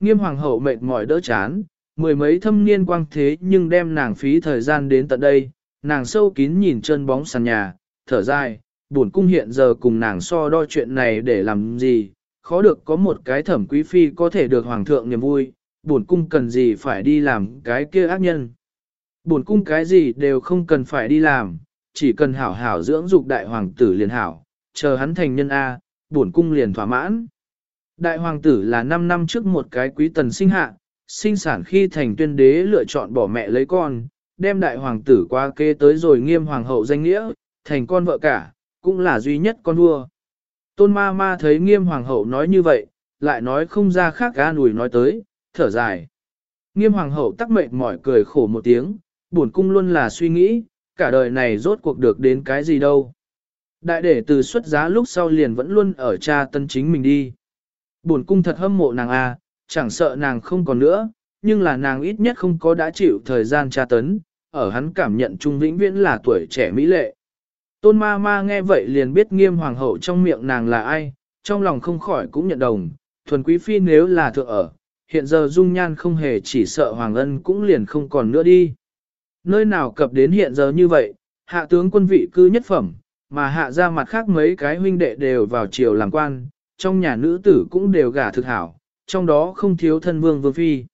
Nghiêm hoàng hậu mệt mỏi đỡ chán, mười mấy thâm niên quang thế nhưng đem nàng phí thời gian đến tận đây, nàng sâu kín nhìn chân bóng sàn nhà, thở dài, buồn cung hiện giờ cùng nàng so đo chuyện này để làm gì, khó được có một cái thẩm quý phi có thể được hoàng thượng niềm vui, buồn cung cần gì phải đi làm cái kia ác nhân. Buồn cung cái gì đều không cần phải đi làm, chỉ cần hảo hảo dưỡng dục đại hoàng tử liền hảo, chờ hắn thành nhân A, buồn cung liền thỏa mãn. Đại hoàng tử là 5 năm trước một cái quý tần sinh hạ, sinh sản khi thành tuyên đế lựa chọn bỏ mẹ lấy con, đem đại hoàng tử qua kế tới rồi nghiêm hoàng hậu danh nghĩa, thành con vợ cả, cũng là duy nhất con vua. Tôn ma ma thấy nghiêm hoàng hậu nói như vậy, lại nói không ra khác ga nùi nói tới, thở dài. Nghiêm hoàng hậu tắc mệt mỏi cười khổ một tiếng, buồn cung luôn là suy nghĩ, cả đời này rốt cuộc được đến cái gì đâu. Đại đệ từ xuất giá lúc sau liền vẫn luôn ở cha tân chính mình đi. Buồn cung thật hâm mộ nàng a, à, chẳng sợ nàng không còn nữa, nhưng là nàng ít nhất không có đã chịu thời gian tra tấn, ở hắn cảm nhận trung vĩnh viễn là tuổi trẻ mỹ lệ. Tôn ma ma nghe vậy liền biết nghiêm hoàng hậu trong miệng nàng là ai, trong lòng không khỏi cũng nhận đồng, thuần quý phi nếu là thượng ở, hiện giờ dung nhan không hề chỉ sợ hoàng ân cũng liền không còn nữa đi. Nơi nào cập đến hiện giờ như vậy, hạ tướng quân vị cư nhất phẩm, mà hạ ra mặt khác mấy cái huynh đệ đều vào triều làm quan, trong nhà nữ tử cũng đều gả thực hảo, trong đó không thiếu thân vương vương phi.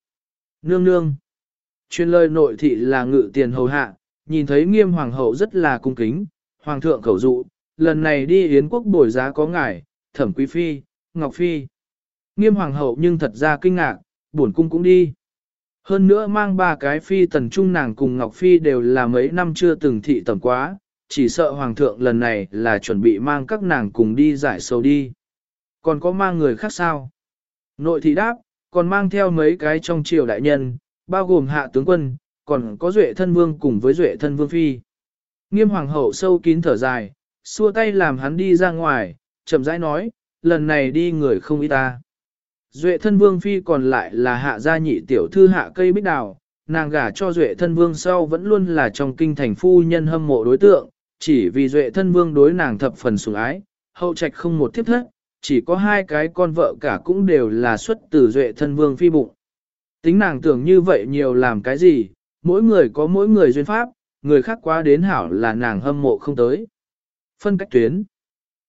Nương nương. Chuyên lời nội thị là ngự tiền hầu hạ, nhìn thấy nghiêm hoàng hậu rất là cung kính, hoàng thượng khẩu dụ, lần này đi yến quốc bồi giá có ngài, thẩm quý phi, ngọc phi. Nghiêm hoàng hậu nhưng thật ra kinh ngạc, buồn cung cũng đi. Hơn nữa mang ba cái phi tần trung nàng cùng Ngọc Phi đều là mấy năm chưa từng thị tầm quá, chỉ sợ hoàng thượng lần này là chuẩn bị mang các nàng cùng đi giải sầu đi. Còn có mang người khác sao? Nội thị đáp, còn mang theo mấy cái trong triều đại nhân, bao gồm hạ tướng quân, còn có duệ thân vương cùng với duệ thân vương phi. Nghiêm hoàng hậu sâu kín thở dài, xua tay làm hắn đi ra ngoài, chậm rãi nói, lần này đi người không ít ta. Duệ thân vương phi còn lại là hạ gia nhị tiểu thư hạ cây bích đào, nàng gả cho duệ thân vương sau vẫn luôn là trong kinh thành phu nhân hâm mộ đối tượng, chỉ vì duệ thân vương đối nàng thập phần sủng ái, hậu trạch không một thiếp thất, chỉ có hai cái con vợ cả cũng đều là xuất từ duệ thân vương phi bụng. Tính nàng tưởng như vậy nhiều làm cái gì, mỗi người có mỗi người duyên pháp, người khác quá đến hảo là nàng hâm mộ không tới. Phân cách tuyến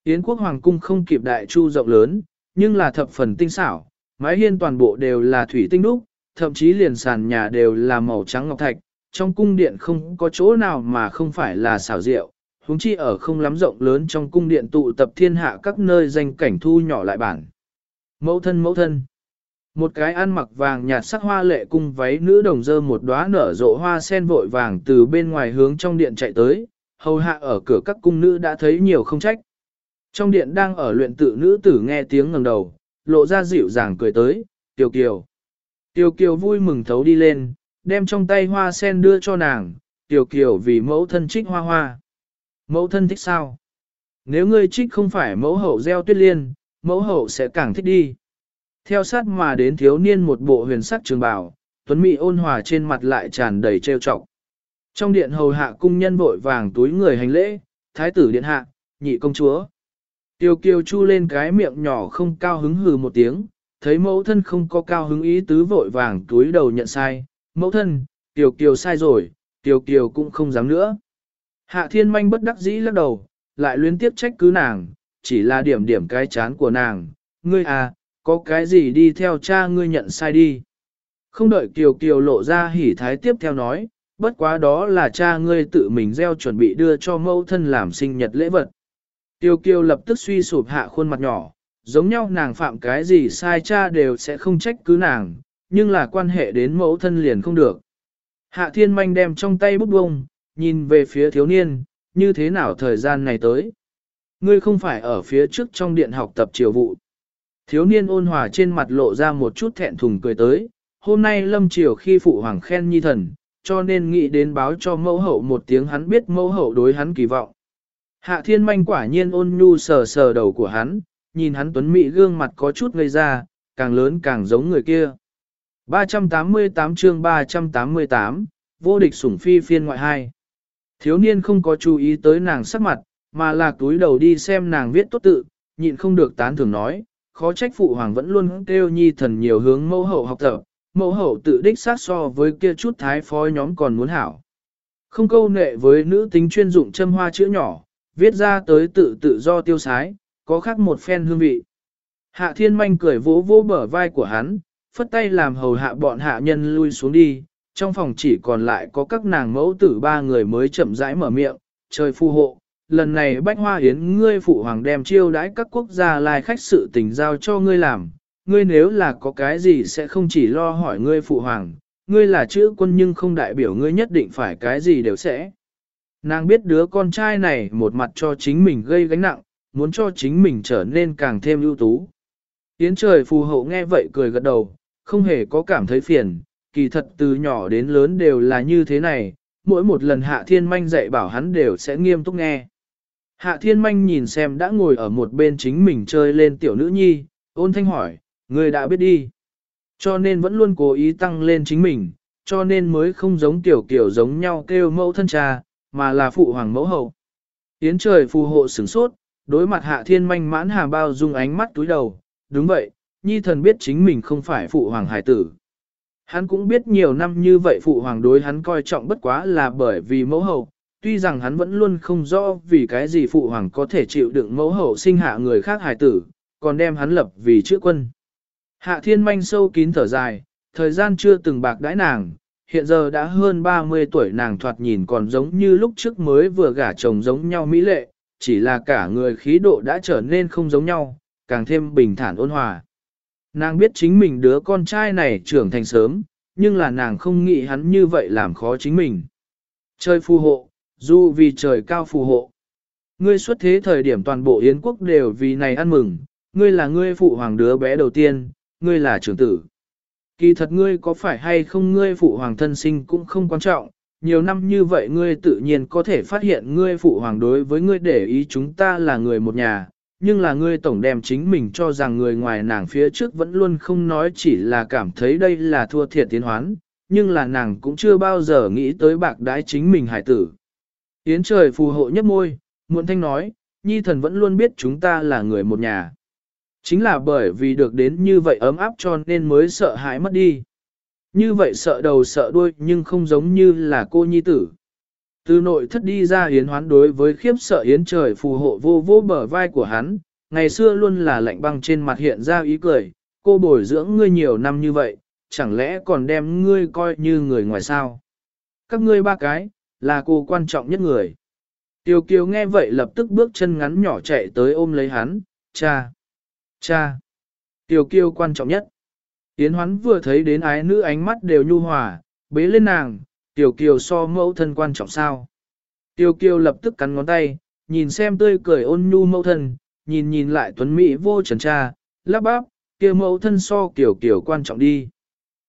Yến quốc hoàng cung không kịp đại chu rộng lớn, nhưng là thập phần tinh xảo, mái hiên toàn bộ đều là thủy tinh đúc, thậm chí liền sàn nhà đều là màu trắng ngọc thạch, trong cung điện không có chỗ nào mà không phải là xảo diệu, huống chi ở không lắm rộng lớn trong cung điện tụ tập thiên hạ các nơi danh cảnh thu nhỏ lại bản. Mẫu thân mẫu thân Một cái ăn mặc vàng nhạt sắc hoa lệ cung váy nữ đồng dơ một đóa nở rộ hoa sen vội vàng từ bên ngoài hướng trong điện chạy tới, hầu hạ ở cửa các cung nữ đã thấy nhiều không trách. Trong điện đang ở luyện tự nữ tử nghe tiếng ngẩng đầu, lộ ra dịu dàng cười tới, tiểu Kiều. tiểu Kiều vui mừng thấu đi lên, đem trong tay hoa sen đưa cho nàng, tiểu Kiều vì mẫu thân trích hoa hoa. Mẫu thân thích sao? Nếu ngươi trích không phải mẫu hậu gieo tuyết liên, mẫu hậu sẽ càng thích đi. Theo sát mà đến thiếu niên một bộ huyền sắc trường bào, tuấn mỹ ôn hòa trên mặt lại tràn đầy trêu trọng. Trong điện hầu hạ cung nhân vội vàng túi người hành lễ, thái tử điện hạ, nhị công chúa. Tiêu kiều chu lên cái miệng nhỏ không cao hứng hừ một tiếng, thấy mẫu thân không có cao hứng ý tứ vội vàng túi đầu nhận sai. Mẫu thân, Tiêu kiều sai rồi, Tiêu kiều cũng không dám nữa. Hạ thiên manh bất đắc dĩ lắc đầu, lại luyến tiếp trách cứ nàng, chỉ là điểm điểm cái chán của nàng. Ngươi à, có cái gì đi theo cha ngươi nhận sai đi. Không đợi Kiều Kiều lộ ra hỉ thái tiếp theo nói, bất quá đó là cha ngươi tự mình gieo chuẩn bị đưa cho mẫu thân làm sinh nhật lễ vật. Tiêu kiều lập tức suy sụp hạ khuôn mặt nhỏ, giống nhau nàng phạm cái gì sai cha đều sẽ không trách cứ nàng, nhưng là quan hệ đến mẫu thân liền không được. Hạ thiên manh đem trong tay bút bông, nhìn về phía thiếu niên, như thế nào thời gian này tới. Ngươi không phải ở phía trước trong điện học tập triều vụ. Thiếu niên ôn hòa trên mặt lộ ra một chút thẹn thùng cười tới, hôm nay lâm triều khi phụ hoàng khen nhi thần, cho nên nghĩ đến báo cho mẫu hậu một tiếng hắn biết mẫu hậu đối hắn kỳ vọng. Hạ thiên manh quả nhiên ôn nhu sờ sờ đầu của hắn, nhìn hắn tuấn mỹ gương mặt có chút ngây ra, càng lớn càng giống người kia. 388 chương 388, vô địch sủng phi phiên ngoại hai. Thiếu niên không có chú ý tới nàng sắc mặt, mà là túi đầu đi xem nàng viết tốt tự, nhịn không được tán thưởng nói, khó trách phụ hoàng vẫn luôn kêu nhi thần nhiều hướng mẫu hậu học tập, mẫu hậu tự đích sát so với kia chút thái phó nhóm còn muốn hảo. Không câu nệ với nữ tính chuyên dụng châm hoa chữ nhỏ, viết ra tới tự tự do tiêu sái, có khác một phen hương vị. Hạ thiên manh cười vỗ vỗ bờ vai của hắn, phất tay làm hầu hạ bọn hạ nhân lui xuống đi, trong phòng chỉ còn lại có các nàng mẫu tử ba người mới chậm rãi mở miệng, trời phù hộ. Lần này Bách Hoa Yến ngươi phụ hoàng đem chiêu đãi các quốc gia lai khách sự tình giao cho ngươi làm, ngươi nếu là có cái gì sẽ không chỉ lo hỏi ngươi phụ hoàng, ngươi là chữ quân nhưng không đại biểu ngươi nhất định phải cái gì đều sẽ. Nàng biết đứa con trai này một mặt cho chính mình gây gánh nặng, muốn cho chính mình trở nên càng thêm ưu tú. Yến trời phù hộ nghe vậy cười gật đầu, không hề có cảm thấy phiền, kỳ thật từ nhỏ đến lớn đều là như thế này, mỗi một lần Hạ Thiên Manh dạy bảo hắn đều sẽ nghiêm túc nghe. Hạ Thiên Manh nhìn xem đã ngồi ở một bên chính mình chơi lên tiểu nữ nhi, ôn thanh hỏi, người đã biết đi. Cho nên vẫn luôn cố ý tăng lên chính mình, cho nên mới không giống tiểu kiểu giống nhau kêu mẫu thân cha, mà là phụ hoàng mẫu hậu. Yến trời phù hộ sửng sốt, đối mặt Hạ Thiên Manh mãn hà bao dung ánh mắt túi đầu, đúng vậy, nhi thần biết chính mình không phải phụ hoàng hải tử. Hắn cũng biết nhiều năm như vậy phụ hoàng đối hắn coi trọng bất quá là bởi vì mẫu hậu, tuy rằng hắn vẫn luôn không rõ vì cái gì phụ hoàng có thể chịu đựng mẫu hậu sinh hạ người khác hài tử, còn đem hắn lập vì chữ quân. Hạ thiên manh sâu kín thở dài, thời gian chưa từng bạc đãi nàng, hiện giờ đã hơn 30 tuổi nàng thoạt nhìn còn giống như lúc trước mới vừa gả chồng giống nhau mỹ lệ, chỉ là cả người khí độ đã trở nên không giống nhau, càng thêm bình thản ôn hòa. Nàng biết chính mình đứa con trai này trưởng thành sớm, nhưng là nàng không nghĩ hắn như vậy làm khó chính mình. Trời phù hộ, dù vì trời cao phù hộ. Ngươi xuất thế thời điểm toàn bộ Yến quốc đều vì này ăn mừng, ngươi là ngươi phụ hoàng đứa bé đầu tiên, ngươi là trưởng tử. Kỳ thật ngươi có phải hay không ngươi phụ hoàng thân sinh cũng không quan trọng, nhiều năm như vậy ngươi tự nhiên có thể phát hiện ngươi phụ hoàng đối với ngươi để ý chúng ta là người một nhà, nhưng là ngươi tổng đem chính mình cho rằng người ngoài nàng phía trước vẫn luôn không nói chỉ là cảm thấy đây là thua thiệt tiến hoán, nhưng là nàng cũng chưa bao giờ nghĩ tới bạc đái chính mình hải tử. Yến trời phù hộ nhấp môi, muộn thanh nói, nhi thần vẫn luôn biết chúng ta là người một nhà. Chính là bởi vì được đến như vậy ấm áp cho nên mới sợ hãi mất đi. Như vậy sợ đầu sợ đuôi nhưng không giống như là cô nhi tử. Từ nội thất đi ra Yến hoán đối với khiếp sợ Yến trời phù hộ vô vô bờ vai của hắn, ngày xưa luôn là lạnh băng trên mặt hiện ra ý cười, cô bồi dưỡng ngươi nhiều năm như vậy, chẳng lẽ còn đem ngươi coi như người ngoài sao? Các ngươi ba cái, là cô quan trọng nhất người. Tiêu kiều nghe vậy lập tức bước chân ngắn nhỏ chạy tới ôm lấy hắn, cha, cha, Tiêu kiều quan trọng nhất. Yến hoán vừa thấy đến ái nữ ánh mắt đều nhu hòa, bế lên nàng, Tiểu Kiều so mẫu thân quan trọng sao. Tiểu Kiều lập tức cắn ngón tay, nhìn xem tươi cười ôn nhu mẫu thân, nhìn nhìn lại tuấn mỹ vô trần cha, lắp bắp, kia mẫu thân so kiểu Kiều quan trọng đi.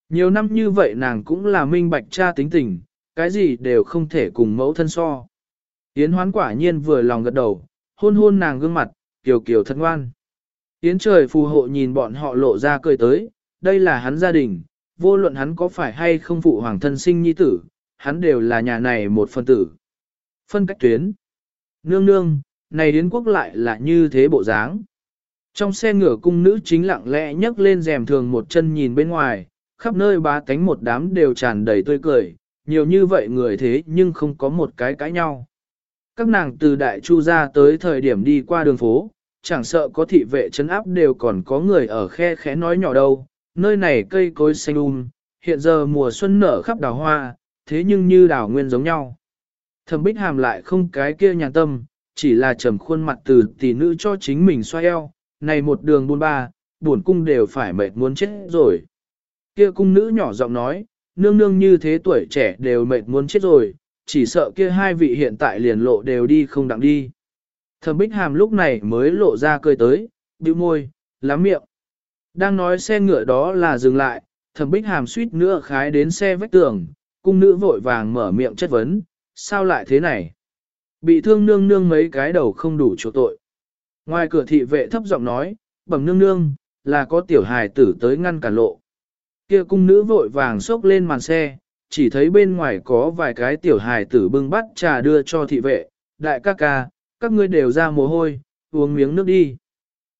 Nhiều năm như vậy nàng cũng là minh bạch cha tính tình, cái gì đều không thể cùng mẫu thân so. Yến hoán quả nhiên vừa lòng gật đầu, hôn hôn nàng gương mặt, kiểu Kiều thân ngoan. Yến trời phù hộ nhìn bọn họ lộ ra cười tới, đây là hắn gia đình, vô luận hắn có phải hay không phụ hoàng thân sinh nhi tử, hắn đều là nhà này một phân tử. Phân cách tuyến. Nương nương, này đến quốc lại là như thế bộ dáng. Trong xe ngựa cung nữ chính lặng lẽ nhấc lên rèm thường một chân nhìn bên ngoài, khắp nơi ba cánh một đám đều tràn đầy tươi cười, nhiều như vậy người thế nhưng không có một cái cãi nhau. Các nàng từ đại chu ra tới thời điểm đi qua đường phố, chẳng sợ có thị vệ chấn áp đều còn có người ở khe khẽ nói nhỏ đâu, nơi này cây cối xanh um, hiện giờ mùa xuân nở khắp đào hoa, thế nhưng như đảo nguyên giống nhau. Thẩm bích hàm lại không cái kia nhàn tâm, chỉ là trầm khuôn mặt từ tỷ nữ cho chính mình xoay eo, này một đường buôn ba, buồn cung đều phải mệt muốn chết rồi. Kia cung nữ nhỏ giọng nói, nương nương như thế tuổi trẻ đều mệt muốn chết rồi, chỉ sợ kia hai vị hiện tại liền lộ đều đi không đặng đi. Thẩm bích hàm lúc này mới lộ ra cười tới, bĩu môi, lắm miệng. Đang nói xe ngựa đó là dừng lại, thẩm bích hàm suýt nữa khái đến xe vách tường, cung nữ vội vàng mở miệng chất vấn, sao lại thế này? Bị thương nương nương mấy cái đầu không đủ chỗ tội. Ngoài cửa thị vệ thấp giọng nói, bẩm nương nương, là có tiểu hài tử tới ngăn cản lộ. Kia cung nữ vội vàng xốc lên màn xe, chỉ thấy bên ngoài có vài cái tiểu hài tử bưng bắt trà đưa cho thị vệ, đại ca ca, các ngươi đều ra mồ hôi, uống miếng nước đi.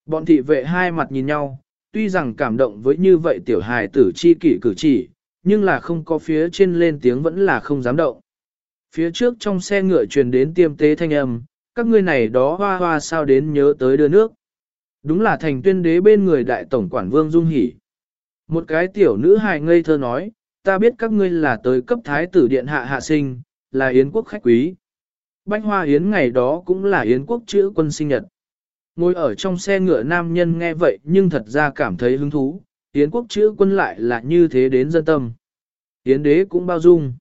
Bọn thị vệ hai mặt nhìn nhau, tuy rằng cảm động với như vậy tiểu hài tử chi kỷ cử chỉ, nhưng là không có phía trên lên tiếng vẫn là không dám động. Phía trước trong xe ngựa truyền đến tiêm tế thanh âm, các ngươi này đó hoa hoa sao đến nhớ tới đưa nước. Đúng là thành tuyên đế bên người đại tổng quản vương dung hỉ. Một cái tiểu nữ hài ngây thơ nói, ta biết các ngươi là tới cấp thái tử điện hạ hạ sinh, là yến quốc khách quý. Bánh hoa yến ngày đó cũng là yến quốc chữ quân sinh nhật. Ngồi ở trong xe ngựa nam nhân nghe vậy nhưng thật ra cảm thấy hứng thú, yến quốc chữ quân lại là như thế đến dân tâm. Yến đế cũng bao dung.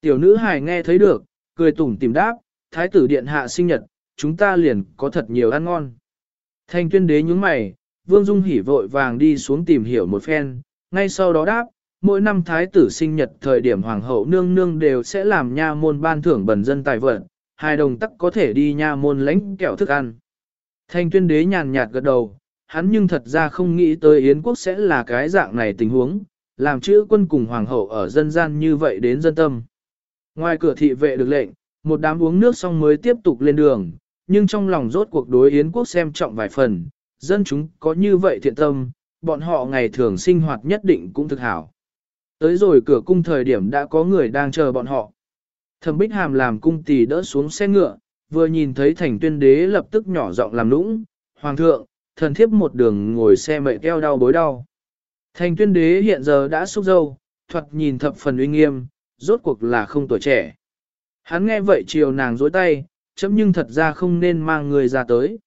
Tiểu nữ hài nghe thấy được, cười tủm tìm đáp, thái tử điện hạ sinh nhật, chúng ta liền có thật nhiều ăn ngon. Thanh tuyên đế nhúng mày, vương dung hỉ vội vàng đi xuống tìm hiểu một phen, ngay sau đó đáp, mỗi năm thái tử sinh nhật thời điểm hoàng hậu nương nương đều sẽ làm nha môn ban thưởng bần dân tài vận, hai đồng tắc có thể đi nha môn lãnh kẹo thức ăn. Thanh tuyên đế nhàn nhạt gật đầu, hắn nhưng thật ra không nghĩ tới Yến quốc sẽ là cái dạng này tình huống, làm chữ quân cùng hoàng hậu ở dân gian như vậy đến dân tâm. Ngoài cửa thị vệ được lệnh, một đám uống nước xong mới tiếp tục lên đường, nhưng trong lòng rốt cuộc đối Yến quốc xem trọng vài phần, dân chúng có như vậy thiện tâm, bọn họ ngày thường sinh hoạt nhất định cũng thực hảo. Tới rồi cửa cung thời điểm đã có người đang chờ bọn họ. Thẩm Bích Hàm làm cung tỳ đỡ xuống xe ngựa, vừa nhìn thấy thành tuyên đế lập tức nhỏ giọng làm nũng, Hoàng thượng, thần thiếp một đường ngồi xe mệt keo đau bối đau. Thành tuyên đế hiện giờ đã xúc dâu, thuật nhìn thập phần uy nghiêm, rốt cuộc là không tuổi trẻ. Hắn nghe vậy chiều nàng dối tay, chấm nhưng thật ra không nên mang người ra tới.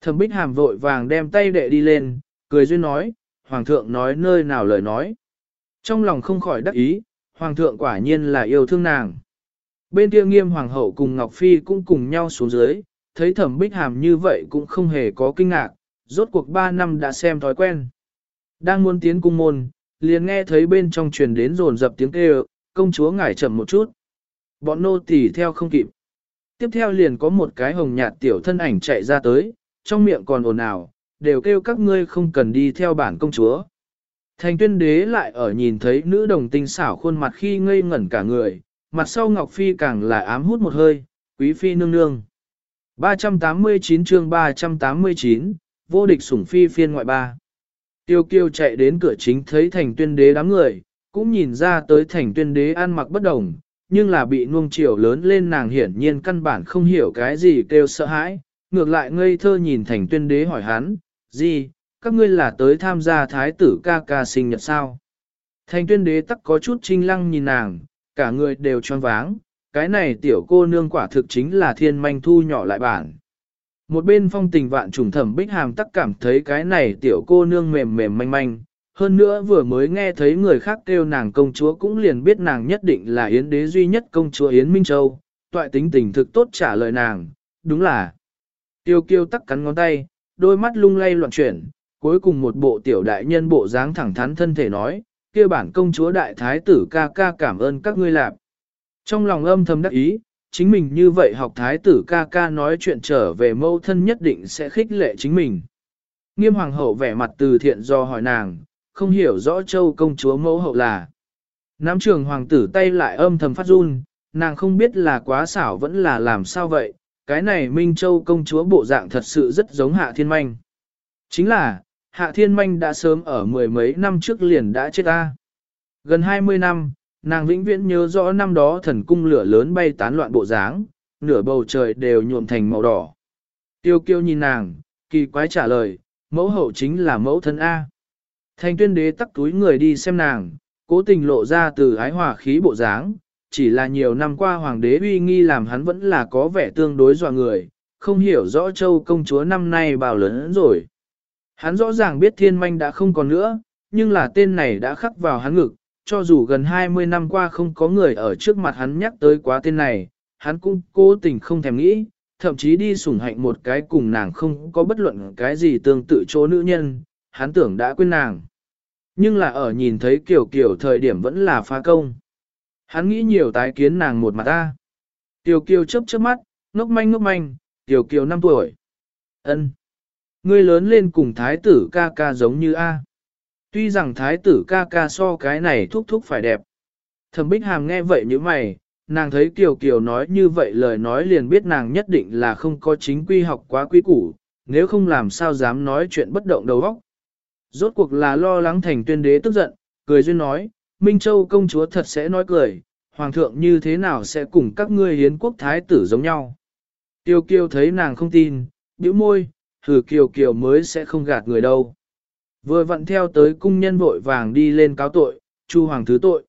Thẩm bích hàm vội vàng đem tay đệ đi lên, cười duyên nói, Hoàng thượng nói nơi nào lời nói. Trong lòng không khỏi đắc ý, Hoàng thượng quả nhiên là yêu thương nàng. Bên kia nghiêm Hoàng hậu cùng Ngọc Phi cũng cùng nhau xuống dưới, thấy thẩm bích hàm như vậy cũng không hề có kinh ngạc, rốt cuộc 3 năm đã xem thói quen. Đang muốn tiến cung môn, liền nghe thấy bên trong truyền đến rồn dập tiếng kêu, công chúa ngải chậm một chút. Bọn nô tỳ theo không kịp. Tiếp theo liền có một cái hồng nhạt tiểu thân ảnh chạy ra tới, trong miệng còn ồn ào, đều kêu các ngươi không cần đi theo bản công chúa. Thành tuyên đế lại ở nhìn thấy nữ đồng tinh xảo khuôn mặt khi ngây ngẩn cả người, mặt sau Ngọc Phi càng là ám hút một hơi, quý phi nương nương. 389 chương 389, vô địch sủng phi phiên ngoại ba. Tiêu kiêu chạy đến cửa chính thấy thành tuyên đế đám người, cũng nhìn ra tới thành tuyên đế ăn mặc bất đồng, nhưng là bị nuông chiều lớn lên nàng hiển nhiên căn bản không hiểu cái gì kêu sợ hãi, ngược lại ngây thơ nhìn thành tuyên đế hỏi hắn, gì, các ngươi là tới tham gia thái tử ca ca sinh nhật sao? Thành tuyên đế tắc có chút trinh lăng nhìn nàng, cả người đều choáng váng, cái này tiểu cô nương quả thực chính là thiên manh thu nhỏ lại bản. Một bên phong tình vạn trùng thẩm bích hàm tắc cảm thấy cái này tiểu cô nương mềm mềm manh manh, hơn nữa vừa mới nghe thấy người khác kêu nàng công chúa cũng liền biết nàng nhất định là Yến đế duy nhất công chúa Yến Minh Châu, toại tính tình thực tốt trả lời nàng, đúng là. Tiêu kiêu tắc cắn ngón tay, đôi mắt lung lay loạn chuyển, cuối cùng một bộ tiểu đại nhân bộ dáng thẳng thắn thân thể nói, kia bản công chúa đại thái tử ca ca cảm ơn các ngươi lạp. Trong lòng âm thầm đắc ý, chính mình như vậy học thái tử ca ca nói chuyện trở về mâu thân nhất định sẽ khích lệ chính mình. Nghiêm hoàng hậu vẻ mặt từ thiện do hỏi nàng, không hiểu rõ châu công chúa mẫu hậu là. Nam trường hoàng tử tay lại âm thầm phát run, nàng không biết là quá xảo vẫn là làm sao vậy, cái này Minh Châu công chúa bộ dạng thật sự rất giống Hạ Thiên Manh. Chính là, Hạ Thiên Manh đã sớm ở mười mấy năm trước liền đã chết ta. Gần 20 năm, nàng vĩnh viễn nhớ rõ năm đó thần cung lửa lớn bay tán loạn bộ dáng, nửa bầu trời đều nhuộm thành màu đỏ. Tiêu kiêu nhìn nàng, kỳ quái trả lời, mẫu hậu chính là mẫu thân A. Thanh tuyên đế tắc túi người đi xem nàng, cố tình lộ ra từ ái hòa khí bộ dáng, chỉ là nhiều năm qua hoàng đế uy nghi làm hắn vẫn là có vẻ tương đối dọa người, không hiểu rõ châu công chúa năm nay bao lớn rồi. Hắn rõ ràng biết thiên manh đã không còn nữa, nhưng là tên này đã khắc vào hắn ngực, cho dù gần 20 năm qua không có người ở trước mặt hắn nhắc tới quá tên này, hắn cũng cố tình không thèm nghĩ, thậm chí đi sủng hạnh một cái cùng nàng không có bất luận cái gì tương tự chỗ nữ nhân, hắn tưởng đã quên nàng. Nhưng là ở nhìn thấy kiểu kiểu thời điểm vẫn là phá công. Hắn nghĩ nhiều tái kiến nàng một mặt ta. Tiểu kiều chớp chớp mắt, ngốc manh ngốc manh, tiểu kiều 5 tuổi. ân Ngươi lớn lên cùng thái tử ca ca giống như A. Tuy rằng thái tử ca ca so cái này thúc thúc phải đẹp. Thẩm bích hàm nghe vậy như mày, nàng thấy Kiều Kiều nói như vậy lời nói liền biết nàng nhất định là không có chính quy học quá quy củ, nếu không làm sao dám nói chuyện bất động đầu óc. Rốt cuộc là lo lắng thành tuyên đế tức giận, cười duyên nói, Minh Châu công chúa thật sẽ nói cười, hoàng thượng như thế nào sẽ cùng các ngươi hiến quốc thái tử giống nhau. Tiêu kiều thấy nàng không tin, bĩu môi, thử kiều kiều mới sẽ không gạt người đâu. Vừa vặn theo tới cung nhân vội vàng đi lên cáo tội, chu hoàng thứ tội.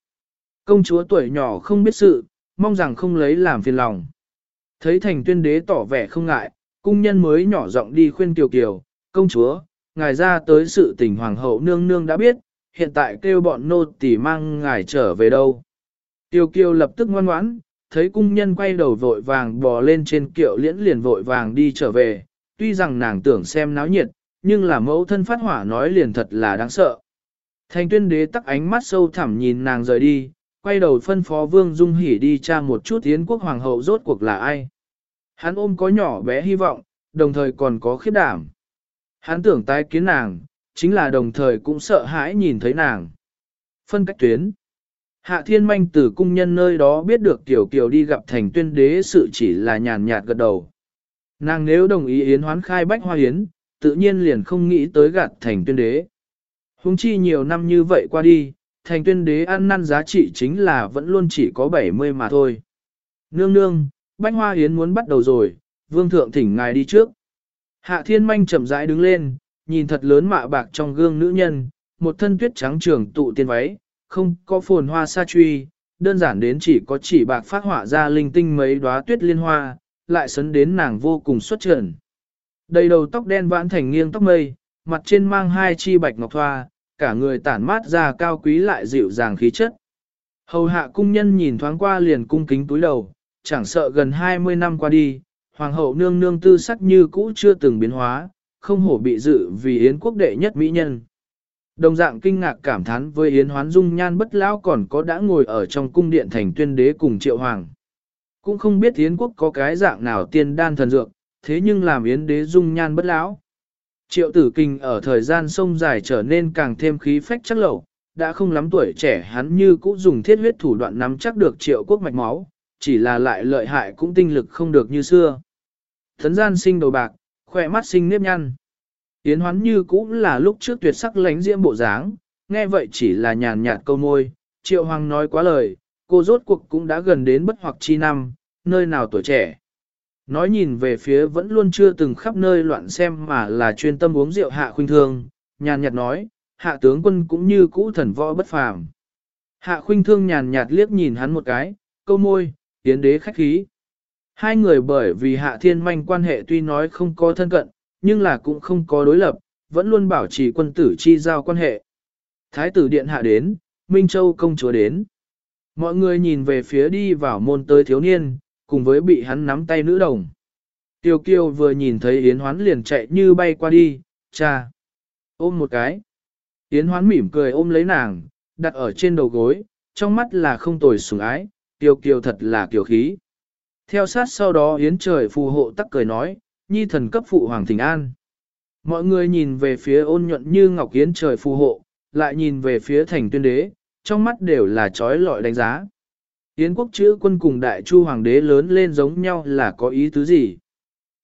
Công chúa tuổi nhỏ không biết sự, mong rằng không lấy làm phiền lòng. Thấy thành tuyên đế tỏ vẻ không ngại, cung nhân mới nhỏ giọng đi khuyên kiều kiều, công chúa, ngài ra tới sự tình hoàng hậu nương nương đã biết, hiện tại kêu bọn nô tỳ mang ngài trở về đâu. Tiêu kiều lập tức ngoan ngoãn, thấy cung nhân quay đầu vội vàng bò lên trên kiệu liễn liền vội vàng đi trở về, tuy rằng nàng tưởng xem náo nhiệt, nhưng là mẫu thân phát hỏa nói liền thật là đáng sợ. Thành tuyên đế tắc ánh mắt sâu thẳm nhìn nàng rời đi, quay đầu phân phó vương dung hỉ đi tra một chút tiến quốc hoàng hậu rốt cuộc là ai. Hắn ôm có nhỏ bé hy vọng, đồng thời còn có khiếp đảm. Hắn tưởng tái kiến nàng, chính là đồng thời cũng sợ hãi nhìn thấy nàng. Phân cách tuyến. Hạ thiên manh từ cung nhân nơi đó biết được tiểu kiều đi gặp thành tuyên đế sự chỉ là nhàn nhạt gật đầu. Nàng nếu đồng ý yến hoán khai bách hoa yến, tự nhiên liền không nghĩ tới gạt thành tuyên đế. Hùng chi nhiều năm như vậy qua đi, thành tuyên đế ăn năn giá trị chính là vẫn luôn chỉ có 70 mà thôi. Nương nương, bánh hoa yến muốn bắt đầu rồi, vương thượng thỉnh ngài đi trước. Hạ thiên manh chậm rãi đứng lên, nhìn thật lớn mạ bạc trong gương nữ nhân, một thân tuyết trắng trường tụ tiên váy, không có phồn hoa sa truy, đơn giản đến chỉ có chỉ bạc phát họa ra linh tinh mấy đóa tuyết liên hoa, lại sấn đến nàng vô cùng xuất trần. Đầy đầu tóc đen vãn thành nghiêng tóc mây, mặt trên mang hai chi bạch ngọc thoa, cả người tản mát ra cao quý lại dịu dàng khí chất. Hầu hạ cung nhân nhìn thoáng qua liền cung kính túi đầu, chẳng sợ gần 20 năm qua đi, hoàng hậu nương nương tư sắc như cũ chưa từng biến hóa, không hổ bị dự vì yến quốc đệ nhất mỹ nhân. Đồng dạng kinh ngạc cảm thán với yến hoán dung nhan bất lão còn có đã ngồi ở trong cung điện thành tuyên đế cùng triệu hoàng. Cũng không biết yến quốc có cái dạng nào tiên đan thần dược, thế nhưng làm yến đế dung nhan bất lão. Triệu tử kinh ở thời gian sông dài trở nên càng thêm khí phách chắc lẩu, đã không lắm tuổi trẻ hắn như cũ dùng thiết huyết thủ đoạn nắm chắc được triệu quốc mạch máu, chỉ là lại lợi hại cũng tinh lực không được như xưa. Thấn gian sinh đầu bạc, khỏe mắt sinh nếp nhăn. Yến hoán như cũ là lúc trước tuyệt sắc lánh diễm bộ dáng, nghe vậy chỉ là nhàn nhạt câu môi, triệu hoàng nói quá lời, cô rốt cuộc cũng đã gần đến bất hoặc chi năm, nơi nào tuổi trẻ. Nói nhìn về phía vẫn luôn chưa từng khắp nơi loạn xem mà là chuyên tâm uống rượu hạ khuynh thương, nhàn nhạt nói, hạ tướng quân cũng như cũ thần võ bất phàm. Hạ khuynh thương nhàn nhạt liếc nhìn hắn một cái, câu môi, tiến đế khách khí. Hai người bởi vì hạ thiên manh quan hệ tuy nói không có thân cận, nhưng là cũng không có đối lập, vẫn luôn bảo trì quân tử chi giao quan hệ. Thái tử điện hạ đến, Minh Châu công chúa đến. Mọi người nhìn về phía đi vào môn tới thiếu niên, cùng với bị hắn nắm tay nữ đồng. Tiêu kiêu vừa nhìn thấy Yến Hoán liền chạy như bay qua đi, cha. Ôm một cái. Yến Hoán mỉm cười ôm lấy nàng, đặt ở trên đầu gối, trong mắt là không tồi sủng ái, tiêu kiêu thật là kiều khí. Theo sát sau đó Yến trời phù hộ tắc cười nói, nhi thần cấp phụ hoàng thỉnh an. Mọi người nhìn về phía ôn nhuận như ngọc Yến trời phù hộ, lại nhìn về phía thành tuyên đế, trong mắt đều là trói lọi đánh giá. Yến quốc chữ quân cùng đại chu hoàng đế lớn lên giống nhau là có ý tứ gì?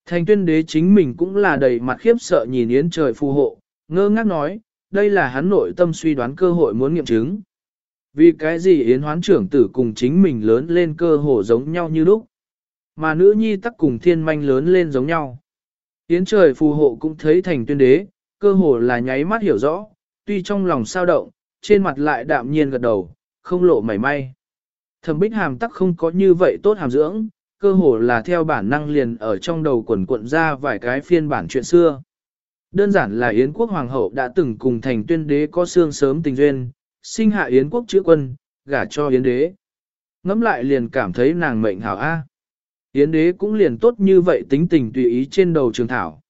Thành tuyên đế chính mình cũng là đầy mặt khiếp sợ nhìn Yến trời phù hộ, ngơ ngác nói, đây là hắn nội tâm suy đoán cơ hội muốn nghiệm chứng. Vì cái gì Yến hoán trưởng tử cùng chính mình lớn lên cơ hồ giống nhau như lúc. Mà nữ nhi tắc cùng thiên manh lớn lên giống nhau. Yến trời phù hộ cũng thấy thành tuyên đế, cơ hồ là nháy mắt hiểu rõ, tuy trong lòng sao động, trên mặt lại đạm nhiên gật đầu, không lộ mảy may. Thẩm bích hàm tắc không có như vậy tốt hàm dưỡng, cơ hồ là theo bản năng liền ở trong đầu quần cuộn ra vài cái phiên bản chuyện xưa. Đơn giản là Yến quốc hoàng hậu đã từng cùng thành tuyên đế có xương sớm tình duyên, sinh hạ Yến quốc chữ quân, gả cho Yến đế. Ngắm lại liền cảm thấy nàng mệnh hảo A. Yến đế cũng liền tốt như vậy tính tình tùy ý trên đầu trường thảo.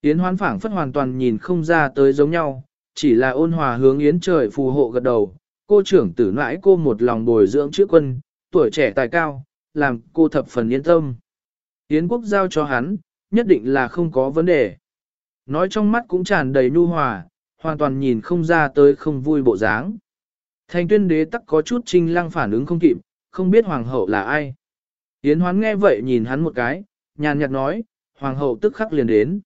Yến hoán phảng phất hoàn toàn nhìn không ra tới giống nhau, chỉ là ôn hòa hướng Yến trời phù hộ gật đầu, cô trưởng tử nãi cô một lòng bồi dưỡng chữ quân, tuổi trẻ tài cao, làm cô thập phần yên tâm. Yến quốc giao cho hắn, nhất định là không có vấn đề. Nói trong mắt cũng tràn đầy nhu hòa, hoàn toàn nhìn không ra tới không vui bộ dáng. Thành tuyên đế tắc có chút trinh lăng phản ứng không kịp, không biết hoàng hậu là ai. Yến hoán nghe vậy nhìn hắn một cái, nhàn nhạt nói, hoàng hậu tức khắc liền đến.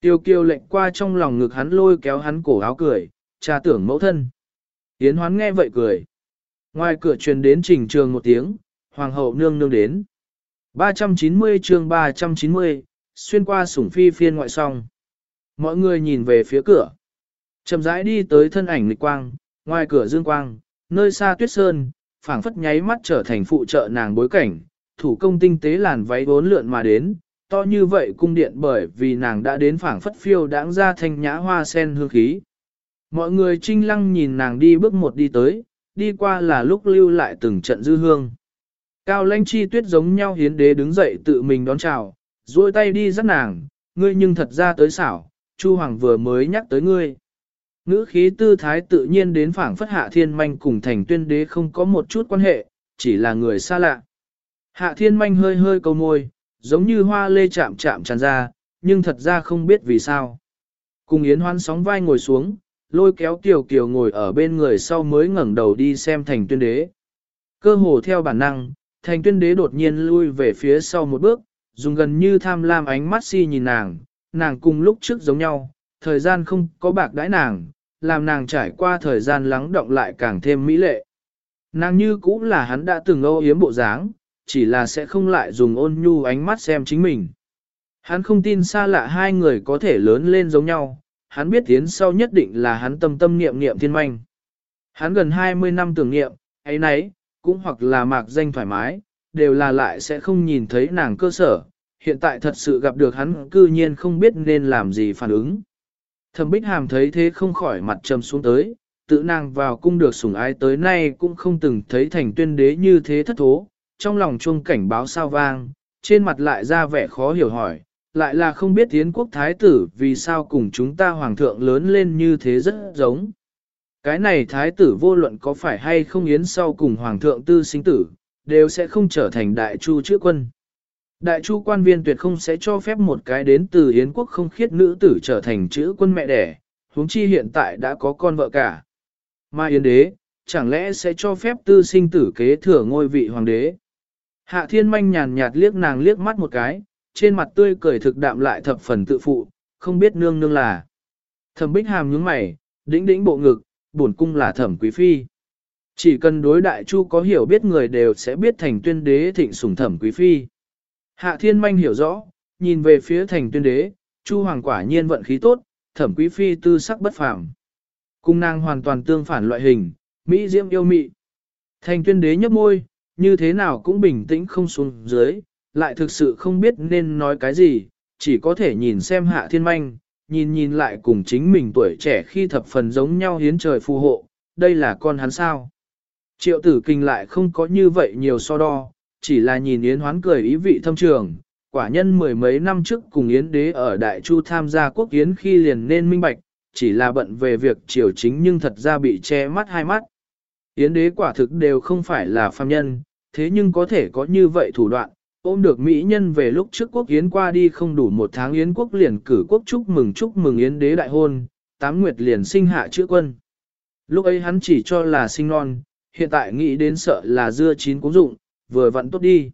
Tiêu kiêu lệnh qua trong lòng ngực hắn lôi kéo hắn cổ áo cười, cha tưởng mẫu thân. Yến hoán nghe vậy cười. Ngoài cửa truyền đến trình trường một tiếng, hoàng hậu nương nương đến. 390 chương 390, xuyên qua sủng phi phiên ngoại song. Mọi người nhìn về phía cửa. Chậm rãi đi tới thân ảnh lịch quang, ngoài cửa dương quang, nơi xa tuyết sơn, phảng phất nháy mắt trở thành phụ trợ nàng bối cảnh, thủ công tinh tế làn váy bốn lượn mà đến, to như vậy cung điện bởi vì nàng đã đến phảng phất phiêu đãng ra thanh nhã hoa sen hương khí. Mọi người trinh lăng nhìn nàng đi bước một đi tới, đi qua là lúc lưu lại từng trận dư hương. Cao lãnh chi tuyết giống nhau hiến đế đứng dậy tự mình đón chào, duỗi tay đi dắt nàng, ngươi nhưng thật ra tới xảo, Chu Hoàng vừa mới nhắc tới ngươi. Ngữ khí tư thái tự nhiên đến phảng phất hạ thiên manh cùng thành tuyên đế không có một chút quan hệ, chỉ là người xa lạ. Hạ thiên manh hơi hơi câu môi, giống như hoa lê chạm chạm tràn ra, nhưng thật ra không biết vì sao. Cùng Yến Hoan sóng vai ngồi xuống, lôi kéo Kiều Kiều ngồi ở bên người sau mới ngẩng đầu đi xem thành tuyên đế. Cơ hồ theo bản năng, thành tuyên đế đột nhiên lui về phía sau một bước, dùng gần như tham lam ánh mắt si nhìn nàng, nàng cùng lúc trước giống nhau, thời gian không có bạc đãi nàng, làm nàng trải qua thời gian lắng động lại càng thêm mỹ lệ. Nàng như cũng là hắn đã từng âu yếm bộ dáng, chỉ là sẽ không lại dùng ôn nhu ánh mắt xem chính mình. Hắn không tin xa lạ hai người có thể lớn lên giống nhau, hắn biết tiến sau nhất định là hắn tâm tâm niệm niệm thiên manh. Hắn gần 20 năm tưởng niệm, ấy nấy, cũng hoặc là mạc danh thoải mái, đều là lại sẽ không nhìn thấy nàng cơ sở, hiện tại thật sự gặp được hắn cư nhiên không biết nên làm gì phản ứng. Thẩm Bích Hàm thấy thế không khỏi mặt trầm xuống tới, tự nàng vào cung được sủng ái tới nay cũng không từng thấy thành tuyên đế như thế thất thố, trong lòng chuông cảnh báo sao vang, trên mặt lại ra vẻ khó hiểu hỏi, lại là không biết tiến quốc thái tử vì sao cùng chúng ta hoàng thượng lớn lên như thế rất giống. Cái này thái tử vô luận có phải hay không yến sau cùng hoàng thượng tư sinh tử, đều sẽ không trở thành đại chu chữa quân. Đại chu quan viên tuyệt không sẽ cho phép một cái đến từ Yến quốc không khiết nữ tử trở thành chữ quân mẹ đẻ, huống chi hiện tại đã có con vợ cả. Mà Yến đế, chẳng lẽ sẽ cho phép tư sinh tử kế thừa ngôi vị hoàng đế. Hạ thiên manh nhàn nhạt liếc nàng liếc mắt một cái, trên mặt tươi cười thực đạm lại thập phần tự phụ, không biết nương nương là. Thẩm bích hàm nhướng mày, đĩnh đĩnh bộ ngực, bổn cung là thẩm quý phi. Chỉ cần đối đại chu có hiểu biết người đều sẽ biết thành tuyên đế thịnh sủng thẩm quý phi. Hạ thiên manh hiểu rõ, nhìn về phía thành tuyên đế, chu hoàng quả nhiên vận khí tốt, thẩm quý phi tư sắc bất phàm. Cung nàng hoàn toàn tương phản loại hình, mỹ diễm yêu mị. Thành tuyên đế nhấp môi, như thế nào cũng bình tĩnh không xuống dưới, lại thực sự không biết nên nói cái gì, chỉ có thể nhìn xem hạ thiên manh, nhìn nhìn lại cùng chính mình tuổi trẻ khi thập phần giống nhau hiến trời phù hộ, đây là con hắn sao. Triệu tử kinh lại không có như vậy nhiều so đo, chỉ là nhìn Yến hoán cười ý vị thâm trường, quả nhân mười mấy năm trước cùng Yến đế ở Đại Chu tham gia quốc Yến khi liền nên minh bạch, chỉ là bận về việc triều chính nhưng thật ra bị che mắt hai mắt. Yến đế quả thực đều không phải là phàm nhân, thế nhưng có thể có như vậy thủ đoạn, ôm được Mỹ nhân về lúc trước quốc Yến qua đi không đủ một tháng Yến quốc liền cử quốc chúc mừng chúc mừng Yến đế đại hôn, tám nguyệt liền sinh hạ chữ quân. Lúc ấy hắn chỉ cho là sinh non, hiện tại nghĩ đến sợ là dưa chín cũng dụng, vừa vặn tốt đi.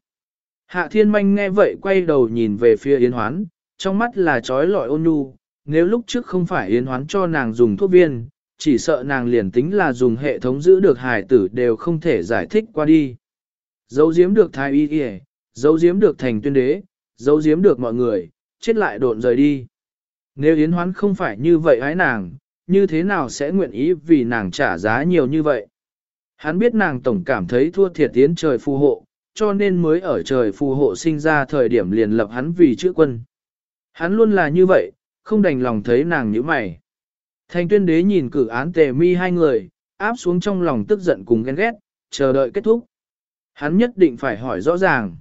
Hạ thiên manh nghe vậy quay đầu nhìn về phía Yến Hoán, trong mắt là trói lọi ôn nhu, nếu lúc trước không phải Yến Hoán cho nàng dùng thuốc viên, chỉ sợ nàng liền tính là dùng hệ thống giữ được hài tử đều không thể giải thích qua đi. Dấu giếm được thái y kìa, dấu giếm được thành tuyên đế, dấu giếm được mọi người, chết lại độn rời đi. Nếu Yến Hoán không phải như vậy hái nàng, như thế nào sẽ nguyện ý vì nàng trả giá nhiều như vậy? Hắn biết nàng tổng cảm thấy thua thiệt Yến trời phù hộ, cho nên mới ở trời phù hộ sinh ra thời điểm liền lập hắn vì chữ quân. Hắn luôn là như vậy, không đành lòng thấy nàng như mày. Thành tuyên đế nhìn cử án tề mi hai người, áp xuống trong lòng tức giận cùng ghen ghét, chờ đợi kết thúc. Hắn nhất định phải hỏi rõ ràng.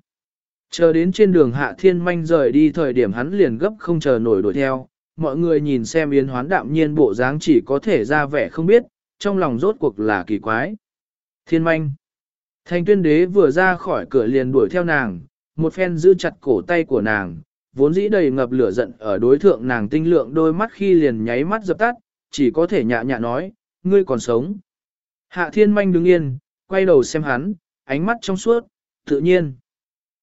Chờ đến trên đường hạ thiên manh rời đi thời điểm hắn liền gấp không chờ nổi đuổi theo, mọi người nhìn xem yến hoán đạm nhiên bộ dáng chỉ có thể ra vẻ không biết, trong lòng rốt cuộc là kỳ quái. Thiên manh. Thành tuyên đế vừa ra khỏi cửa liền đuổi theo nàng, một phen giữ chặt cổ tay của nàng, vốn dĩ đầy ngập lửa giận ở đối thượng nàng tinh lượng đôi mắt khi liền nháy mắt dập tắt, chỉ có thể nhạ nhạ nói, ngươi còn sống. Hạ thiên manh đứng yên, quay đầu xem hắn, ánh mắt trong suốt, tự nhiên.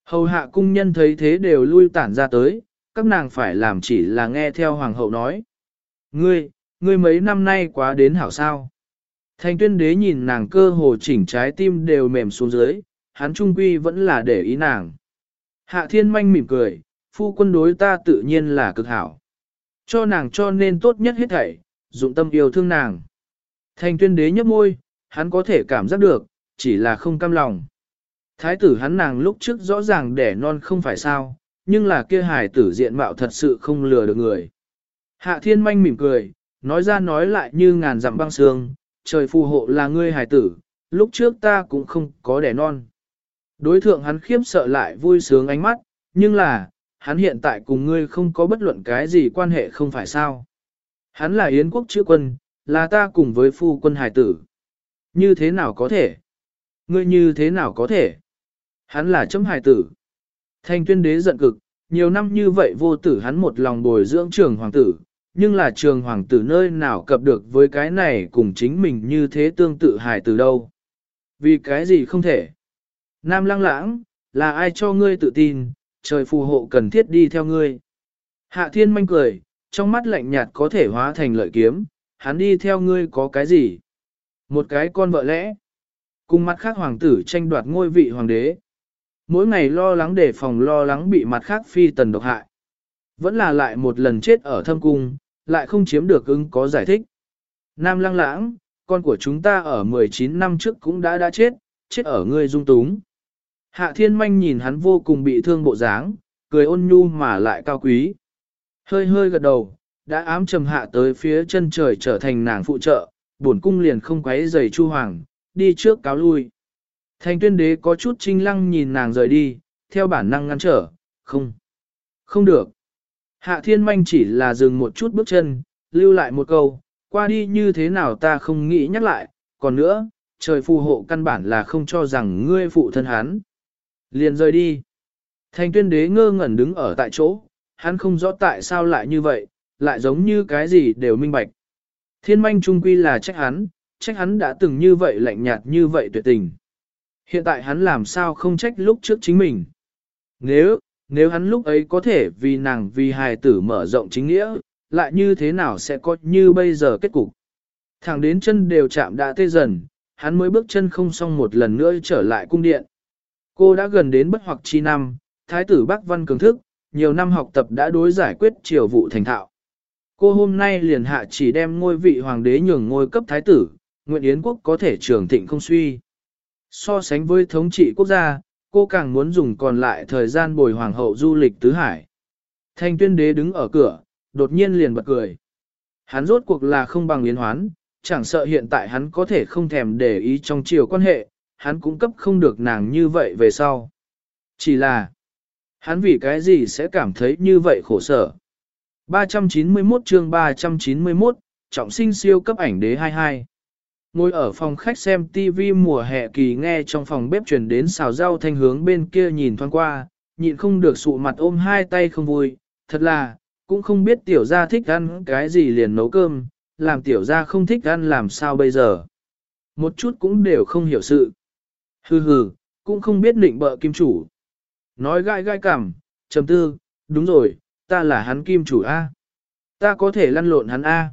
Hầu hạ cung nhân thấy thế đều lui tản ra tới, các nàng phải làm chỉ là nghe theo hoàng hậu nói. Ngươi, ngươi mấy năm nay quá đến hảo sao. Thành tuyên đế nhìn nàng cơ hồ chỉnh trái tim đều mềm xuống dưới, hắn trung quy vẫn là để ý nàng. Hạ thiên manh mỉm cười, phu quân đối ta tự nhiên là cực hảo. Cho nàng cho nên tốt nhất hết thảy, dụng tâm yêu thương nàng. Thành tuyên đế nhấp môi, hắn có thể cảm giác được, chỉ là không cam lòng. Thái tử hắn nàng lúc trước rõ ràng đẻ non không phải sao, nhưng là kia hài tử diện mạo thật sự không lừa được người. Hạ thiên manh mỉm cười, nói ra nói lại như ngàn dặm băng sương, trời phù hộ là ngươi hài tử, lúc trước ta cũng không có đẻ non. Đối thượng hắn khiếp sợ lại vui sướng ánh mắt, nhưng là, hắn hiện tại cùng ngươi không có bất luận cái gì quan hệ không phải sao. Hắn là Yến quốc chữ quân, là ta cùng với phu quân hài tử. Như thế nào có thể? Ngươi như thế nào có thể? Hắn là chấm hài tử. Thanh tuyên đế giận cực, nhiều năm như vậy vô tử hắn một lòng bồi dưỡng trường hoàng tử, nhưng là trường hoàng tử nơi nào cập được với cái này cùng chính mình như thế tương tự hài tử đâu. Vì cái gì không thể? Nam lăng lãng, là ai cho ngươi tự tin, trời phù hộ cần thiết đi theo ngươi. Hạ thiên manh cười, trong mắt lạnh nhạt có thể hóa thành lợi kiếm, hắn đi theo ngươi có cái gì? Một cái con vợ lẽ. Cùng mắt khác hoàng tử tranh đoạt ngôi vị hoàng đế. Mỗi ngày lo lắng để phòng lo lắng bị mặt khác phi tần độc hại. Vẫn là lại một lần chết ở thâm cung, lại không chiếm được ứng có giải thích. Nam lăng lãng, con của chúng ta ở 19 năm trước cũng đã đã chết, chết ở ngươi dung túng. Hạ thiên manh nhìn hắn vô cùng bị thương bộ dáng, cười ôn nhu mà lại cao quý. Hơi hơi gật đầu, đã ám trầm hạ tới phía chân trời trở thành nàng phụ trợ, bổn cung liền không quấy giày chu hoàng, đi trước cáo lui. Thành tuyên đế có chút trinh lăng nhìn nàng rời đi, theo bản năng ngăn trở, không, không được. Hạ thiên manh chỉ là dừng một chút bước chân, lưu lại một câu, qua đi như thế nào ta không nghĩ nhắc lại, còn nữa, trời phù hộ căn bản là không cho rằng ngươi phụ thân hắn. Liền rời đi. Thành tuyên đế ngơ ngẩn đứng ở tại chỗ, hắn không rõ tại sao lại như vậy, lại giống như cái gì đều minh bạch. Thiên manh trung quy là trách hắn, trách hắn đã từng như vậy lạnh nhạt như vậy tuyệt tình. Hiện tại hắn làm sao không trách lúc trước chính mình. Nếu, nếu hắn lúc ấy có thể vì nàng vì hài tử mở rộng chính nghĩa, lại như thế nào sẽ có như bây giờ kết cục. Thẳng đến chân đều chạm đã tê dần, hắn mới bước chân không xong một lần nữa trở lại cung điện. Cô đã gần đến bất hoặc chi năm, thái tử Bắc Văn cường thức, nhiều năm học tập đã đối giải quyết triều vụ thành thạo. Cô hôm nay liền hạ chỉ đem ngôi vị hoàng đế nhường ngôi cấp thái tử, nguyện Yến quốc có thể trường thịnh không suy. So sánh với thống trị quốc gia, cô càng muốn dùng còn lại thời gian bồi hoàng hậu du lịch tứ hải. Thanh tuyên đế đứng ở cửa, đột nhiên liền bật cười. Hắn rốt cuộc là không bằng liên hoán, chẳng sợ hiện tại hắn có thể không thèm để ý trong chiều quan hệ, hắn cũng cấp không được nàng như vậy về sau. Chỉ là, hắn vì cái gì sẽ cảm thấy như vậy khổ sở. 391 chương 391, trọng sinh siêu cấp ảnh đế 22. Ngồi ở phòng khách xem TV mùa hè kỳ nghe trong phòng bếp truyền đến xào rau thanh hướng bên kia nhìn thoáng qua, nhịn không được sụ mặt ôm hai tay không vui, thật là, cũng không biết tiểu gia thích ăn cái gì liền nấu cơm, làm tiểu gia không thích ăn làm sao bây giờ. Một chút cũng đều không hiểu sự. Hừ hừ, cũng không biết định bợ kim chủ. Nói gai gai cảm, trầm tư, đúng rồi, ta là hắn kim chủ A. Ta có thể lăn lộn hắn A.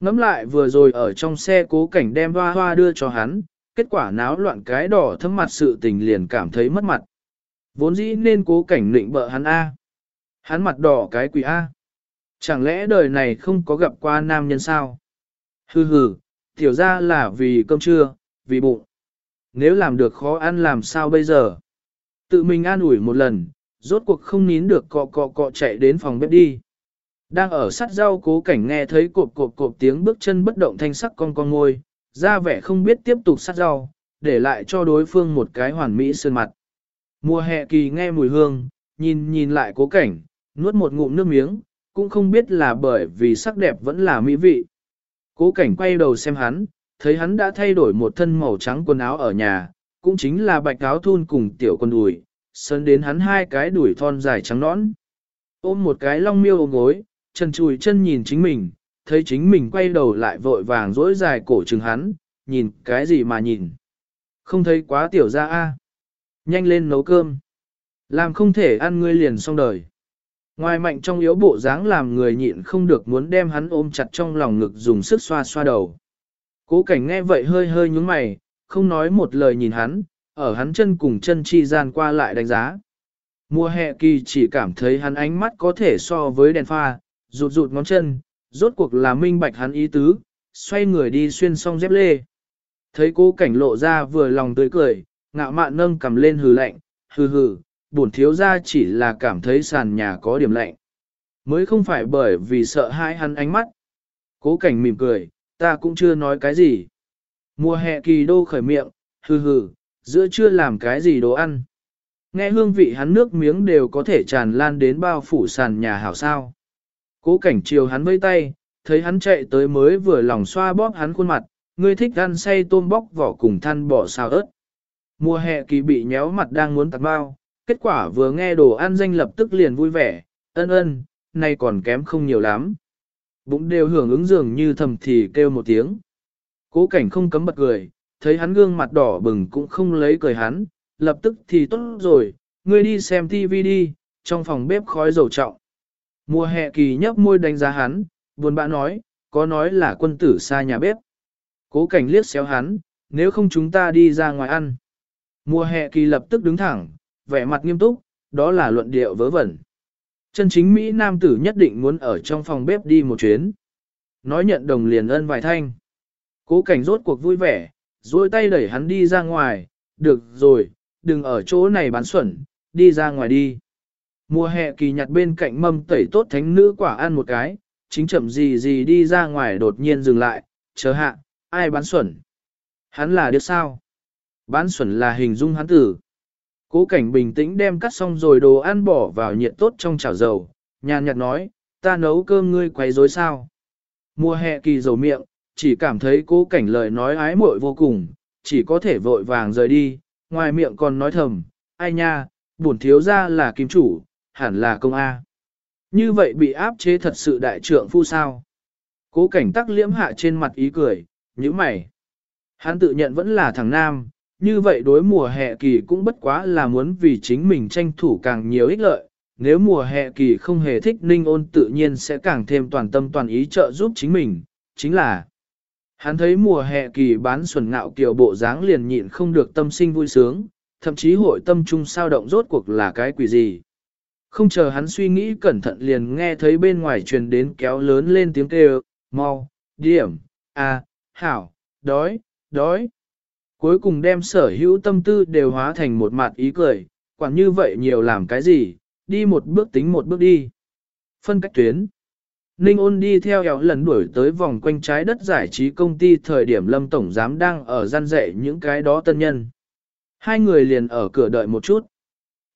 Ngắm lại vừa rồi ở trong xe cố cảnh đem hoa hoa đưa cho hắn, kết quả náo loạn cái đỏ thấm mặt sự tình liền cảm thấy mất mặt. Vốn dĩ nên cố cảnh định bợ hắn A. Hắn mặt đỏ cái quỷ A. Chẳng lẽ đời này không có gặp qua nam nhân sao? Hừ hừ, tiểu ra là vì cơm trưa, vì bụng. Nếu làm được khó ăn làm sao bây giờ? Tự mình an ủi một lần, rốt cuộc không nín được cọ cọ cọ chạy đến phòng bếp đi. Đang ở sát rau cố cảnh nghe thấy cộp cộp cộp tiếng bước chân bất động thanh sắc con con ngôi, ra vẻ không biết tiếp tục sát rau, để lại cho đối phương một cái hoàn mỹ sơn mặt. Mùa hè kỳ nghe mùi hương, nhìn nhìn lại cố cảnh, nuốt một ngụm nước miếng, cũng không biết là bởi vì sắc đẹp vẫn là mỹ vị. Cố cảnh quay đầu xem hắn, thấy hắn đã thay đổi một thân màu trắng quần áo ở nhà, cũng chính là bạch áo thun cùng tiểu con đùi, sơn đến hắn hai cái đùi thon dài trắng nõn. Ôm một cái long miêu ôm gối, chân chùi chân nhìn chính mình, thấy chính mình quay đầu lại vội vàng dỗi dài cổ chừng hắn, nhìn cái gì mà nhìn. Không thấy quá tiểu ra a Nhanh lên nấu cơm. Làm không thể ăn ngươi liền xong đời. Ngoài mạnh trong yếu bộ dáng làm người nhịn không được muốn đem hắn ôm chặt trong lòng ngực dùng sức xoa xoa đầu. Cố cảnh nghe vậy hơi hơi nhúng mày, không nói một lời nhìn hắn, ở hắn chân cùng chân chi gian qua lại đánh giá. Mùa hè kỳ chỉ cảm thấy hắn ánh mắt có thể so với đèn pha, rụt rụt ngón chân, rốt cuộc là minh bạch hắn ý tứ, xoay người đi xuyên xong dép lê. Thấy cố cảnh lộ ra vừa lòng tươi cười, ngạo mạn nâng cầm lên hừ lạnh, hừ hừ, bổn thiếu ra chỉ là cảm thấy sàn nhà có điểm lạnh. Mới không phải bởi vì sợ hãi hắn ánh mắt. Cố cảnh mỉm cười, ta cũng chưa nói cái gì. Mùa hè kỳ đô khởi miệng, hừ hừ, giữa chưa làm cái gì đồ ăn. Nghe hương vị hắn nước miếng đều có thể tràn lan đến bao phủ sàn nhà hảo sao. Cố cảnh chiều hắn vây tay, thấy hắn chạy tới mới vừa lòng xoa bóp hắn khuôn mặt, ngươi thích ăn say tôm bóc vỏ cùng than bỏ xào ớt. Mùa hè kỳ bị nhéo mặt đang muốn tạt bao, kết quả vừa nghe đồ ăn danh lập tức liền vui vẻ, ân ân, nay còn kém không nhiều lắm. Bụng đều hưởng ứng dường như thầm thì kêu một tiếng. Cố cảnh không cấm bật cười, thấy hắn gương mặt đỏ bừng cũng không lấy cười hắn, lập tức thì tốt rồi, ngươi đi xem TV đi, trong phòng bếp khói dầu trọng. Mùa hè kỳ nhấp môi đánh giá hắn, buồn bã nói, có nói là quân tử xa nhà bếp. Cố cảnh liếc xéo hắn, nếu không chúng ta đi ra ngoài ăn. Mùa hè kỳ lập tức đứng thẳng, vẻ mặt nghiêm túc, đó là luận điệu vớ vẩn. Chân chính Mỹ Nam tử nhất định muốn ở trong phòng bếp đi một chuyến. Nói nhận đồng liền ân vài thanh. Cố cảnh rốt cuộc vui vẻ, duỗi tay đẩy hắn đi ra ngoài, được rồi, đừng ở chỗ này bán xuẩn, đi ra ngoài đi. Mùa hè kỳ nhặt bên cạnh mâm tẩy tốt thánh nữ quả ăn một cái, chính chậm gì gì đi ra ngoài đột nhiên dừng lại, chờ hạ, ai bán xuẩn? Hắn là đứa sao? Bán xuẩn là hình dung hắn tử. Cố cảnh bình tĩnh đem cắt xong rồi đồ ăn bỏ vào nhiệt tốt trong chảo dầu, nhàn nhạt nói, ta nấu cơm ngươi quấy rối sao? Mùa hè kỳ dầu miệng, chỉ cảm thấy cố cảnh lời nói ái muội vô cùng, chỉ có thể vội vàng rời đi, ngoài miệng còn nói thầm, ai nha, bổn thiếu ra là kim chủ, hẳn là công A. Như vậy bị áp chế thật sự đại trượng phu sao. Cố cảnh tắc liễm hạ trên mặt ý cười, như mày. Hắn tự nhận vẫn là thằng nam, như vậy đối mùa hè kỳ cũng bất quá là muốn vì chính mình tranh thủ càng nhiều ích lợi. Nếu mùa hè kỳ không hề thích ninh ôn tự nhiên sẽ càng thêm toàn tâm toàn ý trợ giúp chính mình, chính là Hắn thấy mùa hè kỳ bán xuẩn ngạo kiều bộ dáng liền nhịn không được tâm sinh vui sướng, thậm chí hội tâm trung sao động rốt cuộc là cái quỷ gì. Không chờ hắn suy nghĩ cẩn thận liền nghe thấy bên ngoài truyền đến kéo lớn lên tiếng kêu, mau, điểm, à, hảo, đói, đói. Cuối cùng đem sở hữu tâm tư đều hóa thành một mặt ý cười, quản như vậy nhiều làm cái gì, đi một bước tính một bước đi. Phân cách tuyến. Ninh ôn đi theo éo lần đuổi tới vòng quanh trái đất giải trí công ty thời điểm Lâm Tổng Giám đang ở gian dạy những cái đó tân nhân. Hai người liền ở cửa đợi một chút.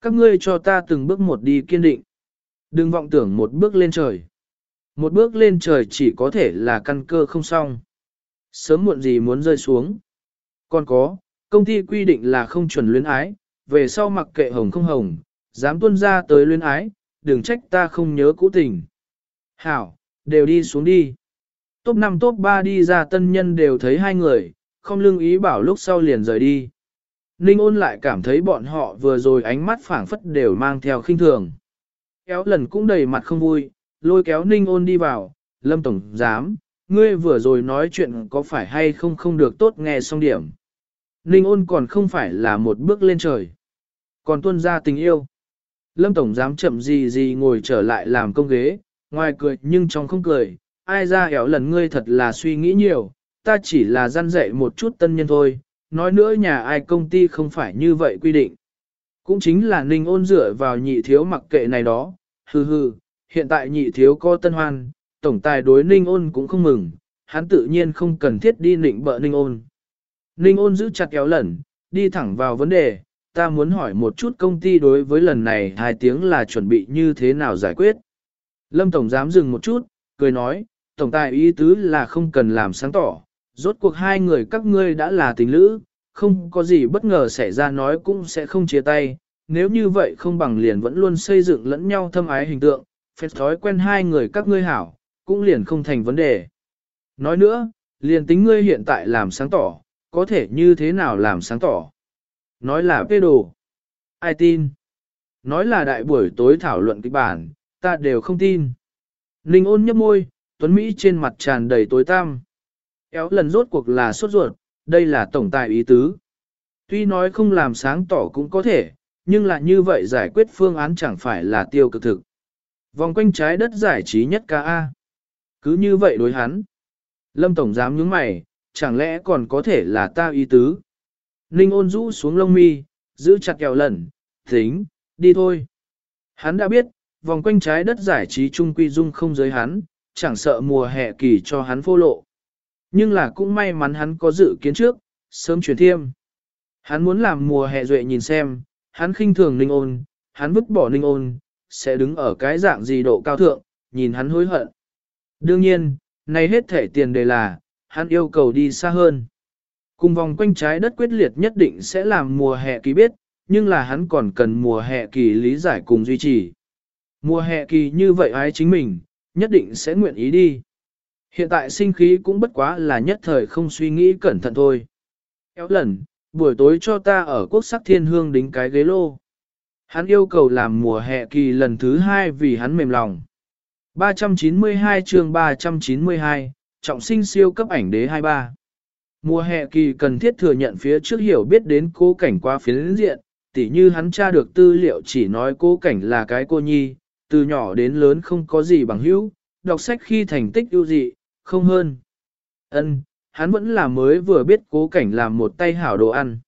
Các ngươi cho ta từng bước một đi kiên định. Đừng vọng tưởng một bước lên trời. Một bước lên trời chỉ có thể là căn cơ không xong. Sớm muộn gì muốn rơi xuống. Còn có, công ty quy định là không chuẩn luyến ái, về sau mặc kệ hồng không hồng, dám tuân ra tới luyến ái, đừng trách ta không nhớ cũ tình. Hảo, đều đi xuống đi. Top 5 top 3 đi ra tân nhân đều thấy hai người, không lương ý bảo lúc sau liền rời đi. Ninh ôn lại cảm thấy bọn họ vừa rồi ánh mắt phảng phất đều mang theo khinh thường. Kéo lần cũng đầy mặt không vui, lôi kéo ninh ôn đi vào, lâm tổng giám, ngươi vừa rồi nói chuyện có phải hay không không được tốt nghe xong điểm. Ninh ôn còn không phải là một bước lên trời, còn tuân ra tình yêu. Lâm tổng giám chậm gì gì ngồi trở lại làm công ghế, ngoài cười nhưng trong không cười, ai ra éo lần ngươi thật là suy nghĩ nhiều, ta chỉ là gian dạy một chút tân nhân thôi, nói nữa nhà ai công ty không phải như vậy quy định. Cũng chính là ninh ôn dựa vào nhị thiếu mặc kệ này đó, hừ hừ, hiện tại nhị thiếu có tân hoan, tổng tài đối ninh ôn cũng không mừng, hắn tự nhiên không cần thiết đi nịnh bợ ninh ôn. Ninh ôn giữ chặt kéo lẩn đi thẳng vào vấn đề, ta muốn hỏi một chút công ty đối với lần này hai tiếng là chuẩn bị như thế nào giải quyết. Lâm Tổng dám dừng một chút, cười nói, Tổng tài ý tứ là không cần làm sáng tỏ, rốt cuộc hai người các ngươi đã là tình lữ, không có gì bất ngờ xảy ra nói cũng sẽ không chia tay, nếu như vậy không bằng liền vẫn luôn xây dựng lẫn nhau thâm ái hình tượng, phép thói quen hai người các ngươi hảo, cũng liền không thành vấn đề. Nói nữa, liền tính ngươi hiện tại làm sáng tỏ, có thể như thế nào làm sáng tỏ. Nói là phê đồ. Ai tin? Nói là đại buổi tối thảo luận kịch bản, ta đều không tin. Ninh ôn nhấp môi, Tuấn Mỹ trên mặt tràn đầy tối tăm. Kéo lần rốt cuộc là sốt ruột, đây là tổng tài ý tứ. Tuy nói không làm sáng tỏ cũng có thể, nhưng là như vậy giải quyết phương án chẳng phải là tiêu cực thực. Vòng quanh trái đất giải trí nhất ca A. Cứ như vậy đối hắn. Lâm Tổng dám nhướng mày, chẳng lẽ còn có thể là ta ý tứ. Ninh ôn rũ xuống lông mi, giữ chặt kẹo lần, tính, đi thôi. Hắn đã biết, vòng quanh trái đất giải trí trung quy dung không giới hắn, chẳng sợ mùa hè kỳ cho hắn phô lộ. Nhưng là cũng may mắn hắn có dự kiến trước, sớm chuyển thiêm. Hắn muốn làm mùa hè duệ nhìn xem, hắn khinh thường ninh ôn, hắn vứt bỏ ninh ôn, sẽ đứng ở cái dạng gì độ cao thượng, nhìn hắn hối hận. Đương nhiên, nay hết thể tiền đề là, hắn yêu cầu đi xa hơn. Cùng vòng quanh trái đất quyết liệt nhất định sẽ làm mùa hè kỳ biết, nhưng là hắn còn cần mùa hè kỳ lý giải cùng duy trì. Mùa hè kỳ như vậy ai chính mình, nhất định sẽ nguyện ý đi. Hiện tại sinh khí cũng bất quá là nhất thời không suy nghĩ cẩn thận thôi. Kéo lần, buổi tối cho ta ở quốc sắc thiên hương đính cái ghế lô. Hắn yêu cầu làm mùa hè kỳ lần thứ hai vì hắn mềm lòng. 392 chương 392, trọng sinh siêu cấp ảnh đế 23. Mùa hè kỳ cần thiết thừa nhận phía trước hiểu biết đến cố cảnh qua phiến diện, tỉ như hắn tra được tư liệu chỉ nói cố cảnh là cái cô nhi, từ nhỏ đến lớn không có gì bằng hữu, đọc sách khi thành tích ưu dị, không hơn. Ân, hắn vẫn là mới vừa biết cố cảnh làm một tay hảo đồ ăn.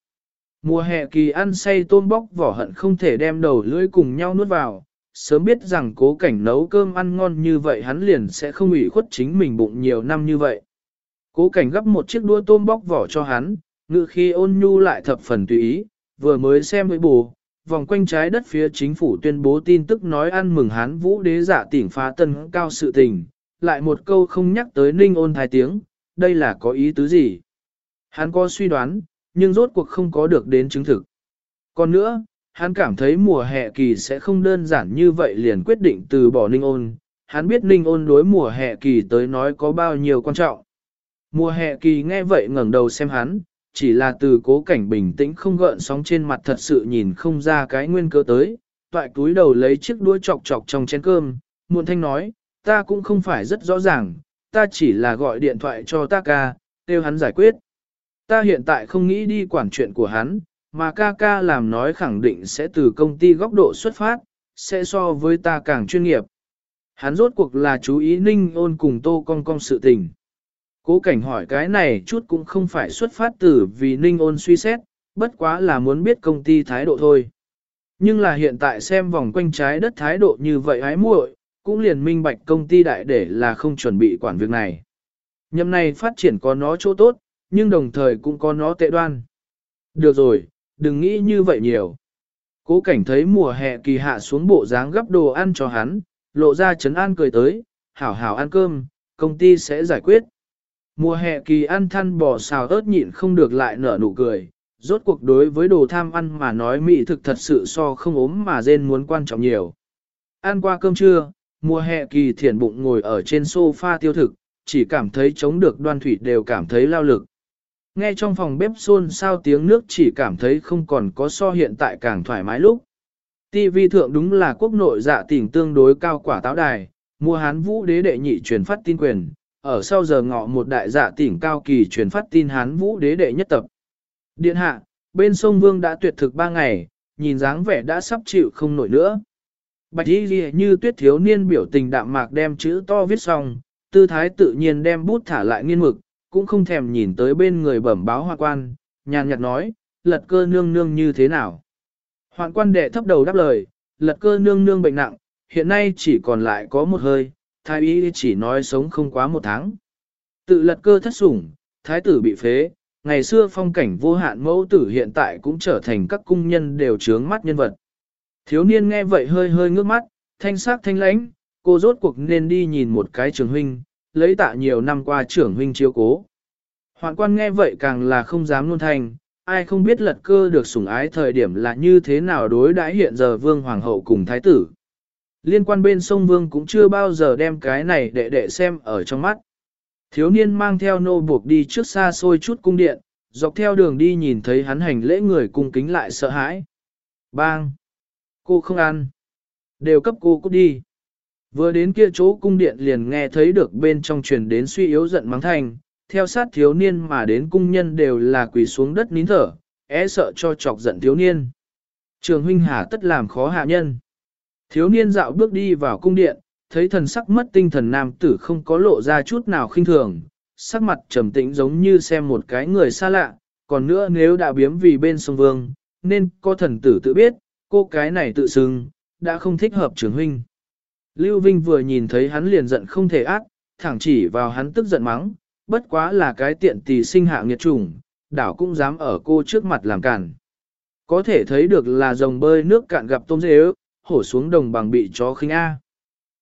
Mùa hè kỳ ăn say tôm bóc vỏ hận không thể đem đầu lưỡi cùng nhau nuốt vào, sớm biết rằng cố cảnh nấu cơm ăn ngon như vậy hắn liền sẽ không ủy khuất chính mình bụng nhiều năm như vậy. Cố cảnh gấp một chiếc đua tôm bóc vỏ cho hắn, ngự khi ôn nhu lại thập phần tùy ý, vừa mới xem với bù, vòng quanh trái đất phía chính phủ tuyên bố tin tức nói ăn mừng hán vũ đế giả tỉnh phá tân cao sự tình, lại một câu không nhắc tới ninh ôn thái tiếng, đây là có ý tứ gì? Hắn có suy đoán, nhưng rốt cuộc không có được đến chứng thực. Còn nữa, hắn cảm thấy mùa hè kỳ sẽ không đơn giản như vậy liền quyết định từ bỏ ninh ôn, hắn biết ninh ôn đối mùa hè kỳ tới nói có bao nhiêu quan trọng. Mùa hè kỳ nghe vậy ngẩng đầu xem hắn, chỉ là từ cố cảnh bình tĩnh không gợn sóng trên mặt thật sự nhìn không ra cái nguyên cơ tới, toại túi đầu lấy chiếc đuôi chọc chọc trong chén cơm, muộn thanh nói, ta cũng không phải rất rõ ràng, ta chỉ là gọi điện thoại cho ta ca, kêu hắn giải quyết. Ta hiện tại không nghĩ đi quản chuyện của hắn, mà ca ca làm nói khẳng định sẽ từ công ty góc độ xuất phát, sẽ so với ta càng chuyên nghiệp. Hắn rốt cuộc là chú ý ninh ôn cùng tô cong cong sự tình. Cố cảnh hỏi cái này chút cũng không phải xuất phát từ vì ninh ôn suy xét, bất quá là muốn biết công ty thái độ thôi. Nhưng là hiện tại xem vòng quanh trái đất thái độ như vậy hái muội, cũng liền minh bạch công ty đại để là không chuẩn bị quản việc này. Nhậm này phát triển có nó chỗ tốt, nhưng đồng thời cũng có nó tệ đoan. Được rồi, đừng nghĩ như vậy nhiều. Cố cảnh thấy mùa hè kỳ hạ xuống bộ dáng gấp đồ ăn cho hắn, lộ ra chấn an cười tới, hảo hảo ăn cơm, công ty sẽ giải quyết. Mùa hè kỳ ăn than bò xào ớt nhịn không được lại nở nụ cười, rốt cuộc đối với đồ tham ăn mà nói mỹ thực thật sự so không ốm mà rên muốn quan trọng nhiều. Ăn qua cơm trưa, mùa hè kỳ thiền bụng ngồi ở trên sofa tiêu thực, chỉ cảm thấy chống được đoan thủy đều cảm thấy lao lực. Nghe trong phòng bếp xôn sao tiếng nước chỉ cảm thấy không còn có so hiện tại càng thoải mái lúc. TV thượng đúng là quốc nội dạ tỉnh tương đối cao quả táo đài, mua hán vũ đế đệ nhị truyền phát tin quyền, ở sau giờ ngọ một đại dạ tỉnh cao kỳ truyền phát tin hán vũ đế đệ nhất tập. Điện hạ, bên sông Vương đã tuyệt thực ba ngày, nhìn dáng vẻ đã sắp chịu không nổi nữa. Bạch y ghi như tuyết thiếu niên biểu tình đạm mạc đem chữ to viết xong, tư thái tự nhiên đem bút thả lại nghiên mực, cũng không thèm nhìn tới bên người bẩm báo hoa quan, nhàn nhạt nói, lật cơ nương nương như thế nào. Hoạn quan đệ thấp đầu đáp lời, lật cơ nương nương bệnh nặng, hiện nay chỉ còn lại có một hơi, thái y chỉ nói sống không quá một tháng. Tự lật cơ thất sủng, thái tử bị phế, ngày xưa phong cảnh vô hạn mẫu tử hiện tại cũng trở thành các cung nhân đều trướng mắt nhân vật. Thiếu niên nghe vậy hơi hơi ngước mắt, thanh sắc thanh lãnh, cô rốt cuộc nên đi nhìn một cái trường huynh, lấy tạ nhiều năm qua trưởng huynh chiếu cố. Hoạn quan nghe vậy càng là không dám luôn thành, ai không biết lật cơ được sủng ái thời điểm là như thế nào đối đãi hiện giờ vương hoàng hậu cùng thái tử. Liên quan bên sông vương cũng chưa bao giờ đem cái này để để xem ở trong mắt. Thiếu niên mang theo nô buộc đi trước xa xôi chút cung điện, dọc theo đường đi nhìn thấy hắn hành lễ người cung kính lại sợ hãi. Bang! Cô không ăn. Đều cấp cô cút đi. Vừa đến kia chỗ cung điện liền nghe thấy được bên trong truyền đến suy yếu giận mắng thành. theo sát thiếu niên mà đến cung nhân đều là quỳ xuống đất nín thở, é e sợ cho chọc giận thiếu niên. Trường huynh hà tất làm khó hạ nhân. Thiếu niên dạo bước đi vào cung điện, thấy thần sắc mất tinh thần nam tử không có lộ ra chút nào khinh thường, sắc mặt trầm tĩnh giống như xem một cái người xa lạ, còn nữa nếu đã biếm vì bên sông vương, nên có thần tử tự biết, cô cái này tự xưng, đã không thích hợp trưởng huynh. Lưu Vinh vừa nhìn thấy hắn liền giận không thể ác, thẳng chỉ vào hắn tức giận mắng, bất quá là cái tiện tỳ sinh hạ nghiệt chủng, đảo cũng dám ở cô trước mặt làm cản. Có thể thấy được là rồng bơi nước cạn gặp tôm dê ước, hổ xuống đồng bằng bị chó khinh A.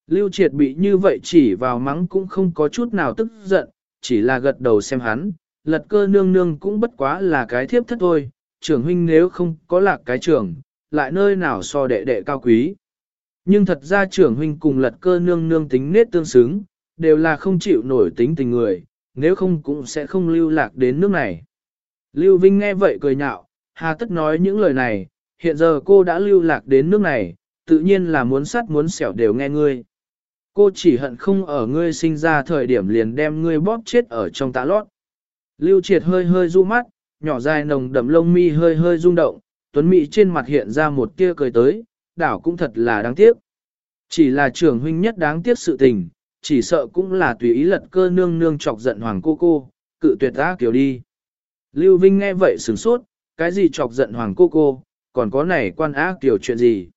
Lưu triệt bị như vậy chỉ vào mắng cũng không có chút nào tức giận, chỉ là gật đầu xem hắn, lật cơ nương nương cũng bất quá là cái thiếp thất thôi, trưởng huynh nếu không có lạc cái trưởng, lại nơi nào so đệ đệ cao quý. Nhưng thật ra trưởng huynh cùng lật cơ nương nương tính nết tương xứng, đều là không chịu nổi tính tình người, nếu không cũng sẽ không lưu lạc đến nước này. Lưu Vinh nghe vậy cười nhạo, hà tất nói những lời này, hiện giờ cô đã lưu lạc đến nước này, tự nhiên là muốn sắt muốn xẻo đều nghe ngươi. Cô chỉ hận không ở ngươi sinh ra thời điểm liền đem ngươi bóp chết ở trong tạ lót. Lưu triệt hơi hơi du mắt, nhỏ dài nồng đậm lông mi hơi hơi rung động, tuấn mỹ trên mặt hiện ra một tia cười tới, đảo cũng thật là đáng tiếc. Chỉ là trưởng huynh nhất đáng tiếc sự tình, chỉ sợ cũng là tùy ý lật cơ nương nương chọc giận hoàng cô cô, cự tuyệt ra kiểu đi. Lưu Vinh nghe vậy sửng sốt, cái gì chọc giận hoàng cô cô, còn có này quan ác tiểu chuyện gì.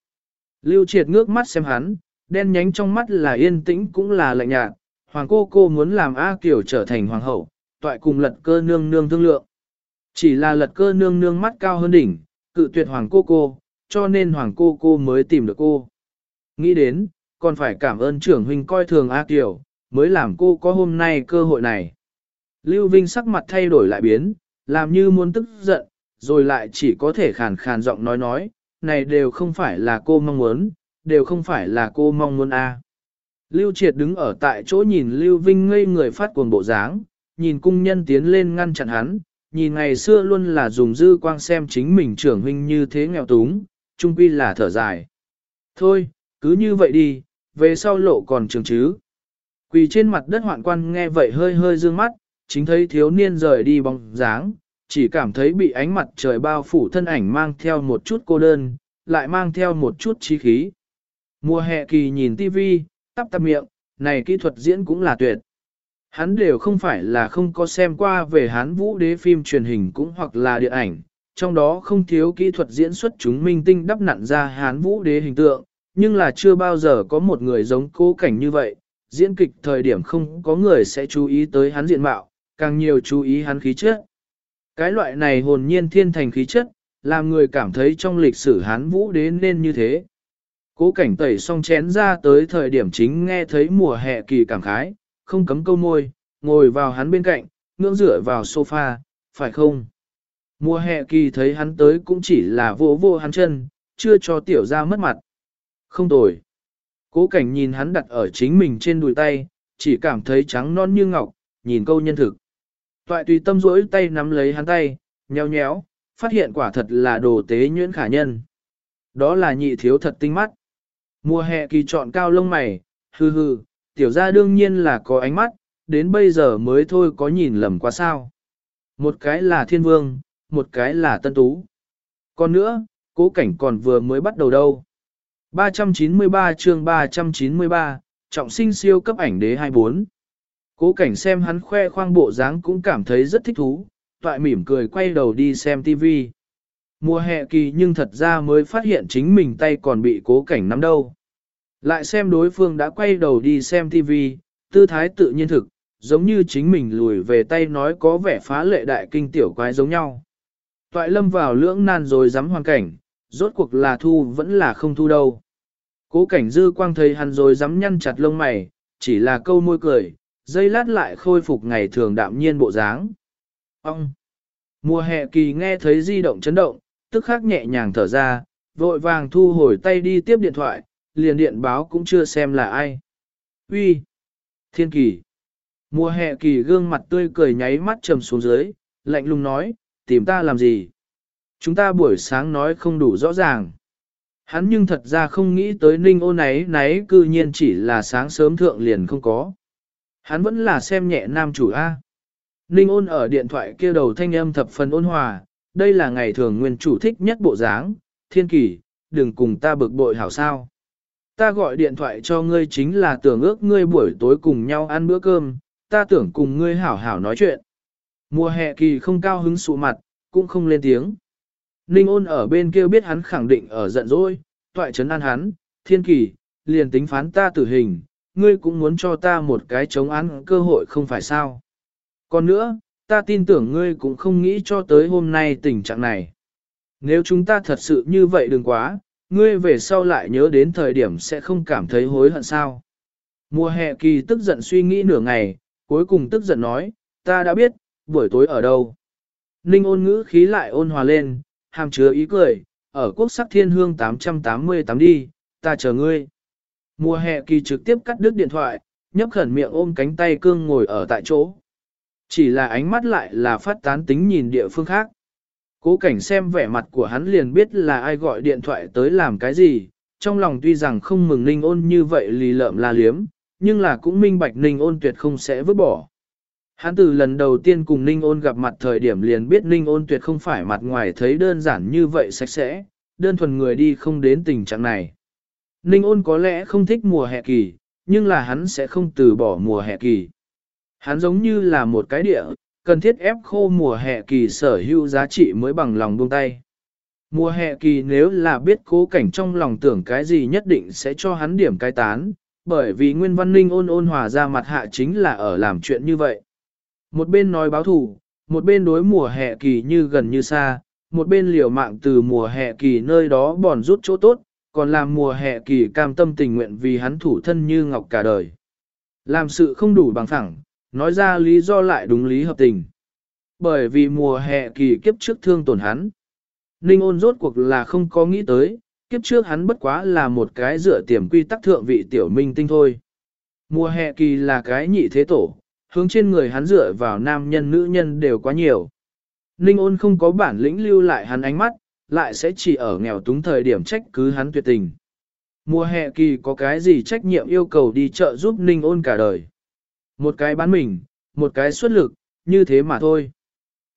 Lưu triệt ngước mắt xem hắn, đen nhánh trong mắt là yên tĩnh cũng là lạnh nhạt, hoàng cô cô muốn làm A Kiều trở thành hoàng hậu, toại cùng lật cơ nương nương thương lượng. Chỉ là lật cơ nương nương mắt cao hơn đỉnh, cự tuyệt hoàng cô cô, cho nên hoàng cô cô mới tìm được cô. Nghĩ đến, còn phải cảm ơn trưởng huynh coi thường A Kiều, mới làm cô có hôm nay cơ hội này. Lưu Vinh sắc mặt thay đổi lại biến, làm như muốn tức giận, rồi lại chỉ có thể khàn khàn giọng nói nói, này đều không phải là cô mong muốn, đều không phải là cô mong muốn a. Lưu Triệt đứng ở tại chỗ nhìn Lưu Vinh ngây người phát cuồng bộ dáng, nhìn cung nhân tiến lên ngăn chặn hắn, nhìn ngày xưa luôn là dùng dư quang xem chính mình trưởng huynh như thế nghèo túng, trung quy là thở dài. Thôi, cứ như vậy đi, về sau lộ còn trường chứ. Quỳ trên mặt đất hoạn quan nghe vậy hơi hơi dương mắt, chính thấy thiếu niên rời đi bóng dáng, chỉ cảm thấy bị ánh mặt trời bao phủ thân ảnh mang theo một chút cô đơn, lại mang theo một chút trí khí. Mùa hè kỳ nhìn tivi, tắp tắp miệng, này kỹ thuật diễn cũng là tuyệt. Hắn đều không phải là không có xem qua về hán vũ đế phim truyền hình cũng hoặc là điện ảnh, trong đó không thiếu kỹ thuật diễn xuất chúng minh tinh đắp nặn ra hán vũ đế hình tượng, nhưng là chưa bao giờ có một người giống cố cảnh như vậy, diễn kịch thời điểm không có người sẽ chú ý tới hắn diện mạo, càng nhiều chú ý hắn khí chất. Cái loại này hồn nhiên thiên thành khí chất, làm người cảm thấy trong lịch sử hán vũ đế nên như thế. Cố cảnh tẩy xong chén ra tới thời điểm chính nghe thấy mùa hè kỳ cảm khái, không cấm câu môi, ngồi vào hắn bên cạnh, ngưỡng rửa vào sofa, phải không? Mùa hè kỳ thấy hắn tới cũng chỉ là vô vô hắn chân, chưa cho tiểu ra mất mặt. Không tồi. Cố cảnh nhìn hắn đặt ở chính mình trên đùi tay, chỉ cảm thấy trắng non như ngọc, nhìn câu nhân thực. Toại tùy tâm rỗi tay nắm lấy hắn tay, nhéo nhéo, phát hiện quả thật là đồ tế nhuyễn khả nhân. Đó là nhị thiếu thật tinh mắt. Mùa hè kỳ chọn cao lông mày, hư hư, tiểu ra đương nhiên là có ánh mắt, đến bây giờ mới thôi có nhìn lầm quá sao. Một cái là thiên vương, một cái là tân tú. Còn nữa, cố cảnh còn vừa mới bắt đầu đâu. 393 chương 393, trọng sinh siêu cấp ảnh đế 24. Cố cảnh xem hắn khoe khoang bộ dáng cũng cảm thấy rất thích thú, toại mỉm cười quay đầu đi xem TV. Mùa hè kỳ nhưng thật ra mới phát hiện chính mình tay còn bị cố cảnh nắm đâu. Lại xem đối phương đã quay đầu đi xem TV, tư thái tự nhiên thực, giống như chính mình lùi về tay nói có vẻ phá lệ đại kinh tiểu quái giống nhau. Toại lâm vào lưỡng nan rồi dám hoàn cảnh, rốt cuộc là thu vẫn là không thu đâu. Cố cảnh dư quang thấy hắn rồi dám nhăn chặt lông mày, chỉ là câu môi cười, dây lát lại khôi phục ngày thường đạm nhiên bộ dáng. Ông! Mùa hè kỳ nghe thấy di động chấn động, tức khắc nhẹ nhàng thở ra, vội vàng thu hồi tay đi tiếp điện thoại, liền điện báo cũng chưa xem là ai. Uy, Thiên kỳ! Mùa hè kỳ gương mặt tươi cười nháy mắt trầm xuống dưới, lạnh lùng nói, tìm ta làm gì? Chúng ta buổi sáng nói không đủ rõ ràng. Hắn nhưng thật ra không nghĩ tới ninh ô náy náy cư nhiên chỉ là sáng sớm thượng liền không có. Hắn vẫn là xem nhẹ nam chủ A. Ninh ôn ở điện thoại kia đầu thanh âm thập phần ôn hòa, đây là ngày thường nguyên chủ thích nhất bộ dáng, thiên kỳ, đừng cùng ta bực bội hảo sao. Ta gọi điện thoại cho ngươi chính là tưởng ước ngươi buổi tối cùng nhau ăn bữa cơm, ta tưởng cùng ngươi hảo hảo nói chuyện. Mùa hè kỳ không cao hứng sụ mặt, cũng không lên tiếng. Ninh ôn ở bên kia biết hắn khẳng định ở giận dỗi, toại trấn an hắn, thiên kỳ, liền tính phán ta tử hình, ngươi cũng muốn cho ta một cái chống án cơ hội không phải sao. Còn nữa, ta tin tưởng ngươi cũng không nghĩ cho tới hôm nay tình trạng này. Nếu chúng ta thật sự như vậy đừng quá, ngươi về sau lại nhớ đến thời điểm sẽ không cảm thấy hối hận sao. Mùa hè kỳ tức giận suy nghĩ nửa ngày, cuối cùng tức giận nói, ta đã biết, buổi tối ở đâu. Ninh ôn ngữ khí lại ôn hòa lên, hàm chứa ý cười, ở quốc sắc thiên hương 888 đi, ta chờ ngươi. Mùa hè kỳ trực tiếp cắt đứt điện thoại, nhấp khẩn miệng ôm cánh tay cương ngồi ở tại chỗ. Chỉ là ánh mắt lại là phát tán tính nhìn địa phương khác. Cố cảnh xem vẻ mặt của hắn liền biết là ai gọi điện thoại tới làm cái gì, trong lòng tuy rằng không mừng ninh ôn như vậy lì lợm la liếm, nhưng là cũng minh bạch ninh ôn tuyệt không sẽ vứt bỏ. Hắn từ lần đầu tiên cùng ninh ôn gặp mặt thời điểm liền biết ninh ôn tuyệt không phải mặt ngoài thấy đơn giản như vậy sạch sẽ, đơn thuần người đi không đến tình trạng này. Ninh ôn có lẽ không thích mùa hè kỳ, nhưng là hắn sẽ không từ bỏ mùa hè kỳ. Hắn giống như là một cái địa, cần thiết ép khô mùa hè kỳ sở hữu giá trị mới bằng lòng buông tay. Mùa hè kỳ nếu là biết cố cảnh trong lòng tưởng cái gì nhất định sẽ cho hắn điểm cái tán, bởi vì Nguyên Văn Ninh ôn ôn hòa ra mặt hạ chính là ở làm chuyện như vậy. Một bên nói báo thù, một bên đối mùa hè kỳ như gần như xa, một bên liều mạng từ mùa hè kỳ nơi đó bòn rút chỗ tốt, còn làm mùa hè kỳ cam tâm tình nguyện vì hắn thủ thân như ngọc cả đời. Làm sự không đủ bằng phẳng, nói ra lý do lại đúng lý hợp tình. Bởi vì mùa hè kỳ kiếp trước thương tổn hắn. Ninh ôn rốt cuộc là không có nghĩ tới, kiếp trước hắn bất quá là một cái dựa tiềm quy tắc thượng vị tiểu minh tinh thôi. Mùa hè kỳ là cái nhị thế tổ, hướng trên người hắn dựa vào nam nhân nữ nhân đều quá nhiều. Ninh ôn không có bản lĩnh lưu lại hắn ánh mắt, lại sẽ chỉ ở nghèo túng thời điểm trách cứ hắn tuyệt tình. Mùa hè kỳ có cái gì trách nhiệm yêu cầu đi chợ giúp Ninh ôn cả đời. Một cái bán mình, một cái xuất lực, như thế mà thôi.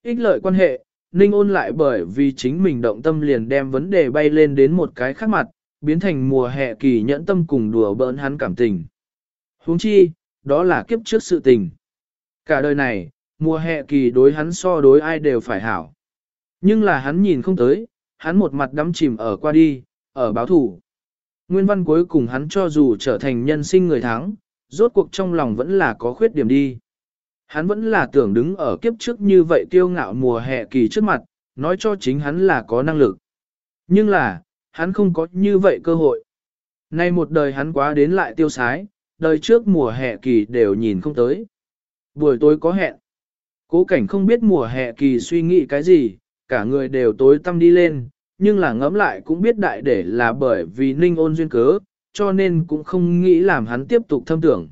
Ích lợi quan hệ, Ninh ôn lại bởi vì chính mình động tâm liền đem vấn đề bay lên đến một cái khác mặt, biến thành mùa hè kỳ nhẫn tâm cùng đùa bỡn hắn cảm tình. huống chi, đó là kiếp trước sự tình. Cả đời này, mùa hè kỳ đối hắn so đối ai đều phải hảo. Nhưng là hắn nhìn không tới, hắn một mặt đắm chìm ở qua đi, ở báo thủ. Nguyên văn cuối cùng hắn cho dù trở thành nhân sinh người thắng, rốt cuộc trong lòng vẫn là có khuyết điểm đi. Hắn vẫn là tưởng đứng ở kiếp trước như vậy tiêu ngạo mùa hè kỳ trước mặt, nói cho chính hắn là có năng lực. Nhưng là, hắn không có như vậy cơ hội. Nay một đời hắn quá đến lại tiêu sái, đời trước mùa hè kỳ đều nhìn không tới. Buổi tối có hẹn. Cố cảnh không biết mùa hè kỳ suy nghĩ cái gì, cả người đều tối tâm đi lên, nhưng là ngẫm lại cũng biết đại để là bởi vì ninh ôn duyên cớ, cho nên cũng không nghĩ làm hắn tiếp tục thâm tưởng.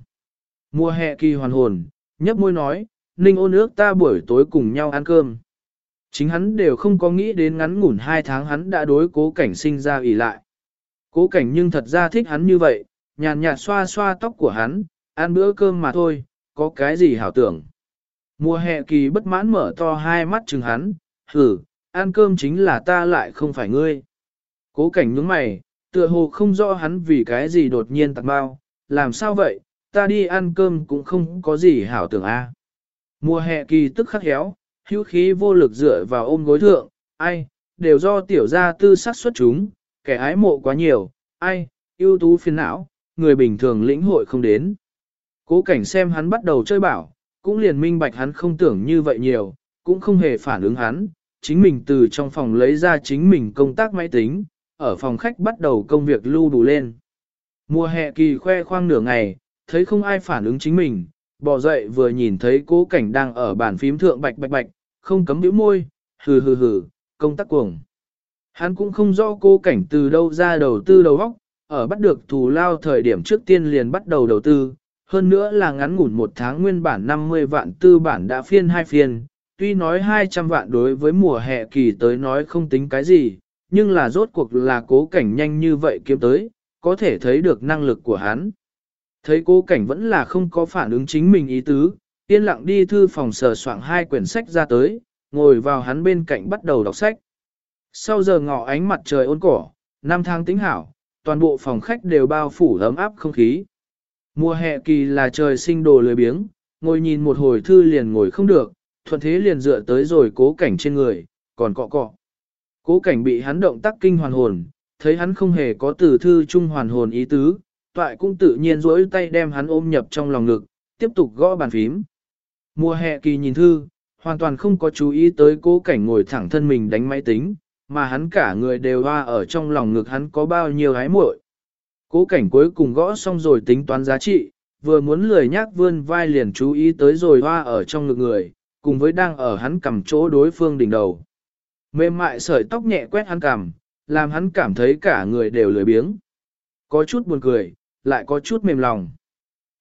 Mùa hè kỳ hoàn hồn, nhấp môi nói, ninh ôn ước ta buổi tối cùng nhau ăn cơm. Chính hắn đều không có nghĩ đến ngắn ngủn hai tháng hắn đã đối cố cảnh sinh ra ỉ lại. Cố cảnh nhưng thật ra thích hắn như vậy, nhàn nhạt xoa xoa tóc của hắn, ăn bữa cơm mà thôi, có cái gì hảo tưởng. Mùa hè kỳ bất mãn mở to hai mắt chừng hắn, hử, ăn cơm chính là ta lại không phải ngươi. Cố cảnh nhướng mày, tựa hồ không rõ hắn vì cái gì đột nhiên tặng bao, làm sao vậy, ta đi ăn cơm cũng không có gì hảo tưởng a. À. Mùa hè kỳ tức khắc héo, hữu khí vô lực dựa vào ôm gối thượng, ai, đều do tiểu gia tư sát xuất chúng, kẻ ái mộ quá nhiều, ai, ưu tú phiền não, người bình thường lĩnh hội không đến. Cố cảnh xem hắn bắt đầu chơi bảo, cũng liền minh bạch hắn không tưởng như vậy nhiều, cũng không hề phản ứng hắn, chính mình từ trong phòng lấy ra chính mình công tác máy tính, ở phòng khách bắt đầu công việc lưu đủ lên. Mùa hè kỳ khoe khoang nửa ngày, thấy không ai phản ứng chính mình, bỏ dậy vừa nhìn thấy cố cảnh đang ở bàn phím thượng bạch bạch bạch, không cấm bĩu môi, hừ hừ hừ, công tác cuồng. Hắn cũng không rõ cố cảnh từ đâu ra đầu tư đầu óc, ở bắt được thù lao thời điểm trước tiên liền bắt đầu đầu tư, hơn nữa là ngắn ngủn một tháng nguyên bản 50 vạn tư bản đã phiên hai phiên, tuy nói 200 vạn đối với mùa hè kỳ tới nói không tính cái gì, nhưng là rốt cuộc là cố cảnh nhanh như vậy kiếm tới, có thể thấy được năng lực của hắn. Thấy cố cảnh vẫn là không có phản ứng chính mình ý tứ, yên lặng đi thư phòng sờ soạn hai quyển sách ra tới, ngồi vào hắn bên cạnh bắt đầu đọc sách. Sau giờ ngọ ánh mặt trời ôn cỏ, năm tháng tính hảo, toàn bộ phòng khách đều bao phủ ấm áp không khí. Mùa hè kỳ là trời sinh đồ lười biếng, ngồi nhìn một hồi thư liền ngồi không được, thuận thế liền dựa tới rồi cố cảnh trên người, còn cọ cọ. Cố cảnh bị hắn động tác kinh hoàn hồn, thấy hắn không hề có từ thư trung hoàn hồn ý tứ, toại cũng tự nhiên rỗi tay đem hắn ôm nhập trong lòng ngực, tiếp tục gõ bàn phím. Mùa hè kỳ nhìn thư, hoàn toàn không có chú ý tới cố cảnh ngồi thẳng thân mình đánh máy tính, mà hắn cả người đều hoa ở trong lòng ngực hắn có bao nhiêu hái muội. Cố cảnh cuối cùng gõ xong rồi tính toán giá trị, vừa muốn lười nhác vươn vai liền chú ý tới rồi hoa ở trong ngực người, cùng với đang ở hắn cầm chỗ đối phương đỉnh đầu. Mềm mại sợi tóc nhẹ quét hắn cằm, làm hắn cảm thấy cả người đều lười biếng. Có chút buồn cười, lại có chút mềm lòng.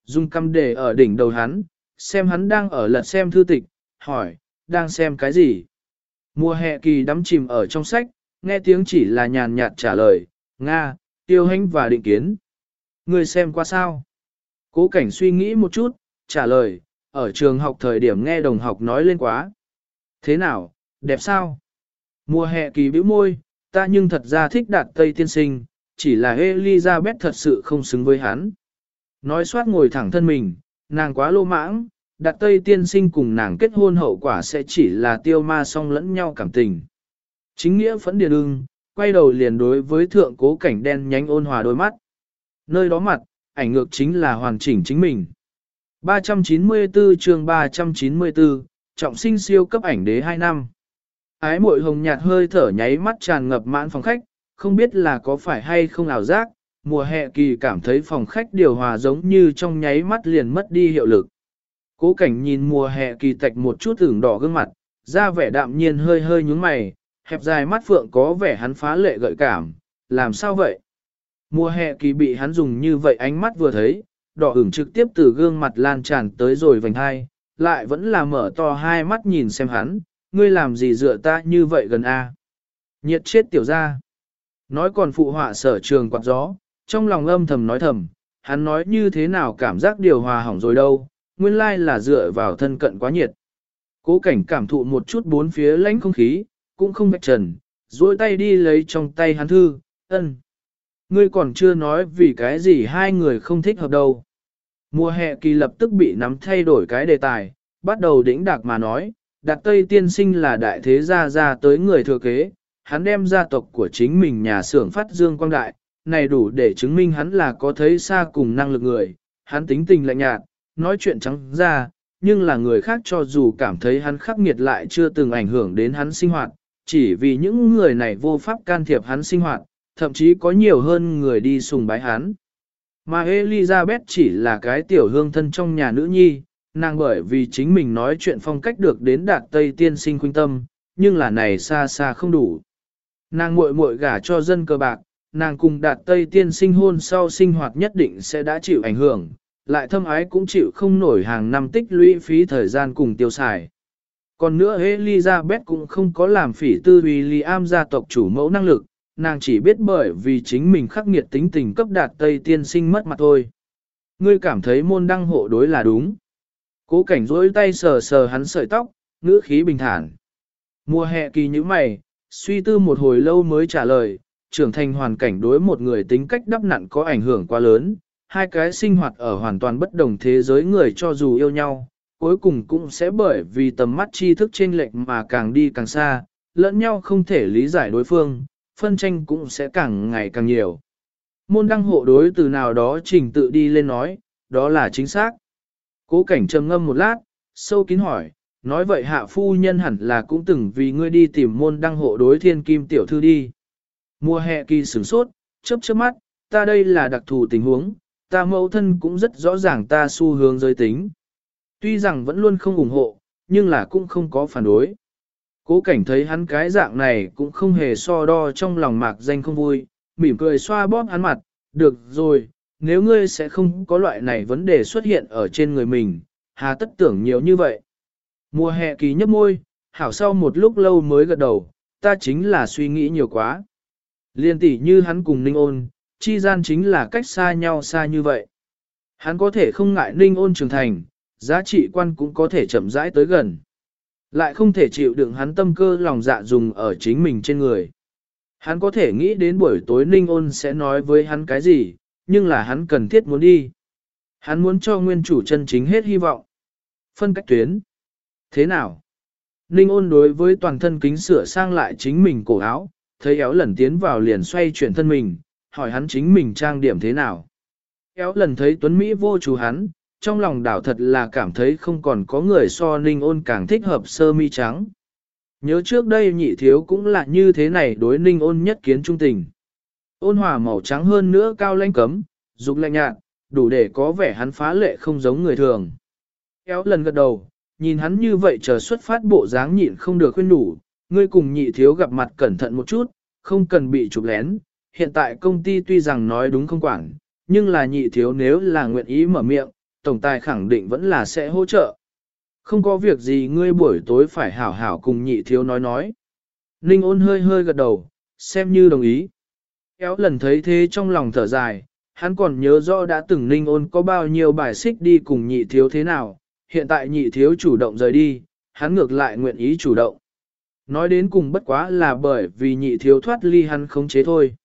Dung căm để ở đỉnh đầu hắn, xem hắn đang ở lật xem thư tịch, hỏi, đang xem cái gì? Mùa hè kỳ đắm chìm ở trong sách, nghe tiếng chỉ là nhàn nhạt trả lời, Nga, tiêu hành và định kiến. Người xem qua sao? Cố cảnh suy nghĩ một chút, trả lời, ở trường học thời điểm nghe đồng học nói lên quá. Thế nào, đẹp sao? Mùa hè kỳ bĩu môi, ta nhưng thật ra thích đạt Tây tiên sinh, chỉ là Elizabeth thật sự không xứng với hắn. Nói soát ngồi thẳng thân mình, nàng quá lô mãng, đặt Tây tiên sinh cùng nàng kết hôn hậu quả sẽ chỉ là tiêu ma song lẫn nhau cảm tình. Chính nghĩa phẫn điền ưng, quay đầu liền đối với thượng cố cảnh đen nhánh ôn hòa đôi mắt. Nơi đó mặt, ảnh ngược chính là hoàn chỉnh chính mình. 394 chương 394, trọng sinh siêu cấp ảnh đế 2 năm. Ái muội hồng nhạt hơi thở nháy mắt tràn ngập mãn phòng khách, không biết là có phải hay không ảo giác, mùa hè kỳ cảm thấy phòng khách điều hòa giống như trong nháy mắt liền mất đi hiệu lực. Cố cảnh nhìn mùa hè kỳ tạch một chút ửng đỏ gương mặt, da vẻ đạm nhiên hơi hơi nhúng mày, hẹp dài mắt phượng có vẻ hắn phá lệ gợi cảm, làm sao vậy? Mùa hè kỳ bị hắn dùng như vậy ánh mắt vừa thấy, đỏ ửng trực tiếp từ gương mặt lan tràn tới rồi vành hai, lại vẫn là mở to hai mắt nhìn xem hắn, ngươi làm gì dựa ta như vậy gần a? Nhiệt chết tiểu ra. Nói còn phụ họa sở trường quạt gió, trong lòng âm thầm nói thầm, hắn nói như thế nào cảm giác điều hòa hỏng rồi đâu, nguyên lai là dựa vào thân cận quá nhiệt. Cố cảnh cảm thụ một chút bốn phía lãnh không khí, cũng không bạch trần, duỗi tay đi lấy trong tay hắn thư, ân. Ngươi còn chưa nói vì cái gì hai người không thích hợp đâu. Mùa hè kỳ lập tức bị nắm thay đổi cái đề tài, bắt đầu đĩnh đạc mà nói, đặt Tây Tiên Sinh là đại thế gia ra tới người thừa kế, hắn đem gia tộc của chính mình nhà xưởng phát dương quang đại, này đủ để chứng minh hắn là có thấy xa cùng năng lực người, hắn tính tình lạnh nhạt, nói chuyện trắng ra, nhưng là người khác cho dù cảm thấy hắn khắc nghiệt lại chưa từng ảnh hưởng đến hắn sinh hoạt, chỉ vì những người này vô pháp can thiệp hắn sinh hoạt, thậm chí có nhiều hơn người đi sùng bái hắn. Mà Elizabeth chỉ là cái tiểu hương thân trong nhà nữ nhi, nàng bởi vì chính mình nói chuyện phong cách được đến đạt Tây tiên sinh khuynh tâm, nhưng là này xa xa không đủ. Nàng muội muội gả cho dân cơ bạc, nàng cùng đạt Tây tiên sinh hôn sau sinh hoạt nhất định sẽ đã chịu ảnh hưởng, lại thâm ái cũng chịu không nổi hàng năm tích lũy phí thời gian cùng tiêu xài. Còn nữa Elizabeth cũng không có làm phỉ tư William gia tộc chủ mẫu năng lực, nàng chỉ biết bởi vì chính mình khắc nghiệt tính tình cấp đạt Tây tiên sinh mất mặt thôi. Ngươi cảm thấy môn đăng hộ đối là đúng. Cố cảnh rỗi tay sờ sờ hắn sợi tóc, ngữ khí bình thản. Mùa hè kỳ như mày, suy tư một hồi lâu mới trả lời, trưởng thành hoàn cảnh đối một người tính cách đắp nặn có ảnh hưởng quá lớn, hai cái sinh hoạt ở hoàn toàn bất đồng thế giới người cho dù yêu nhau, cuối cùng cũng sẽ bởi vì tầm mắt tri thức chênh lệch mà càng đi càng xa, lẫn nhau không thể lý giải đối phương, phân tranh cũng sẽ càng ngày càng nhiều. Môn đăng hộ đối từ nào đó trình tự đi lên nói, đó là chính xác. Cố cảnh trầm ngâm một lát, sâu kín hỏi, nói vậy hạ phu nhân hẳn là cũng từng vì ngươi đi tìm môn đăng hộ đối thiên kim tiểu thư đi. Mùa hè kỳ sửng sốt, chớp chớp mắt, ta đây là đặc thù tình huống, ta mẫu thân cũng rất rõ ràng ta xu hướng giới tính. Tuy rằng vẫn luôn không ủng hộ, nhưng là cũng không có phản đối. Cố cảnh thấy hắn cái dạng này cũng không hề so đo trong lòng mạc danh không vui, mỉm cười xoa bóp hắn mặt, được rồi, nếu ngươi sẽ không có loại này vấn đề xuất hiện ở trên người mình, hà tất tưởng nhiều như vậy. Mùa hè kỳ nhấp môi, hảo sau một lúc lâu mới gật đầu, ta chính là suy nghĩ nhiều quá. Liên tỷ như hắn cùng Ninh ôn, chi gian chính là cách xa nhau xa như vậy. Hắn có thể không ngại Ninh ôn trưởng thành, giá trị quan cũng có thể chậm rãi tới gần. Lại không thể chịu đựng hắn tâm cơ lòng dạ dùng ở chính mình trên người. Hắn có thể nghĩ đến buổi tối Ninh ôn sẽ nói với hắn cái gì, nhưng là hắn cần thiết muốn đi. Hắn muốn cho nguyên chủ chân chính hết hy vọng. Phân cách tuyến. Thế nào? Ninh ôn đối với toàn thân kính sửa sang lại chính mình cổ áo, thấy éo lần tiến vào liền xoay chuyển thân mình, hỏi hắn chính mình trang điểm thế nào. Éo lần thấy Tuấn Mỹ vô chủ hắn, trong lòng đảo thật là cảm thấy không còn có người so ninh ôn càng thích hợp sơ mi trắng. Nhớ trước đây nhị thiếu cũng là như thế này đối ninh ôn nhất kiến trung tình. Ôn hòa màu trắng hơn nữa cao lãnh cấm, dục lạnh nhạt, đủ để có vẻ hắn phá lệ không giống người thường. Kéo lần gật đầu, nhìn hắn như vậy chờ xuất phát bộ dáng nhịn không được khuyên đủ, ngươi cùng nhị thiếu gặp mặt cẩn thận một chút, không cần bị chụp lén. Hiện tại công ty tuy rằng nói đúng không quản, nhưng là nhị thiếu nếu là nguyện ý mở miệng, tổng tài khẳng định vẫn là sẽ hỗ trợ. Không có việc gì ngươi buổi tối phải hảo hảo cùng nhị thiếu nói nói. Ninh ôn hơi hơi gật đầu, xem như đồng ý. Kéo lần thấy thế trong lòng thở dài, hắn còn nhớ rõ đã từng ninh ôn có bao nhiêu bài xích đi cùng nhị thiếu thế nào, hiện tại nhị thiếu chủ động rời đi, hắn ngược lại nguyện ý chủ động. Nói đến cùng bất quá là bởi vì nhị thiếu thoát ly hắn khống chế thôi.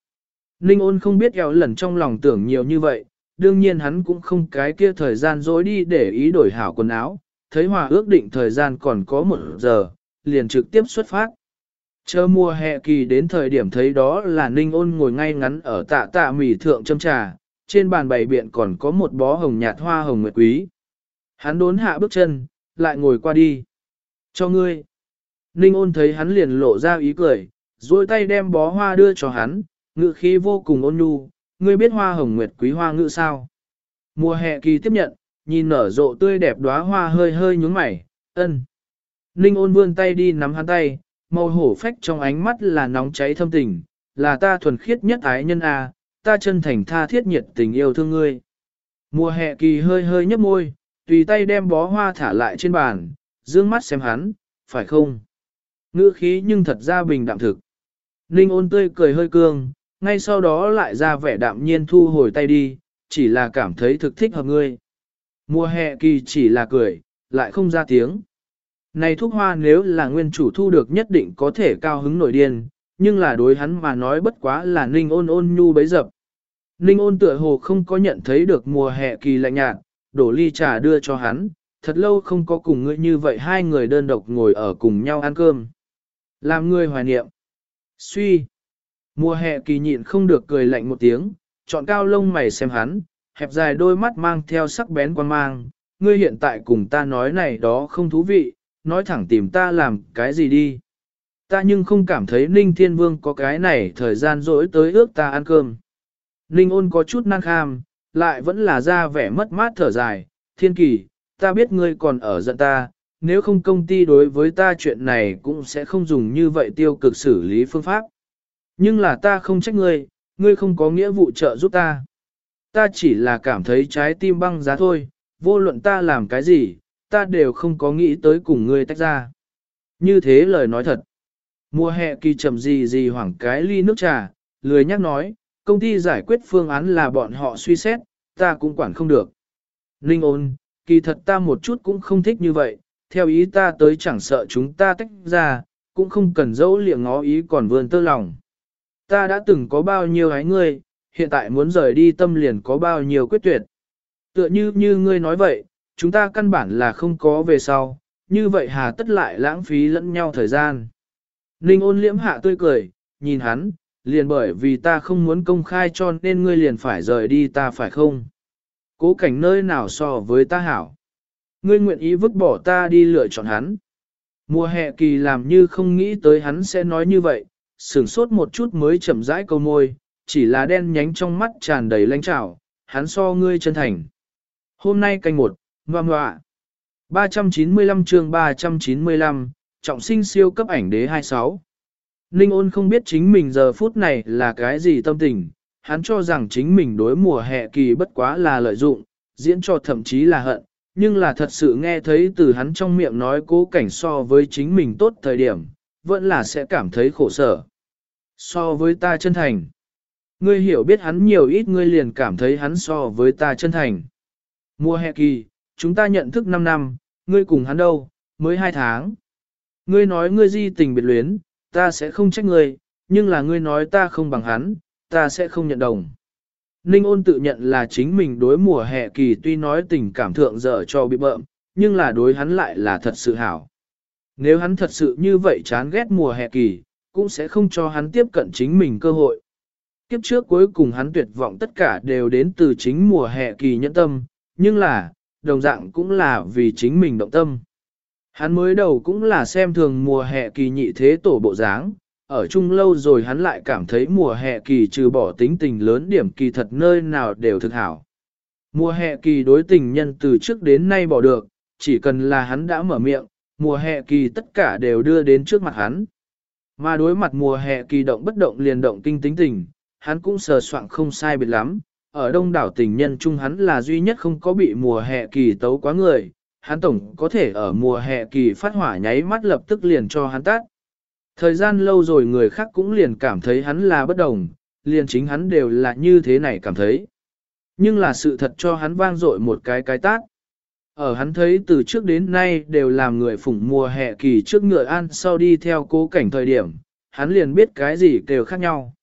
Ninh ôn không biết kéo lần trong lòng tưởng nhiều như vậy, đương nhiên hắn cũng không cái kia thời gian dối đi để ý đổi hảo quần áo, thấy hòa ước định thời gian còn có một giờ, liền trực tiếp xuất phát. Chờ mùa hè kỳ đến thời điểm thấy đó là ninh ôn ngồi ngay ngắn ở tạ tạ mỉ thượng châm trà, trên bàn bày biện còn có một bó hồng nhạt hoa hồng nguyệt quý. Hắn đốn hạ bước chân, lại ngồi qua đi. Cho ngươi. Ninh ôn thấy hắn liền lộ ra ý cười, duỗi tay đem bó hoa đưa cho hắn, ngự khí vô cùng ôn nhu, ngươi biết hoa hồng nguyệt quý hoa ngự sao. Mùa hè kỳ tiếp nhận, nhìn nở rộ tươi đẹp đóa hoa hơi hơi nhúng mày, ân. Ninh ôn vươn tay đi nắm hắn tay, màu hổ phách trong ánh mắt là nóng cháy thâm tình, là ta thuần khiết nhất ái nhân a, ta chân thành tha thiết nhiệt tình yêu thương ngươi. Mùa hè kỳ hơi hơi nhấp môi, tùy tay đem bó hoa thả lại trên bàn, dương mắt xem hắn, phải không? Ngữ khí nhưng thật ra bình đạm thực. Ninh ôn tươi cười hơi cương, ngay sau đó lại ra vẻ đạm nhiên thu hồi tay đi, chỉ là cảm thấy thực thích hợp ngươi. Mùa hè kỳ chỉ là cười, lại không ra tiếng. Này thuốc hoa nếu là nguyên chủ thu được nhất định có thể cao hứng nổi điên, nhưng là đối hắn mà nói bất quá là ninh ôn ôn nhu bấy dập. Ninh ôn tựa hồ không có nhận thấy được mùa hè kỳ lạnh nhạt, đổ ly trà đưa cho hắn, thật lâu không có cùng ngươi như vậy hai người đơn độc ngồi ở cùng nhau ăn cơm. Làm ngươi hoài niệm. Suy. Mùa hè kỳ nhịn không được cười lạnh một tiếng, chọn cao lông mày xem hắn, hẹp dài đôi mắt mang theo sắc bén quan mang. Ngươi hiện tại cùng ta nói này đó không thú vị, nói thẳng tìm ta làm cái gì đi. Ta nhưng không cảm thấy Ninh Thiên Vương có cái này thời gian rỗi tới ước ta ăn cơm. Ninh ôn có chút năng kham, lại vẫn là ra vẻ mất mát thở dài. Thiên kỳ, ta biết ngươi còn ở giận ta, nếu không công ty đối với ta chuyện này cũng sẽ không dùng như vậy tiêu cực xử lý phương pháp. Nhưng là ta không trách ngươi, ngươi không có nghĩa vụ trợ giúp ta. Ta chỉ là cảm thấy trái tim băng giá thôi, vô luận ta làm cái gì, ta đều không có nghĩ tới cùng ngươi tách ra. Như thế lời nói thật. Mùa hè kỳ trầm gì gì hoảng cái ly nước trà, lười nhắc nói, công ty giải quyết phương án là bọn họ suy xét, ta cũng quản không được. Ninh ôn, kỳ thật ta một chút cũng không thích như vậy, theo ý ta tới chẳng sợ chúng ta tách ra, cũng không cần dẫu liệng ngó ý còn vươn tơ lòng. Ta đã từng có bao nhiêu ái ngươi, hiện tại muốn rời đi tâm liền có bao nhiêu quyết tuyệt. Tựa như như ngươi nói vậy, chúng ta căn bản là không có về sau, như vậy hà tất lại lãng phí lẫn nhau thời gian. Ninh ôn liễm hạ tươi cười, nhìn hắn, liền bởi vì ta không muốn công khai cho nên ngươi liền phải rời đi ta phải không? Cố cảnh nơi nào so với ta hảo? Ngươi nguyện ý vứt bỏ ta đi lựa chọn hắn. Mùa hè kỳ làm như không nghĩ tới hắn sẽ nói như vậy, sửng sốt một chút mới chậm rãi câu môi, chỉ là đen nhánh trong mắt tràn đầy lãnh trào, hắn so ngươi chân thành. Hôm nay canh một, ngoà ngoạ. 395 chương 395, trọng sinh siêu cấp ảnh đế 26. Ninh ôn không biết chính mình giờ phút này là cái gì tâm tình, hắn cho rằng chính mình đối mùa hè kỳ bất quá là lợi dụng, diễn cho thậm chí là hận, nhưng là thật sự nghe thấy từ hắn trong miệng nói cố cảnh so với chính mình tốt thời điểm, vẫn là sẽ cảm thấy khổ sở. So với ta chân thành. Ngươi hiểu biết hắn nhiều ít ngươi liền cảm thấy hắn so với ta chân thành. Mùa hè kỳ, chúng ta nhận thức 5 năm, ngươi cùng hắn đâu, mới 2 tháng. Ngươi nói ngươi di tình biệt luyến, ta sẽ không trách ngươi, nhưng là ngươi nói ta không bằng hắn, ta sẽ không nhận đồng. Ninh ôn tự nhận là chính mình đối mùa hè kỳ tuy nói tình cảm thượng dở cho bị bợm, nhưng là đối hắn lại là thật sự hảo. Nếu hắn thật sự như vậy chán ghét mùa hè kỳ, cũng sẽ không cho hắn tiếp cận chính mình cơ hội. Kiếp trước cuối cùng hắn tuyệt vọng tất cả đều đến từ chính mùa hè kỳ nhẫn tâm, nhưng là, đồng dạng cũng là vì chính mình động tâm. Hắn mới đầu cũng là xem thường mùa hè kỳ nhị thế tổ bộ dáng, ở chung lâu rồi hắn lại cảm thấy mùa hè kỳ trừ bỏ tính tình lớn điểm kỳ thật nơi nào đều thực hảo. Mùa hè kỳ đối tình nhân từ trước đến nay bỏ được, chỉ cần là hắn đã mở miệng, mùa hè kỳ tất cả đều đưa đến trước mặt hắn. Mà đối mặt mùa hè kỳ động bất động liền động kinh tính tình, hắn cũng sờ soạn không sai biệt lắm. Ở đông đảo tình nhân chung hắn là duy nhất không có bị mùa hè kỳ tấu quá người, hắn tổng có thể ở mùa hè kỳ phát hỏa nháy mắt lập tức liền cho hắn tắt. Thời gian lâu rồi người khác cũng liền cảm thấy hắn là bất đồng, liền chính hắn đều là như thế này cảm thấy. Nhưng là sự thật cho hắn vang dội một cái cái tát. Ở hắn thấy từ trước đến nay đều làm người phụng mùa hè kỳ trước ngựa ăn sau đi theo cố cảnh thời điểm, hắn liền biết cái gì đều khác nhau.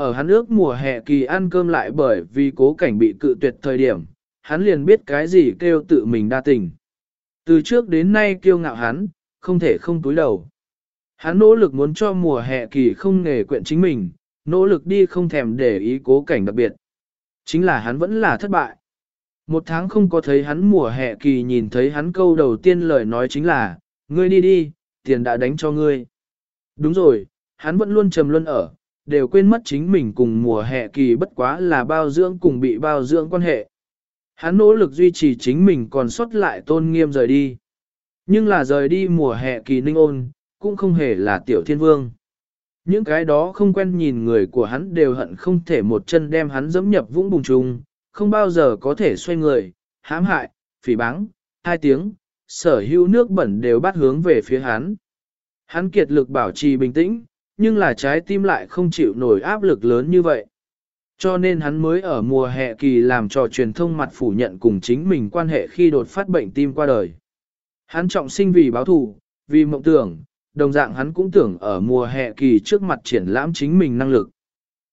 Ở hắn ước mùa hè kỳ ăn cơm lại bởi vì cố cảnh bị cự tuyệt thời điểm, hắn liền biết cái gì kêu tự mình đa tình. Từ trước đến nay kiêu ngạo hắn, không thể không túi đầu. Hắn nỗ lực muốn cho mùa hè kỳ không nghề quyện chính mình, nỗ lực đi không thèm để ý cố cảnh đặc biệt. Chính là hắn vẫn là thất bại. Một tháng không có thấy hắn mùa hè kỳ nhìn thấy hắn câu đầu tiên lời nói chính là, ngươi đi đi, tiền đã đánh cho ngươi. Đúng rồi, hắn vẫn luôn trầm luân ở, đều quên mất chính mình cùng mùa hè kỳ bất quá là bao dưỡng cùng bị bao dưỡng quan hệ. Hắn nỗ lực duy trì chính mình còn xuất lại tôn nghiêm rời đi. Nhưng là rời đi mùa hè kỳ ninh ôn, cũng không hề là tiểu thiên vương. Những cái đó không quen nhìn người của hắn đều hận không thể một chân đem hắn dẫm nhập vũng bùng trùng, không bao giờ có thể xoay người, hãm hại, phỉ báng, hai tiếng, sở hữu nước bẩn đều bắt hướng về phía hắn. Hắn kiệt lực bảo trì bình tĩnh, nhưng là trái tim lại không chịu nổi áp lực lớn như vậy. Cho nên hắn mới ở mùa hè kỳ làm trò truyền thông mặt phủ nhận cùng chính mình quan hệ khi đột phát bệnh tim qua đời. Hắn trọng sinh vì báo thù, vì mộng tưởng, đồng dạng hắn cũng tưởng ở mùa hè kỳ trước mặt triển lãm chính mình năng lực.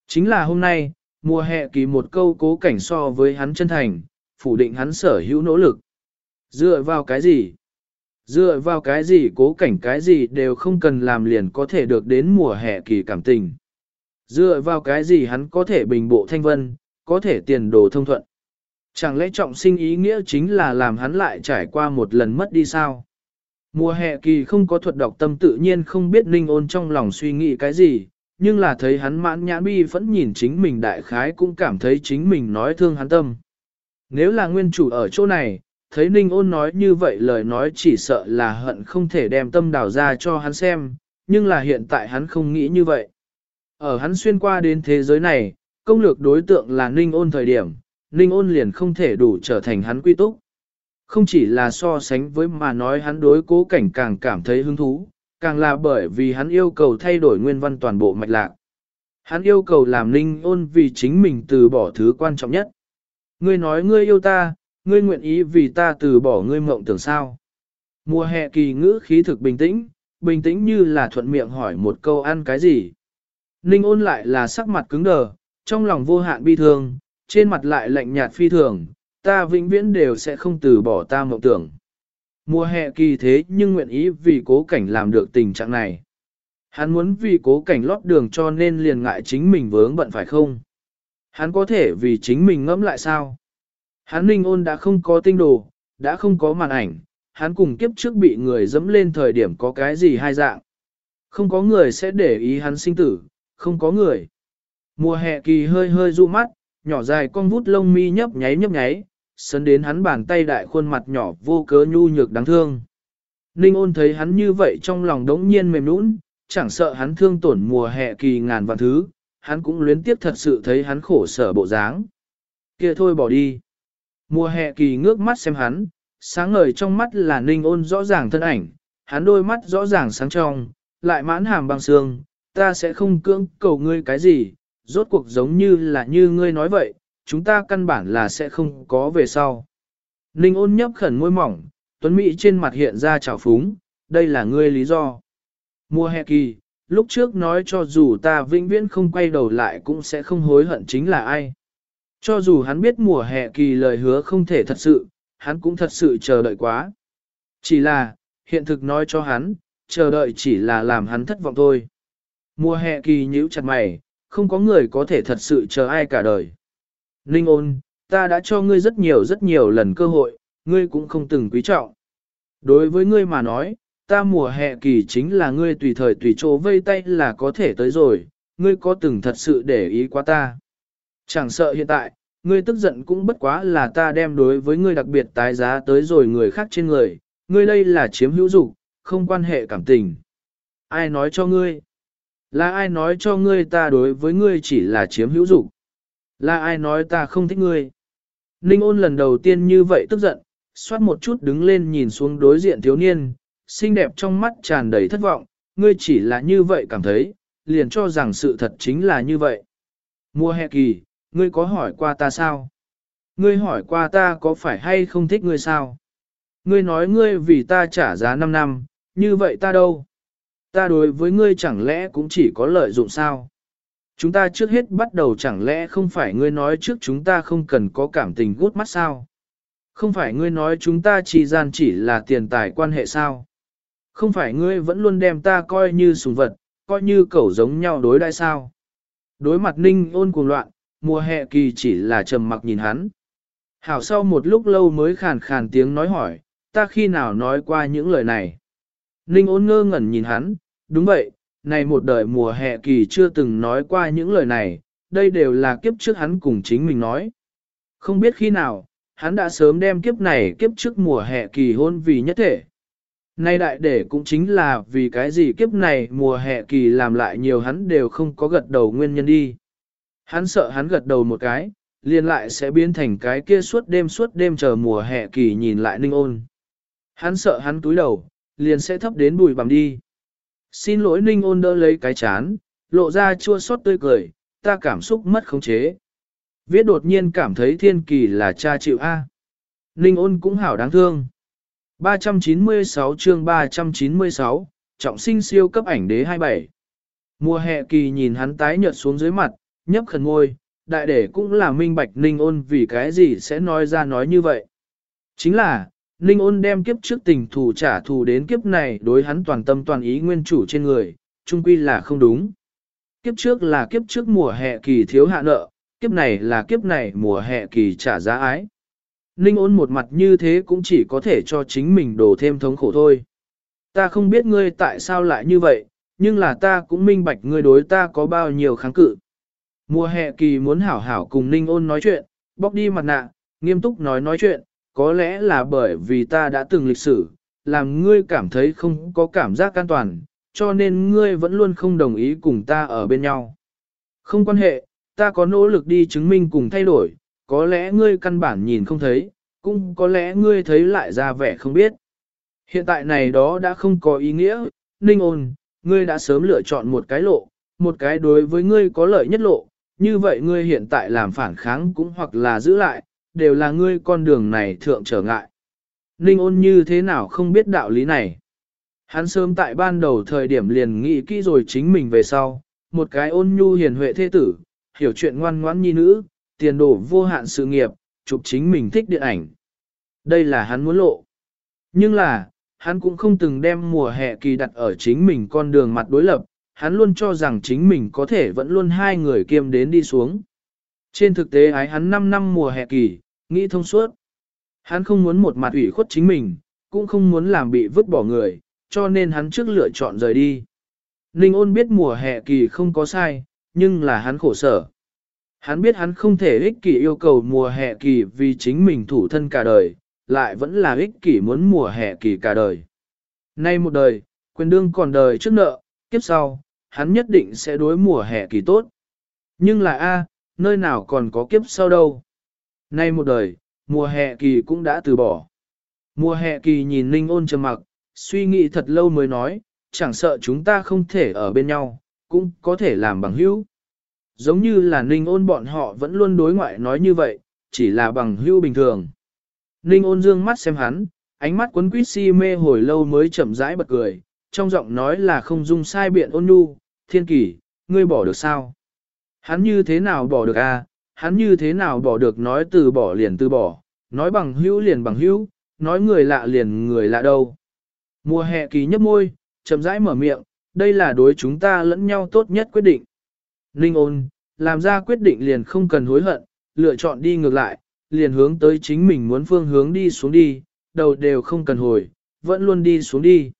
Chính là hôm nay, mùa hè kỳ một câu cố cảnh so với hắn chân thành, phủ định hắn sở hữu nỗ lực. Dựa vào cái gì? Dựa vào cái gì cố cảnh cái gì đều không cần làm liền có thể được đến mùa hè kỳ cảm tình. Dựa vào cái gì hắn có thể bình bộ thanh vân, có thể tiền đồ thông thuận. Chẳng lẽ trọng sinh ý nghĩa chính là làm hắn lại trải qua một lần mất đi sao? Mùa hè kỳ không có thuật đọc tâm tự nhiên không biết ninh ôn trong lòng suy nghĩ cái gì, nhưng là thấy hắn mãn nhãn bi vẫn nhìn chính mình đại khái cũng cảm thấy chính mình nói thương hắn tâm. Nếu là nguyên chủ ở chỗ này, thấy ninh ôn nói như vậy lời nói chỉ sợ là hận không thể đem tâm đào ra cho hắn xem, nhưng là hiện tại hắn không nghĩ như vậy. Ở hắn xuyên qua đến thế giới này, công lược đối tượng là ninh ôn thời điểm, ninh ôn liền không thể đủ trở thành hắn quy túc. Không chỉ là so sánh với mà nói hắn đối cố cảnh càng cảm thấy hứng thú, càng là bởi vì hắn yêu cầu thay đổi nguyên văn toàn bộ mạch lạc. Hắn yêu cầu làm ninh ôn vì chính mình từ bỏ thứ quan trọng nhất. Ngươi nói ngươi yêu ta, ngươi nguyện ý vì ta từ bỏ ngươi mộng tưởng sao. Mùa hè kỳ ngữ khí thực bình tĩnh, bình tĩnh như là thuận miệng hỏi một câu ăn cái gì. Ninh ôn lại là sắc mặt cứng đờ, trong lòng vô hạn bi thương, trên mặt lại lạnh nhạt phi thường, ta vĩnh viễn đều sẽ không từ bỏ ta mộng tưởng. Mùa hè kỳ thế nhưng nguyện ý vì cố cảnh làm được tình trạng này. Hắn muốn vì cố cảnh lót đường cho nên liền ngại chính mình vướng bận phải không? Hắn có thể vì chính mình ngẫm lại sao? Hắn ninh ôn đã không có tinh đồ, đã không có màn ảnh, hắn cùng kiếp trước bị người dẫm lên thời điểm có cái gì hai dạng. Không có người sẽ để ý hắn sinh tử, không có người. Mùa hè kỳ hơi hơi du mắt, nhỏ dài con vút lông mi nhấp nháy nhấp nháy, sấn đến hắn bàn tay đại khuôn mặt nhỏ vô cớ nhu nhược đáng thương. Ninh ôn thấy hắn như vậy trong lòng đống nhiên mềm nũng, chẳng sợ hắn thương tổn mùa hè kỳ ngàn vạn thứ, hắn cũng luyến tiếp thật sự thấy hắn khổ sở bộ dáng. kia thôi bỏ đi. Mùa hè kỳ ngước mắt xem hắn, sáng ngời trong mắt là ninh ôn rõ ràng thân ảnh, hắn đôi mắt rõ ràng sáng trong, lại mãn hàm băng xương, ta sẽ không cưỡng cầu ngươi cái gì, rốt cuộc giống như là như ngươi nói vậy, chúng ta căn bản là sẽ không có về sau. Ninh ôn nhấp khẩn môi mỏng, Tuấn Mỹ trên mặt hiện ra trào phúng, đây là ngươi lý do. Mùa hè kỳ, lúc trước nói cho dù ta vĩnh viễn không quay đầu lại cũng sẽ không hối hận chính là ai. Cho dù hắn biết mùa hè kỳ lời hứa không thể thật sự, hắn cũng thật sự chờ đợi quá. Chỉ là, hiện thực nói cho hắn, chờ đợi chỉ là làm hắn thất vọng thôi. Mùa hè kỳ nhíu chặt mày, không có người có thể thật sự chờ ai cả đời. Ninh ôn, ta đã cho ngươi rất nhiều rất nhiều lần cơ hội, ngươi cũng không từng quý trọng. Đối với ngươi mà nói, ta mùa hè kỳ chính là ngươi tùy thời tùy chỗ vây tay là có thể tới rồi, ngươi có từng thật sự để ý quá ta. Chẳng sợ hiện tại, ngươi tức giận cũng bất quá là ta đem đối với ngươi đặc biệt tái giá tới rồi người khác trên người, ngươi đây là chiếm hữu dục, không quan hệ cảm tình. Ai nói cho ngươi? Là ai nói cho ngươi ta đối với ngươi chỉ là chiếm hữu dục? Là ai nói ta không thích ngươi? Ninh ôn lần đầu tiên như vậy tức giận, xoát một chút đứng lên nhìn xuống đối diện thiếu niên, xinh đẹp trong mắt tràn đầy thất vọng, ngươi chỉ là như vậy cảm thấy, liền cho rằng sự thật chính là như vậy. Mùa hè kỳ, ngươi có hỏi qua ta sao? Ngươi hỏi qua ta có phải hay không thích ngươi sao? Ngươi nói ngươi vì ta trả giá 5 năm, như vậy ta đâu? Ta đối với ngươi chẳng lẽ cũng chỉ có lợi dụng sao? Chúng ta trước hết bắt đầu chẳng lẽ không phải ngươi nói trước chúng ta không cần có cảm tình gút mắt sao? Không phải ngươi nói chúng ta chỉ gian chỉ là tiền tài quan hệ sao? Không phải ngươi vẫn luôn đem ta coi như sùng vật, coi như cẩu giống nhau đối đãi sao? Đối mặt ninh ôn cuồng loạn, mùa hè kỳ chỉ là trầm mặc nhìn hắn. Hảo sau một lúc lâu mới khàn khàn tiếng nói hỏi, ta khi nào nói qua những lời này? Ninh ôn ngơ ngẩn nhìn hắn, đúng vậy, này một đời mùa hè kỳ chưa từng nói qua những lời này, đây đều là kiếp trước hắn cùng chính mình nói. Không biết khi nào, hắn đã sớm đem kiếp này kiếp trước mùa hè kỳ hôn vì nhất thể. Nay đại để cũng chính là vì cái gì kiếp này mùa hè kỳ làm lại nhiều hắn đều không có gật đầu nguyên nhân đi. Hắn sợ hắn gật đầu một cái, liền lại sẽ biến thành cái kia suốt đêm suốt đêm chờ mùa hè kỳ nhìn lại ninh ôn. Hắn sợ hắn túi đầu, liền sẽ thấp đến bùi bằm đi. Xin lỗi ninh ôn đỡ lấy cái chán, lộ ra chua xót tươi cười, ta cảm xúc mất khống chế. Viết đột nhiên cảm thấy thiên kỳ là cha chịu A. Ninh ôn cũng hảo đáng thương. 396 chương 396, trọng sinh siêu cấp ảnh đế 27. Mùa hè kỳ nhìn hắn tái nhợt xuống dưới mặt, nhấp khẩn ngôi, đại để cũng là minh bạch ninh ôn vì cái gì sẽ nói ra nói như vậy. Chính là, ninh ôn đem kiếp trước tình thù trả thù đến kiếp này đối hắn toàn tâm toàn ý nguyên chủ trên người, chung quy là không đúng. Kiếp trước là kiếp trước mùa hè kỳ thiếu hạ nợ, kiếp này là kiếp này mùa hè kỳ trả giá ái. Ninh ôn một mặt như thế cũng chỉ có thể cho chính mình đổ thêm thống khổ thôi. Ta không biết ngươi tại sao lại như vậy, nhưng là ta cũng minh bạch ngươi đối ta có bao nhiêu kháng cự. Mùa hè kỳ muốn hảo hảo cùng Ninh ôn nói chuyện, bóc đi mặt nạ, nghiêm túc nói nói chuyện, có lẽ là bởi vì ta đã từng lịch sử, làm ngươi cảm thấy không có cảm giác an toàn, cho nên ngươi vẫn luôn không đồng ý cùng ta ở bên nhau. Không quan hệ, ta có nỗ lực đi chứng minh cùng thay đổi, có lẽ ngươi căn bản nhìn không thấy, cũng có lẽ ngươi thấy lại ra vẻ không biết. Hiện tại này đó đã không có ý nghĩa, Ninh ôn, ngươi đã sớm lựa chọn một cái lộ, một cái đối với ngươi có lợi nhất lộ, như vậy ngươi hiện tại làm phản kháng cũng hoặc là giữ lại, đều là ngươi con đường này thượng trở ngại. Ninh ôn như thế nào không biết đạo lý này. Hắn sớm tại ban đầu thời điểm liền nghĩ kỹ rồi chính mình về sau, một cái ôn nhu hiền huệ thế tử, hiểu chuyện ngoan ngoãn nhi nữ, tiền đồ vô hạn sự nghiệp, chụp chính mình thích điện ảnh. Đây là hắn muốn lộ. Nhưng là, hắn cũng không từng đem mùa hè kỳ đặt ở chính mình con đường mặt đối lập, hắn luôn cho rằng chính mình có thể vẫn luôn hai người kiêm đến đi xuống. Trên thực tế ái hắn 5 năm mùa hè kỳ, nghĩ thông suốt. Hắn không muốn một mặt ủy khuất chính mình, cũng không muốn làm bị vứt bỏ người, cho nên hắn trước lựa chọn rời đi. Ninh ôn biết mùa hè kỳ không có sai, nhưng là hắn khổ sở. Hắn biết hắn không thể ích kỷ yêu cầu mùa hè kỳ vì chính mình thủ thân cả đời, lại vẫn là ích kỷ muốn mùa hè kỳ cả đời. Nay một đời, quyền đương còn đời trước nợ, kiếp sau, hắn nhất định sẽ đối mùa hè kỳ tốt. Nhưng là A, nơi nào còn có kiếp sau đâu. Nay một đời, mùa hè kỳ cũng đã từ bỏ. Mùa hè kỳ nhìn Ninh ôn trầm mặc, suy nghĩ thật lâu mới nói, chẳng sợ chúng ta không thể ở bên nhau, cũng có thể làm bằng hữu. Giống như là ninh ôn bọn họ vẫn luôn đối ngoại nói như vậy, chỉ là bằng hữu bình thường. Ninh ôn dương mắt xem hắn, ánh mắt quấn quýt si mê hồi lâu mới chậm rãi bật cười, trong giọng nói là không dung sai biện ôn nhu, thiên kỷ, ngươi bỏ được sao? Hắn như thế nào bỏ được a? À? Hắn như thế nào bỏ được nói từ bỏ liền từ bỏ, nói bằng hữu liền bằng hữu, nói người lạ liền người lạ đâu. Mùa hè kỳ nhấp môi, chậm rãi mở miệng, đây là đối chúng ta lẫn nhau tốt nhất quyết định. Ninh ôn, làm ra quyết định liền không cần hối hận, lựa chọn đi ngược lại, liền hướng tới chính mình muốn phương hướng đi xuống đi, đầu đều không cần hồi, vẫn luôn đi xuống đi.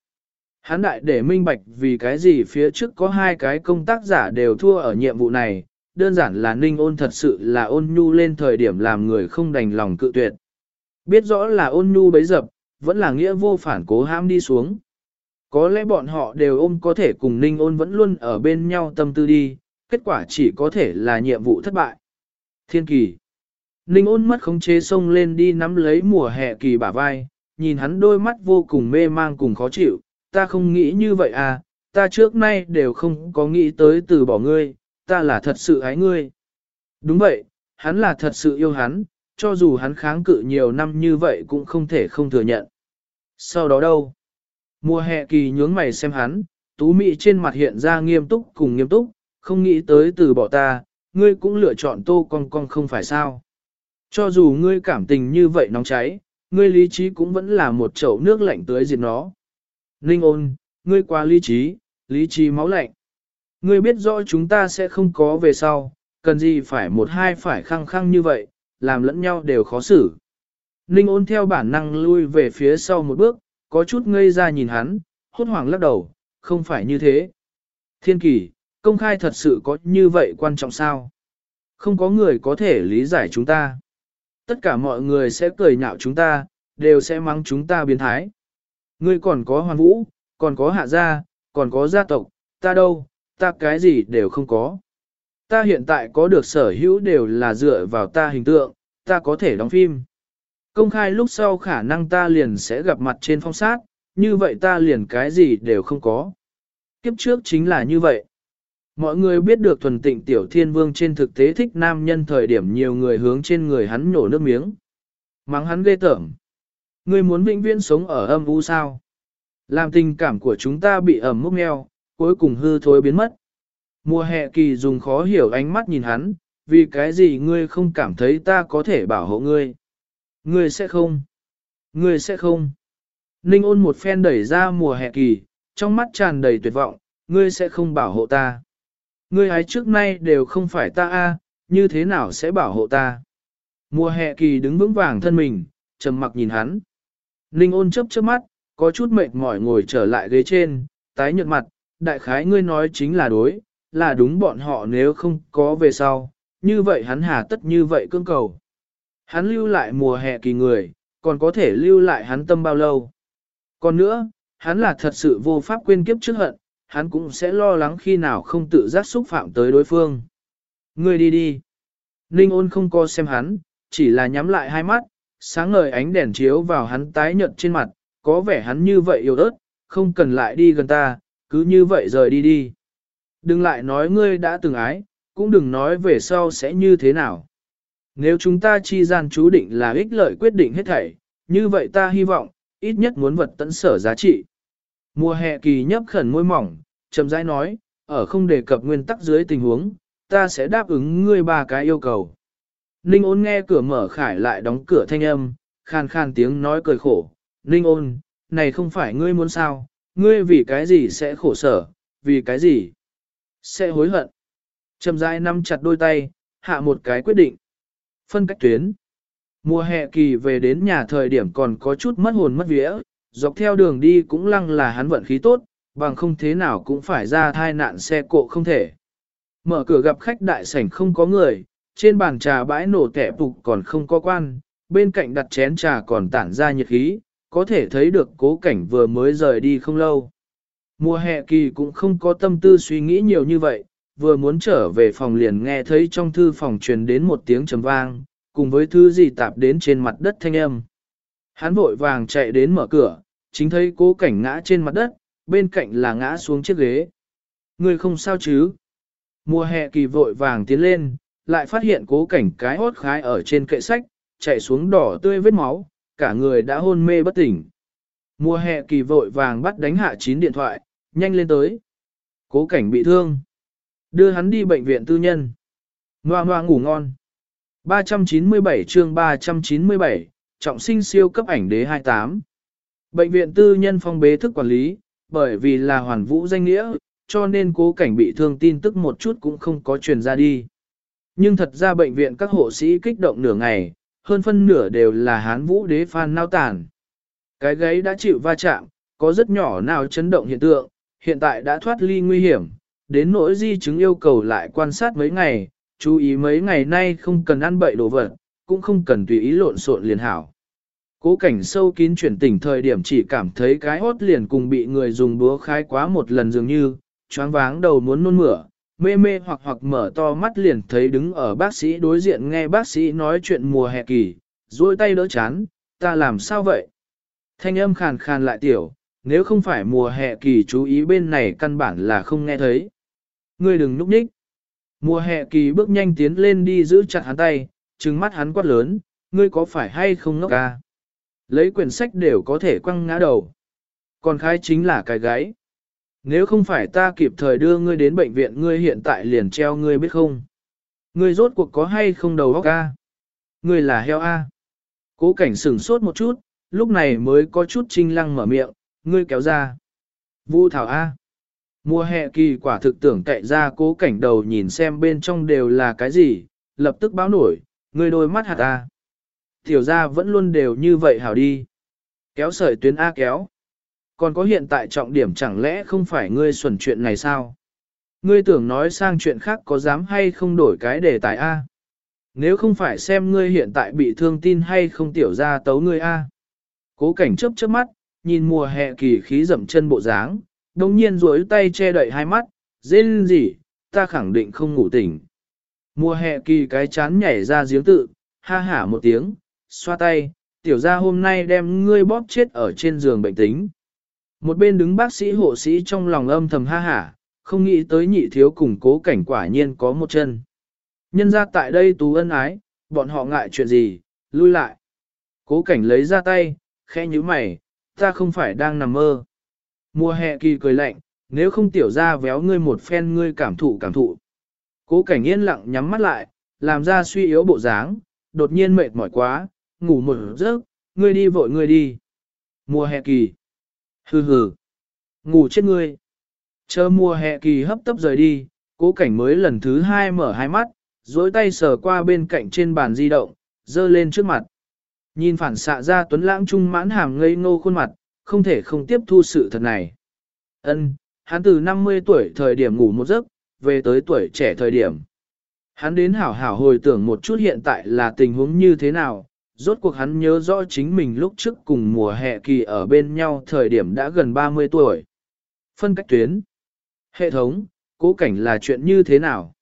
Hán đại để minh bạch vì cái gì phía trước có hai cái công tác giả đều thua ở nhiệm vụ này, đơn giản là ninh ôn thật sự là ôn nhu lên thời điểm làm người không đành lòng cự tuyệt. Biết rõ là ôn nhu bấy dập, vẫn là nghĩa vô phản cố ham đi xuống. Có lẽ bọn họ đều ôm có thể cùng ninh ôn vẫn luôn ở bên nhau tâm tư đi, kết quả chỉ có thể là nhiệm vụ thất bại. Thiên kỳ. Ninh ôn mất khống chế sông lên đi nắm lấy mùa hè kỳ bả vai, nhìn hắn đôi mắt vô cùng mê mang cùng khó chịu, ta không nghĩ như vậy à, ta trước nay đều không có nghĩ tới từ bỏ ngươi, ta là thật sự ái ngươi. Đúng vậy, hắn là thật sự yêu hắn, cho dù hắn kháng cự nhiều năm như vậy cũng không thể không thừa nhận. Sau đó đâu? Mùa hè kỳ nhướng mày xem hắn, tú mị trên mặt hiện ra nghiêm túc cùng nghiêm túc, không nghĩ tới từ bỏ ta, ngươi cũng lựa chọn tô con con không phải sao. Cho dù ngươi cảm tình như vậy nóng cháy, ngươi lý trí cũng vẫn là một chậu nước lạnh tưới diệt nó. Ninh ôn, ngươi quá lý trí, lý trí máu lạnh. Ngươi biết rõ chúng ta sẽ không có về sau, cần gì phải một hai phải khăng khăng như vậy, làm lẫn nhau đều khó xử. Ninh ôn theo bản năng lui về phía sau một bước, có chút ngây ra nhìn hắn, hốt hoảng lắc đầu, không phải như thế. Thiên kỳ, công khai thật sự có như vậy quan trọng sao? Không có người có thể lý giải chúng ta. Tất cả mọi người sẽ cười nhạo chúng ta, đều sẽ mắng chúng ta biến thái. Ngươi còn có hoàn vũ, còn có hạ gia, còn có gia tộc, ta đâu, ta cái gì đều không có. Ta hiện tại có được sở hữu đều là dựa vào ta hình tượng, ta có thể đóng phim. Công khai lúc sau khả năng ta liền sẽ gặp mặt trên phong sát, như vậy ta liền cái gì đều không có. Kiếp trước chính là như vậy. Mọi người biết được thuần tịnh tiểu thiên vương trên thực tế thích nam nhân thời điểm nhiều người hướng trên người hắn nhổ nước miếng. Mắng hắn ghê tởm. Ngươi muốn vĩnh viễn sống ở âm u sao? Làm tình cảm của chúng ta bị ẩm mốc meo, cuối cùng hư thối biến mất. Mùa hè kỳ dùng khó hiểu ánh mắt nhìn hắn, vì cái gì ngươi không cảm thấy ta có thể bảo hộ ngươi? Ngươi sẽ không. Ngươi sẽ không. Ninh ôn một phen đẩy ra mùa hè kỳ, trong mắt tràn đầy tuyệt vọng, ngươi sẽ không bảo hộ ta. Ngươi hái trước nay đều không phải ta a, như thế nào sẽ bảo hộ ta? Mùa hè kỳ đứng vững vàng thân mình, trầm mặc nhìn hắn. Ninh ôn chớp chớp mắt, có chút mệt mỏi ngồi trở lại ghế trên, tái nhợt mặt, đại khái ngươi nói chính là đối, là đúng bọn họ nếu không có về sau, như vậy hắn hà tất như vậy cương cầu. Hắn lưu lại mùa hè kỳ người, còn có thể lưu lại hắn tâm bao lâu. Còn nữa, hắn là thật sự vô pháp quên kiếp trước hận, hắn cũng sẽ lo lắng khi nào không tự giác xúc phạm tới đối phương. Ngươi đi đi. Ninh ôn không co xem hắn, chỉ là nhắm lại hai mắt, sáng ngời ánh đèn chiếu vào hắn tái nhợt trên mặt, có vẻ hắn như vậy yếu ớt, không cần lại đi gần ta, cứ như vậy rời đi đi. Đừng lại nói ngươi đã từng ái, cũng đừng nói về sau sẽ như thế nào. Nếu chúng ta chi gian chú định là ích lợi quyết định hết thảy, như vậy ta hy vọng, ít nhất muốn vật tận sở giá trị. Mùa hè kỳ nhấp khẩn môi mỏng, chậm rãi nói, ở không đề cập nguyên tắc dưới tình huống, ta sẽ đáp ứng ngươi ba cái yêu cầu. Ninh ôn nghe cửa mở khải lại đóng cửa thanh âm, khan khan tiếng nói cười khổ. Ninh ôn, này không phải ngươi muốn sao, ngươi vì cái gì sẽ khổ sở, vì cái gì sẽ hối hận. Trầm rãi nắm chặt đôi tay, hạ một cái quyết định. Phân cách tuyến. Mùa hè kỳ về đến nhà thời điểm còn có chút mất hồn mất vía, dọc theo đường đi cũng lăng là hắn vận khí tốt, bằng không thế nào cũng phải ra thai nạn xe cộ không thể. Mở cửa gặp khách đại sảnh không có người, trên bàn trà bãi nổ tẻ phục còn không có quan, bên cạnh đặt chén trà còn tản ra nhiệt khí, có thể thấy được cố cảnh vừa mới rời đi không lâu. Mùa hè kỳ cũng không có tâm tư suy nghĩ nhiều như vậy, vừa muốn trở về phòng liền nghe thấy trong thư phòng truyền đến một tiếng trầm vang, cùng với thứ gì tạp đến trên mặt đất thanh âm. Hắn vội vàng chạy đến mở cửa, chính thấy cố cảnh ngã trên mặt đất, bên cạnh là ngã xuống chiếc ghế. Người không sao chứ? Mùa hè kỳ vội vàng tiến lên, lại phát hiện cố cảnh cái hốt khái ở trên kệ sách, chạy xuống đỏ tươi vết máu, cả người đã hôn mê bất tỉnh. Mùa hè kỳ vội vàng bắt đánh hạ chín điện thoại, nhanh lên tới. Cố cảnh bị thương. Đưa hắn đi bệnh viện tư nhân. Ngoa ngoa ngủ ngon. 397 chương 397, trọng sinh siêu cấp ảnh đế 28. Bệnh viện tư nhân phong bế thức quản lý, bởi vì là hoàn vũ danh nghĩa, cho nên cố cảnh bị thương tin tức một chút cũng không có truyền ra đi. Nhưng thật ra bệnh viện các hộ sĩ kích động nửa ngày, hơn phân nửa đều là hán vũ đế phan nao tàn. Cái gáy đã chịu va chạm, có rất nhỏ nào chấn động hiện tượng, hiện tại đã thoát ly nguy hiểm, đến nỗi di chứng yêu cầu lại quan sát mấy ngày, chú ý mấy ngày nay không cần ăn bậy đồ vật, cũng không cần tùy ý lộn xộn liền hảo. Cố cảnh sâu kín chuyển tỉnh thời điểm chỉ cảm thấy cái hốt liền cùng bị người dùng búa khai quá một lần dường như, choáng váng đầu muốn nôn mửa, mê mê hoặc hoặc mở to mắt liền thấy đứng ở bác sĩ đối diện nghe bác sĩ nói chuyện mùa hè kỳ, duỗi tay đỡ chán, ta làm sao vậy? Thanh âm khàn khàn lại tiểu, nếu không phải mùa hè kỳ chú ý bên này căn bản là không nghe thấy. Ngươi đừng núp nhích. Mùa hè kỳ bước nhanh tiến lên đi giữ chặt hắn tay, trừng mắt hắn quát lớn, ngươi có phải hay không ngốc ca? Lấy quyển sách đều có thể quăng ngã đầu. Còn khai chính là cái gái. Nếu không phải ta kịp thời đưa ngươi đến bệnh viện ngươi hiện tại liền treo ngươi biết không? Ngươi rốt cuộc có hay không đầu óc a? Ngươi là heo A. Cố cảnh sửng sốt một chút, lúc này mới có chút trinh lăng mở miệng, ngươi kéo ra. Vu thảo A. Mùa hè kỳ quả thực tưởng cậy ra cố cảnh đầu nhìn xem bên trong đều là cái gì, lập tức báo nổi, ngươi đôi mắt hạt A. Tiểu ra vẫn luôn đều như vậy hảo đi. Kéo sợi tuyến A kéo. Còn có hiện tại trọng điểm chẳng lẽ không phải ngươi xuẩn chuyện này sao? Ngươi tưởng nói sang chuyện khác có dám hay không đổi cái đề tài A? Nếu không phải xem ngươi hiện tại bị thương tin hay không tiểu ra tấu ngươi A. Cố cảnh chớp chớp mắt, nhìn mùa hè kỳ khí dậm chân bộ dáng, đồng nhiên duỗi tay che đậy hai mắt, dên gì, ta khẳng định không ngủ tỉnh. Mùa hè kỳ cái chán nhảy ra giếng tự, ha hả một tiếng, xoa tay, tiểu ra hôm nay đem ngươi bóp chết ở trên giường bệnh tính. Một bên đứng bác sĩ hộ sĩ trong lòng âm thầm ha hả, không nghĩ tới nhị thiếu cùng cố cảnh quả nhiên có một chân. Nhân ra tại đây tú ân ái, bọn họ ngại chuyện gì, lui lại. Cố cảnh lấy ra tay, khẽ như mày, ta không phải đang nằm mơ. Mùa hè kỳ cười lạnh, nếu không tiểu ra véo ngươi một phen ngươi cảm thụ cảm thụ. Cố cảnh yên lặng nhắm mắt lại, làm ra suy yếu bộ dáng, đột nhiên mệt mỏi quá, ngủ một giấc, ngươi đi vội ngươi đi. Mùa hè kỳ. Hừ hừ. Ngủ chết ngươi. Chờ mùa hè kỳ hấp tấp rời đi, cố cảnh mới lần thứ hai mở hai mắt, dối tay sờ qua bên cạnh trên bàn di động, dơ lên trước mặt. Nhìn phản xạ ra tuấn lãng trung mãn hàm ngây ngô khuôn mặt, không thể không tiếp thu sự thật này. Ân, hắn từ 50 tuổi thời điểm ngủ một giấc, về tới tuổi trẻ thời điểm. Hắn đến hảo hảo hồi tưởng một chút hiện tại là tình huống như thế nào, rốt cuộc hắn nhớ rõ chính mình lúc trước cùng mùa hè kỳ ở bên nhau thời điểm đã gần 30 tuổi. Phân cách tuyến. Hệ thống, cố cảnh là chuyện như thế nào?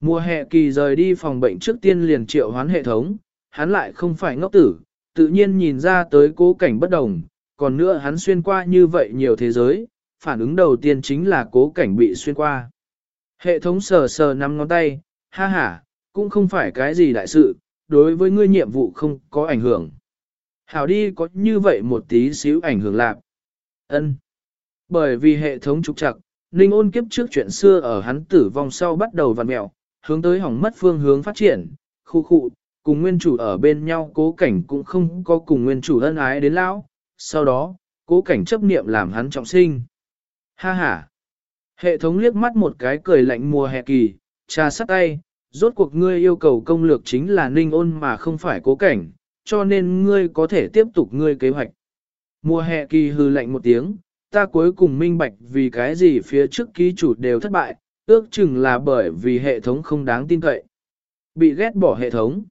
Mùa hè kỳ rời đi phòng bệnh trước tiên liền triệu hoán hệ thống, hắn lại không phải ngốc tử, tự nhiên nhìn ra tới cố cảnh bất đồng, còn nữa hắn xuyên qua như vậy nhiều thế giới, phản ứng đầu tiên chính là cố cảnh bị xuyên qua. Hệ thống sờ sờ nắm ngón tay, ha ha, cũng không phải cái gì đại sự, đối với ngươi nhiệm vụ không có ảnh hưởng. Hảo đi có như vậy một tí xíu ảnh hưởng lạc. ân Bởi vì hệ thống trục trặc, Ninh ôn kiếp trước chuyện xưa ở hắn tử vong sau bắt đầu vặn mẹo, hướng tới hỏng mất phương hướng phát triển, khu khu, cùng nguyên chủ ở bên nhau cố cảnh cũng không có cùng nguyên chủ ân ái đến lão. Sau đó, cố cảnh chấp niệm làm hắn trọng sinh. Ha ha! Hệ thống liếc mắt một cái cười lạnh mùa hè kỳ, trà sắt tay, rốt cuộc ngươi yêu cầu công lược chính là ninh ôn mà không phải cố cảnh, cho nên ngươi có thể tiếp tục ngươi kế hoạch. Mùa hè kỳ hư lạnh một tiếng, ta cuối cùng minh bạch vì cái gì phía trước ký chủ đều thất bại, ước chừng là bởi vì hệ thống không đáng tin cậy. Bị ghét bỏ hệ thống.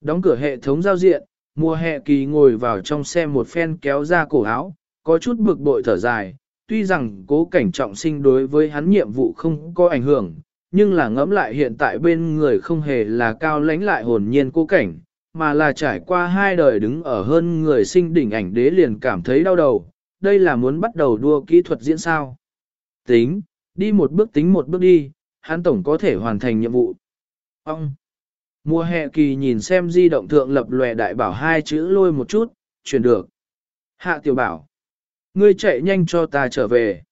Đóng cửa hệ thống giao diện, mùa hè kỳ ngồi vào trong xe một phen kéo ra cổ áo, có chút bực bội thở dài, tuy rằng cố cảnh trọng sinh đối với hắn nhiệm vụ không có ảnh hưởng, nhưng là ngẫm lại hiện tại bên người không hề là cao lãnh lại hồn nhiên cố cảnh, mà là trải qua hai đời đứng ở hơn người sinh đỉnh ảnh đế liền cảm thấy đau đầu, đây là muốn bắt đầu đua kỹ thuật diễn sao. Tính, Đi một bước tính một bước đi, hắn tổng có thể hoàn thành nhiệm vụ. Ông! Mùa hè kỳ nhìn xem di động thượng lập lòe đại bảo hai chữ lôi một chút, chuyển được. Hạ tiểu bảo! Ngươi chạy nhanh cho ta trở về.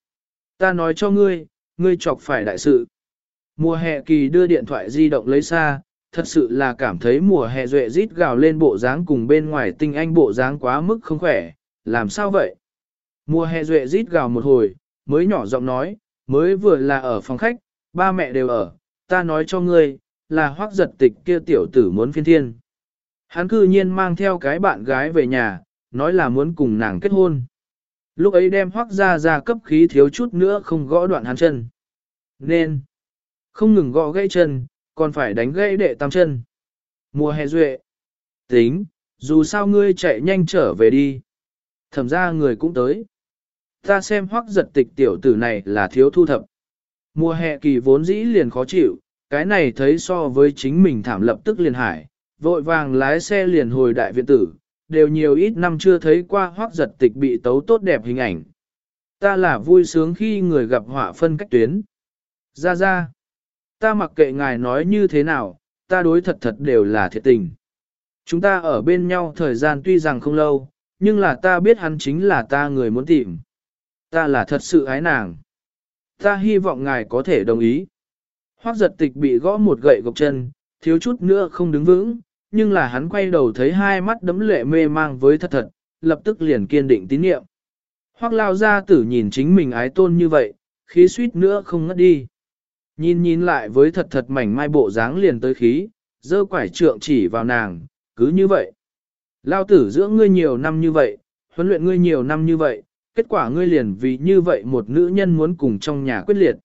Ta nói cho ngươi, ngươi chọc phải đại sự. Mùa hè kỳ đưa điện thoại di động lấy xa, thật sự là cảm thấy mùa hè duệ rít gào lên bộ dáng cùng bên ngoài tinh anh bộ dáng quá mức không khỏe, làm sao vậy? Mùa hè duệ rít gào một hồi, mới nhỏ giọng nói, mới vừa là ở phòng khách, ba mẹ đều ở, ta nói cho ngươi, là hoác giật tịch kia tiểu tử muốn phiên thiên. Hắn cư nhiên mang theo cái bạn gái về nhà, nói là muốn cùng nàng kết hôn. Lúc ấy đem hoác ra ra cấp khí thiếu chút nữa không gõ đoạn hắn chân. Nên, không ngừng gõ gãy chân, còn phải đánh gãy đệ tam chân. Mùa hè duệ. Tính, dù sao ngươi chạy nhanh trở về đi. Thẩm ra người cũng tới. Ta xem hoắc giật tịch tiểu tử này là thiếu thu thập. Mùa hè kỳ vốn dĩ liền khó chịu, cái này thấy so với chính mình thảm lập tức liền hải, vội vàng lái xe liền hồi đại viện tử, đều nhiều ít năm chưa thấy qua hoắc giật tịch bị tấu tốt đẹp hình ảnh. Ta là vui sướng khi người gặp họa phân cách tuyến. Ra ra. Ta mặc kệ ngài nói như thế nào, ta đối thật thật đều là thiệt tình. Chúng ta ở bên nhau thời gian tuy rằng không lâu, nhưng là ta biết hắn chính là ta người muốn tìm. Ta là thật sự ái nàng. Ta hy vọng ngài có thể đồng ý. Hoác giật tịch bị gõ một gậy gộc chân, thiếu chút nữa không đứng vững, nhưng là hắn quay đầu thấy hai mắt đấm lệ mê mang với thật thật, lập tức liền kiên định tín nhiệm. Hoác lao ra tử nhìn chính mình ái tôn như vậy, khí suýt nữa không ngất đi. Nhìn nhìn lại với thật thật mảnh mai bộ dáng liền tới khí, dơ quải trượng chỉ vào nàng, cứ như vậy. Lao tử giữa ngươi nhiều năm như vậy, huấn luyện ngươi nhiều năm như vậy, kết quả ngươi liền vì như vậy một nữ nhân muốn cùng trong nhà quyết liệt.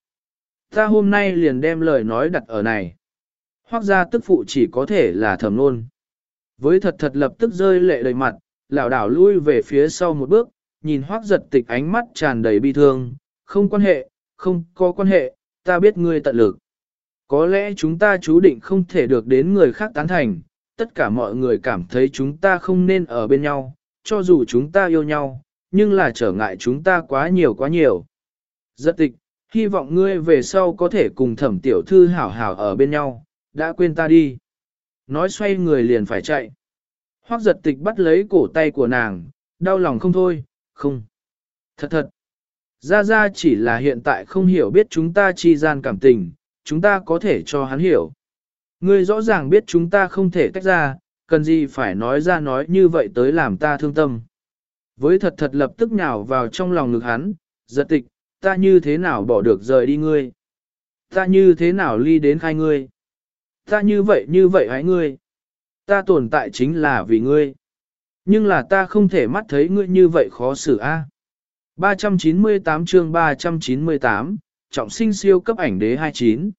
Ta hôm nay liền đem lời nói đặt ở này. Hoác ra tức phụ chỉ có thể là thầm luôn. Với thật thật lập tức rơi lệ đầy mặt, lảo đảo lui về phía sau một bước, nhìn hoác giật tịch ánh mắt tràn đầy bi thương, không quan hệ, không có quan hệ, ta biết ngươi tận lực. Có lẽ chúng ta chú định không thể được đến người khác tán thành, tất cả mọi người cảm thấy chúng ta không nên ở bên nhau, cho dù chúng ta yêu nhau, nhưng là trở ngại chúng ta quá nhiều quá nhiều. Rất tịch, hy vọng ngươi về sau có thể cùng thẩm tiểu thư hảo hảo ở bên nhau, đã quên ta đi. Nói xoay người liền phải chạy. Hoác giật tịch bắt lấy cổ tay của nàng, đau lòng không thôi, không. Thật thật. Gia gia chỉ là hiện tại không hiểu biết chúng ta chi gian cảm tình, chúng ta có thể cho hắn hiểu. Ngươi rõ ràng biết chúng ta không thể tách ra, cần gì phải nói ra nói như vậy tới làm ta thương tâm. Với thật thật lập tức nhào vào trong lòng ngực hắn, giật tịch, ta như thế nào bỏ được rời đi ngươi? Ta như thế nào ly đến khai ngươi? Ta như vậy như vậy hãy ngươi? Ta tồn tại chính là vì ngươi. Nhưng là ta không thể mắt thấy ngươi như vậy khó xử a. 398 chương 398, trọng sinh siêu cấp ảnh đế 29.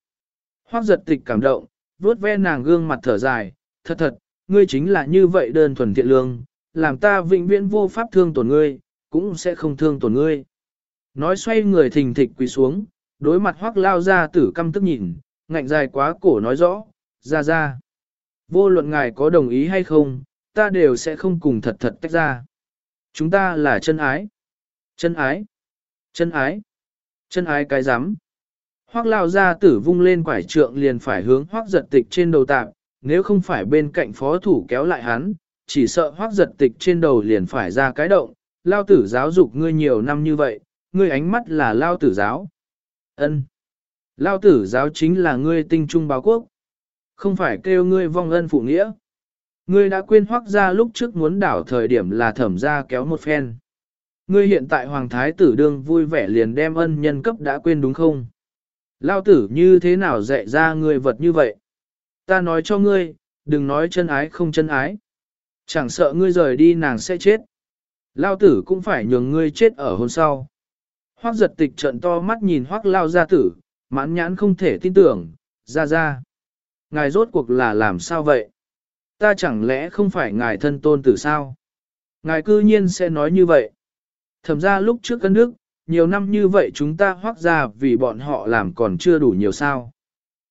Hoác giật tịch cảm động, vuốt ve nàng gương mặt thở dài, thật thật, ngươi chính là như vậy đơn thuần thiện lương, làm ta vĩnh viễn vô pháp thương tổn ngươi, cũng sẽ không thương tổn ngươi. Nói xoay người thình thịch quỳ xuống, đối mặt hoác lao ra tử căm tức nhìn, ngạnh dài quá cổ nói rõ, ra ra. Vô luận ngài có đồng ý hay không, ta đều sẽ không cùng thật thật tách ra. Chúng ta là chân ái. Chân ái. Chân ái. Chân ái cái rắm Hoác lao ra tử vung lên quải trượng liền phải hướng hoác giật tịch trên đầu tạm, nếu không phải bên cạnh phó thủ kéo lại hắn, chỉ sợ hoác giật tịch trên đầu liền phải ra cái động, lao tử giáo dục ngươi nhiều năm như vậy, ngươi ánh mắt là lao tử giáo. ân Lao tử giáo chính là ngươi tinh trung báo quốc. Không phải kêu ngươi vong ân phụ nghĩa. Ngươi đã quên hoác ra lúc trước muốn đảo thời điểm là thẩm ra kéo một phen. Ngươi hiện tại hoàng thái tử đương vui vẻ liền đem ân nhân cấp đã quên đúng không? Lao tử như thế nào dạy ra ngươi vật như vậy? Ta nói cho ngươi, đừng nói chân ái không chân ái. Chẳng sợ ngươi rời đi nàng sẽ chết. Lao tử cũng phải nhường ngươi chết ở hôn sau. Hoác giật tịch trận to mắt nhìn hoác lao gia tử, mãn nhãn không thể tin tưởng, ra ra. Ngài rốt cuộc là làm sao vậy? Ta chẳng lẽ không phải ngài thân tôn tử sao? Ngài cư nhiên sẽ nói như vậy. Thẩm ra lúc trước cân nước, nhiều năm như vậy chúng ta hoác ra vì bọn họ làm còn chưa đủ nhiều sao.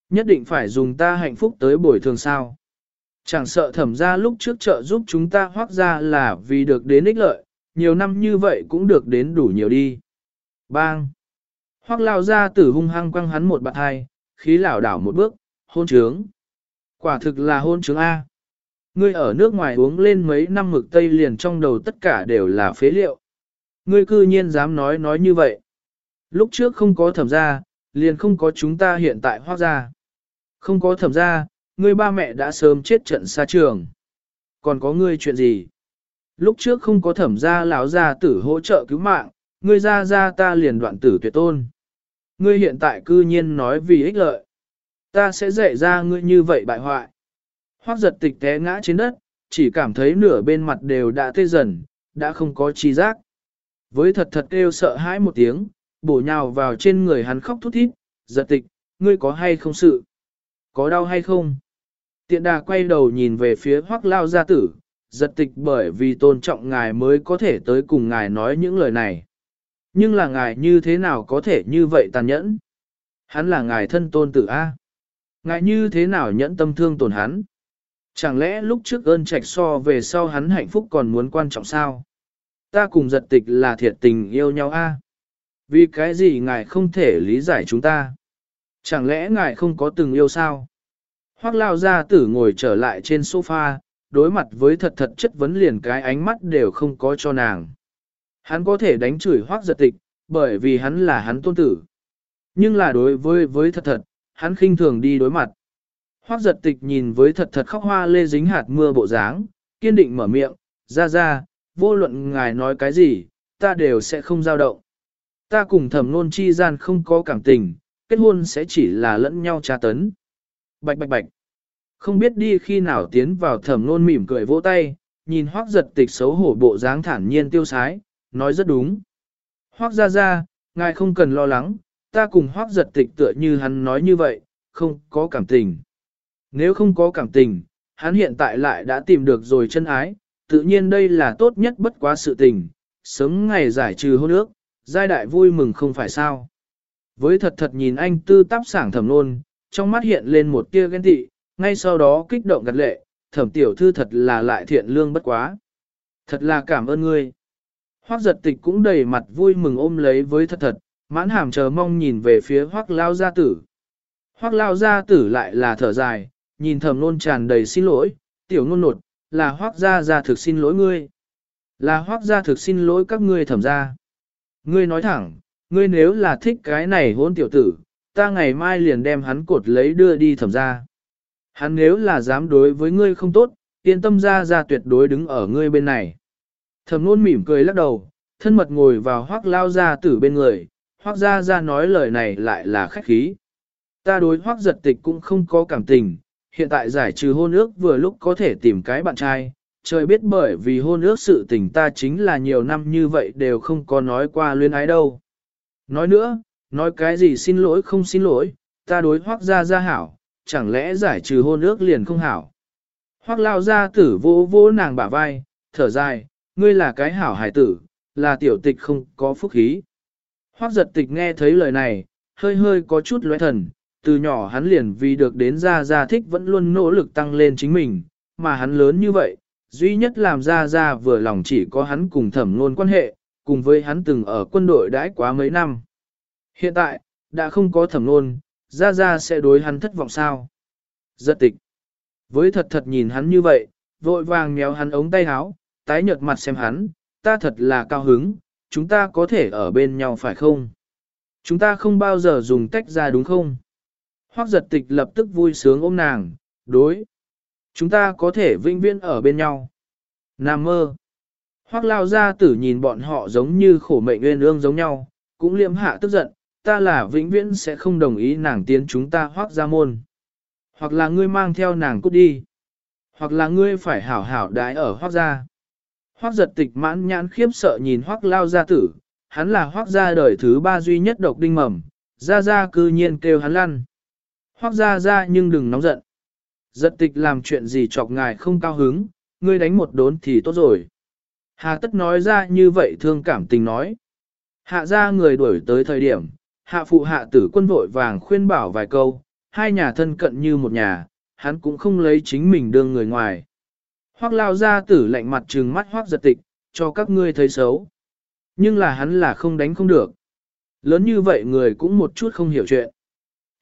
Nhất định phải dùng ta hạnh phúc tới bồi thường sao. Chẳng sợ thẩm ra lúc trước trợ giúp chúng ta hoác ra là vì được đến ích lợi, nhiều năm như vậy cũng được đến đủ nhiều đi. Bang! Hoác lao ra tử hung hăng quăng hắn một bạn hai, khí lảo đảo một bước, hôn trướng. Quả thực là hôn trướng A. Ngươi ở nước ngoài uống lên mấy năm mực tây liền trong đầu tất cả đều là phế liệu. Ngươi cư nhiên dám nói nói như vậy. Lúc trước không có thẩm gia, liền không có chúng ta hiện tại hoác gia. Không có thẩm gia, ngươi ba mẹ đã sớm chết trận xa trường. Còn có ngươi chuyện gì? Lúc trước không có thẩm gia lão gia tử hỗ trợ cứu mạng, ngươi ra ra ta liền đoạn tử tuyệt tôn. Ngươi hiện tại cư nhiên nói vì ích lợi. Ta sẽ dạy ra ngươi như vậy bại hoại. Hoác giật tịch té ngã trên đất, chỉ cảm thấy nửa bên mặt đều đã tê dần, đã không có chi giác. Với thật thật kêu sợ hãi một tiếng, bổ nhào vào trên người hắn khóc thút thít, giật tịch, ngươi có hay không sự? Có đau hay không? Tiện đà quay đầu nhìn về phía hoác lao gia tử, giật tịch bởi vì tôn trọng ngài mới có thể tới cùng ngài nói những lời này. Nhưng là ngài như thế nào có thể như vậy tàn nhẫn? Hắn là ngài thân tôn tử A. Ngài như thế nào nhẫn tâm thương tổn hắn? Chẳng lẽ lúc trước ơn trạch so về sau hắn hạnh phúc còn muốn quan trọng sao? Ta cùng giật tịch là thiệt tình yêu nhau A. Vì cái gì ngài không thể lý giải chúng ta? Chẳng lẽ ngài không có từng yêu sao? Hoác lao gia tử ngồi trở lại trên sofa, đối mặt với thật thật chất vấn liền cái ánh mắt đều không có cho nàng. Hắn có thể đánh chửi hoác giật tịch, bởi vì hắn là hắn tôn tử. Nhưng là đối với với thật thật, hắn khinh thường đi đối mặt. Hoác giật tịch nhìn với thật thật khóc hoa lê dính hạt mưa bộ dáng, kiên định mở miệng, ra ra, vô luận ngài nói cái gì, ta đều sẽ không dao động. Ta cùng thẩm nôn chi gian không có cảm tình, kết hôn sẽ chỉ là lẫn nhau tra tấn. Bạch bạch bạch. Không biết đi khi nào tiến vào thẩm nôn mỉm cười vỗ tay, nhìn hoác giật tịch xấu hổ bộ dáng thản nhiên tiêu sái, nói rất đúng. Hoác ra ra, ngài không cần lo lắng, ta cùng hoác giật tịch tựa như hắn nói như vậy, không có cảm tình. Nếu không có cảm tình, hắn hiện tại lại đã tìm được rồi chân ái, tự nhiên đây là tốt nhất bất quá sự tình, sớm ngày giải trừ hôn ước, giai đại vui mừng không phải sao. Với thật thật nhìn anh tư táp sảng thầm nôn, trong mắt hiện lên một tia ghen tị, ngay sau đó kích động gật lệ, thẩm tiểu thư thật là lại thiện lương bất quá. Thật là cảm ơn ngươi. Hoác giật tịch cũng đầy mặt vui mừng ôm lấy với thật thật, mãn hàm chờ mong nhìn về phía hoác lao gia tử. Hoác lao gia tử lại là thở dài, nhìn thầm nôn tràn đầy xin lỗi, tiểu nôn nột, là hoác gia gia thực xin lỗi ngươi. Là hoác gia thực xin lỗi các ngươi thẩm gia. Ngươi nói thẳng, ngươi nếu là thích cái này hôn tiểu tử, ta ngày mai liền đem hắn cột lấy đưa đi thẩm gia. Hắn nếu là dám đối với ngươi không tốt, yên tâm ra ra tuyệt đối đứng ở ngươi bên này. Thẩm nôn mỉm cười lắc đầu, thân mật ngồi vào hoác lao ra tử bên người, hoác ra ra nói lời này lại là khách khí. Ta đối hoác giật tịch cũng không có cảm tình, hiện tại giải trừ hôn ước vừa lúc có thể tìm cái bạn trai, trời biết bởi vì hôn ước sự tình ta chính là nhiều năm như vậy đều không có nói qua luyến ái đâu. Nói nữa, nói cái gì xin lỗi không xin lỗi, ta đối hoác ra ra hảo, chẳng lẽ giải trừ hôn ước liền không hảo. Hoác lao ra tử vô vô nàng bả vai, thở dài, ngươi là cái hảo hải tử, là tiểu tịch không có phúc khí. Hoác giật tịch nghe thấy lời này, hơi hơi có chút lóe thần, từ nhỏ hắn liền vì được đến gia gia thích vẫn luôn nỗ lực tăng lên chính mình, mà hắn lớn như vậy, duy nhất làm gia gia vừa lòng chỉ có hắn cùng thẩm ngôn quan hệ, cùng với hắn từng ở quân đội đãi quá mấy năm. Hiện tại, đã không có thẩm ngôn, gia gia sẽ đối hắn thất vọng sao. Giật tịch. Với thật thật nhìn hắn như vậy, vội vàng méo hắn ống tay áo, tái nhợt mặt xem hắn, ta thật là cao hứng, chúng ta có thể ở bên nhau phải không? Chúng ta không bao giờ dùng tách ra đúng không? Hoác giật tịch lập tức vui sướng ôm nàng, đối. Chúng ta có thể vinh viễn ở bên nhau. Nam mơ. Hoác lao ra tử nhìn bọn họ giống như khổ mệnh nguyên ương giống nhau, cũng liêm hạ tức giận, ta là vĩnh viễn sẽ không đồng ý nàng tiến chúng ta hoác ra môn. Hoặc là ngươi mang theo nàng cút đi. Hoặc là ngươi phải hảo hảo đái ở hoác gia. Hoác giật tịch mãn nhãn khiếp sợ nhìn hoác lao gia tử, hắn là hoác gia đời thứ ba duy nhất độc đinh mầm, ra ra cư nhiên kêu hắn lăn. Hoác gia ra nhưng đừng nóng giận. Giật tịch làm chuyện gì chọc ngài không cao hứng, ngươi đánh một đốn thì tốt rồi. Hà tất nói ra như vậy thương cảm tình nói. Hạ ra người đuổi tới thời điểm, hạ phụ hạ tử quân vội vàng khuyên bảo vài câu, hai nhà thân cận như một nhà, hắn cũng không lấy chính mình đương người ngoài. Hoác lao ra tử lạnh mặt trừng mắt hoác giật tịch, cho các ngươi thấy xấu. Nhưng là hắn là không đánh không được. lớn như vậy người cũng một chút không hiểu chuyện.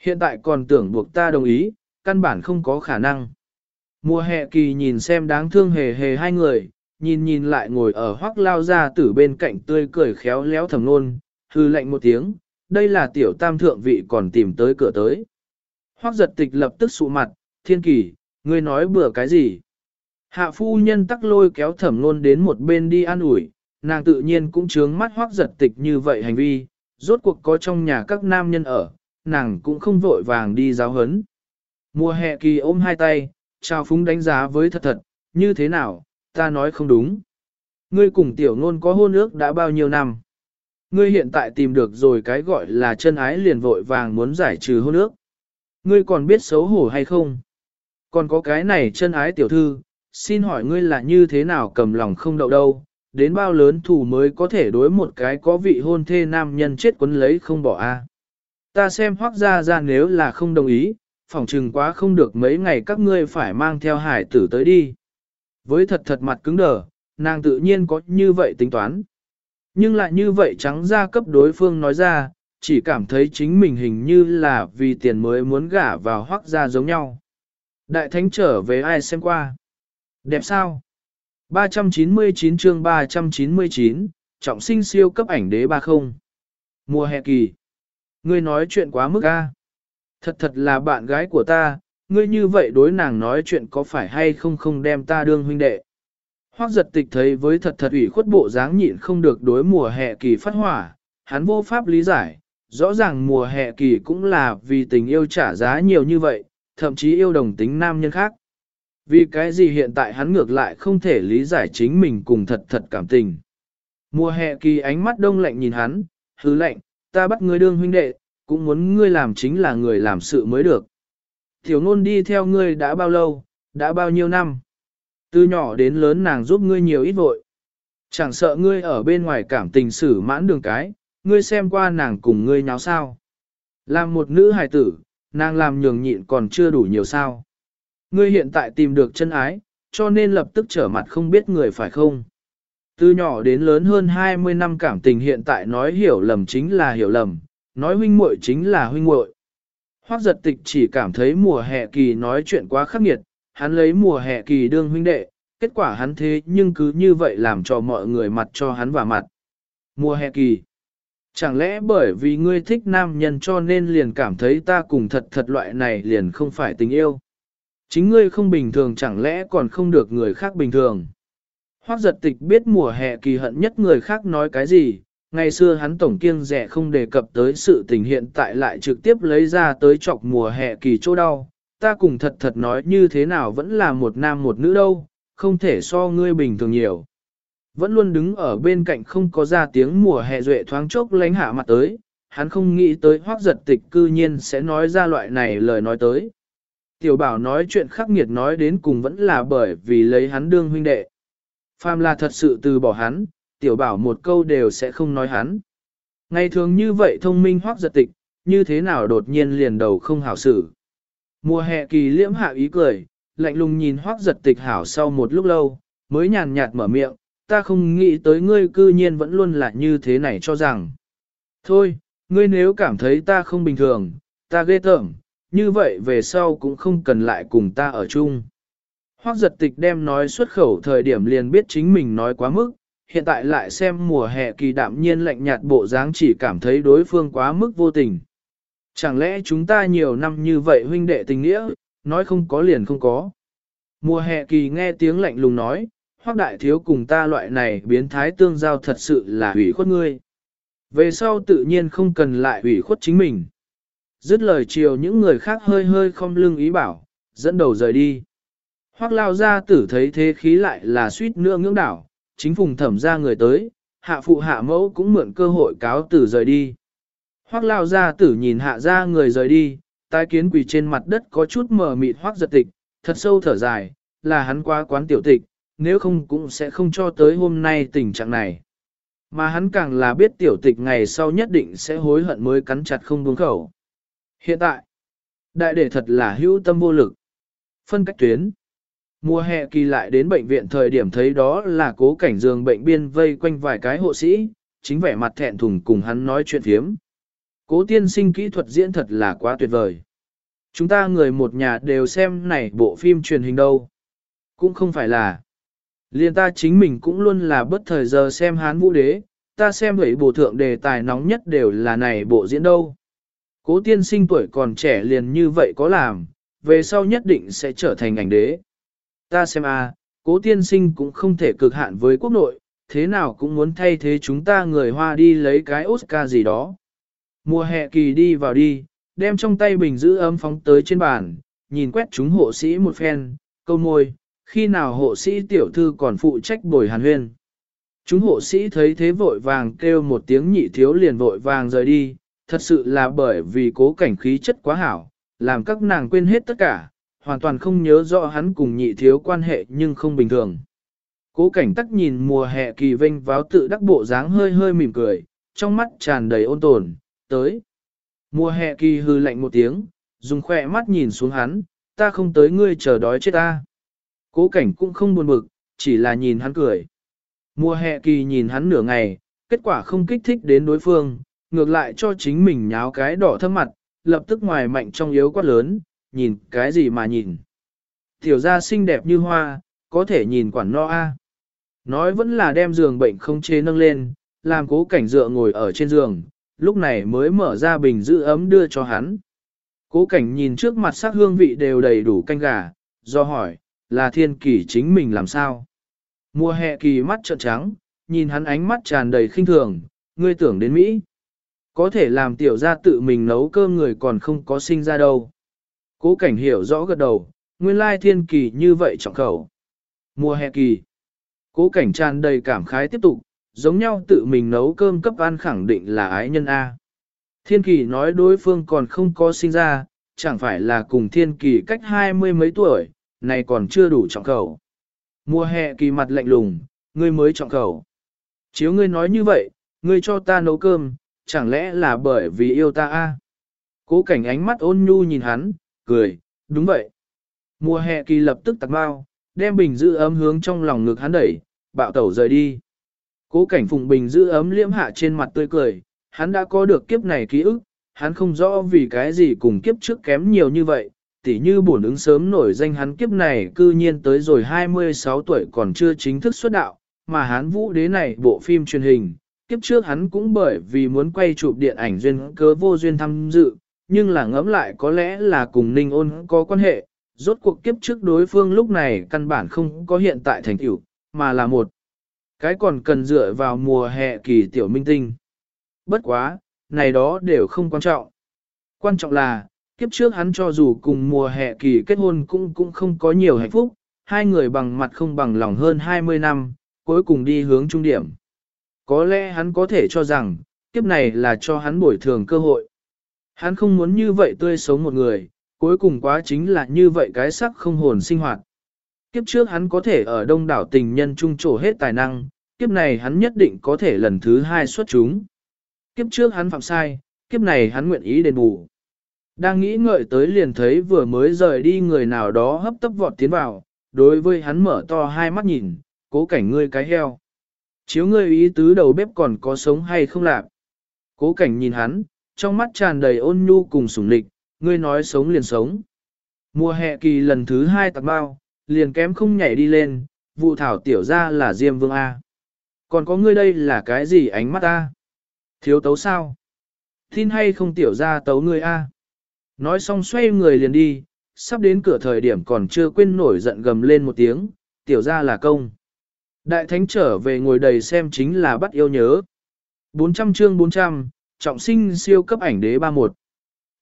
Hiện tại còn tưởng buộc ta đồng ý, căn bản không có khả năng. Mùa hè kỳ nhìn xem đáng thương hề hề hai người, nhìn nhìn lại ngồi ở hoác lao ra tử bên cạnh tươi cười khéo léo thầm nôn, hư lệnh một tiếng, đây là tiểu tam thượng vị còn tìm tới cửa tới. Hoác giật tịch lập tức sụ mặt, thiên kỳ, ngươi nói bừa cái gì? Hạ phu nhân tắc lôi kéo thẩm nôn đến một bên đi an ủi, nàng tự nhiên cũng chướng mắt hoác giật tịch như vậy hành vi, rốt cuộc có trong nhà các nam nhân ở, nàng cũng không vội vàng đi giáo hấn. Mùa hè kỳ ôm hai tay, trao phúng đánh giá với thật thật, như thế nào, ta nói không đúng. Ngươi cùng tiểu ngôn có hôn ước đã bao nhiêu năm. Ngươi hiện tại tìm được rồi cái gọi là chân ái liền vội vàng muốn giải trừ hôn ước. Ngươi còn biết xấu hổ hay không? Còn có cái này chân ái tiểu thư, xin hỏi ngươi là như thế nào cầm lòng không đậu đâu, đến bao lớn thủ mới có thể đối một cái có vị hôn thê nam nhân chết quấn lấy không bỏ a. Ta xem hoác ra ra nếu là không đồng ý, phỏng chừng quá không được mấy ngày các ngươi phải mang theo hải tử tới đi. Với thật thật mặt cứng đờ, nàng tự nhiên có như vậy tính toán. Nhưng lại như vậy trắng ra cấp đối phương nói ra, chỉ cảm thấy chính mình hình như là vì tiền mới muốn gả vào hoác ra giống nhau. Đại thánh trở về ai xem qua? Đẹp sao? 399 chương 399, trọng sinh siêu cấp ảnh đế ba không. Mùa hè kỳ. Ngươi nói chuyện quá mức a. Thật thật là bạn gái của ta, ngươi như vậy đối nàng nói chuyện có phải hay không không đem ta đương huynh đệ. Hoác giật tịch thấy với thật thật ủy khuất bộ dáng nhịn không được đối mùa hè kỳ phát hỏa, hắn vô pháp lý giải, rõ ràng mùa hè kỳ cũng là vì tình yêu trả giá nhiều như vậy, thậm chí yêu đồng tính nam nhân khác. Vì cái gì hiện tại hắn ngược lại không thể lý giải chính mình cùng thật thật cảm tình. Mùa hè kỳ ánh mắt đông lạnh nhìn hắn, hứ lạnh, ta bắt ngươi đương huynh đệ, cũng muốn ngươi làm chính là người làm sự mới được. Tiểu ngôn đi theo ngươi đã bao lâu, đã bao nhiêu năm. Từ nhỏ đến lớn nàng giúp ngươi nhiều ít vội. Chẳng sợ ngươi ở bên ngoài cảm tình xử mãn đường cái, ngươi xem qua nàng cùng ngươi nháo sao. Làm một nữ hài tử, nàng làm nhường nhịn còn chưa đủ nhiều sao. Ngươi hiện tại tìm được chân ái, cho nên lập tức trở mặt không biết người phải không. Từ nhỏ đến lớn hơn 20 năm cảm tình hiện tại nói hiểu lầm chính là hiểu lầm, nói huynh muội chính là huynh muội. Hoắc giật tịch chỉ cảm thấy mùa hè kỳ nói chuyện quá khắc nghiệt, hắn lấy mùa hè kỳ đương huynh đệ, kết quả hắn thế nhưng cứ như vậy làm cho mọi người mặt cho hắn và mặt. Mùa hè kỳ. Chẳng lẽ bởi vì ngươi thích nam nhân cho nên liền cảm thấy ta cùng thật thật loại này liền không phải tình yêu. Chính ngươi không bình thường chẳng lẽ còn không được người khác bình thường. Hoác giật tịch biết mùa hè kỳ hận nhất người khác nói cái gì, ngày xưa hắn tổng kiêng rẻ không đề cập tới sự tình hiện tại lại trực tiếp lấy ra tới chọc mùa hè kỳ chỗ đau. Ta cùng thật thật nói như thế nào vẫn là một nam một nữ đâu, không thể so ngươi bình thường nhiều. Vẫn luôn đứng ở bên cạnh không có ra tiếng mùa hè duệ thoáng chốc lánh hạ mặt tới, hắn không nghĩ tới hoác giật tịch cư nhiên sẽ nói ra loại này lời nói tới. Tiểu bảo nói chuyện khắc nghiệt nói đến cùng vẫn là bởi vì lấy hắn đương huynh đệ. Phàm là thật sự từ bỏ hắn, tiểu bảo một câu đều sẽ không nói hắn. Ngày thường như vậy thông minh hoác giật tịch, như thế nào đột nhiên liền đầu không hảo xử. Mùa hè kỳ liễm hạ ý cười, lạnh lùng nhìn hoác giật tịch hảo sau một lúc lâu, mới nhàn nhạt mở miệng, ta không nghĩ tới ngươi cư nhiên vẫn luôn là như thế này cho rằng. Thôi, ngươi nếu cảm thấy ta không bình thường, ta ghê tởm, như vậy về sau cũng không cần lại cùng ta ở chung. Hoác giật tịch đem nói xuất khẩu thời điểm liền biết chính mình nói quá mức, hiện tại lại xem mùa hè kỳ đạm nhiên lạnh nhạt bộ dáng chỉ cảm thấy đối phương quá mức vô tình. Chẳng lẽ chúng ta nhiều năm như vậy huynh đệ tình nghĩa, nói không có liền không có. Mùa hè kỳ nghe tiếng lạnh lùng nói, hoác đại thiếu cùng ta loại này biến thái tương giao thật sự là hủy khuất ngươi. Về sau tự nhiên không cần lại hủy khuất chính mình. Dứt lời chiều những người khác hơi hơi không lưng ý bảo, dẫn đầu rời đi. Hoác lao ra tử thấy thế khí lại là suýt nữa ngưỡng đảo, chính phùng thẩm ra người tới, hạ phụ hạ mẫu cũng mượn cơ hội cáo tử rời đi. Hoác lao ra tử nhìn hạ ra người rời đi, tai kiến quỳ trên mặt đất có chút mờ mịt hoác giật tịch, thật sâu thở dài, là hắn qua quán tiểu tịch, nếu không cũng sẽ không cho tới hôm nay tình trạng này. Mà hắn càng là biết tiểu tịch ngày sau nhất định sẽ hối hận mới cắn chặt không buông khẩu. Hiện tại, đại đệ thật là hữu tâm vô lực. Phân cách tuyến. Mùa hè kỳ lại đến bệnh viện thời điểm thấy đó là cố cảnh giường bệnh biên vây quanh vài cái hộ sĩ, chính vẻ mặt thẹn thùng cùng hắn nói chuyện thiếm. cố tiên sinh kỹ thuật diễn thật là quá tuyệt vời. Chúng ta người một nhà đều xem này bộ phim truyền hình đâu. Cũng không phải là. Liên ta chính mình cũng luôn là bất thời giờ xem hán vũ đế, ta xem vậy bộ thượng đề tài nóng nhất đều là này bộ diễn đâu. Cố tiên sinh tuổi còn trẻ liền như vậy có làm, về sau nhất định sẽ trở thành ảnh đế. Ta xem a, à, cố tiên sinh cũng không thể cực hạn với quốc nội, thế nào cũng muốn thay thế chúng ta người Hoa đi lấy cái Oscar gì đó. Mùa hè kỳ đi vào đi, đem trong tay bình giữ ấm phóng tới trên bàn, nhìn quét chúng hộ sĩ một phen, câu môi, khi nào hộ sĩ tiểu thư còn phụ trách bồi hàn huyên. Chúng hộ sĩ thấy thế vội vàng kêu một tiếng nhị thiếu liền vội vàng rời đi, thật sự là bởi vì cố cảnh khí chất quá hảo, làm các nàng quên hết tất cả, hoàn toàn không nhớ rõ hắn cùng nhị thiếu quan hệ nhưng không bình thường. Cố cảnh tắc nhìn mùa hè kỳ vinh váo tự đắc bộ dáng hơi hơi mỉm cười, trong mắt tràn đầy ôn tồn, tới. Mùa hè kỳ hư lạnh một tiếng, dùng khỏe mắt nhìn xuống hắn, ta không tới ngươi chờ đói chết ta. Cố cảnh cũng không buồn bực, chỉ là nhìn hắn cười. Mùa hè kỳ nhìn hắn nửa ngày, kết quả không kích thích đến đối phương, ngược lại cho chính mình nháo cái đỏ thâm mặt, lập tức ngoài mạnh trong yếu quát lớn, nhìn cái gì mà nhìn. Tiểu gia xinh đẹp như hoa, có thể nhìn quản no a. Nói vẫn là đem giường bệnh không chế nâng lên, làm cố cảnh dựa ngồi ở trên giường, lúc này mới mở ra bình giữ ấm đưa cho hắn. Cố cảnh nhìn trước mặt sắc hương vị đều đầy đủ canh gà, do hỏi, là thiên kỳ chính mình làm sao? Mùa hè kỳ mắt trợn trắng, nhìn hắn ánh mắt tràn đầy khinh thường, ngươi tưởng đến Mỹ. Có thể làm tiểu gia tự mình nấu cơm người còn không có sinh ra đâu. Cố cảnh hiểu rõ gật đầu, nguyên lai thiên kỳ như vậy trọng khẩu. Mùa hè kỳ. Cố cảnh tràn đầy cảm khái tiếp tục, giống nhau tự mình nấu cơm cấp ăn khẳng định là ái nhân A. Thiên kỳ nói đối phương còn không có sinh ra, chẳng phải là cùng thiên kỳ cách hai mươi mấy tuổi, này còn chưa đủ trọng khẩu. Mùa hè kỳ mặt lạnh lùng, ngươi mới trọng khẩu. Chiếu ngươi nói như vậy, ngươi cho ta nấu cơm, chẳng lẽ là bởi vì yêu ta a? Cố cảnh ánh mắt ôn nhu nhìn hắn, cười, đúng vậy. Mùa hè kỳ lập tức tặc bao, đem bình giữ ấm hướng trong lòng ngực hắn đẩy, bạo tẩu rời đi. Cố cảnh phùng bình giữ ấm liễm hạ trên mặt tươi cười, hắn đã có được kiếp này ký ức, hắn không rõ vì cái gì cùng kiếp trước kém nhiều như vậy, tỉ như bổn ứng sớm nổi danh hắn kiếp này cư nhiên tới rồi 26 tuổi còn chưa chính thức xuất đạo, mà hắn vũ đế này bộ phim truyền hình, kiếp trước hắn cũng bởi vì muốn quay chụp điện ảnh duyên cớ vô duyên tham dự, nhưng là ngẫm lại có lẽ là cùng Ninh ôn có quan hệ, rốt cuộc kiếp trước đối phương lúc này căn bản không có hiện tại thành tựu, mà là một cái còn cần dựa vào mùa hè kỳ tiểu minh tinh. Bất quá, này đó đều không quan trọng. Quan trọng là, kiếp trước hắn cho dù cùng mùa hè kỳ kết hôn cũng cũng không có nhiều hạnh phúc, hai người bằng mặt không bằng lòng hơn 20 năm, cuối cùng đi hướng trung điểm. Có lẽ hắn có thể cho rằng, kiếp này là cho hắn bồi thường cơ hội. Hắn không muốn như vậy tươi sống một người, cuối cùng quá chính là như vậy cái sắc không hồn sinh hoạt. Kiếp trước hắn có thể ở đông đảo tình nhân trung trổ hết tài năng, kiếp này hắn nhất định có thể lần thứ hai xuất chúng. Kiếp trước hắn phạm sai, kiếp này hắn nguyện ý đền bù. Đang nghĩ ngợi tới liền thấy vừa mới rời đi người nào đó hấp tấp vọt tiến vào, đối với hắn mở to hai mắt nhìn, cố cảnh ngươi cái heo. Chiếu ngươi ý tứ đầu bếp còn có sống hay không lạc. Cố cảnh nhìn hắn, trong mắt tràn đầy ôn nhu cùng sủng lịch, ngươi nói sống liền sống. Mùa hè kỳ lần thứ hai tạc bao, liền kém không nhảy đi lên, vụ thảo tiểu ra là Diêm Vương A. Còn có ngươi đây là cái gì ánh mắt A? Thiếu tấu sao? Tin hay không tiểu ra tấu ngươi A? Nói xong xoay người liền đi, sắp đến cửa thời điểm còn chưa quên nổi giận gầm lên một tiếng, tiểu ra là công. Đại thánh trở về ngồi đầy xem chính là bắt yêu nhớ. 400 chương 400, trọng sinh siêu cấp ảnh đế 31.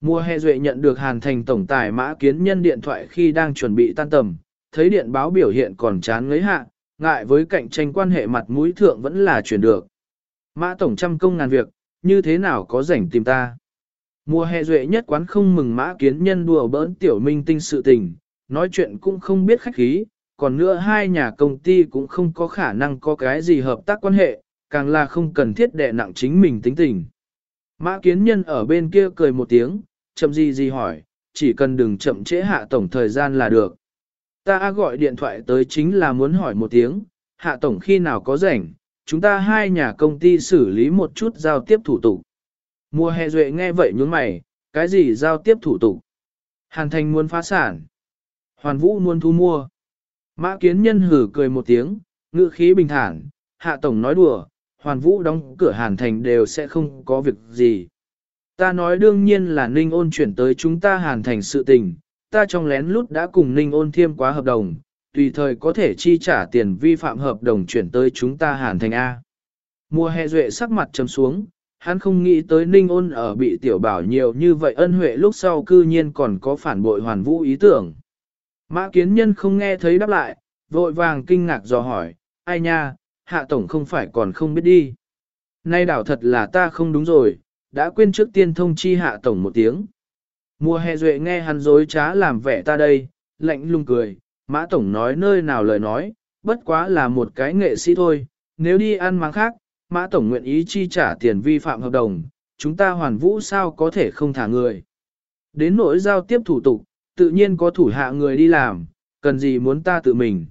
Mùa hè duệ nhận được hàn thành tổng tài mã kiến nhân điện thoại khi đang chuẩn bị tan tầm, thấy điện báo biểu hiện còn chán ngấy hạ, ngại với cạnh tranh quan hệ mặt mũi thượng vẫn là chuyển được. Mã tổng trăm công ngàn việc, như thế nào có rảnh tìm ta. Mùa hè duệ nhất quán không mừng mã kiến nhân đùa bỡn tiểu minh tinh sự tình, nói chuyện cũng không biết khách khí, còn nữa hai nhà công ty cũng không có khả năng có cái gì hợp tác quan hệ, càng là không cần thiết đè nặng chính mình tính tình. Mã kiến nhân ở bên kia cười một tiếng, chậm gì gì hỏi, chỉ cần đừng chậm trễ hạ tổng thời gian là được. Ta gọi điện thoại tới chính là muốn hỏi một tiếng, hạ tổng khi nào có rảnh, chúng ta hai nhà công ty xử lý một chút giao tiếp thủ tục. Mùa hè duệ nghe vậy nhướng mày, cái gì giao tiếp thủ tục? Hàn thành muốn phá sản. Hoàn vũ muốn thu mua. Mã kiến nhân hử cười một tiếng, ngữ khí bình thản, hạ tổng nói đùa, hoàn vũ đóng cửa hàn thành đều sẽ không có việc gì. Ta nói đương nhiên là ninh ôn chuyển tới chúng ta hàn thành sự tình, ta trong lén lút đã cùng ninh ôn thiêm quá hợp đồng, tùy thời có thể chi trả tiền vi phạm hợp đồng chuyển tới chúng ta hàn thành A. Mùa hè duệ sắc mặt trầm xuống, hắn không nghĩ tới ninh ôn ở bị tiểu bảo nhiều như vậy ân huệ lúc sau cư nhiên còn có phản bội hoàn vũ ý tưởng. Mã kiến nhân không nghe thấy đáp lại, vội vàng kinh ngạc dò hỏi, ai nha, hạ tổng không phải còn không biết đi. Nay đảo thật là ta không đúng rồi, đã quên trước tiên thông chi hạ tổng một tiếng. Mùa hè duệ nghe hắn dối trá làm vẻ ta đây, lạnh lùng cười, mã tổng nói nơi nào lời nói, bất quá là một cái nghệ sĩ thôi, nếu đi ăn máng khác, mã tổng nguyện ý chi trả tiền vi phạm hợp đồng, chúng ta hoàn vũ sao có thể không thả người. Đến nỗi giao tiếp thủ tục, tự nhiên có thủ hạ người đi làm, cần gì muốn ta tự mình.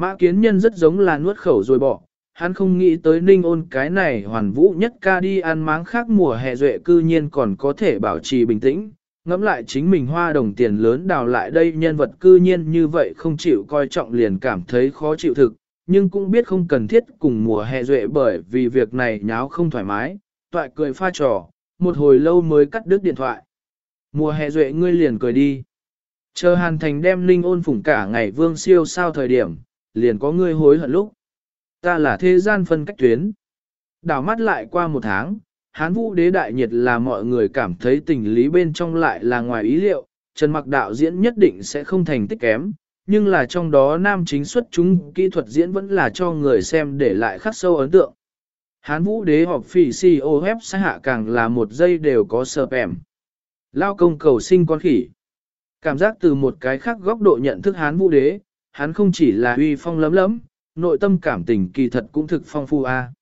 Mã kiến nhân rất giống là nuốt khẩu rồi bỏ, hắn không nghĩ tới ninh ôn cái này hoàn vũ nhất ca đi ăn máng khác mùa hè duệ cư nhiên còn có thể bảo trì bình tĩnh, ngẫm lại chính mình hoa đồng tiền lớn đào lại đây nhân vật cư nhiên như vậy không chịu coi trọng liền cảm thấy khó chịu thực, nhưng cũng biết không cần thiết cùng mùa hè duệ bởi vì việc này nháo không thoải mái, toại cười pha trò, một hồi lâu mới cắt đứt điện thoại. Mùa hè duệ ngươi liền cười đi. Chờ hàn thành đem linh ôn phủng cả ngày vương siêu sao thời điểm, liền có ngươi hối hận lúc. Ta là thế gian phân cách tuyến. Đảo mắt lại qua một tháng, hán vũ đế đại nhiệt là mọi người cảm thấy tình lý bên trong lại là ngoài ý liệu, Trần Mặc đạo diễn nhất định sẽ không thành tích kém, nhưng là trong đó nam chính xuất chúng kỹ thuật diễn vẫn là cho người xem để lại khắc sâu ấn tượng. Hán vũ đế họp phỉ si ô hép sai hạ càng là một giây đều có sờ em. Lao công cầu sinh con khỉ. Cảm giác từ một cái khác góc độ nhận thức hán vũ đế, hắn không chỉ là uy phong lấm lấm, nội tâm cảm tình kỳ thật cũng thực phong phu a.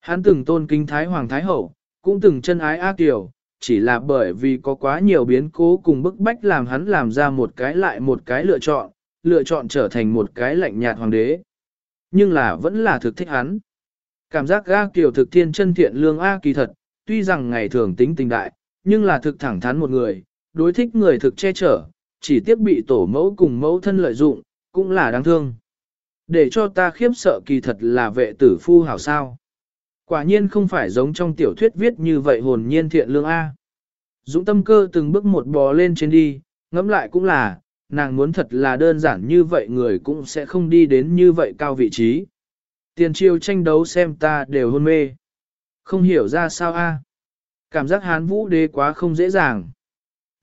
Hắn từng tôn kính Thái Hoàng Thái Hậu, cũng từng chân ái ác tiểu, chỉ là bởi vì có quá nhiều biến cố cùng bức bách làm hắn làm ra một cái lại một cái lựa chọn, lựa chọn trở thành một cái lạnh nhạt hoàng đế. Nhưng là vẫn là thực thích hắn. Cảm giác ga kiểu thực thiên chân thiện lương A kỳ thật, tuy rằng ngày thường tính tình đại, nhưng là thực thẳng thắn một người, đối thích người thực che chở, chỉ tiếp bị tổ mẫu cùng mẫu thân lợi dụng, cũng là đáng thương. Để cho ta khiếp sợ kỳ thật là vệ tử phu hảo sao. Quả nhiên không phải giống trong tiểu thuyết viết như vậy hồn nhiên thiện lương A. Dũng tâm cơ từng bước một bò lên trên đi, ngẫm lại cũng là, nàng muốn thật là đơn giản như vậy người cũng sẽ không đi đến như vậy cao vị trí. Tiền triều tranh đấu xem ta đều hôn mê. Không hiểu ra sao a? Cảm giác hán vũ đế quá không dễ dàng.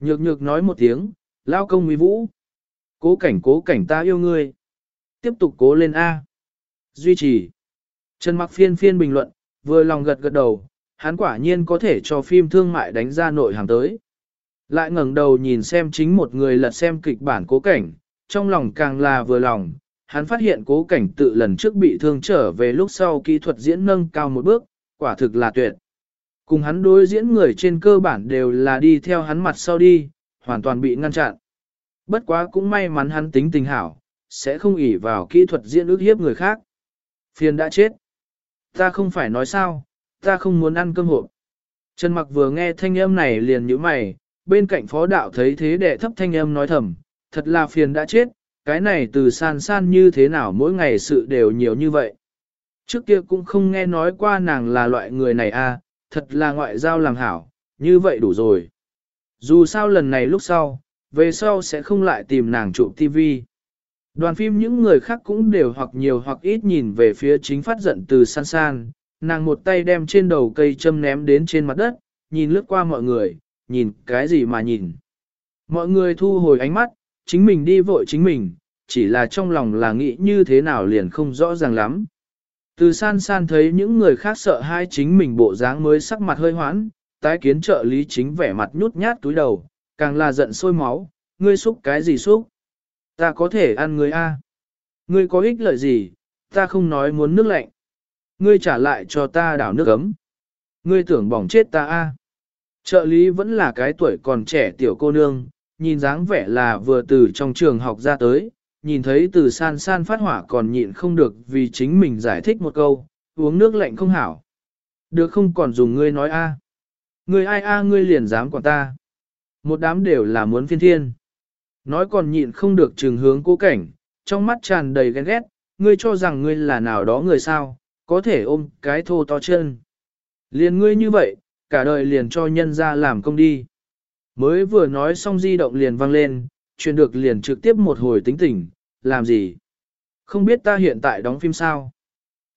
Nhược nhược nói một tiếng, lao công quý vũ. Cố cảnh cố cảnh ta yêu ngươi. Tiếp tục cố lên A. Duy trì. Trần mặc phiên phiên bình luận, vừa lòng gật gật đầu, hắn quả nhiên có thể cho phim thương mại đánh ra nội hàng tới. Lại ngẩng đầu nhìn xem chính một người lật xem kịch bản cố cảnh, trong lòng càng là vừa lòng, hắn phát hiện cố cảnh tự lần trước bị thương trở về lúc sau kỹ thuật diễn nâng cao một bước, quả thực là tuyệt. Cùng hắn đối diễn người trên cơ bản đều là đi theo hắn mặt sau đi, hoàn toàn bị ngăn chặn. Bất quá cũng may mắn hắn tính tình hảo, sẽ không ỷ vào kỹ thuật diễn ước hiếp người khác. Phiền đã chết. Ta không phải nói sao, ta không muốn ăn cơm hộp. Trần Mặc vừa nghe thanh âm này liền nhíu mày, bên cạnh phó đạo thấy thế đệ thấp thanh âm nói thầm, thật là phiền đã chết, cái này từ san san như thế nào mỗi ngày sự đều nhiều như vậy. Trước kia cũng không nghe nói qua nàng là loại người này à, thật là ngoại giao làm hảo, như vậy đủ rồi. Dù sao lần này lúc sau, về sau sẽ không lại tìm nàng chụp TV. Đoàn phim những người khác cũng đều hoặc nhiều hoặc ít nhìn về phía chính phát giận từ san san, nàng một tay đem trên đầu cây châm ném đến trên mặt đất, nhìn lướt qua mọi người, nhìn cái gì mà nhìn. Mọi người thu hồi ánh mắt, chính mình đi vội chính mình, chỉ là trong lòng là nghĩ như thế nào liền không rõ ràng lắm. Từ san san thấy những người khác sợ hai chính mình bộ dáng mới sắc mặt hơi hoãn, tái kiến trợ lý chính vẻ mặt nhút nhát túi đầu, càng là giận sôi máu, ngươi xúc cái gì xúc? Ta có thể ăn ngươi a. Ngươi có ích lợi gì, ta không nói muốn nước lạnh. Ngươi trả lại cho ta đảo nước ấm. Ngươi tưởng bỏng chết ta a. Trợ lý vẫn là cái tuổi còn trẻ tiểu cô nương, nhìn dáng vẻ là vừa từ trong trường học ra tới, nhìn thấy từ san san phát hỏa còn nhịn không được vì chính mình giải thích một câu, uống nước lạnh không hảo. Được không còn dùng ngươi nói a. Ngươi ai a ngươi liền dám quản ta. Một đám đều là muốn phiên thiên. Nói còn nhịn không được trường hướng cố cảnh, trong mắt tràn đầy ghen ghét, ngươi cho rằng ngươi là nào đó người sao, có thể ôm cái thô to chân. Liền ngươi như vậy, cả đời liền cho nhân ra làm công đi. Mới vừa nói xong di động liền vang lên, truyền được liền trực tiếp một hồi tính tỉnh, làm gì? Không biết ta hiện tại đóng phim sao?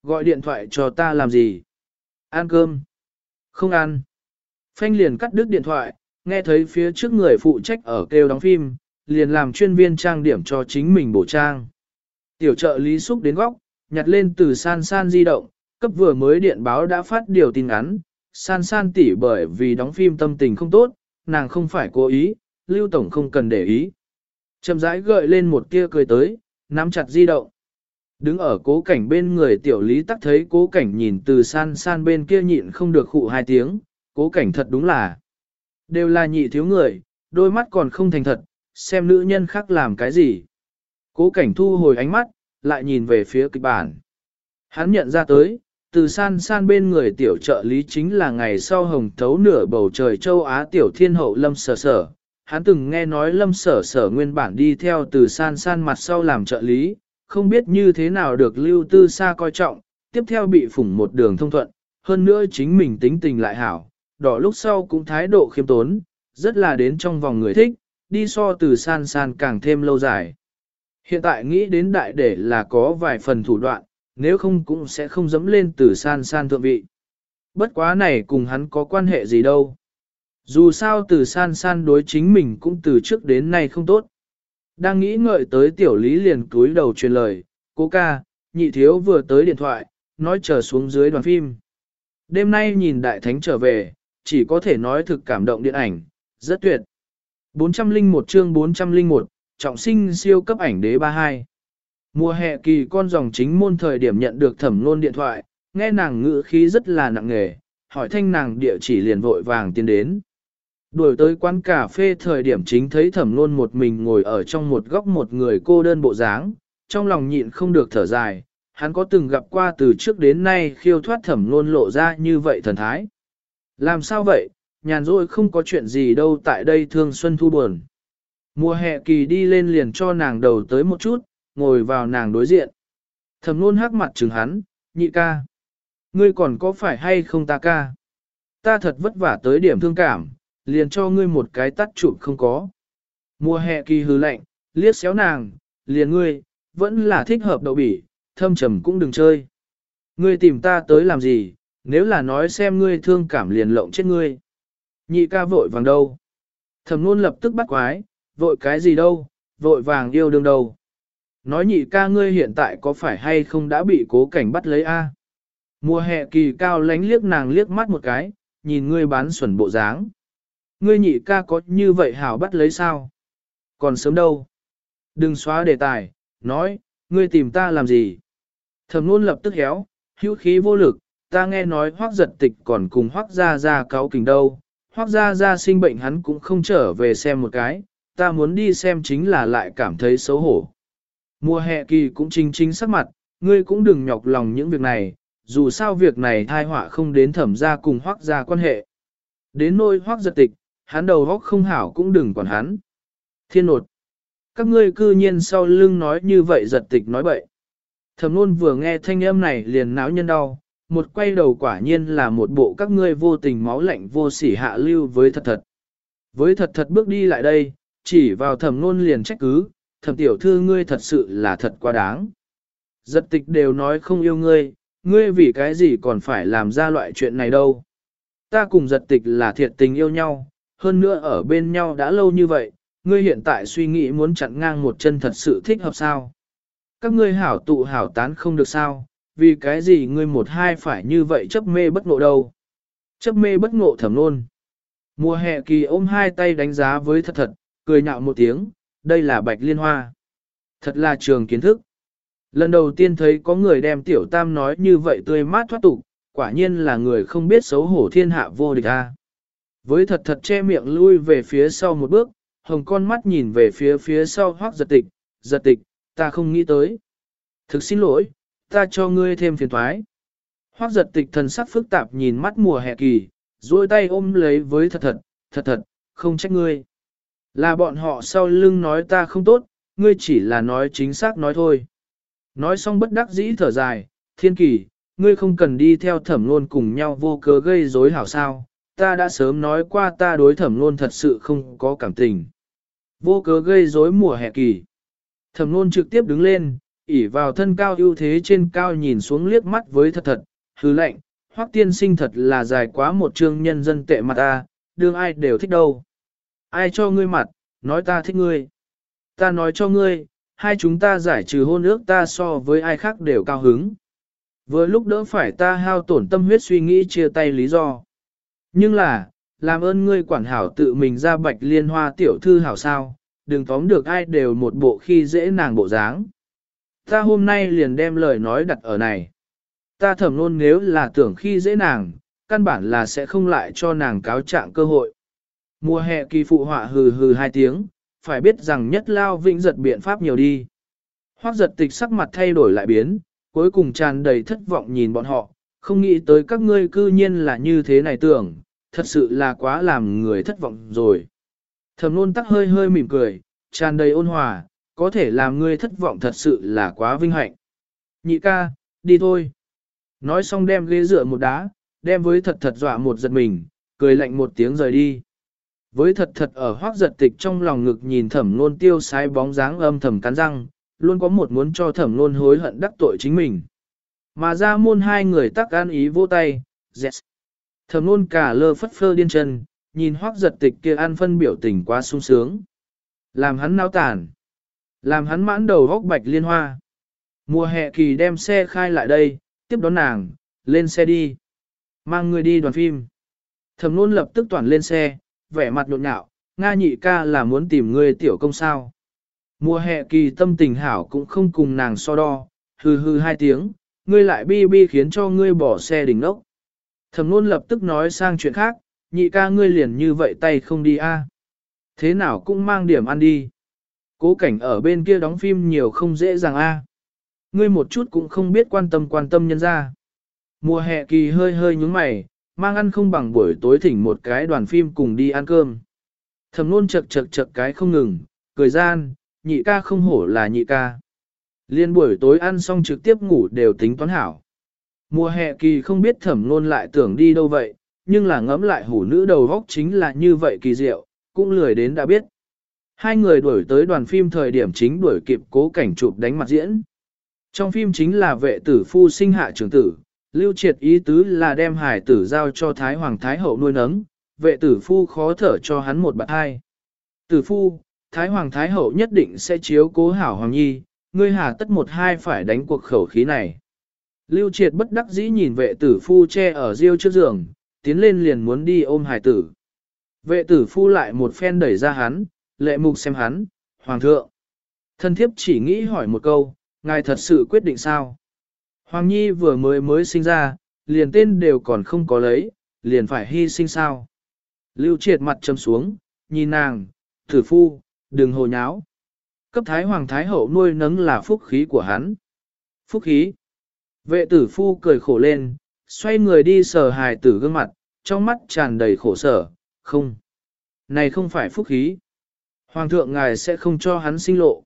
Gọi điện thoại cho ta làm gì? Ăn cơm? Không ăn. Phanh liền cắt đứt điện thoại, nghe thấy phía trước người phụ trách ở kêu đóng phim, liền làm chuyên viên trang điểm cho chính mình bổ trang. Tiểu trợ lý xúc đến góc, nhặt lên từ san san di động, cấp vừa mới điện báo đã phát điều tin ngắn, san san tỉ bởi vì đóng phim tâm tình không tốt, nàng không phải cố ý, lưu tổng không cần để ý. Chậm rãi gợi lên một tia cười tới, nắm chặt di động. Đứng ở cố cảnh bên người tiểu lý tắc thấy cố cảnh nhìn từ san san bên kia nhịn không được khụ hai tiếng, cố cảnh thật đúng là. Đều là nhị thiếu người, đôi mắt còn không thành thật, xem nữ nhân khác làm cái gì. Cố cảnh thu hồi ánh mắt, lại nhìn về phía kịch bản. Hắn nhận ra tới, từ san san bên người tiểu trợ lý chính là ngày sau hồng thấu nửa bầu trời châu Á tiểu thiên hậu lâm sở sở. Hắn từng nghe nói lâm sở sở nguyên bản đi theo từ san san mặt sau làm trợ lý, không biết như thế nào được lưu tư xa coi trọng, tiếp theo bị phủng một đường thông thuận, hơn nữa chính mình tính tình lại hảo, đỏ lúc sau cũng thái độ khiêm tốn, rất là đến trong vòng người thích, đi so từ san san càng thêm lâu dài. Hiện tại nghĩ đến đại để là có vài phần thủ đoạn, nếu không cũng sẽ không dẫm lên từ san san thượng vị. Bất quá này cùng hắn có quan hệ gì đâu. Dù sao từ san san đối chính mình cũng từ trước đến nay không tốt. Đang nghĩ ngợi tới tiểu lý liền cúi đầu truyền lời, cố ca, nhị thiếu vừa tới điện thoại, nói chờ xuống dưới đoàn phim. Đêm nay nhìn đại thánh trở về, chỉ có thể nói thực cảm động điện ảnh, rất tuyệt. 401 chương 401, trọng sinh siêu cấp ảnh đế 32. Mùa hè kỳ con dòng chính môn thời điểm nhận được thẩm nôn điện thoại, nghe nàng ngữ khí rất là nặng nề, hỏi thanh nàng địa chỉ liền vội vàng tiến đến. Đuổi tới quán cà phê thời điểm chính thấy thẩm nôn một mình ngồi ở trong một góc một người cô đơn bộ dáng, trong lòng nhịn không được thở dài, hắn có từng gặp qua từ trước đến nay khiêu thoát thẩm nôn lộ ra như vậy thần thái. Làm sao vậy, nhàn rỗi không có chuyện gì đâu tại đây thương xuân thu buồn. Mùa hè kỳ đi lên liền cho nàng đầu tới một chút, ngồi vào nàng đối diện. Thầm luôn hắc mặt chừng hắn, nhị ca. Ngươi còn có phải hay không ta ca? Ta thật vất vả tới điểm thương cảm, liền cho ngươi một cái tắt chụp không có. Mùa hè kỳ hư lạnh, liếc xéo nàng, liền ngươi, vẫn là thích hợp đậu bỉ, thâm trầm cũng đừng chơi. Ngươi tìm ta tới làm gì, nếu là nói xem ngươi thương cảm liền lộng chết ngươi. Nhị ca vội vàng đâu? Thẩm nôn lập tức bắt quái, vội cái gì đâu, vội vàng yêu đương đâu. Nói nhị ca ngươi hiện tại có phải hay không đã bị cố cảnh bắt lấy a? Mùa hè kỳ cao lánh liếc nàng liếc mắt một cái, nhìn ngươi bán xuẩn bộ dáng. Ngươi nhị ca có như vậy hảo bắt lấy sao? Còn sớm đâu? Đừng xóa đề tài, nói, ngươi tìm ta làm gì? Thẩm luôn lập tức héo, hữu khí vô lực, ta nghe nói hoác giật tịch còn cùng hoác Gia Gia cáo kình đâu. Hoác Gia Gia sinh bệnh hắn cũng không trở về xem một cái, ta muốn đi xem chính là lại cảm thấy xấu hổ. Mùa hè kỳ cũng chính chính sắc mặt, ngươi cũng đừng nhọc lòng những việc này, dù sao việc này thai họa không đến thẩm ra cùng hoác gia quan hệ. Đến nôi hoác giật tịch, hắn đầu góc không hảo cũng đừng quản hắn. Thiên nột. Các ngươi cư nhiên sau lưng nói như vậy giật tịch nói bậy. Thẩm luôn vừa nghe thanh âm này liền náo nhân đau, một quay đầu quả nhiên là một bộ các ngươi vô tình máu lạnh vô sỉ hạ lưu với thật thật. Với thật thật bước đi lại đây, chỉ vào thẩm nôn liền trách cứ, thẩm tiểu thư ngươi thật sự là thật quá đáng. Giật tịch đều nói không yêu ngươi, ngươi vì cái gì còn phải làm ra loại chuyện này đâu. Ta cùng giật tịch là thiệt tình yêu nhau, hơn nữa ở bên nhau đã lâu như vậy, ngươi hiện tại suy nghĩ muốn chặn ngang một chân thật sự thích hợp sao. Các ngươi hảo tụ hảo tán không được sao, vì cái gì ngươi một hai phải như vậy chấp mê bất ngộ đâu. Chấp mê bất ngộ thẩm nôn. Mùa hè kỳ ôm hai tay đánh giá với thật thật, cười nhạo một tiếng, đây là bạch liên hoa. Thật là trường kiến thức. Lần đầu tiên thấy có người đem tiểu tam nói như vậy tươi mát thoát tục, quả nhiên là người không biết xấu hổ thiên hạ vô địch a. Với thật thật che miệng lui về phía sau một bước, hồng con mắt nhìn về phía phía sau hoác giật tịch, giật tịch, ta không nghĩ tới. Thực xin lỗi, ta cho ngươi thêm phiền thoái. Hoác giật tịch thần sắc phức tạp nhìn mắt mùa hè kỳ, duỗi tay ôm lấy với thật thật, thật thật, không trách ngươi. Là bọn họ sau lưng nói ta không tốt, ngươi chỉ là nói chính xác nói thôi. Nói xong bất đắc dĩ thở dài, thiên kỳ, ngươi không cần đi theo thẩm luôn cùng nhau vô cớ gây rối hảo sao, ta đã sớm nói qua ta đối thẩm luôn thật sự không có cảm tình. Vô cớ gây rối mùa hè kỳ. Thẩm luôn trực tiếp đứng lên, ỉ vào thân cao ưu thế trên cao nhìn xuống liếc mắt với thật thật, hứ lệnh, hoắc tiên sinh thật là dài quá một chương nhân dân tệ mặt ta, đương ai đều thích đâu. Ai cho ngươi mặt, nói ta thích ngươi. Ta nói cho ngươi, hai chúng ta giải trừ hôn ước ta so với ai khác đều cao hứng. Vừa lúc đỡ phải ta hao tổn tâm huyết suy nghĩ chia tay lý do. Nhưng là, làm ơn ngươi quản hảo tự mình ra bạch liên hoa tiểu thư hảo sao, đừng tóm được ai đều một bộ khi dễ nàng bộ dáng. Ta hôm nay liền đem lời nói đặt ở này. Ta thẩm luôn nếu là tưởng khi dễ nàng, căn bản là sẽ không lại cho nàng cáo trạng cơ hội. Mùa hè kỳ phụ họa hừ hừ hai tiếng, phải biết rằng nhất lao vĩnh giật biện pháp nhiều đi. Hoác giật tịch sắc mặt thay đổi lại biến, cuối cùng tràn đầy thất vọng nhìn bọn họ, không nghĩ tới các ngươi cư nhiên là như thế này tưởng, thật sự là quá làm người thất vọng rồi. Thẩm nôn tắc hơi hơi mỉm cười, tràn đầy ôn hòa, có thể làm ngươi thất vọng thật sự là quá vinh hạnh. Nhị ca, đi thôi. Nói xong đem ghế dựa một đá, đem với thật thật dọa một giật mình, cười lạnh một tiếng rời đi. Với thật thật ở hoác giật tịch trong lòng ngực nhìn thẩm nôn tiêu sái bóng dáng âm thầm cắn răng, luôn có một muốn cho thẩm nôn hối hận đắc tội chính mình. Mà ra môn hai người tắc an ý vô tay, yes. Thẩm nôn cả lơ phất phơ điên chân, nhìn hoác giật tịch kia ăn phân biểu tình quá sung sướng. Làm hắn náo tàn. Làm hắn mãn đầu góc bạch liên hoa. Mùa hè kỳ đem xe khai lại đây, tiếp đón nàng, lên xe đi. Mang người đi đoàn phim. Thẩm luôn lập tức toàn lên xe, vẻ mặt nhộn nhạo, Nga nhị ca là muốn tìm người tiểu công sao. Mùa hè kỳ tâm tình hảo cũng không cùng nàng so đo, hừ hừ hai tiếng, ngươi lại bi bi khiến cho ngươi bỏ xe đỉnh ốc. Thẩm luôn lập tức nói sang chuyện khác, nhị ca ngươi liền như vậy tay không đi a Thế nào cũng mang điểm ăn đi. Cố cảnh ở bên kia đóng phim nhiều không dễ dàng a Ngươi một chút cũng không biết quan tâm quan tâm nhân ra. Mùa hè kỳ hơi hơi nhúng mày, mang ăn không bằng buổi tối thỉnh một cái đoàn phim cùng đi ăn cơm. Thầm luôn chật chật chật cái không ngừng, cười gian, nhị ca không hổ là nhị ca. Liên buổi tối ăn xong trực tiếp ngủ đều tính toán hảo. Mùa hè kỳ không biết thẩm luôn lại tưởng đi đâu vậy, nhưng là ngẫm lại hủ nữ đầu góc chính là như vậy kỳ diệu, cũng lười đến đã biết. Hai người đuổi tới đoàn phim thời điểm chính đuổi kịp cố cảnh chụp đánh mặt diễn. Trong phim chính là vệ tử phu sinh hạ trưởng tử, lưu triệt ý tứ là đem hải tử giao cho Thái Hoàng Thái Hậu nuôi nấng, vệ tử phu khó thở cho hắn một bạn hai. Tử phu, Thái Hoàng Thái Hậu nhất định sẽ chiếu cố hảo Hoàng Nhi, ngươi hà tất một hai phải đánh cuộc khẩu khí này. Lưu triệt bất đắc dĩ nhìn vệ tử phu che ở riêu trước giường, tiến lên liền muốn đi ôm hải tử. Vệ tử phu lại một phen đẩy ra hắn, lệ mục xem hắn, Hoàng thượng. Thân thiếp chỉ nghĩ hỏi một câu, ngài thật sự quyết định sao? Hoàng Nhi vừa mới mới sinh ra, liền tên đều còn không có lấy, liền phải hy sinh sao? Lưu triệt mặt châm xuống, nhìn nàng, thử phu, đừng hồ nháo. Cấp Thái Hoàng Thái Hậu nuôi nấng là phúc khí của hắn. Phúc khí. Vệ tử phu cười khổ lên, xoay người đi sờ hài tử gương mặt, trong mắt tràn đầy khổ sở, không. Này không phải phúc khí. Hoàng thượng ngài sẽ không cho hắn sinh lộ.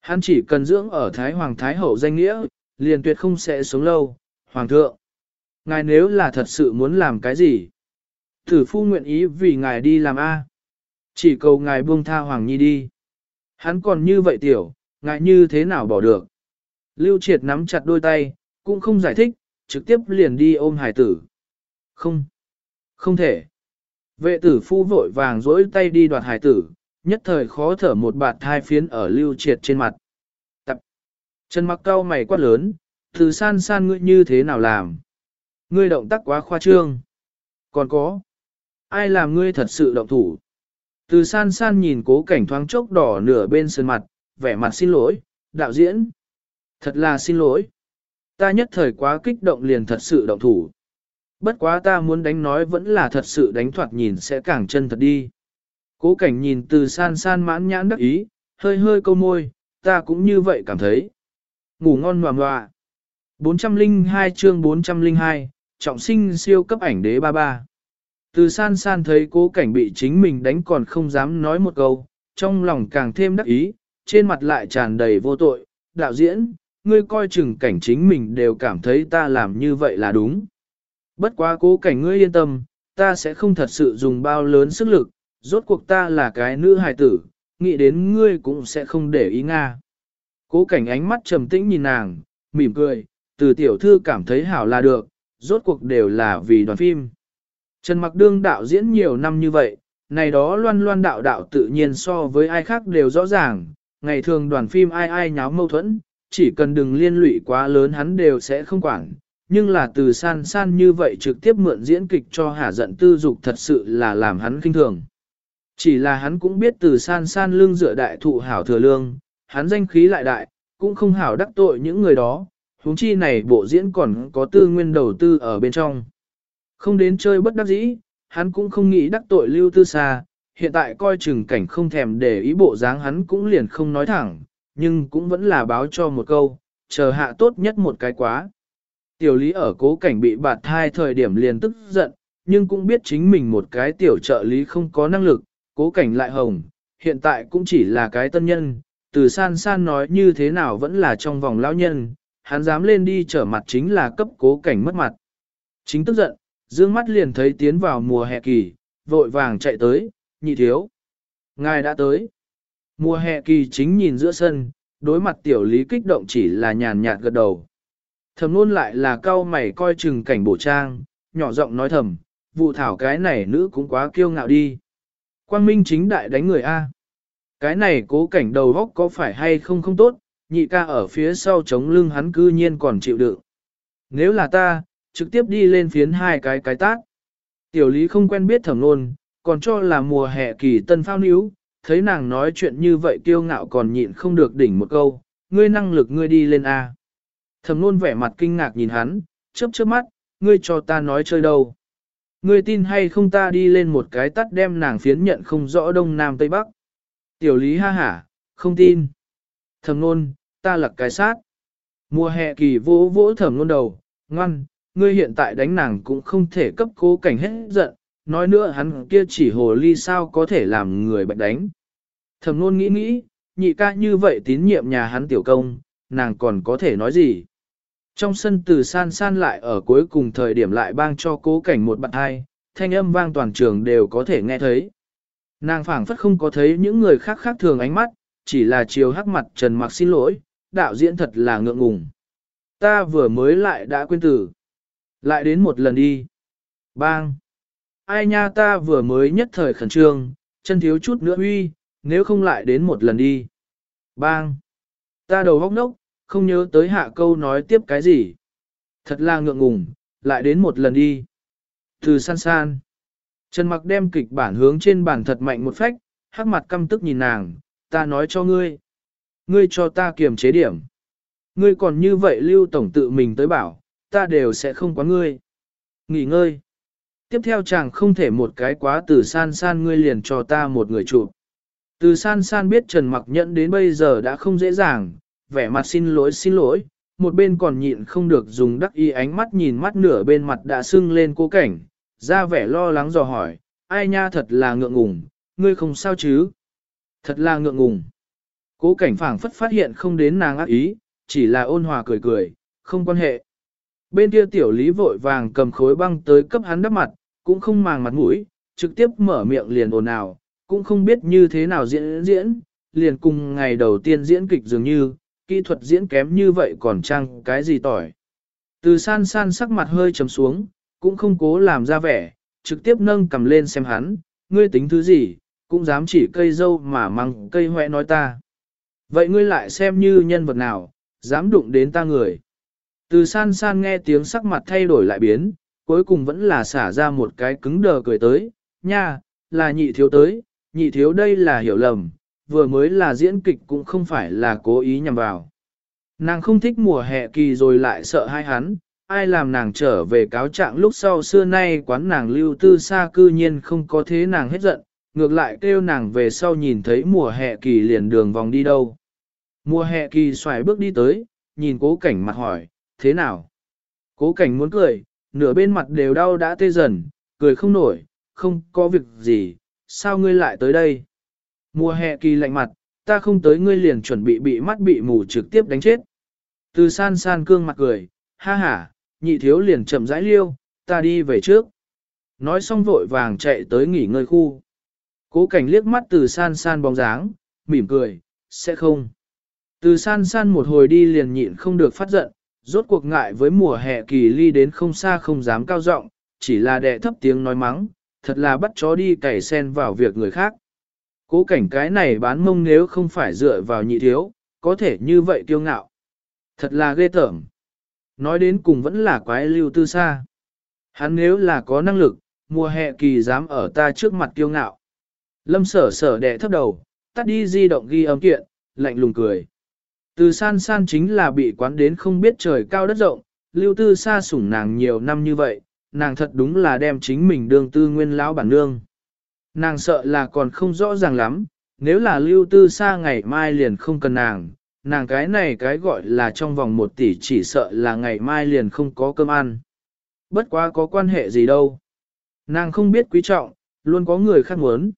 Hắn chỉ cần dưỡng ở Thái Hoàng Thái Hậu danh nghĩa, liền tuyệt không sẽ sống lâu. Hoàng thượng, ngài nếu là thật sự muốn làm cái gì? Thử phu nguyện ý vì ngài đi làm A. Chỉ cầu ngài buông tha Hoàng Nhi đi. Hắn còn như vậy tiểu, ngài như thế nào bỏ được? Lưu triệt nắm chặt đôi tay, cũng không giải thích, trực tiếp liền đi ôm hải tử. Không, không thể. Vệ tử phu vội vàng dỗi tay đi đoạt hải tử, nhất thời khó thở một bạt thai phiến ở lưu triệt trên mặt. Tập. Chân mặc cao mày quát lớn, từ san san ngươi như thế nào làm? Ngươi động tác quá khoa trương. Còn có. Ai làm ngươi thật sự động thủ? Từ san san nhìn cố cảnh thoáng chốc đỏ nửa bên sơn mặt, vẻ mặt xin lỗi, đạo diễn. Thật là xin lỗi. Ta nhất thời quá kích động liền thật sự động thủ. Bất quá ta muốn đánh nói vẫn là thật sự đánh thoạt nhìn sẽ càng chân thật đi. Cố cảnh nhìn từ san san mãn nhãn đắc ý, hơi hơi câu môi, ta cũng như vậy cảm thấy. Ngủ ngon ngoà ngoà. 402 chương 402, trọng sinh siêu cấp ảnh đế ba ba. Từ san san thấy cố cảnh bị chính mình đánh còn không dám nói một câu, trong lòng càng thêm đắc ý, trên mặt lại tràn đầy vô tội, đạo diễn, ngươi coi chừng cảnh chính mình đều cảm thấy ta làm như vậy là đúng. Bất quá cố cảnh ngươi yên tâm, ta sẽ không thật sự dùng bao lớn sức lực, rốt cuộc ta là cái nữ hài tử, nghĩ đến ngươi cũng sẽ không để ý Nga. Cố cảnh ánh mắt trầm tĩnh nhìn nàng, mỉm cười, từ tiểu thư cảm thấy hảo là được, rốt cuộc đều là vì đoàn phim. Trần Mặc Đương đạo diễn nhiều năm như vậy, này đó loan loan đạo đạo tự nhiên so với ai khác đều rõ ràng, ngày thường đoàn phim ai ai nháo mâu thuẫn, chỉ cần đừng liên lụy quá lớn hắn đều sẽ không quản. Nhưng là từ san san như vậy trực tiếp mượn diễn kịch cho hả giận tư dục thật sự là làm hắn kinh thường. Chỉ là hắn cũng biết từ san san lương dựa đại thụ hảo thừa lương, hắn danh khí lại đại, cũng không hảo đắc tội những người đó, huống chi này bộ diễn còn có tư nguyên đầu tư ở bên trong. Không đến chơi bất đắc dĩ, hắn cũng không nghĩ đắc tội lưu tư xa, hiện tại coi chừng cảnh không thèm để ý bộ dáng hắn cũng liền không nói thẳng, nhưng cũng vẫn là báo cho một câu, chờ hạ tốt nhất một cái quá. Tiểu lý ở cố cảnh bị bạt thai thời điểm liền tức giận, nhưng cũng biết chính mình một cái tiểu trợ lý không có năng lực, cố cảnh lại hồng, hiện tại cũng chỉ là cái tân nhân, từ san san nói như thế nào vẫn là trong vòng lão nhân, hắn dám lên đi trở mặt chính là cấp cố cảnh mất mặt. Chính tức giận, dương mắt liền thấy tiến vào mùa hè kỳ, vội vàng chạy tới, nhị thiếu. Ngài đã tới. Mùa hè kỳ chính nhìn giữa sân, đối mặt tiểu lý kích động chỉ là nhàn nhạt gật đầu. Thầm luôn lại là cao mày coi chừng cảnh bổ trang, nhỏ giọng nói thầm, vụ thảo cái này nữ cũng quá kiêu ngạo đi. Quang minh chính đại đánh người A. Cái này cố cảnh đầu góc có phải hay không không tốt, nhị ca ở phía sau chống lưng hắn cư nhiên còn chịu đựng. Nếu là ta, trực tiếp đi lên phiến hai cái cái tát. Tiểu lý không quen biết thẩm nôn, còn cho là mùa hè kỳ tân phao níu, thấy nàng nói chuyện như vậy kiêu ngạo còn nhịn không được đỉnh một câu, ngươi năng lực ngươi đi lên A. Thẩm nôn vẻ mặt kinh ngạc nhìn hắn, chớp chớp mắt, ngươi cho ta nói chơi đâu. Ngươi tin hay không ta đi lên một cái tắt đem nàng phiến nhận không rõ đông nam tây bắc. Tiểu lý ha hả, không tin. Thẩm nôn, ta lặc cái sát. Mùa hè kỳ vỗ vỗ thẩm nôn đầu, ngoan, ngươi hiện tại đánh nàng cũng không thể cấp cố cảnh hết giận, nói nữa hắn kia chỉ hồ ly sao có thể làm người bệnh đánh. Thẩm nôn nghĩ nghĩ, nhị ca như vậy tín nhiệm nhà hắn tiểu công, nàng còn có thể nói gì. Trong sân từ san san lại ở cuối cùng thời điểm lại bang cho cố cảnh một bạn hai, thanh âm vang toàn trường đều có thể nghe thấy. Nàng phảng phất không có thấy những người khác khác thường ánh mắt, chỉ là chiều hắc mặt trần mặc xin lỗi, đạo diễn thật là ngượng ngùng. Ta vừa mới lại đã quên tử. Lại đến một lần đi. Bang. Ai nha ta vừa mới nhất thời khẩn trương, chân thiếu chút nữa huy, nếu không lại đến một lần đi. Bang. Ta đầu hóc nốc, không nhớ tới hạ câu nói tiếp cái gì. Thật là ngượng ngùng, lại đến một lần đi. Từ san san. Trần mặc đem kịch bản hướng trên bàn thật mạnh một phách, hắc mặt căm tức nhìn nàng, ta nói cho ngươi. Ngươi cho ta kiềm chế điểm. Ngươi còn như vậy lưu tổng tự mình tới bảo, ta đều sẽ không quá ngươi. Nghỉ ngơi. Tiếp theo chàng không thể một cái quá từ san san ngươi liền cho ta một người chụp. Từ san san biết Trần Mặc Nhẫn đến bây giờ đã không dễ dàng, vẻ mặt xin lỗi xin lỗi, một bên còn nhịn không được dùng đắc y ánh mắt nhìn mắt nửa bên mặt đã sưng lên cố cảnh, ra vẻ lo lắng dò hỏi, ai nha thật là ngượng ngùng, ngươi không sao chứ? Thật là ngượng ngùng. Cố cảnh phảng phất phát hiện không đến nàng ác ý, chỉ là ôn hòa cười cười, không quan hệ. Bên kia tiểu lý vội vàng cầm khối băng tới cấp hắn đắp mặt, cũng không màng mặt mũi, trực tiếp mở miệng liền ồn ào, cũng không biết như thế nào diễn diễn, liền cùng ngày đầu tiên diễn kịch dường như, kỹ thuật diễn kém như vậy còn chăng cái gì tỏi. Từ san san sắc mặt hơi trầm xuống, cũng không cố làm ra vẻ, trực tiếp nâng cầm lên xem hắn, ngươi tính thứ gì, cũng dám chỉ cây dâu mà măng cây hoẹ nói ta. Vậy ngươi lại xem như nhân vật nào, dám đụng đến ta người. Từ san san nghe tiếng sắc mặt thay đổi lại biến, cuối cùng vẫn là xả ra một cái cứng đờ cười tới, nha, là nhị thiếu tới, nhị thiếu đây là hiểu lầm, vừa mới là diễn kịch cũng không phải là cố ý nhằm vào. Nàng không thích mùa hè kỳ rồi lại sợ hai hắn, ai làm nàng trở về cáo trạng lúc sau xưa nay quán nàng lưu tư xa cư nhiên không có thế nàng hết giận, ngược lại kêu nàng về sau nhìn thấy mùa hè kỳ liền đường vòng đi đâu. Mùa hè kỳ xoài bước đi tới, nhìn cố cảnh mặt hỏi, thế nào? Cố cảnh muốn cười, nửa bên mặt đều đau đã tê dần, cười không nổi, không có việc gì, sao ngươi lại tới đây? Mùa hè kỳ lạnh mặt, ta không tới ngươi liền chuẩn bị bị mắt bị mù trực tiếp đánh chết. Từ san san cương mặt cười, ha ha, nhị thiếu liền chậm rãi liêu, ta đi về trước. Nói xong vội vàng chạy tới nghỉ ngơi khu. Cố cảnh liếc mắt từ san san bóng dáng, mỉm cười, sẽ không. Từ san san một hồi đi liền nhịn không được phát giận, rốt cuộc ngại với mùa hè kỳ ly đến không xa không dám cao giọng, chỉ là đẻ thấp tiếng nói mắng, thật là bắt chó đi cày sen vào việc người khác. Cố cảnh cái này bán mông nếu không phải dựa vào nhị thiếu, có thể như vậy kiêu ngạo. Thật là ghê tởm. Nói đến cùng vẫn là quái lưu tư xa. Hắn nếu là có năng lực, mùa hè kỳ dám ở ta trước mặt kiêu ngạo. Lâm sở sở đẻ thấp đầu, tắt đi di động ghi âm kiện, lạnh lùng cười. Từ san san chính là bị quán đến không biết trời cao đất rộng, lưu tư xa sủng nàng nhiều năm như vậy, nàng thật đúng là đem chính mình đương tư nguyên lão bản nương. Nàng sợ là còn không rõ ràng lắm, nếu là lưu tư xa ngày mai liền không cần nàng, nàng cái này cái gọi là trong vòng một tỷ chỉ sợ là ngày mai liền không có cơm ăn. Bất quá có quan hệ gì đâu. Nàng không biết quý trọng, luôn có người khác muốn.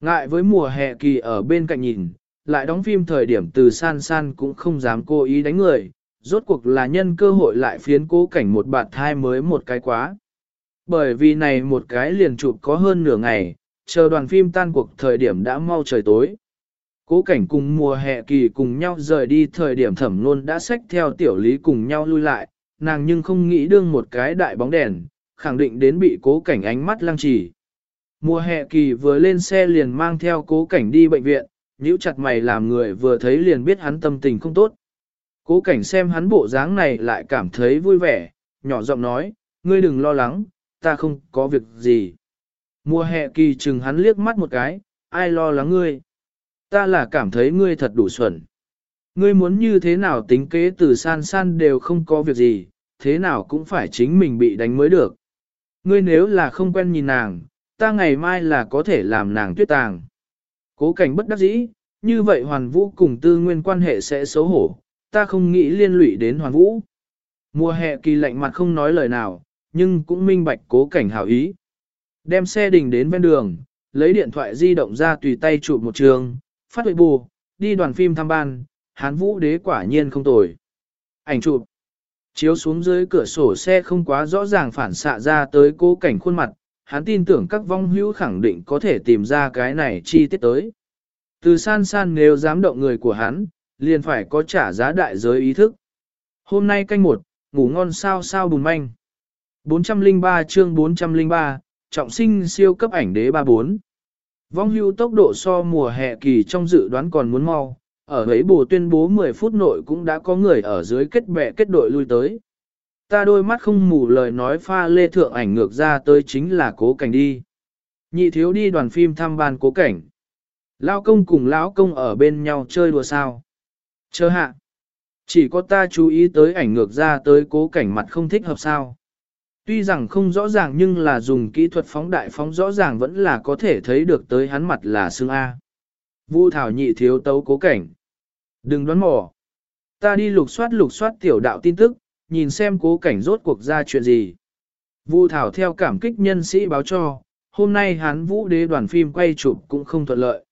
Ngại với mùa hè kỳ ở bên cạnh nhìn, lại đóng phim thời điểm từ san san cũng không dám cố ý đánh người, rốt cuộc là nhân cơ hội lại phiến cố cảnh một bạt thai mới một cái quá. Bởi vì này một cái liền chụp có hơn nửa ngày, chờ đoàn phim tan cuộc thời điểm đã mau trời tối. Cố cảnh cùng mùa hè kỳ cùng nhau rời đi thời điểm thẩm luôn đã xách theo tiểu lý cùng nhau lui lại, nàng nhưng không nghĩ đương một cái đại bóng đèn, khẳng định đến bị cố cảnh ánh mắt lăng trì. Mùa hè kỳ vừa lên xe liền mang theo cố cảnh đi bệnh viện, nhíu chặt mày làm người vừa thấy liền biết hắn tâm tình không tốt. Cố cảnh xem hắn bộ dáng này lại cảm thấy vui vẻ, nhỏ giọng nói, ngươi đừng lo lắng, ta không có việc gì. Mùa hè kỳ chừng hắn liếc mắt một cái, ai lo lắng ngươi. Ta là cảm thấy ngươi thật đủ xuẩn. Ngươi muốn như thế nào tính kế từ san san đều không có việc gì, thế nào cũng phải chính mình bị đánh mới được. Ngươi nếu là không quen nhìn nàng, ta ngày mai là có thể làm nàng tuyết tàng. Cố cảnh bất đắc dĩ, như vậy hoàn vũ cùng tư nguyên quan hệ sẽ xấu hổ, ta không nghĩ liên lụy đến hoàn vũ. Mùa hè kỳ lạnh mặt không nói lời nào, nhưng cũng minh bạch cố cảnh hảo ý. Đem xe đình đến bên đường, lấy điện thoại di động ra tùy tay chụp một trường, phát huệ bù, đi đoàn phim thăm ban, hán vũ đế quả nhiên không tồi. Ảnh chụp, chiếu xuống dưới cửa sổ xe không quá rõ ràng phản xạ ra tới cố cảnh khuôn mặt, hắn tin tưởng các vong hữu khẳng định có thể tìm ra cái này chi tiết tới. Từ san san nếu dám động người của hắn, liền phải có trả giá đại giới ý thức. Hôm nay canh một, ngủ ngon sao sao bùn manh. 403 chương 403, trọng sinh siêu cấp ảnh đế 34. Vong hưu tốc độ so mùa hè kỳ trong dự đoán còn muốn mau, ở ấy bù tuyên bố 10 phút nội cũng đã có người ở dưới kết bè kết đội lui tới. Ta đôi mắt không mù lời nói pha lê thượng ảnh ngược ra tới chính là cố cảnh đi. Nhị thiếu đi đoàn phim thăm ban cố cảnh. Lão công cùng lão công ở bên nhau chơi đùa sao. Chờ hạ. Chỉ có ta chú ý tới ảnh ngược ra tới cố cảnh mặt không thích hợp sao. Tuy rằng không rõ ràng nhưng là dùng kỹ thuật phóng đại phóng rõ ràng vẫn là có thể thấy được tới hắn mặt là xương A. Vu thảo nhị thiếu tấu cố cảnh. Đừng đoán mò. Ta đi lục soát lục soát tiểu đạo tin tức, nhìn xem cố cảnh rốt cuộc ra chuyện gì. Vu thảo theo cảm kích nhân sĩ báo cho, hôm nay hắn vũ đế đoàn phim quay chụp cũng không thuận lợi.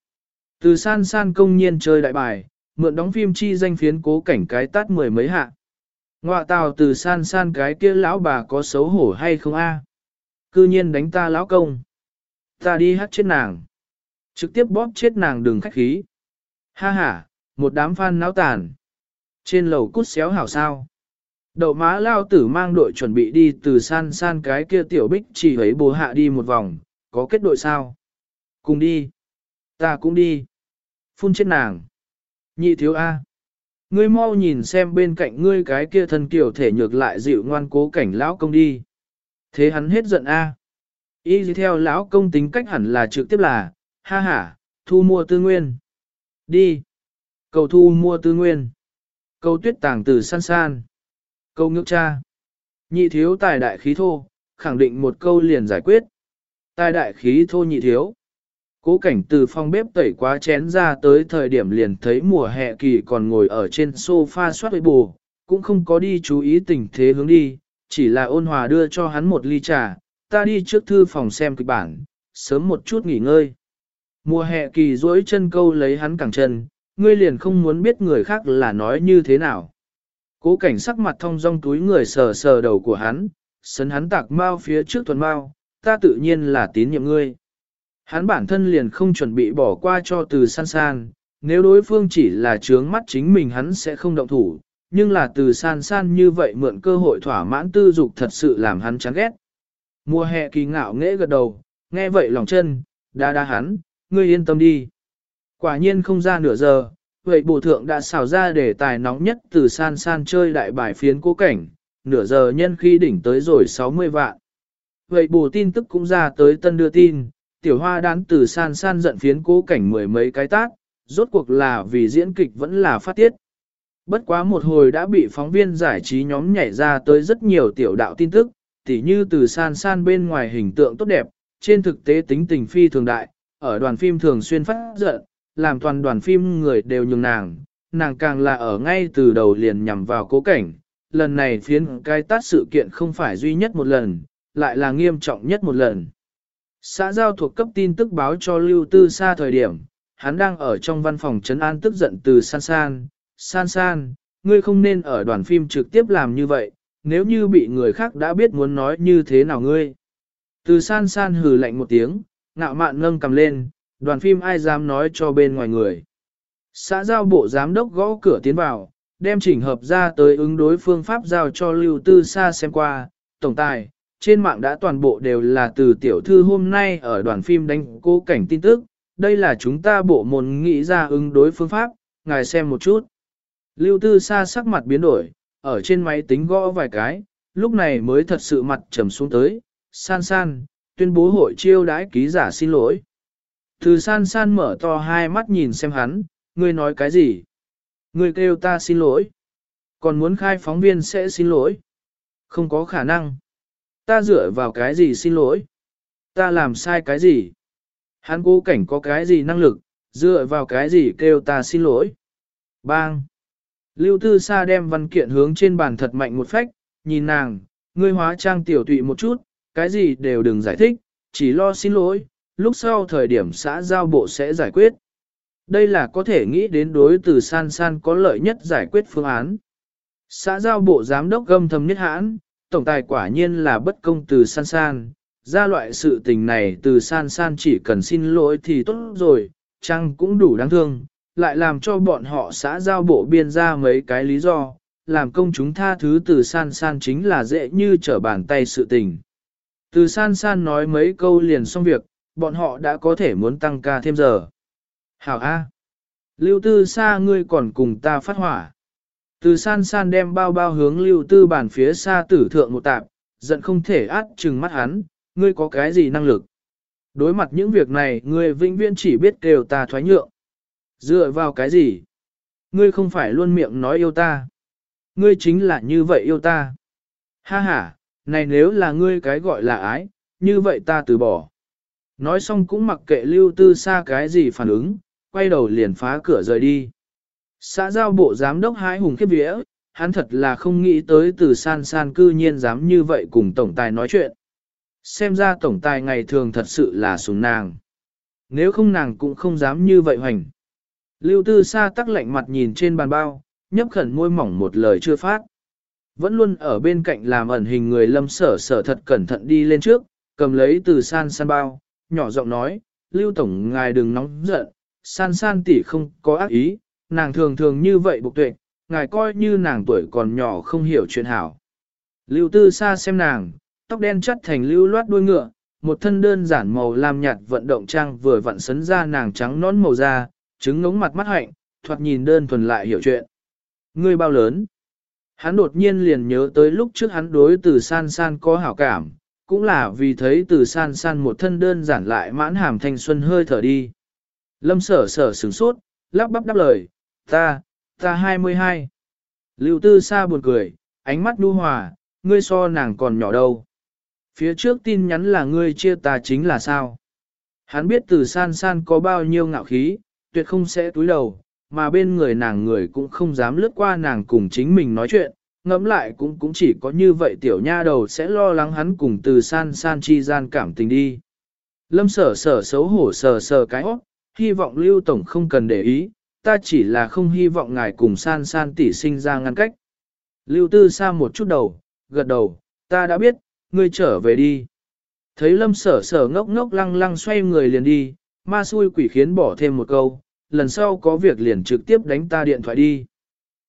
Từ san san công nhiên chơi đại bài, mượn đóng phim chi danh phiến cố cảnh cái tát mười mấy hạ. Ngoạ tào từ san san cái kia lão bà có xấu hổ hay không a? Cư nhiên đánh ta lão công. Ta đi hát chết nàng. Trực tiếp bóp chết nàng đừng khách khí. Ha ha, một đám fan náo tàn. Trên lầu cút xéo hảo sao. Đậu má lao tử mang đội chuẩn bị đi từ san san cái kia tiểu bích chỉ thấy bố hạ đi một vòng, có kết đội sao? Cùng đi. Ta cũng đi. Phun chết nàng. Nhị thiếu A. Ngươi mau nhìn xem bên cạnh ngươi cái kia thân kiểu thể nhược lại dịu ngoan cố cảnh lão công đi. Thế hắn hết giận A. Y theo lão công tính cách hẳn là trực tiếp là, ha ha, thu mua tư nguyên. Đi. Cầu thu mua tư nguyên. Cầu tuyết tàng từ san san. Câu ngước cha. Nhị thiếu tài đại khí thô, khẳng định một câu liền giải quyết. Tài đại khí thô nhị thiếu. Cố cảnh từ phòng bếp tẩy quá chén ra tới thời điểm liền thấy mùa hè kỳ còn ngồi ở trên sofa soát với bù, cũng không có đi chú ý tình thế hướng đi, chỉ là ôn hòa đưa cho hắn một ly trà, ta đi trước thư phòng xem kịch bản, sớm một chút nghỉ ngơi. Mùa hè kỳ duỗi chân câu lấy hắn cẳng chân, ngươi liền không muốn biết người khác là nói như thế nào. Cố cảnh sắc mặt thông dong túi người sờ sờ đầu của hắn, sấn hắn tạc mau phía trước thuần mau, ta tự nhiên là tín nhiệm ngươi. Hắn bản thân liền không chuẩn bị bỏ qua cho từ san san, nếu đối phương chỉ là trướng mắt chính mình hắn sẽ không động thủ, nhưng là từ san san như vậy mượn cơ hội thỏa mãn tư dục thật sự làm hắn chán ghét. Mùa hè kỳ ngạo nghễ gật đầu, nghe vậy lòng chân, đa đa hắn, ngươi yên tâm đi. Quả nhiên không ra nửa giờ, vậy bộ thượng đã xào ra để tài nóng nhất từ san san chơi đại bài phiến cố cảnh, nửa giờ nhân khi đỉnh tới rồi 60 vạn. Vậy bù tin tức cũng ra tới tân đưa tin, tiểu hoa đán từ san san giận phiến cố cảnh mười mấy cái tác, rốt cuộc là vì diễn kịch vẫn là phát tiết. Bất quá một hồi đã bị phóng viên giải trí nhóm nhảy ra tới rất nhiều tiểu đạo tin tức, tỉ như từ san san bên ngoài hình tượng tốt đẹp, trên thực tế tính tình phi thường đại, ở đoàn phim thường xuyên phát giận, làm toàn đoàn phim người đều nhường nàng, nàng càng là ở ngay từ đầu liền nhằm vào cố cảnh. Lần này phiến cái tát sự kiện không phải duy nhất một lần, lại là nghiêm trọng nhất một lần. Xã giao thuộc cấp tin tức báo cho Lưu Tư Sa thời điểm, hắn đang ở trong văn phòng trấn an tức giận từ San San. San San, ngươi không nên ở đoàn phim trực tiếp làm như vậy, nếu như bị người khác đã biết muốn nói như thế nào ngươi. Từ San San hừ lạnh một tiếng, ngạo mạn ngâng cầm lên, đoàn phim ai dám nói cho bên ngoài người. Xã giao bộ giám đốc gõ cửa tiến vào, đem chỉnh hợp ra tới ứng đối phương pháp giao cho Lưu Tư Sa xem qua, tổng tài, trên mạng đã toàn bộ đều là từ tiểu thư hôm nay ở đoàn phim đánh cố cảnh tin tức, đây là chúng ta bộ môn nghĩ ra ứng đối phương pháp, ngài xem một chút. Lưu Tư Sa sắc mặt biến đổi, ở trên máy tính gõ vài cái, lúc này mới thật sự mặt trầm xuống tới, san san, tuyên bố hội chiêu đãi ký giả xin lỗi. Từ san san mở to hai mắt nhìn xem hắn, ngươi nói cái gì? Ngươi kêu ta xin lỗi. Còn muốn khai phóng viên sẽ xin lỗi. Không có khả năng. Ta dựa vào cái gì xin lỗi? Ta làm sai cái gì? Hắn cố cảnh có cái gì năng lực, dựa vào cái gì kêu ta xin lỗi? Bang! Lưu Tư Sa đem văn kiện hướng trên bàn thật mạnh một phách, nhìn nàng, ngươi hóa trang tiểu tụy một chút, cái gì đều đừng giải thích, chỉ lo xin lỗi, lúc sau thời điểm xã giao bộ sẽ giải quyết. Đây là có thể nghĩ đến đối từ san san có lợi nhất giải quyết phương án. Xã giao bộ giám đốc gâm thầm nhất hãn, tổng tài quả nhiên là bất công từ san san, ra loại sự tình này từ san san chỉ cần xin lỗi thì tốt rồi, chăng cũng đủ đáng thương, lại làm cho bọn họ xã giao bộ biên ra mấy cái lý do, làm công chúng tha thứ từ san san chính là dễ như trở bàn tay sự tình. Từ san san nói mấy câu liền xong việc, bọn họ đã có thể muốn tăng ca thêm giờ. Hảo A. Lưu tư xa ngươi còn cùng ta phát hỏa. Từ san san đem bao bao hướng lưu tư bản phía xa tử thượng một tạp, giận không thể át chừng mắt hắn, ngươi có cái gì năng lực. Đối mặt những việc này, ngươi vĩnh viễn chỉ biết kêu ta thoái nhượng. Dựa vào cái gì? Ngươi không phải luôn miệng nói yêu ta. Ngươi chính là như vậy yêu ta. Ha ha, này nếu là ngươi cái gọi là ái, như vậy ta từ bỏ. Nói xong cũng mặc kệ lưu tư xa cái gì phản ứng, quay đầu liền phá cửa rời đi. Xã giao bộ giám đốc hái hùng khiếp vía, hắn thật là không nghĩ tới từ san san cư nhiên dám như vậy cùng tổng tài nói chuyện. Xem ra tổng tài ngày thường thật sự là sùng nàng. Nếu không nàng cũng không dám như vậy hoành. Lưu tư sa tắc lạnh mặt nhìn trên bàn bao, nhấp khẩn môi mỏng một lời chưa phát. Vẫn luôn ở bên cạnh làm ẩn hình người lâm sở sở thật cẩn thận đi lên trước, cầm lấy từ san san bao, nhỏ giọng nói, Lưu Tổng ngài đừng nóng giận, san san tỷ không có ác ý, nàng thường thường như vậy bục tuệ, ngài coi như nàng tuổi còn nhỏ không hiểu chuyện hảo. Lưu Tư xa xem nàng, tóc đen chất thành lưu loát đuôi ngựa, một thân đơn giản màu lam nhạt vận động trang vừa vặn sấn ra nàng trắng nón màu da, trứng ngống mặt mắt hạnh, thoạt nhìn đơn thuần lại hiểu chuyện. Ngươi bao lớn? Hắn đột nhiên liền nhớ tới lúc trước hắn đối từ san san có hảo cảm, cũng là vì thấy từ san san một thân đơn giản lại mãn hàm thanh xuân hơi thở đi. Lâm sở sở sửng sốt, lắp bắp đáp lời, ta, ta 22. Lưu tư sa buồn cười, ánh mắt nu hòa, ngươi so nàng còn nhỏ đâu. Phía trước tin nhắn là ngươi chia ta chính là sao. Hắn biết từ san san có bao nhiêu ngạo khí, tuyệt không sẽ túi đầu, mà bên người nàng người cũng không dám lướt qua nàng cùng chính mình nói chuyện, ngẫm lại cũng cũng chỉ có như vậy tiểu nha đầu sẽ lo lắng hắn cùng từ san san chi gian cảm tình đi. Lâm sở sở xấu hổ sờ sờ cái óc, hy vọng Lưu Tổng không cần để ý, ta chỉ là không hy vọng ngài cùng san san tỷ sinh ra ngăn cách. Lưu Tư xa một chút đầu, gật đầu, ta đã biết, ngươi trở về đi. Thấy lâm sở sở ngốc ngốc lăng lăng xoay người liền đi, ma xui quỷ khiến bỏ thêm một câu, lần sau có việc liền trực tiếp đánh ta điện thoại đi.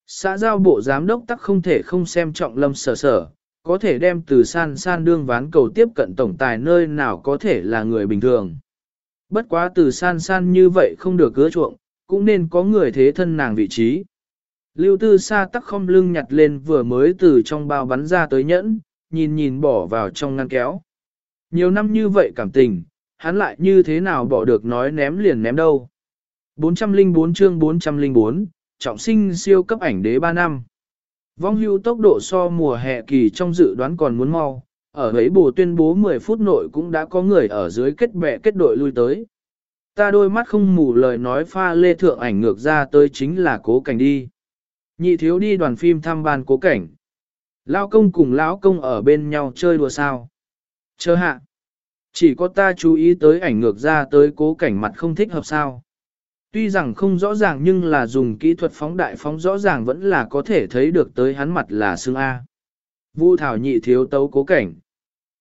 Xã giao bộ giám đốc tắc không thể không xem trọng lâm sở sở, có thể đem từ san san đương ván cầu tiếp cận tổng tài nơi nào có thể là người bình thường. Bất quá từ san san như vậy không được cứa chuộng, cũng nên có người thế thân nàng vị trí. Lưu tư sa tắc không lưng nhặt lên vừa mới từ trong bao bắn ra tới nhẫn, nhìn nhìn bỏ vào trong ngăn kéo. Nhiều năm như vậy cảm tình, hắn lại như thế nào bỏ được nói ném liền ném đâu. 404 chương 404, trọng sinh siêu cấp ảnh đế 3 năm. Vong hưu tốc độ so mùa hè kỳ trong dự đoán còn muốn mau, ở ấy bù tuyên bố 10 phút nội cũng đã có người ở dưới kết bè kết đội lui tới. Ta đôi mắt không mù lời nói pha lê thượng ảnh ngược ra tới chính là cố cảnh đi. Nhị thiếu đi đoàn phim thăm ban cố cảnh. Lão công cùng lão công ở bên nhau chơi đùa sao. Chờ hạ. Chỉ có ta chú ý tới ảnh ngược ra tới cố cảnh mặt không thích hợp sao. Tuy rằng không rõ ràng nhưng là dùng kỹ thuật phóng đại phóng rõ ràng vẫn là có thể thấy được tới hắn mặt là xương A. Vu thảo nhị thiếu tấu cố cảnh.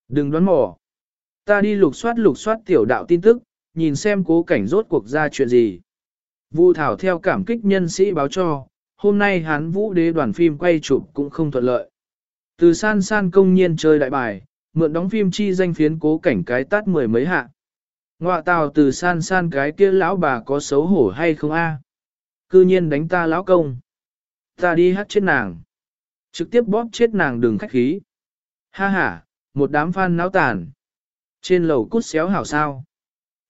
Đừng đoán mò. Ta đi lục soát lục soát tiểu đạo tin tức, nhìn xem cố cảnh rốt cuộc ra chuyện gì. Vu thảo theo cảm kích nhân sĩ báo cho, hôm nay hắn vũ đế đoàn phim quay chụp cũng không thuận lợi. Từ san san công nhiên chơi đại bài, mượn đóng phim chi danh phiến cố cảnh cái tát mười mấy hạ. Ngoạ tào từ san san cái kia lão bà có xấu hổ hay không a? Cư nhiên đánh ta lão công. Ta đi hát chết nàng. Trực tiếp bóp chết nàng đừng khách khí. Ha ha, một đám fan náo tàn. Trên lầu cút xéo hảo sao.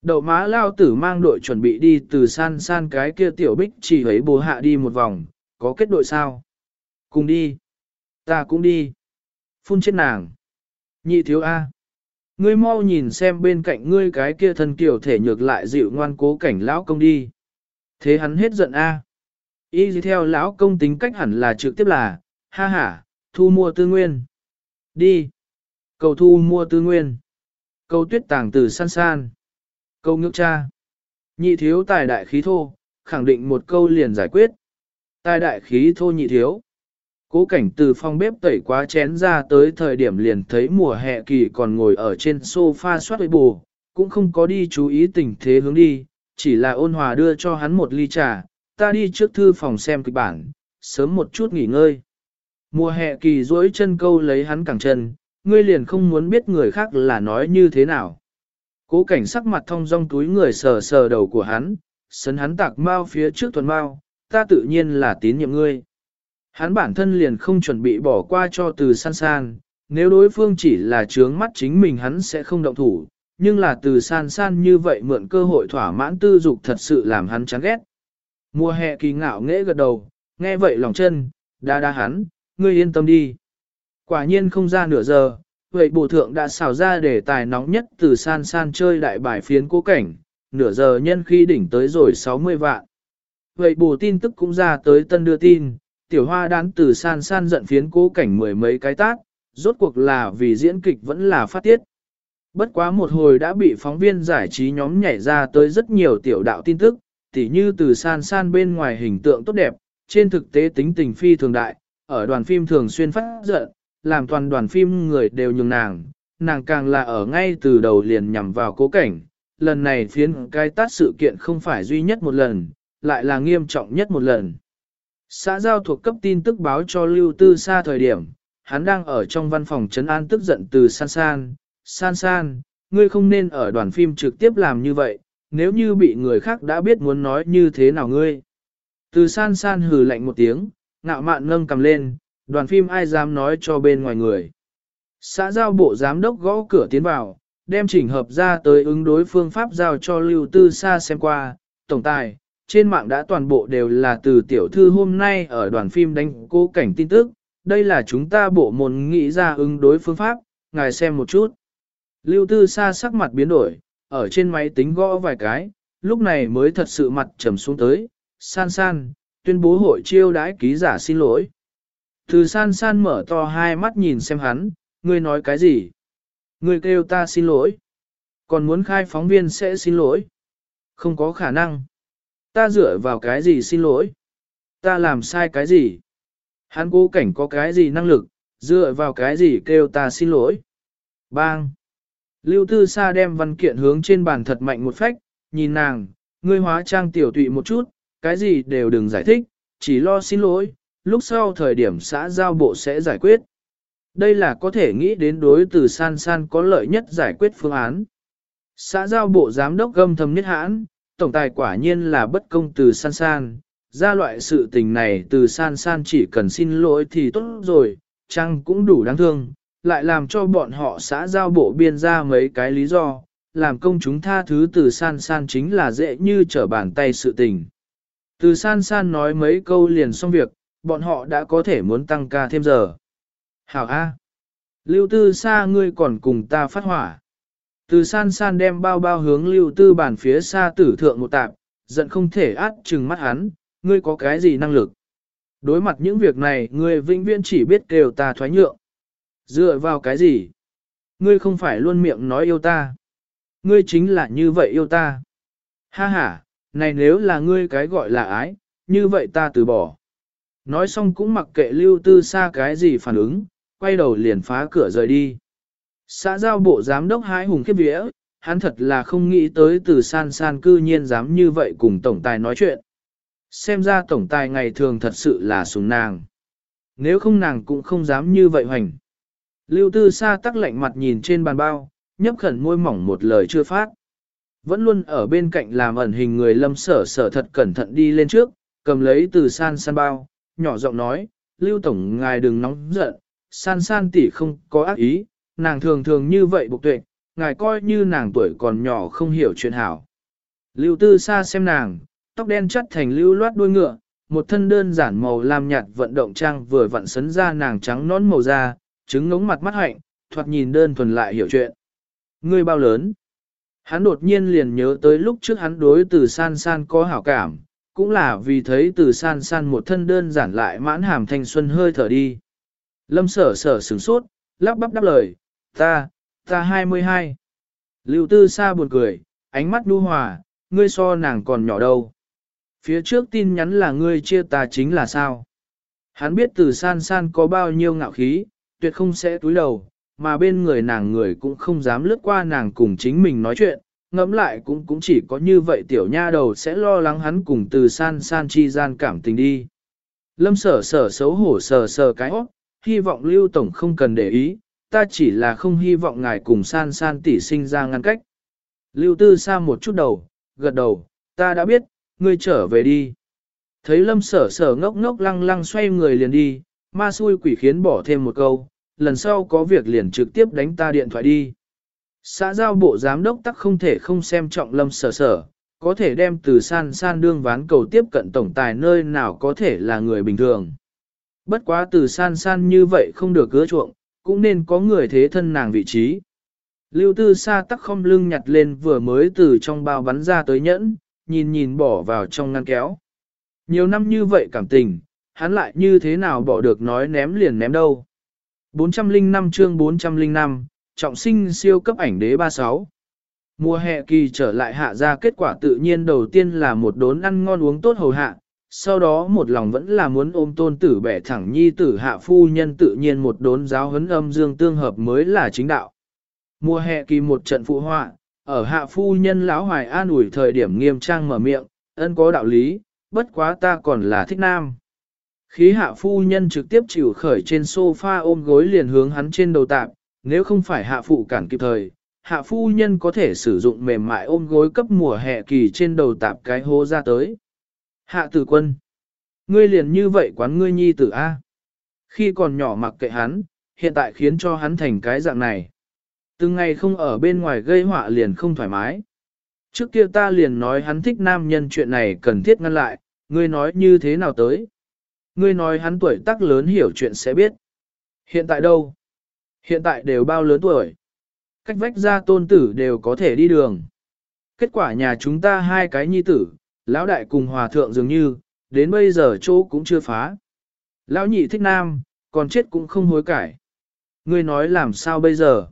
Đậu má lao tử mang đội chuẩn bị đi từ san san cái kia tiểu bích chỉ thấy bố hạ đi một vòng, có kết đội sao? Cùng đi. Ta cũng đi. Phun chết nàng. Nhị thiếu A. Ngươi mau nhìn xem bên cạnh ngươi cái kia thân kiểu thể nhược lại dịu ngoan cố cảnh lão công đi. Thế hắn hết giận A. Y theo lão công tính cách hẳn là trực tiếp là, ha ha, thu mua tư nguyên. Đi. Cầu thu mua tư nguyên. Cầu tuyết tàng từ san san. Câu ngưỡng cha. Nhị thiếu tài đại khí thô, khẳng định một câu liền giải quyết. Tài đại khí thô nhị thiếu. Cố cảnh từ phòng bếp tẩy quá chén ra tới thời điểm liền thấy mùa hè kỳ còn ngồi ở trên sofa soát với bù, cũng không có đi chú ý tình thế hướng đi, chỉ là ôn hòa đưa cho hắn một ly trà, ta đi trước thư phòng xem kịch bản, sớm một chút nghỉ ngơi. Mùa hè kỳ duỗi chân câu lấy hắn cẳng chân, ngươi liền không muốn biết người khác là nói như thế nào. Cố cảnh sắc mặt thông dong túi người sờ sờ đầu của hắn, sấn hắn tạc mau phía trước thuần mau, ta tự nhiên là tín nhiệm ngươi. Hắn bản thân liền không chuẩn bị bỏ qua cho từ san san, nếu đối phương chỉ là trướng mắt chính mình hắn sẽ không động thủ, nhưng là từ san san như vậy mượn cơ hội thỏa mãn tư dục thật sự làm hắn chán ghét. Mùa hè kỳ ngạo nghễ gật đầu, nghe vậy lòng chân, đa đa hắn, ngươi yên tâm đi. Quả nhiên không ra nửa giờ, vậy bộ thượng đã xào ra để tài nóng nhất từ san san chơi đại bài phiến cố cảnh, nửa giờ nhân khi đỉnh tới rồi 60 vạn. Vậy bù tin tức cũng ra tới tân đưa tin, tiểu hoa đán từ san san giận phiến cố cảnh mười mấy cái tát, rốt cuộc là vì diễn kịch vẫn là phát tiết. Bất quá một hồi đã bị phóng viên giải trí nhóm nhảy ra tới rất nhiều tiểu đạo tin tức, tỉ như từ san san bên ngoài hình tượng tốt đẹp, trên thực tế tính tình phi thường đại, ở đoàn phim thường xuyên phát giận, làm toàn đoàn phim người đều nhường nàng, nàng càng là ở ngay từ đầu liền nhằm vào cố cảnh. Lần này phiến cái tát sự kiện không phải duy nhất một lần, lại là nghiêm trọng nhất một lần. Xã giao thuộc cấp tin tức báo cho Lưu Tư Sa thời điểm, hắn đang ở trong văn phòng trấn an tức giận từ San San. San San, ngươi không nên ở đoàn phim trực tiếp làm như vậy, nếu như bị người khác đã biết muốn nói như thế nào ngươi. Từ San San hừ lạnh một tiếng, ngạo mạn nâng cầm lên, đoàn phim ai dám nói cho bên ngoài người. Xã giao bộ giám đốc gõ cửa tiến vào, đem chỉnh hợp ra tới ứng đối phương pháp giao cho Lưu Tư Sa xem qua, tổng tài, trên mạng đã toàn bộ đều là từ tiểu thư hôm nay ở đoàn phim đánh cố cảnh tin tức, đây là chúng ta bộ môn nghĩ ra ứng đối phương pháp, ngài xem một chút. Lưu Tư Sa sắc mặt biến đổi, ở trên máy tính gõ vài cái, lúc này mới thật sự mặt trầm xuống tới, san san, tuyên bố hội chiêu đãi ký giả xin lỗi. Từ san san mở to hai mắt nhìn xem hắn, ngươi nói cái gì? Ngươi kêu ta xin lỗi. Còn muốn khai phóng viên sẽ xin lỗi. Không có khả năng. Ta dựa vào cái gì xin lỗi? Ta làm sai cái gì? Hắn cố cảnh có cái gì năng lực, dựa vào cái gì kêu ta xin lỗi? Bang! Lưu Tư Sa đem văn kiện hướng trên bàn thật mạnh một phách, nhìn nàng, ngươi hóa trang tiểu tụy một chút, cái gì đều đừng giải thích, chỉ lo xin lỗi, lúc sau thời điểm xã giao bộ sẽ giải quyết. Đây là có thể nghĩ đến đối từ san san có lợi nhất giải quyết phương án. Xã giao bộ giám đốc gâm thầm nhất hãn, tổng tài quả nhiên là bất công từ san san, ra loại sự tình này từ san san chỉ cần xin lỗi thì tốt rồi, chăng cũng đủ đáng thương, lại làm cho bọn họ xã giao bộ biên ra mấy cái lý do, làm công chúng tha thứ từ san san chính là dễ như trở bàn tay sự tình. Từ san san nói mấy câu liền xong việc, bọn họ đã có thể muốn tăng ca thêm giờ. Hảo A. Lưu tư xa ngươi còn cùng ta phát hỏa. Từ san san đem bao bao hướng lưu tư bàn phía xa tử thượng một tạp, giận không thể át chừng mắt hắn, ngươi có cái gì năng lực. Đối mặt những việc này, ngươi vĩnh viễn chỉ biết kêu ta thoái nhượng. Dựa vào cái gì? Ngươi không phải luôn miệng nói yêu ta. Ngươi chính là như vậy yêu ta. Ha ha, này nếu là ngươi cái gọi là ái, như vậy ta từ bỏ. Nói xong cũng mặc kệ lưu tư xa cái gì phản ứng, quay đầu liền phá cửa rời đi. Xã giao bộ giám đốc hái hùng khiếp vía, hắn thật là không nghĩ tới từ san san cư nhiên dám như vậy cùng tổng tài nói chuyện. Xem ra tổng tài ngày thường thật sự là sùng nàng. Nếu không nàng cũng không dám như vậy hoành. Lưu tư sa tắc lạnh mặt nhìn trên bàn bao, nhấp khẩn môi mỏng một lời chưa phát. Vẫn luôn ở bên cạnh làm ẩn hình người lâm sở sở thật cẩn thận đi lên trước, cầm lấy từ san san bao, nhỏ giọng nói, Lưu Tổng ngài đừng nóng giận, san san tỷ không có ác ý, nàng thường thường như vậy bục tuệ, ngài coi như nàng tuổi còn nhỏ không hiểu chuyện hảo. Lưu tư sa xem nàng, tóc đen chất thành lưu loát đuôi ngựa, một thân đơn giản màu lam nhạt vận động trang vừa vặn sấn ra nàng trắng nón màu da, trứng ngống mặt mắt hạnh, thoạt nhìn đơn thuần lại hiểu chuyện. Ngươi bao lớn? Hắn đột nhiên liền nhớ tới lúc trước hắn đối từ san san có hảo cảm, cũng là vì thấy từ san san một thân đơn giản lại mãn hàm thanh xuân hơi thở đi. Lâm sở sở sửng sốt, lắp bắp đáp lời, ta, ta 22. Lưu tư sa buồn cười, ánh mắt đu hòa, ngươi so nàng còn nhỏ đâu. Phía trước tin nhắn là ngươi chia ta chính là sao. Hắn biết từ san san có bao nhiêu ngạo khí, tuyệt không sẽ túi đầu, mà bên người nàng người cũng không dám lướt qua nàng cùng chính mình nói chuyện, ngẫm lại cũng cũng chỉ có như vậy tiểu nha đầu sẽ lo lắng hắn cùng từ san san chi gian cảm tình đi. Lâm sở sở xấu hổ sờ sờ cái óc, hy vọng lưu tổng không cần để ý, ta chỉ là không hy vọng ngài cùng san san tỷ sinh ra ngăn cách. Lưu tư sa một chút đầu, gật đầu, ta đã biết, ngươi trở về đi. Thấy lâm sở sở ngốc ngốc lăng lăng xoay người liền đi, ma xui quỷ khiến bỏ thêm một câu, lần sau có việc liền trực tiếp đánh ta điện thoại đi. Xã giao bộ giám đốc tắc không thể không xem trọng lâm sở sở, có thể đem từ san san đương ván cầu tiếp cận tổng tài nơi nào có thể là người bình thường. Bất quá từ san san như vậy không được cứa chuộng, cũng nên có người thế thân nàng vị trí. Lưu tư sa tắc không lưng nhặt lên vừa mới từ trong bao bắn ra tới nhẫn, nhìn nhìn bỏ vào trong ngăn kéo. Nhiều năm như vậy cảm tình, hắn lại như thế nào bỏ được nói ném liền ném đâu. 405 chương 405, trọng sinh siêu cấp ảnh đế 36. Mùa hè kỳ trở lại hạ ra kết quả tự nhiên đầu tiên là một đốn ăn ngon uống tốt hầu hạ, sau đó một lòng vẫn là muốn ôm tôn tử bẻ thẳng nhi tử hạ phu nhân tự nhiên một đốn giáo huấn âm dương tương hợp mới là chính đạo. Mùa hè kỳ một trận phụ họa, ở hạ phu nhân lão hoài an ủi thời điểm nghiêm trang mở miệng, ân có đạo lý, bất quá ta còn là thích nam. Khí hạ phu nhân trực tiếp chịu khởi trên sofa ôm gối liền hướng hắn trên đầu tạp, nếu không phải hạ phụ cản kịp thời, hạ phu nhân có thể sử dụng mềm mại ôm gối cấp mùa hè kỳ trên đầu tạp cái hố ra tới. Hạ tử quân, ngươi liền như vậy quán ngươi nhi tử A. Khi còn nhỏ mặc kệ hắn, hiện tại khiến cho hắn thành cái dạng này. Từng ngày không ở bên ngoài gây họa liền không thoải mái. Trước kia ta liền nói hắn thích nam nhân chuyện này cần thiết ngăn lại, ngươi nói như thế nào tới. Ngươi nói hắn tuổi tác lớn hiểu chuyện sẽ biết. Hiện tại đâu? Hiện tại đều bao lớn tuổi. Cách vách ra tôn tử đều có thể đi đường. Kết quả nhà chúng ta hai cái nhi tử, lão đại cùng hòa thượng dường như, đến bây giờ chỗ cũng chưa phá. Lão nhị thích nam, còn chết cũng không hối cải. Ngươi nói làm sao bây giờ?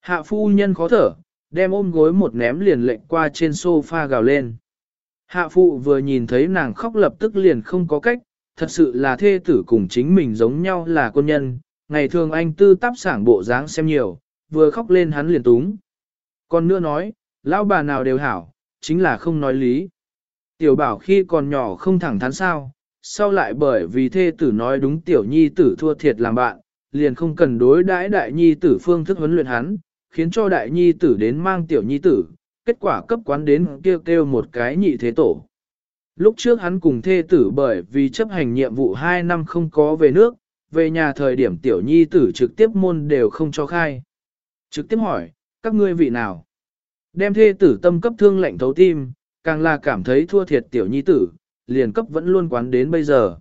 Hạ phu nhân khó thở, đem ôm gối một ném liền lệnh qua trên sofa gào lên. Hạ phụ vừa nhìn thấy nàng khóc lập tức liền không có cách, thật sự là thê tử cùng chính mình giống nhau là quân nhân, ngày thường anh tư tắp sảng bộ dáng xem nhiều, vừa khóc lên hắn liền túng. Còn nữa nói, lão bà nào đều hảo, chính là không nói lý. Tiểu bảo khi còn nhỏ không thẳng thắn sao, sau lại bởi vì thê tử nói đúng tiểu nhi tử thua thiệt làm bạn, liền không cần đối đãi đại nhi tử phương thức huấn luyện hắn, khiến cho đại nhi tử đến mang tiểu nhi tử, kết quả cấp quán đến kêu kêu một cái nhị thế tổ. Lúc trước hắn cùng thê tử bởi vì chấp hành nhiệm vụ 2 năm không có về nước, về nhà thời điểm tiểu nhi tử trực tiếp môn đều không cho khai. Trực tiếp hỏi, các ngươi vị nào? Đem thê tử tâm cấp thương lệnh thấu tim, càng là cảm thấy thua thiệt tiểu nhi tử, liền cấp vẫn luôn quán đến bây giờ.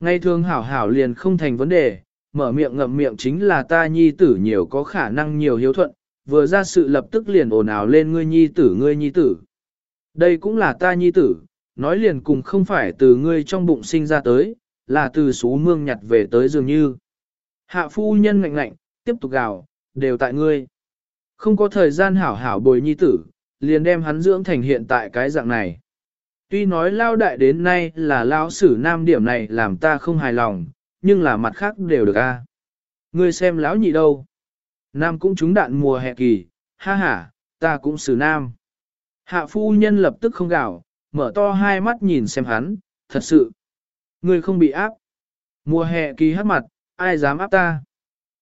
Ngay thường hảo hảo liền không thành vấn đề, mở miệng ngậm miệng chính là ta nhi tử nhiều có khả năng nhiều hiếu thuận, vừa ra sự lập tức liền ồn ào lên ngươi nhi tử ngươi nhi tử. Đây cũng là ta nhi tử, nói liền cùng không phải từ ngươi trong bụng sinh ra tới, là từ xú mương nhặt về tới dường như. Hạ phu nhân ngạnh ngạnh, tiếp tục gào, đều tại ngươi. Không có thời gian hảo hảo bồi nhi tử, liền đem hắn dưỡng thành hiện tại cái dạng này. Tuy nói lao đại đến nay là lao sử nam điểm này làm ta không hài lòng, nhưng là mặt khác đều được a. Ngươi xem lão nhị đâu? Nam cũng trúng đạn mùa hè kỳ, ha ha, ta cũng xử nam. Hạ phu nhân lập tức không gào, mở to hai mắt nhìn xem hắn, thật sự. Ngươi không bị áp. Mùa hè kỳ hát mặt, ai dám áp ta?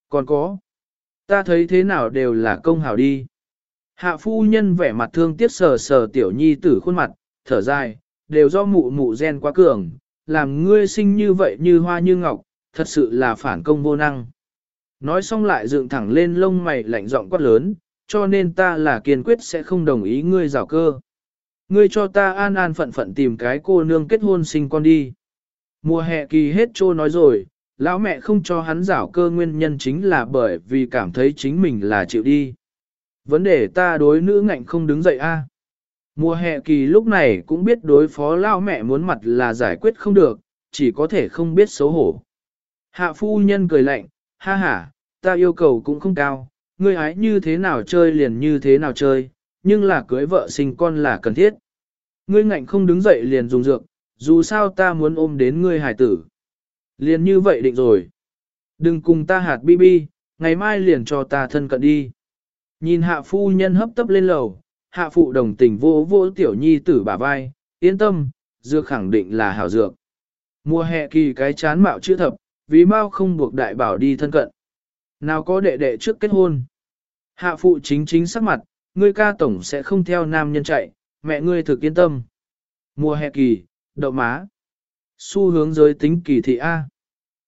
Còn có. Ta thấy thế nào đều là công hảo đi. Hạ phu nhân vẻ mặt thương tiếc sờ sờ tiểu nhi tử khuôn mặt, thở dài, đều do mụ mụ gen quá cường, làm ngươi sinh như vậy như hoa như ngọc, thật sự là phản công vô năng. Nói xong lại dựng thẳng lên lông mày lạnh giọng quát lớn, cho nên ta là kiên quyết sẽ không đồng ý ngươi rào cơ. Ngươi cho ta an an phận phận tìm cái cô nương kết hôn sinh con đi. Mùa hè kỳ hết trô nói rồi, lão mẹ không cho hắn giảo cơ nguyên nhân chính là bởi vì cảm thấy chính mình là chịu đi. Vấn đề ta đối nữ ngạnh không đứng dậy a. Mùa hè kỳ lúc này cũng biết đối phó lão mẹ muốn mặt là giải quyết không được, chỉ có thể không biết xấu hổ. Hạ phu nhân cười lạnh, ha ha, ta yêu cầu cũng không cao, ngươi ái như thế nào chơi liền như thế nào chơi, nhưng là cưới vợ sinh con là cần thiết. Ngươi ngạnh không đứng dậy liền dùng dược, dù sao ta muốn ôm đến ngươi hải tử. Liền như vậy định rồi. Đừng cùng ta hạt bi bi, ngày mai liền cho ta thân cận đi. Nhìn hạ phu nhân hấp tấp lên lầu, hạ phụ đồng tình vô vô tiểu nhi tử bả vai, yên tâm, dược khẳng định là hảo dược. Mùa hè kỳ cái chán mạo chữ thập, vì mau không buộc đại bảo đi thân cận. Nào có đệ đệ trước kết hôn. Hạ phụ chính chính sắc mặt, ngươi ca tổng sẽ không theo nam nhân chạy, mẹ ngươi thực yên tâm. Mùa hè kỳ, đậu má. Xu hướng giới tính kỳ thị A.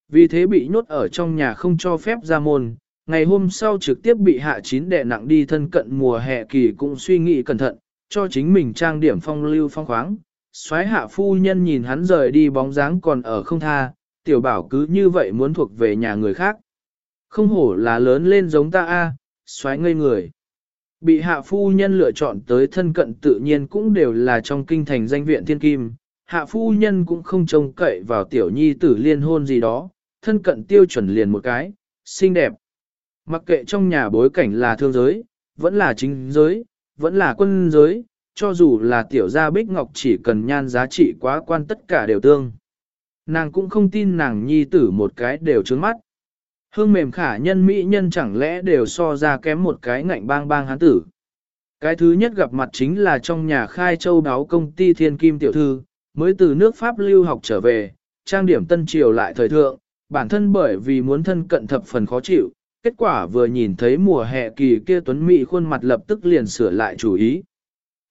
Vì thế bị nhốt ở trong nhà không cho phép ra môn, ngày hôm sau trực tiếp bị hạ chín đè nặng đi thân cận mùa hè kỳ cũng suy nghĩ cẩn thận, cho chính mình trang điểm phong lưu phong khoáng. Soái hạ phu nhân nhìn hắn rời đi bóng dáng còn ở không tha, tiểu bảo cứ như vậy muốn thuộc về nhà người khác. Không hổ là lớn lên giống ta a, xoáy ngây người. Bị hạ phu nhân lựa chọn tới thân cận tự nhiên cũng đều là trong kinh thành danh viện thiên kim. Hạ phu nhân cũng không trông cậy vào tiểu nhi tử liên hôn gì đó, thân cận tiêu chuẩn liền một cái, xinh đẹp. Mặc kệ trong nhà bối cảnh là thương giới, vẫn là chính giới, vẫn là quân giới, cho dù là tiểu gia bích ngọc chỉ cần nhan giá trị quá quan tất cả đều tương. Nàng cũng không tin nàng nhi tử một cái đều trướng mắt. Hương mềm khả nhân mỹ nhân chẳng lẽ đều so ra kém một cái ngạnh bang bang hán tử. Cái thứ nhất gặp mặt chính là trong nhà khai châu đáo công ty thiên kim tiểu thư, mới từ nước Pháp lưu học trở về, trang điểm tân triều lại thời thượng, bản thân bởi vì muốn thân cận thập phần khó chịu, kết quả vừa nhìn thấy mùa hè kỳ kia tuấn mỹ khuôn mặt lập tức liền sửa lại chủ ý.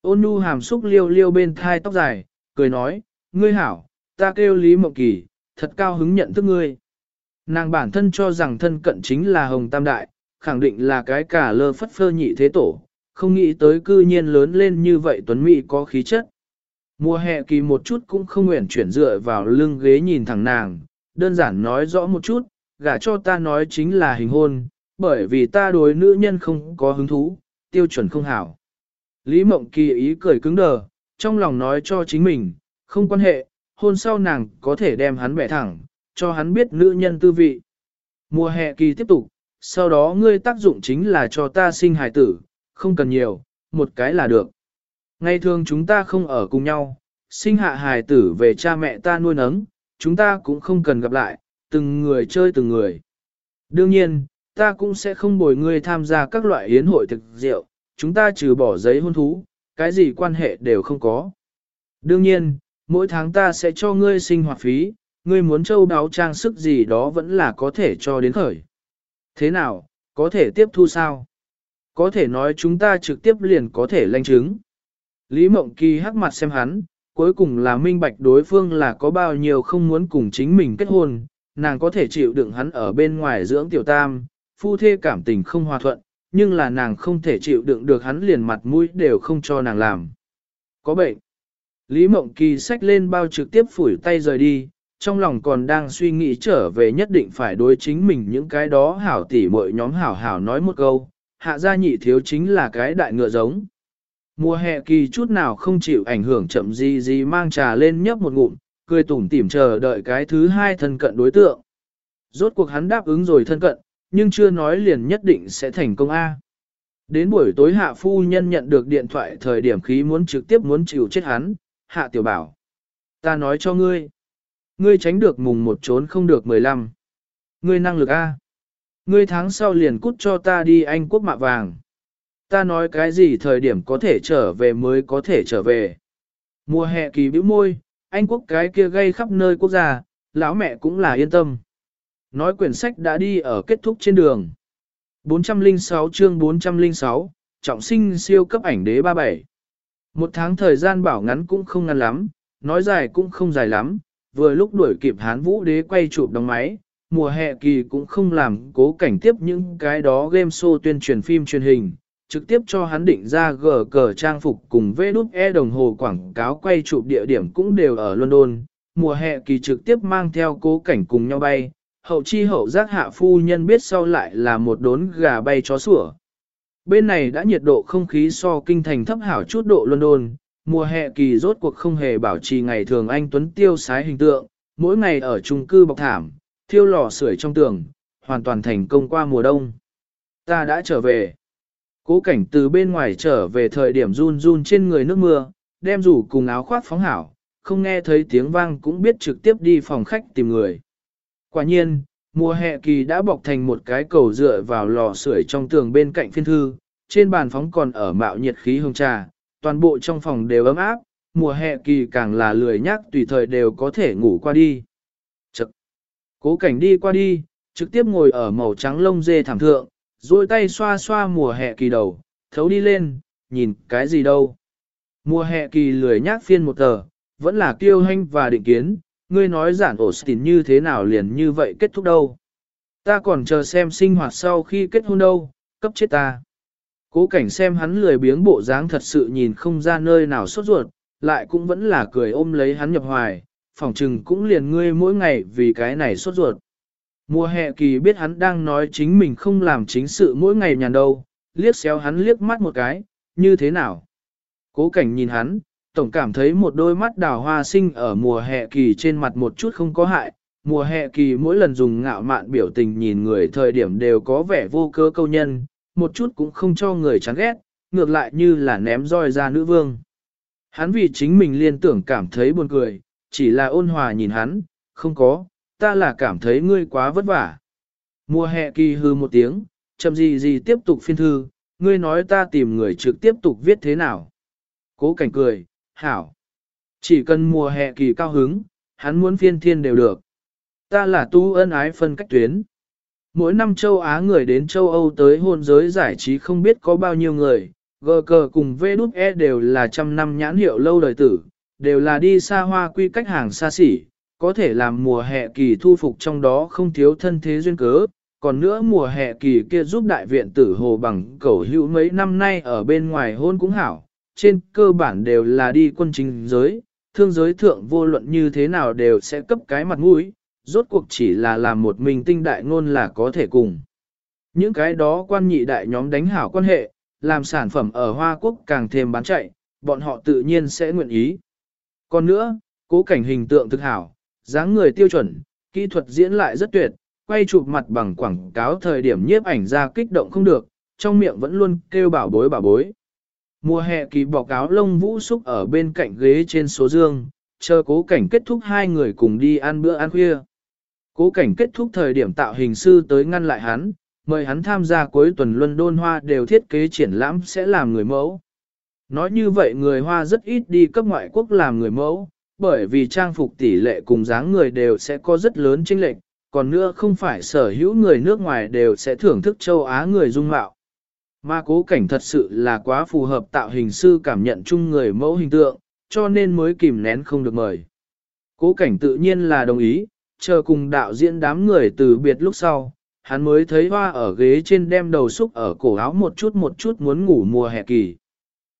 Ôn nhu hàm xúc liêu liêu bên thai tóc dài, cười nói, ngươi hảo, ta kêu Lý Mộng Kỳ, thật cao hứng nhận thức ngươi. Nàng bản thân cho rằng thân cận chính là Hồng Tam Đại, khẳng định là cái cả lơ phất phơ nhị thế tổ, không nghĩ tới cư nhiên lớn lên như vậy Tuấn Mỹ có khí chất. Mùa hè kỳ một chút cũng không nguyện chuyển dựa vào lưng ghế nhìn thẳng nàng, đơn giản nói rõ một chút, gả cho ta nói chính là hình hôn, bởi vì ta đối nữ nhân không có hứng thú, tiêu chuẩn không hảo. Lý Mộng Kỳ ý cười cứng đờ, trong lòng nói cho chính mình, không quan hệ, hôn sau nàng có thể đem hắn bẻ thẳng, cho hắn biết nữ nhân tư vị. Mùa hè kỳ tiếp tục, sau đó ngươi tác dụng chính là cho ta sinh hài tử, không cần nhiều, một cái là được. Ngày thường chúng ta không ở cùng nhau, sinh hạ hài tử về cha mẹ ta nuôi nấng, chúng ta cũng không cần gặp lại, từng người chơi từng người. Đương nhiên, ta cũng sẽ không bồi ngươi tham gia các loại yến hội thực rượu, chúng ta trừ bỏ giấy hôn thú, cái gì quan hệ đều không có. Đương nhiên, mỗi tháng ta sẽ cho ngươi sinh hoạt phí, ngươi muốn châu đáo trang sức gì đó vẫn là có thể cho đến khởi. Thế nào, có thể tiếp thu sao? Có thể nói chúng ta trực tiếp liền có thể lanh chứng. Lý Mộng Kỳ hắc mặt xem hắn, cuối cùng là minh bạch đối phương là có bao nhiêu không muốn cùng chính mình kết hôn, nàng có thể chịu đựng hắn ở bên ngoài dưỡng tiểu tam, phu thê cảm tình không hòa thuận, nhưng là nàng không thể chịu đựng được hắn liền mặt mũi đều không cho nàng làm. Có bệnh. Lý Mộng Kỳ xách lên bao trực tiếp phủi tay rời đi, trong lòng còn đang suy nghĩ trở về nhất định phải đối chính mình những cái đó hảo tỉ mọi nhóm hảo hảo nói một câu, hạ gia nhị thiếu chính là cái đại ngựa giống. Mùa hè kỳ chút nào không chịu ảnh hưởng chậm gì gì mang trà lên nhấp một ngụm, cười tủm tỉm chờ đợi cái thứ hai thân cận đối tượng. Rốt cuộc hắn đáp ứng rồi thân cận, nhưng chưa nói liền nhất định sẽ thành công A. Đến buổi tối hạ phu nhân nhận được điện thoại thời điểm khí muốn trực tiếp muốn chịu chết hắn, hạ tiểu bảo. Ta nói cho ngươi, ngươi tránh được mùng một trốn không được mười lăm. Ngươi năng lực A. Ngươi tháng sau liền cút cho ta đi Anh quốc mạ vàng. Ta nói cái gì thời điểm có thể trở về mới có thể trở về. Mùa hè kỳ bĩu môi, Anh quốc cái kia gây khắp nơi quốc gia, lão mẹ cũng là yên tâm. Nói quyển sách đã đi ở kết thúc trên đường. 406 chương 406, trọng sinh siêu cấp ảnh đế 37. Một tháng thời gian bảo ngắn cũng không ngắn lắm, nói dài cũng không dài lắm, vừa lúc đuổi kịp hán vũ đế quay chụp đóng máy, mùa hè kỳ cũng không làm cố cảnh tiếp những cái đó game show tuyên truyền phim truyền hình, trực tiếp cho hắn định ra gờ cờ trang phục cùng vê đút e đồng hồ quảng cáo quay chụp địa điểm cũng đều ở London, mùa hè kỳ trực tiếp mang theo cố cảnh cùng nhau bay, hậu chi hậu giác hạ phu nhân biết sau lại là một đốn gà bay chó sủa. Bên này đã nhiệt độ không khí so kinh thành thấp hảo chút độ London, mùa hè kỳ rốt cuộc không hề bảo trì ngày thường anh Tuấn tiêu sái hình tượng, mỗi ngày ở chung cư bọc thảm, thiêu lò sưởi trong tường, hoàn toàn thành công qua mùa đông. Ta đã trở về. Cố cảnh từ bên ngoài trở về thời điểm run run trên người nước mưa, đem rủ cùng áo khoác phóng hảo, không nghe thấy tiếng vang cũng biết trực tiếp đi phòng khách tìm người. Quả nhiên, mùa hè kỳ đã bọc thành một cái cầu dựa vào lò sưởi trong tường bên cạnh phiên thư, trên bàn phóng còn ở mạo nhiệt khí hồng trà, toàn bộ trong phòng đều ấm áp, mùa hè kỳ càng là lười nhắc tùy thời đều có thể ngủ qua đi. Chật! Cố cảnh đi qua đi, trực tiếp ngồi ở màu trắng lông dê thảm thượng, duỗi tay xoa xoa mùa hè kỳ đầu, thấu đi lên, nhìn cái gì đâu. Mùa hè kỳ lười nhác phiên một tờ, vẫn là kiêu hanh và định kiến, ngươi nói giản Austin như thế nào liền như vậy kết thúc đâu. Ta còn chờ xem sinh hoạt sau khi kết hôn đâu, cấp chết ta. Cố cảnh xem hắn lười biếng bộ dáng thật sự nhìn không ra nơi nào sốt ruột, lại cũng vẫn là cười ôm lấy hắn nhập hoài, phỏng trừng cũng liền ngươi mỗi ngày vì cái này sốt ruột. Mùa hè kỳ biết hắn đang nói chính mình không làm chính sự mỗi ngày nhàn đâu, liếc xéo hắn liếc mắt một cái, như thế nào? Cố cảnh nhìn hắn, tổng cảm thấy một đôi mắt đào hoa sinh ở mùa hè kỳ trên mặt một chút không có hại. Mùa hè kỳ mỗi lần dùng ngạo mạn biểu tình nhìn người thời điểm đều có vẻ vô cơ câu nhân, một chút cũng không cho người chán ghét, ngược lại như là ném roi ra nữ vương. Hắn vì chính mình liên tưởng cảm thấy buồn cười, chỉ là ôn hòa nhìn hắn, không có, ta là cảm thấy ngươi quá vất vả. Mùa hè kỳ hư một tiếng, chậm gì gì tiếp tục phiên thư, ngươi nói ta tìm người trực tiếp tục viết thế nào. Cố cảnh cười, hảo. Chỉ cần mùa hè kỳ cao hứng, hắn muốn phiên thiên đều được. Ta là tu ân ái phân cách tuyến. Mỗi năm châu Á người đến châu Âu tới hôn giới giải trí không biết có bao nhiêu người, gờ cờ cùng vê e đều là trăm năm nhãn hiệu lâu đời tử, đều là đi xa hoa quy cách hàng xa xỉ, có thể làm mùa hè kỳ thu phục trong đó không thiếu thân thế duyên cớ. Còn nữa mùa hè kỳ kia giúp đại viện tử hồ bằng cầu hữu mấy năm nay ở bên ngoài hôn cũng hảo, trên cơ bản đều là đi quân chính giới, thương giới thượng vô luận như thế nào đều sẽ cấp cái mặt mũi, rốt cuộc chỉ là làm một mình tinh đại ngôn là có thể cùng. Những cái đó quan nhị đại nhóm đánh hảo quan hệ, làm sản phẩm ở Hoa Quốc càng thêm bán chạy, bọn họ tự nhiên sẽ nguyện ý. Còn nữa, cố cảnh hình tượng thực hảo, dáng người tiêu chuẩn, kỹ thuật diễn lại rất tuyệt, quay chụp mặt bằng quảng cáo thời điểm nhiếp ảnh ra kích động không được, trong miệng vẫn luôn kêu bảo bối bảo bối. Mùa hè kỳ bọc áo lông vũ xúc ở bên cạnh ghế trên số dương, chờ cố cảnh kết thúc hai người cùng đi ăn bữa ăn khuya. Cố cảnh kết thúc thời điểm tạo hình sư tới ngăn lại hắn, mời hắn tham gia cuối tuần London Hoa đều thiết kế triển lãm sẽ làm người mẫu. Nói như vậy người Hoa rất ít đi cấp ngoại quốc làm người mẫu, bởi vì trang phục tỷ lệ cùng dáng người đều sẽ có rất lớn chênh lệch, còn nữa không phải sở hữu người nước ngoài đều sẽ thưởng thức châu Á người dung mạo. Mà cố cảnh thật sự là quá phù hợp tạo hình sư cảm nhận chung người mẫu hình tượng, cho nên mới kìm nén không được mời. Cố cảnh tự nhiên là đồng ý, chờ cùng đạo diễn đám người từ biệt lúc sau, hắn mới thấy hoa ở ghế trên đem đầu xúc ở cổ áo một chút một chút muốn ngủ mùa hè kỳ.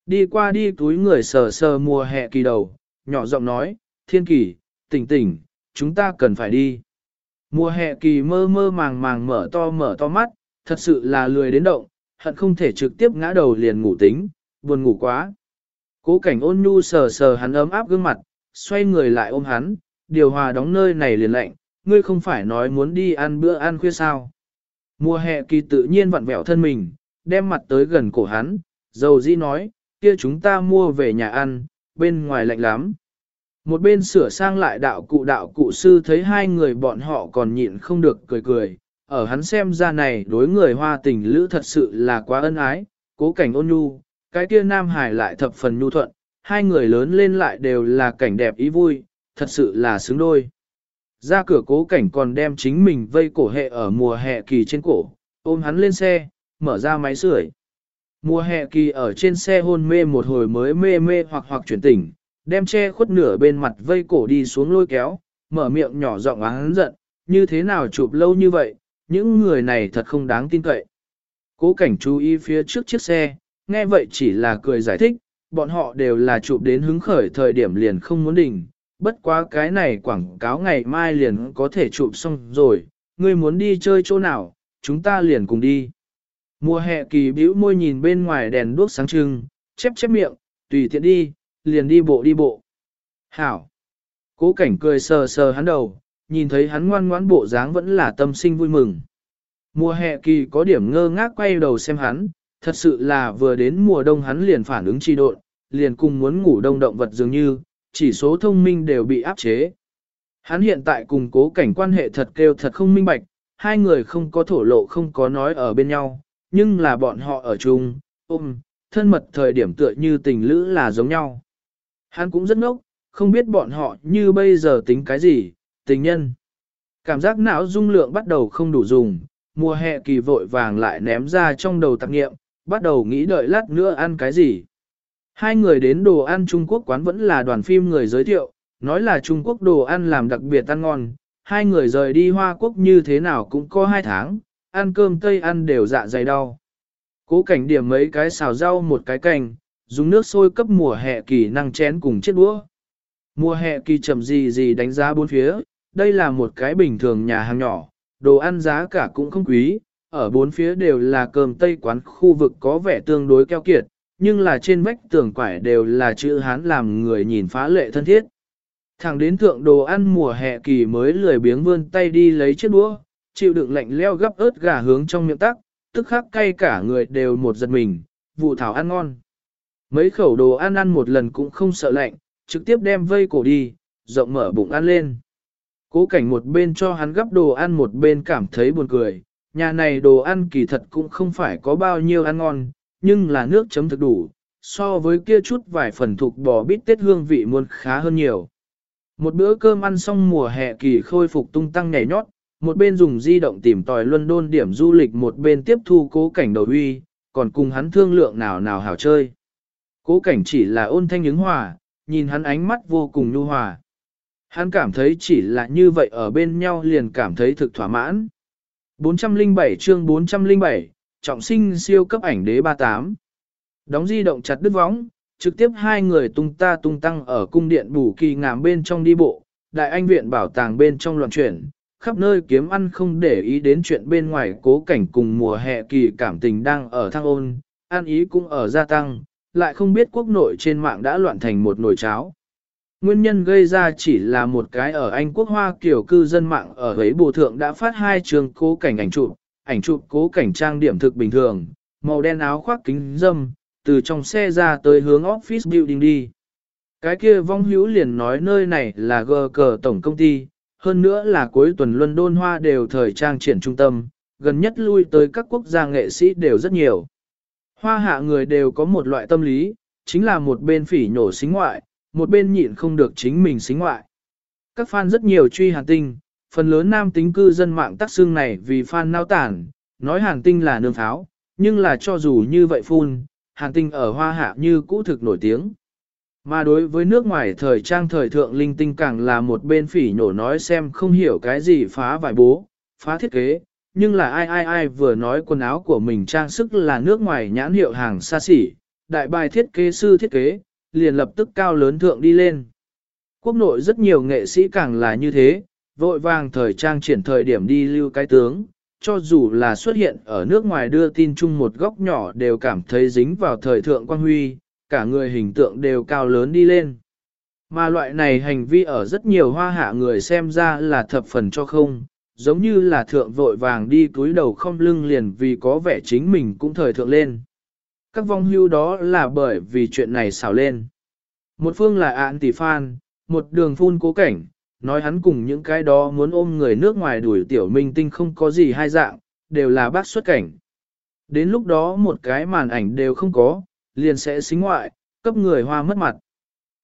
Đi qua đi túi người sờ sờ mùa hè kỳ đầu, nhỏ giọng nói, thiên kỳ, tỉnh tỉnh, chúng ta cần phải đi. Mùa hè kỳ mơ mơ màng màng mở to mở to mắt, thật sự là lười đến động, hận không thể trực tiếp ngã đầu liền ngủ tính, buồn ngủ quá. Cố cảnh ôn nhu sờ sờ hắn ấm áp gương mặt, xoay người lại ôm hắn, điều hòa đóng nơi này liền lạnh, ngươi không phải nói muốn đi ăn bữa ăn khuya sao. Mùa hè kỳ tự nhiên vặn vẹo thân mình, đem mặt tới gần cổ hắn, dầu dĩ nói, kia chúng ta mua về nhà ăn, bên ngoài lạnh lắm. Một bên sửa sang lại đạo cụ đạo cụ sư thấy hai người bọn họ còn nhịn không được cười cười, ở hắn xem ra này đối người hoa tình lữ thật sự là quá ân ái, cố cảnh ôn nhu, cái kia nam hải lại thập phần nhu thuận, hai người lớn lên lại đều là cảnh đẹp ý vui, thật sự là xứng đôi. Ra cửa cố cảnh còn đem chính mình vây cổ hệ ở mùa hè kỳ trên cổ, ôm hắn lên xe, mở ra máy sưởi. Mùa hè kỳ ở trên xe hôn mê một hồi mới mê mê hoặc hoặc chuyển tỉnh, đem che khuất nửa bên mặt vây cổ đi xuống lôi kéo, mở miệng nhỏ giọng hắn giận, như thế nào chụp lâu như vậy, những người này thật không đáng tin cậy. Cố cảnh chú ý phía trước chiếc xe, nghe vậy chỉ là cười giải thích, bọn họ đều là chụp đến hứng khởi thời điểm liền không muốn đỉnh, bất quá cái này quảng cáo ngày mai liền có thể chụp xong rồi, ngươi muốn đi chơi chỗ nào, chúng ta liền cùng đi. Mùa hè kỳ bĩu môi nhìn bên ngoài đèn đuốc sáng trưng, chép chép miệng, tùy tiện đi, liền đi bộ đi bộ. Hảo! Cố cảnh cười sờ sờ hắn đầu, nhìn thấy hắn ngoan ngoãn bộ dáng vẫn là tâm sinh vui mừng. Mùa hè kỳ có điểm ngơ ngác quay đầu xem hắn, thật sự là vừa đến mùa đông hắn liền phản ứng chi độn, liền cùng muốn ngủ đông động vật dường như, chỉ số thông minh đều bị áp chế. Hắn hiện tại cùng cố cảnh quan hệ thật kêu thật không minh bạch, hai người không có thổ lộ không có nói ở bên nhau, nhưng là bọn họ ở chung, ôm, thân mật thời điểm tựa như tình lữ là giống nhau. Hắn cũng rất ngốc, không biết bọn họ như bây giờ tính cái gì, tình nhân. Cảm giác não dung lượng bắt đầu không đủ dùng, mùa hè kỳ vội vàng lại ném ra trong đầu tạp nghiệm, bắt đầu nghĩ đợi lát nữa ăn cái gì. Hai người đến đồ ăn Trung Quốc quán vẫn là đoàn phim người giới thiệu, nói là Trung Quốc đồ ăn làm đặc biệt ăn ngon. Hai người rời đi Hoa Quốc như thế nào cũng có hai tháng, ăn cơm Tây ăn đều dạ dày đau. Cố cảnh điểm mấy cái xào rau một cái cành, dùng nước sôi cấp mùa hè kỳ năng chén cùng chiếc đũa. Mùa hè kỳ chậm gì gì đánh giá bốn phía, đây là một cái bình thường nhà hàng nhỏ, đồ ăn giá cả cũng không quý, ở bốn phía đều là cơm tây quán khu vực có vẻ tương đối keo kiệt, nhưng là trên vách tường quải đều là chữ Hán làm người nhìn phá lệ thân thiết. Thẳng đến thượng đồ ăn mùa hè kỳ mới lười biếng vươn tay đi lấy chiếc đũa, chịu đựng lạnh leo gấp ớt gà hướng trong miệng tắc, tức khắc cay cả người đều một giật mình, vụ thảo ăn ngon. Mấy khẩu đồ ăn ăn một lần cũng không sợ lạnh, trực tiếp đem vây cổ đi, rộng mở bụng ăn lên. Cố cảnh một bên cho hắn gấp đồ ăn một bên cảm thấy buồn cười, nhà này đồ ăn kỳ thật cũng không phải có bao nhiêu ăn ngon, nhưng là nước chấm thực đủ, so với kia chút vài phần thuộc bò bít tết hương vị muôn khá hơn nhiều. Một bữa cơm ăn xong mùa hè kỳ khôi phục tung tăng nhảy nhót, một bên dùng di động tìm tòi London điểm du lịch một bên tiếp thu cố cảnh đầu huy, còn cùng hắn thương lượng nào nào hảo chơi. Cố cảnh chỉ là ôn thanh ứng hòa, nhìn hắn ánh mắt vô cùng nhu hòa. Hắn cảm thấy chỉ là như vậy ở bên nhau liền cảm thấy thực thỏa mãn. 407 chương 407, trọng sinh siêu cấp ảnh đế 38. Đóng di động chặt đứt võng, trực tiếp hai người tung ta tung tăng ở cung điện bù kỳ ngàm bên trong đi bộ, đại anh viện bảo tàng bên trong loạn chuyển, khắp nơi kiếm ăn không để ý đến chuyện bên ngoài cố cảnh cùng mùa hè kỳ cảm tình đang ở thăng ôn, ăn ý cũng ở gia tăng, lại không biết quốc nội trên mạng đã loạn thành một nồi cháo. Nguyên nhân gây ra chỉ là một cái ở Anh quốc hoa kiểu cư dân mạng ở ấy bồ thượng đã phát hai trường cố cảnh ảnh chụp, ảnh chụp cố cảnh trang điểm thực bình thường, màu đen áo khoác kính dâm, từ trong xe ra tới hướng office building đi. Cái kia vong hữu liền nói nơi này là gờ cờ tổng công ty, hơn nữa là cuối tuần London Hoa đều thời trang triển trung tâm, gần nhất lui tới các quốc gia nghệ sĩ đều rất nhiều. Hoa hạ người đều có một loại tâm lý, chính là một bên phỉ nhổ xính ngoại, một bên nhịn không được chính mình xính ngoại. Các fan rất nhiều truy hàn tinh, phần lớn nam tính cư dân mạng tác xương này vì fan nao tản, nói hàn tinh là nương tháo, nhưng là cho dù như vậy phun, hàn tinh ở hoa hạ như cũ thực nổi tiếng. Mà đối với nước ngoài thời trang thời thượng linh tinh càng là một bên phỉ nhổ nói xem không hiểu cái gì phá vải bố, phá thiết kế, nhưng là ai ai ai vừa nói quần áo của mình trang sức là nước ngoài nhãn hiệu hàng xa xỉ, đại bài thiết kế sư thiết kế, liền lập tức cao lớn thượng đi lên. Quốc nội rất nhiều nghệ sĩ càng là như thế, vội vàng thời trang triển thời điểm đi lưu cái tướng, cho dù là xuất hiện ở nước ngoài đưa tin chung một góc nhỏ đều cảm thấy dính vào thời thượng quan huy, cả người hình tượng đều cao lớn đi lên. Mà loại này hành vi ở rất nhiều hoa hạ người xem ra là thập phần cho không, giống như là thượng vội vàng đi túi đầu không lưng liền vì có vẻ chính mình cũng thời thượng lên. Các vong hưu đó là bởi vì chuyện này xảo lên. Một phương là ạn tỷ phan, một đường phun cố cảnh, nói hắn cùng những cái đó muốn ôm người nước ngoài đuổi tiểu minh tinh không có gì hai dạng, đều là bác xuất cảnh. Đến lúc đó một cái màn ảnh đều không có, liền sẽ xính ngoại, cấp người hoa mất mặt.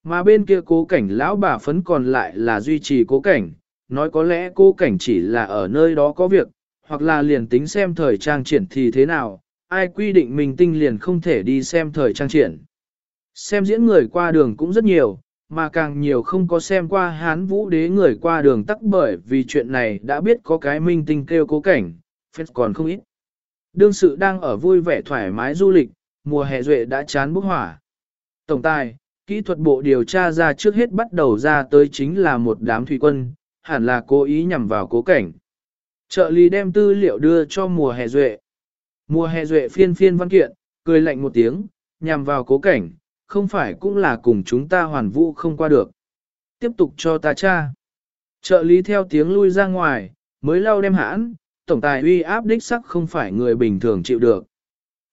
Mà bên kia cố cảnh lão bà phấn còn lại là duy trì cố cảnh, nói có lẽ cố cảnh chỉ là ở nơi đó có việc, hoặc là liền tính xem thời trang triển thì thế nào, ai quy định mình tinh liền không thể đi xem thời trang triển. Xem diễn người qua đường cũng rất nhiều, mà càng nhiều không có xem qua hán vũ đế người qua đường tắc bởi vì chuyện này đã biết có cái minh tinh kêu cố cảnh, phết còn không ít. Đương sự đang ở vui vẻ thoải mái du lịch, mùa hè duệ đã chán bốc hỏa. Tổng tài, kỹ thuật bộ điều tra ra trước hết bắt đầu ra tới chính là một đám thủy quân, hẳn là cố ý nhằm vào cố cảnh. Trợ lý đem tư liệu đưa cho mùa hè duệ. Mùa hè duệ phiên phiên văn kiện, cười lạnh một tiếng, nhằm vào cố cảnh, không phải cũng là cùng chúng ta hoàn vũ không qua được. Tiếp tục cho ta cha. Trợ lý theo tiếng lui ra ngoài, mới lau đem hãn, tổng tài uy áp đích sắc không phải người bình thường chịu được.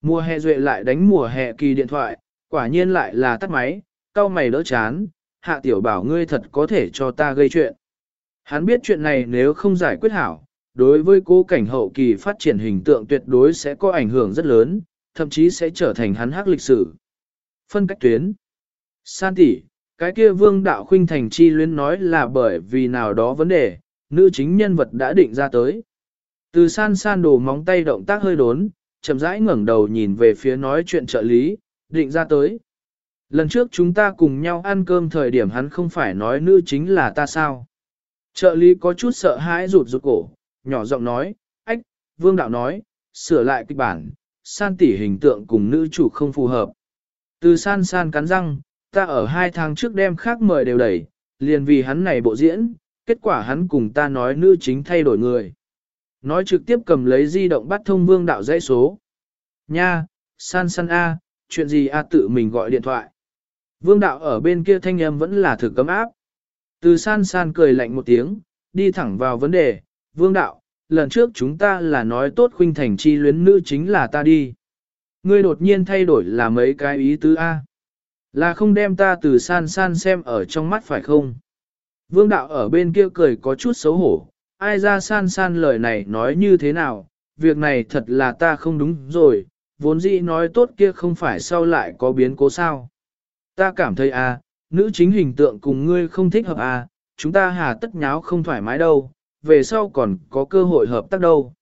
Mùa hè duệ lại đánh mùa hè kỳ điện thoại, quả nhiên lại là tắt máy, cau mày đỡ chán, hạ tiểu bảo ngươi thật có thể cho ta gây chuyện. Hắn biết chuyện này nếu không giải quyết hảo, đối với cố cảnh hậu kỳ phát triển hình tượng tuyệt đối sẽ có ảnh hưởng rất lớn, thậm chí sẽ trở thành hắn hắc lịch sử. Phân cách tuyến San tỷ, cái kia vương đạo khuynh thành chi luyến nói là bởi vì nào đó vấn đề, nữ chính nhân vật đã định ra tới. Từ san san đổ móng tay động tác hơi đốn, chậm rãi ngẩng đầu nhìn về phía nói chuyện trợ lý, định ra tới. Lần trước chúng ta cùng nhau ăn cơm thời điểm hắn không phải nói nữ chính là ta sao. Trợ lý có chút sợ hãi rụt rụt cổ, nhỏ giọng nói, ách, vương đạo nói, sửa lại kịch bản, san tỉ hình tượng cùng nữ chủ không phù hợp. Từ san san cắn răng, ta ở hai tháng trước đêm khác mời đều đẩy, liền vì hắn này bộ diễn, kết quả hắn cùng ta nói nữ chính thay đổi người. Nói trực tiếp cầm lấy di động bắt thông vương đạo dãy số. Nha, san san A, chuyện gì A tự mình gọi điện thoại. Vương đạo ở bên kia thanh âm vẫn là thử cấm áp. Từ san san cười lạnh một tiếng, đi thẳng vào vấn đề, vương đạo, lần trước chúng ta là nói tốt khuynh thành chi luyến nữ chính là ta đi. Ngươi đột nhiên thay đổi là mấy cái ý tứ A. Là không đem ta từ san san xem ở trong mắt phải không? Vương đạo ở bên kia cười có chút xấu hổ, ai ra san san lời này nói như thế nào, việc này thật là ta không đúng rồi, vốn dĩ nói tốt kia không phải sau lại có biến cố sao. Ta cảm thấy à, nữ chính hình tượng cùng ngươi không thích hợp à, chúng ta hà tất nháo không thoải mái đâu, về sau còn có cơ hội hợp tác đâu.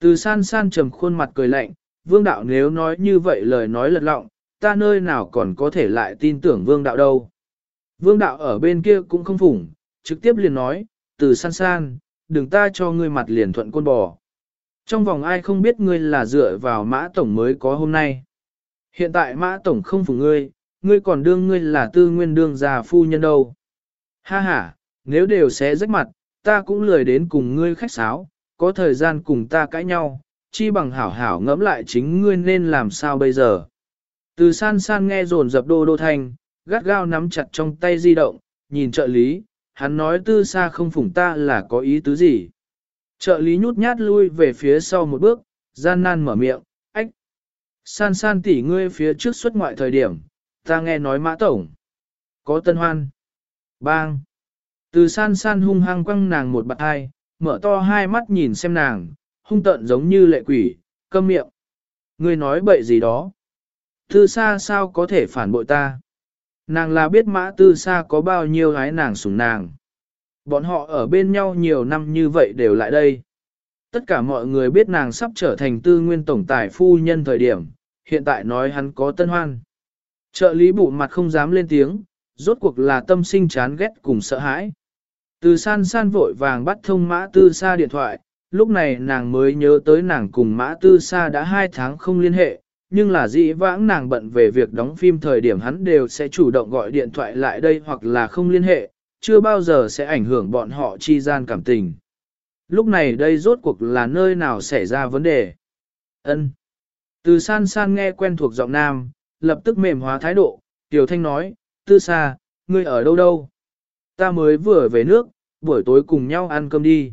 Từ san san trầm khuôn mặt cười lạnh, vương đạo nếu nói như vậy lời nói lật lọng, ta nơi nào còn có thể lại tin tưởng vương đạo đâu. Vương đạo ở bên kia cũng không phủng, trực tiếp liền nói, từ san san, đừng ta cho ngươi mặt liền thuận côn bò. Trong vòng ai không biết ngươi là dựa vào mã tổng mới có hôm nay. Hiện tại mã tổng không phục ngươi, ngươi còn đương ngươi là tư nguyên đương già phu nhân đâu. Ha ha, nếu đều sẽ rách mặt, ta cũng lười đến cùng ngươi khách sáo, có thời gian cùng ta cãi nhau, chi bằng hảo hảo ngẫm lại chính ngươi nên làm sao bây giờ. Từ san san nghe rồn dập đô đô thanh, gắt gao nắm chặt trong tay di động, nhìn trợ lý, hắn nói tư xa không phủng ta là có ý tứ gì. Trợ lý nhút nhát lui về phía sau một bước, gian nan mở miệng, ách. San san tỷ ngươi phía trước xuất ngoại thời điểm, ta nghe nói mã tổng. Có tân hoan. Bang. Từ san san hung hăng quăng nàng một bạt hai, mở to hai mắt nhìn xem nàng, hung tợn giống như lệ quỷ, câm miệng. Ngươi nói bậy gì đó. Tư sa sao có thể phản bội ta? Nàng là biết mã tư sa có bao nhiêu gái nàng sủng nàng. Bọn họ ở bên nhau nhiều năm như vậy đều lại đây. Tất cả mọi người biết nàng sắp trở thành tư nguyên tổng tài phu nhân thời điểm, hiện tại nói hắn có tân hoan. Trợ lý bụ mặt không dám lên tiếng, rốt cuộc là tâm sinh chán ghét cùng sợ hãi. Từ san san vội vàng bắt thông mã tư sa điện thoại, lúc này nàng mới nhớ tới nàng cùng mã tư sa đã hai tháng không liên hệ, nhưng là dĩ vãng nàng bận về việc đóng phim thời điểm hắn đều sẽ chủ động gọi điện thoại lại đây hoặc là không liên hệ, chưa bao giờ sẽ ảnh hưởng bọn họ chi gian cảm tình. Lúc này đây rốt cuộc là nơi nào xảy ra vấn đề. Ân. Từ san san nghe quen thuộc giọng nam, lập tức mềm hóa thái độ, Tiểu Thanh nói, tư xa ngươi ở đâu đâu? Ta mới vừa về nước, buổi tối cùng nhau ăn cơm đi.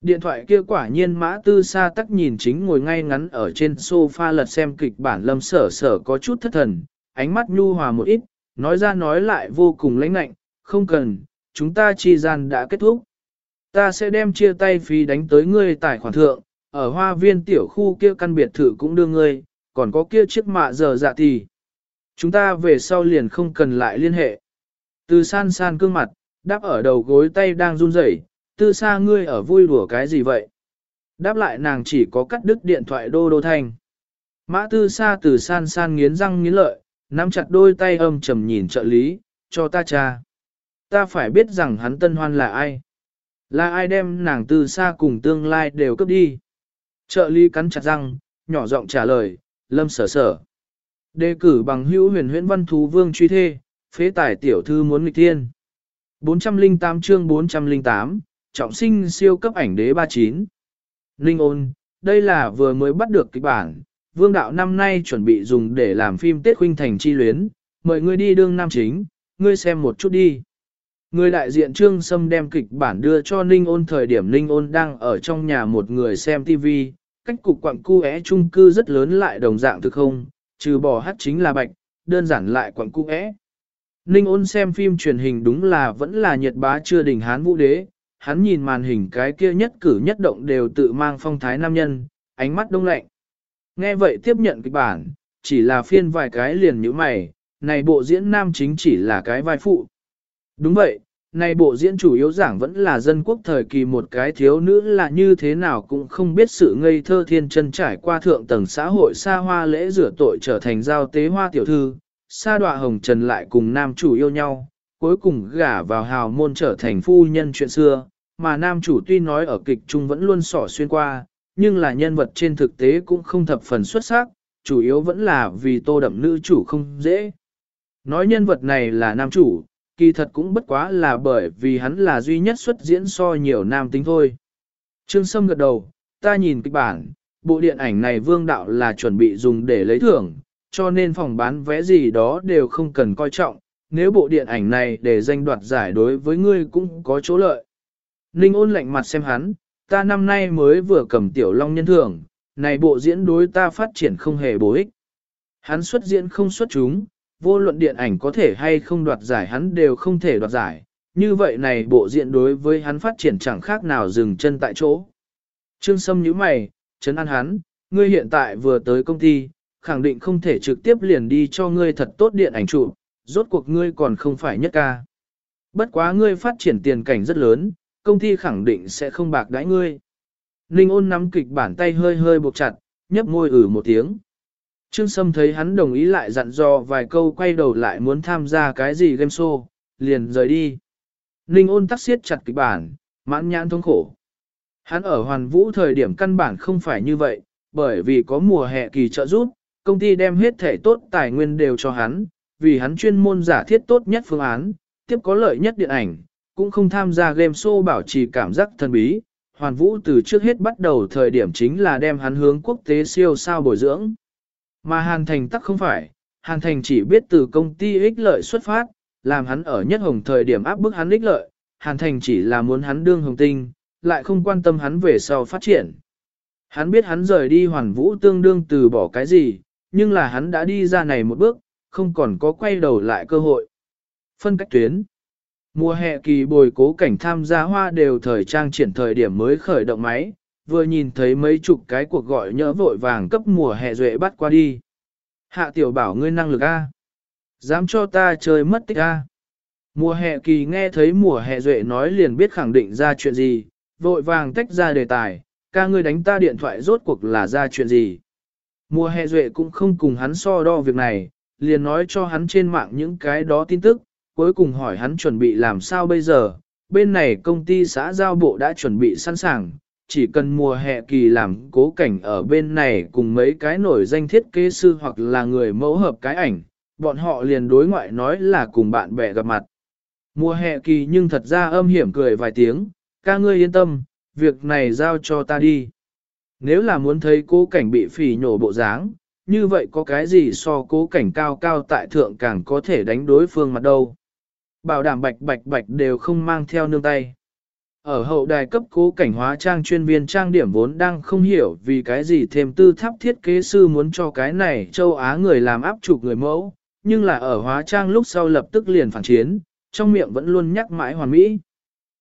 Điện thoại kia quả nhiên mã tư sa tắc nhìn chính ngồi ngay ngắn ở trên sofa lật xem kịch bản lâm sở sở có chút thất thần, ánh mắt nhu hòa một ít, nói ra nói lại vô cùng lãnh lạnh, không cần, chúng ta chi gian đã kết thúc. Ta sẽ đem chia tay phí đánh tới ngươi tài khoản thượng, ở hoa viên tiểu khu kia căn biệt thự cũng đưa ngươi, còn có kia chiếc mạ giờ dạ thì. Chúng ta về sau liền không cần lại liên hệ. Từ san san cương mặt, đáp ở đầu gối tay đang run rẩy, tư xa ngươi ở vui đùa cái gì vậy? Đáp lại nàng chỉ có cắt đứt điện thoại đô đô thanh. Mã tư xa từ san san nghiến răng nghiến lợi, nắm chặt đôi tay âm trầm nhìn trợ lý, cho ta cha. Ta phải biết rằng hắn tân hoan là ai. Là ai đem nàng tư xa cùng tương lai đều cướp đi. Trợ lý cắn chặt răng, nhỏ giọng trả lời, lâm sở sở. Đề cử bằng hữu huyền huyễn văn thú vương truy thê, phế tài tiểu thư muốn nghịch thiên. 408 chương 408, trọng sinh siêu cấp ảnh đế 39. Ninh ôn, đây là vừa mới bắt được kịch bản, vương đạo năm nay chuẩn bị dùng để làm phim Tết Khuynh Thành chi luyến, mời ngươi đi đương nam chính, ngươi xem một chút đi. Người đại diện Trương Sâm đem kịch bản đưa cho Ninh ôn thời điểm Ninh ôn đang ở trong nhà một người xem TV, cách cục quặng cu é trung cư rất lớn lại đồng dạng thực không, trừ bỏ hát chính là bạch, đơn giản lại quặng cu é. Ninh ôn xem phim truyền hình đúng là vẫn là nhiệt bá chưa đỉnh hán vũ đế, hắn nhìn màn hình cái kia nhất cử nhất động đều tự mang phong thái nam nhân, ánh mắt đông lạnh. Nghe vậy tiếp nhận kịch bản, chỉ là phiên vài cái liền như mày, này bộ diễn nam chính chỉ là cái vai phụ. Đúng vậy, này bộ diễn chủ yếu giảng vẫn là dân quốc thời kỳ một cái thiếu nữ là như thế nào cũng không biết sự ngây thơ thiên chân trải qua thượng tầng xã hội xa hoa lễ rửa tội trở thành giao tế hoa tiểu thư, xa đọa hồng trần lại cùng nam chủ yêu nhau, cuối cùng gả vào hào môn trở thành phu nhân chuyện xưa, mà nam chủ tuy nói ở kịch trung vẫn luôn sỏ xuyên qua, nhưng là nhân vật trên thực tế cũng không thập phần xuất sắc, chủ yếu vẫn là vì tô đậm nữ chủ không dễ. Nói nhân vật này là nam chủ, kỳ thật cũng bất quá là bởi vì hắn là duy nhất xuất diễn so nhiều nam tính thôi. Trương Sâm gật đầu, ta nhìn kịch bản, bộ điện ảnh này vương đạo là chuẩn bị dùng để lấy thưởng, cho nên phòng bán vé gì đó đều không cần coi trọng, nếu bộ điện ảnh này để danh đoạt giải đối với ngươi cũng có chỗ lợi. Ninh ôn lạnh mặt xem hắn, ta năm nay mới vừa cầm tiểu long nhân thưởng, này bộ diễn đối ta phát triển không hề bổ ích. Hắn xuất diễn không xuất chúng, vô luận điện ảnh có thể hay không đoạt giải hắn đều không thể đoạt giải, như vậy này bộ diễn đối với hắn phát triển chẳng khác nào dừng chân tại chỗ. Trương Sâm nhíu mày, chấn an hắn, ngươi hiện tại vừa tới công ty, khẳng định không thể trực tiếp liền đi cho ngươi thật tốt điện ảnh chụp, rốt cuộc ngươi còn không phải nhất ca. Bất quá ngươi phát triển tiền cảnh rất lớn, công ty khẳng định sẽ không bạc đãi ngươi. Ninh ôn nắm kịch bản tay hơi hơi buộc chặt, nhấp môi ử một tiếng. Trương Sâm thấy hắn đồng ý lại dặn dò vài câu quay đầu lại muốn tham gia cái gì game show, liền rời đi. Ninh ôn tắc xiết chặt kịch bản, mãn nhãn thống khổ. Hắn ở hoàn vũ thời điểm căn bản không phải như vậy, bởi vì có mùa hè kỳ trợ giúp, công ty đem hết thể tốt tài nguyên đều cho hắn, vì hắn chuyên môn giả thiết tốt nhất phương án, tiếp có lợi nhất điện ảnh, cũng không tham gia game show bảo trì cảm giác thần bí. Hoàn Vũ từ trước hết bắt đầu thời điểm chính là đem hắn hướng quốc tế siêu sao bồi dưỡng. Mà Hàn Thành tắc không phải, Hàn Thành chỉ biết từ công ty ích lợi xuất phát, làm hắn ở nhất hồng thời điểm áp bức hắn ích lợi, Hàn Thành chỉ là muốn hắn đương hồng tinh, lại không quan tâm hắn về sau phát triển. Hắn biết hắn rời đi hoàn vũ tương đương từ bỏ cái gì, nhưng là hắn đã đi ra này một bước, không còn có quay đầu lại cơ hội. Phân cách tuyến Mùa hè kỳ bồi cố cảnh tham gia hoa đều thời trang triển thời điểm mới khởi động máy, vừa nhìn thấy mấy chục cái cuộc gọi nhỡ vội vàng cấp mùa hè duệ bắt qua đi. Hạ tiểu bảo ngươi năng lực A. Dám cho ta chơi mất tích A. Mùa hè kỳ nghe thấy mùa hè duệ nói liền biết khẳng định ra chuyện gì, vội vàng tách ra đề tài, ca ngươi đánh ta điện thoại rốt cuộc là ra chuyện gì. Mùa hè duệ cũng không cùng hắn so đo việc này, liền nói cho hắn trên mạng những cái đó tin tức, cuối cùng hỏi hắn chuẩn bị làm sao bây giờ, bên này công ty xã giao bộ đã chuẩn bị sẵn sàng, chỉ cần mùa hè kỳ làm cố cảnh ở bên này cùng mấy cái nổi danh thiết kế sư hoặc là người mẫu hợp cái ảnh, bọn họ liền đối ngoại nói là cùng bạn bè gặp mặt. Mùa hè kỳ nhưng thật ra âm hiểm cười vài tiếng, ca ngươi yên tâm, việc này giao cho ta đi. Nếu là muốn thấy cố cảnh bị phỉ nhổ bộ dáng, như vậy có cái gì so cố cảnh cao cao tại thượng càng có thể đánh đối phương mặt đâu. Bảo đảm bạch bạch bạch đều không mang theo nương tay. Ở hậu đài cấp cố cảnh hóa trang chuyên viên trang điểm vốn đang không hiểu vì cái gì thêm tư tháp thiết kế sư muốn cho cái này châu Á người làm áp chụp người mẫu, nhưng là ở hóa trang lúc sau lập tức liền phản chiến, trong miệng vẫn luôn nhắc mãi hoàn mỹ.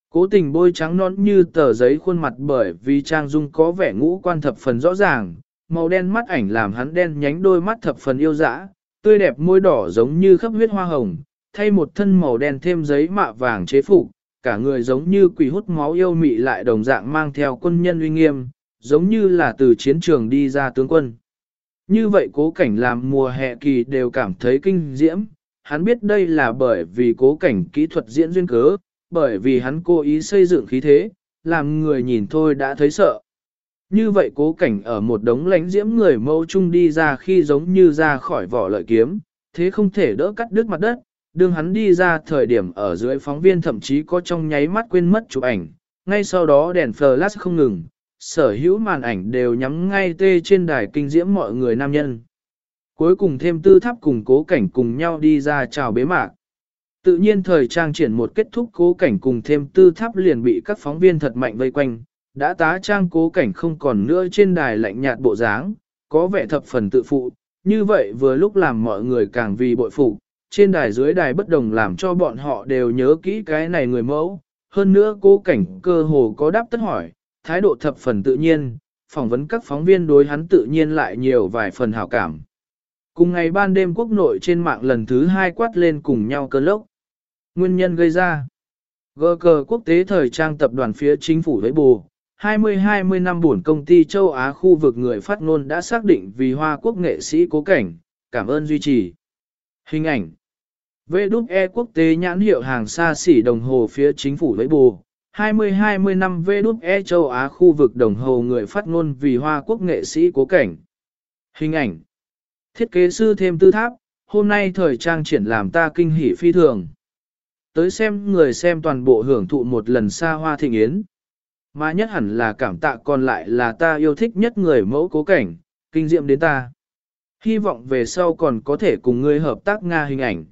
Cố tình bôi trắng non như tờ giấy khuôn mặt bởi vì trang dung có vẻ ngũ quan thập phần rõ ràng, màu đen mắt ảnh làm hắn đen nhánh đôi mắt thập phần yêu dã, tươi đẹp môi đỏ giống như khắp huyết hoa hồng, thay một thân màu đen thêm giấy mạ vàng chế phục, cả người giống như quỷ hút máu yêu mị lại đồng dạng mang theo quân nhân uy nghiêm, giống như là từ chiến trường đi ra tướng quân. Như vậy cố cảnh làm mùa hè kỳ đều cảm thấy kinh diễm, hắn biết đây là bởi vì cố cảnh kỹ thuật diễn duyên cớ, bởi vì hắn cố ý xây dựng khí thế, làm người nhìn thôi đã thấy sợ. Như vậy cố cảnh ở một đống lánh diễm người mâu chung đi ra khi giống như ra khỏi vỏ lợi kiếm, thế không thể đỡ cắt đứt mặt đất, đương hắn đi ra thời điểm ở dưới phóng viên thậm chí có trong nháy mắt quên mất chụp ảnh, ngay sau đó đèn flash không ngừng, sở hữu màn ảnh đều nhắm ngay tê trên đài kinh diễm mọi người nam nhân. Cuối cùng thêm tư tháp cùng cố cảnh cùng nhau đi ra chào bế mạc. Tự nhiên thời trang triển một kết thúc cố cảnh cùng thêm tư tháp liền bị các phóng viên thật mạnh vây quanh, đã tá trang cố cảnh không còn nữa trên đài lạnh nhạt bộ dáng, có vẻ thập phần tự phụ, như vậy vừa lúc làm mọi người càng vì bội phụ, trên đài dưới đài bất đồng làm cho bọn họ đều nhớ kỹ cái này người mẫu, hơn nữa cố cảnh cơ hồ có đáp tất hỏi, thái độ thập phần tự nhiên, phỏng vấn các phóng viên đối hắn tự nhiên lại nhiều vài phần hảo cảm. Cùng ngày ban đêm quốc nội trên mạng lần thứ hai quát lên cùng nhau cơn lốc. Nguyên nhân gây ra Gờ cờ quốc tế thời trang tập đoàn phía chính phủ với bù, 20-20 năm buồn công ty châu Á khu vực người phát ngôn đã xác định vì Hoa Quốc nghệ sĩ cố cảnh, cảm ơn duy trì. Hình ảnh Vê đúc E quốc tế nhãn hiệu hàng xa xỉ đồng hồ phía chính phủ lấy bù, 20-20 năm vê đúc E châu Á khu vực đồng hồ người phát ngôn vì Hoa Quốc nghệ sĩ cố cảnh. Hình ảnh Thiết kế sư thêm tư tháp, hôm nay thời trang triển làm ta kinh hỉ phi thường. Tới xem người xem toàn bộ hưởng thụ một lần xa hoa thịnh yến. Mà nhất hẳn là cảm tạ còn lại là ta yêu thích nhất người mẫu cố cảnh, kinh diệm đến ta. Hy vọng về sau còn có thể cùng ngươi hợp tác Nga hình ảnh.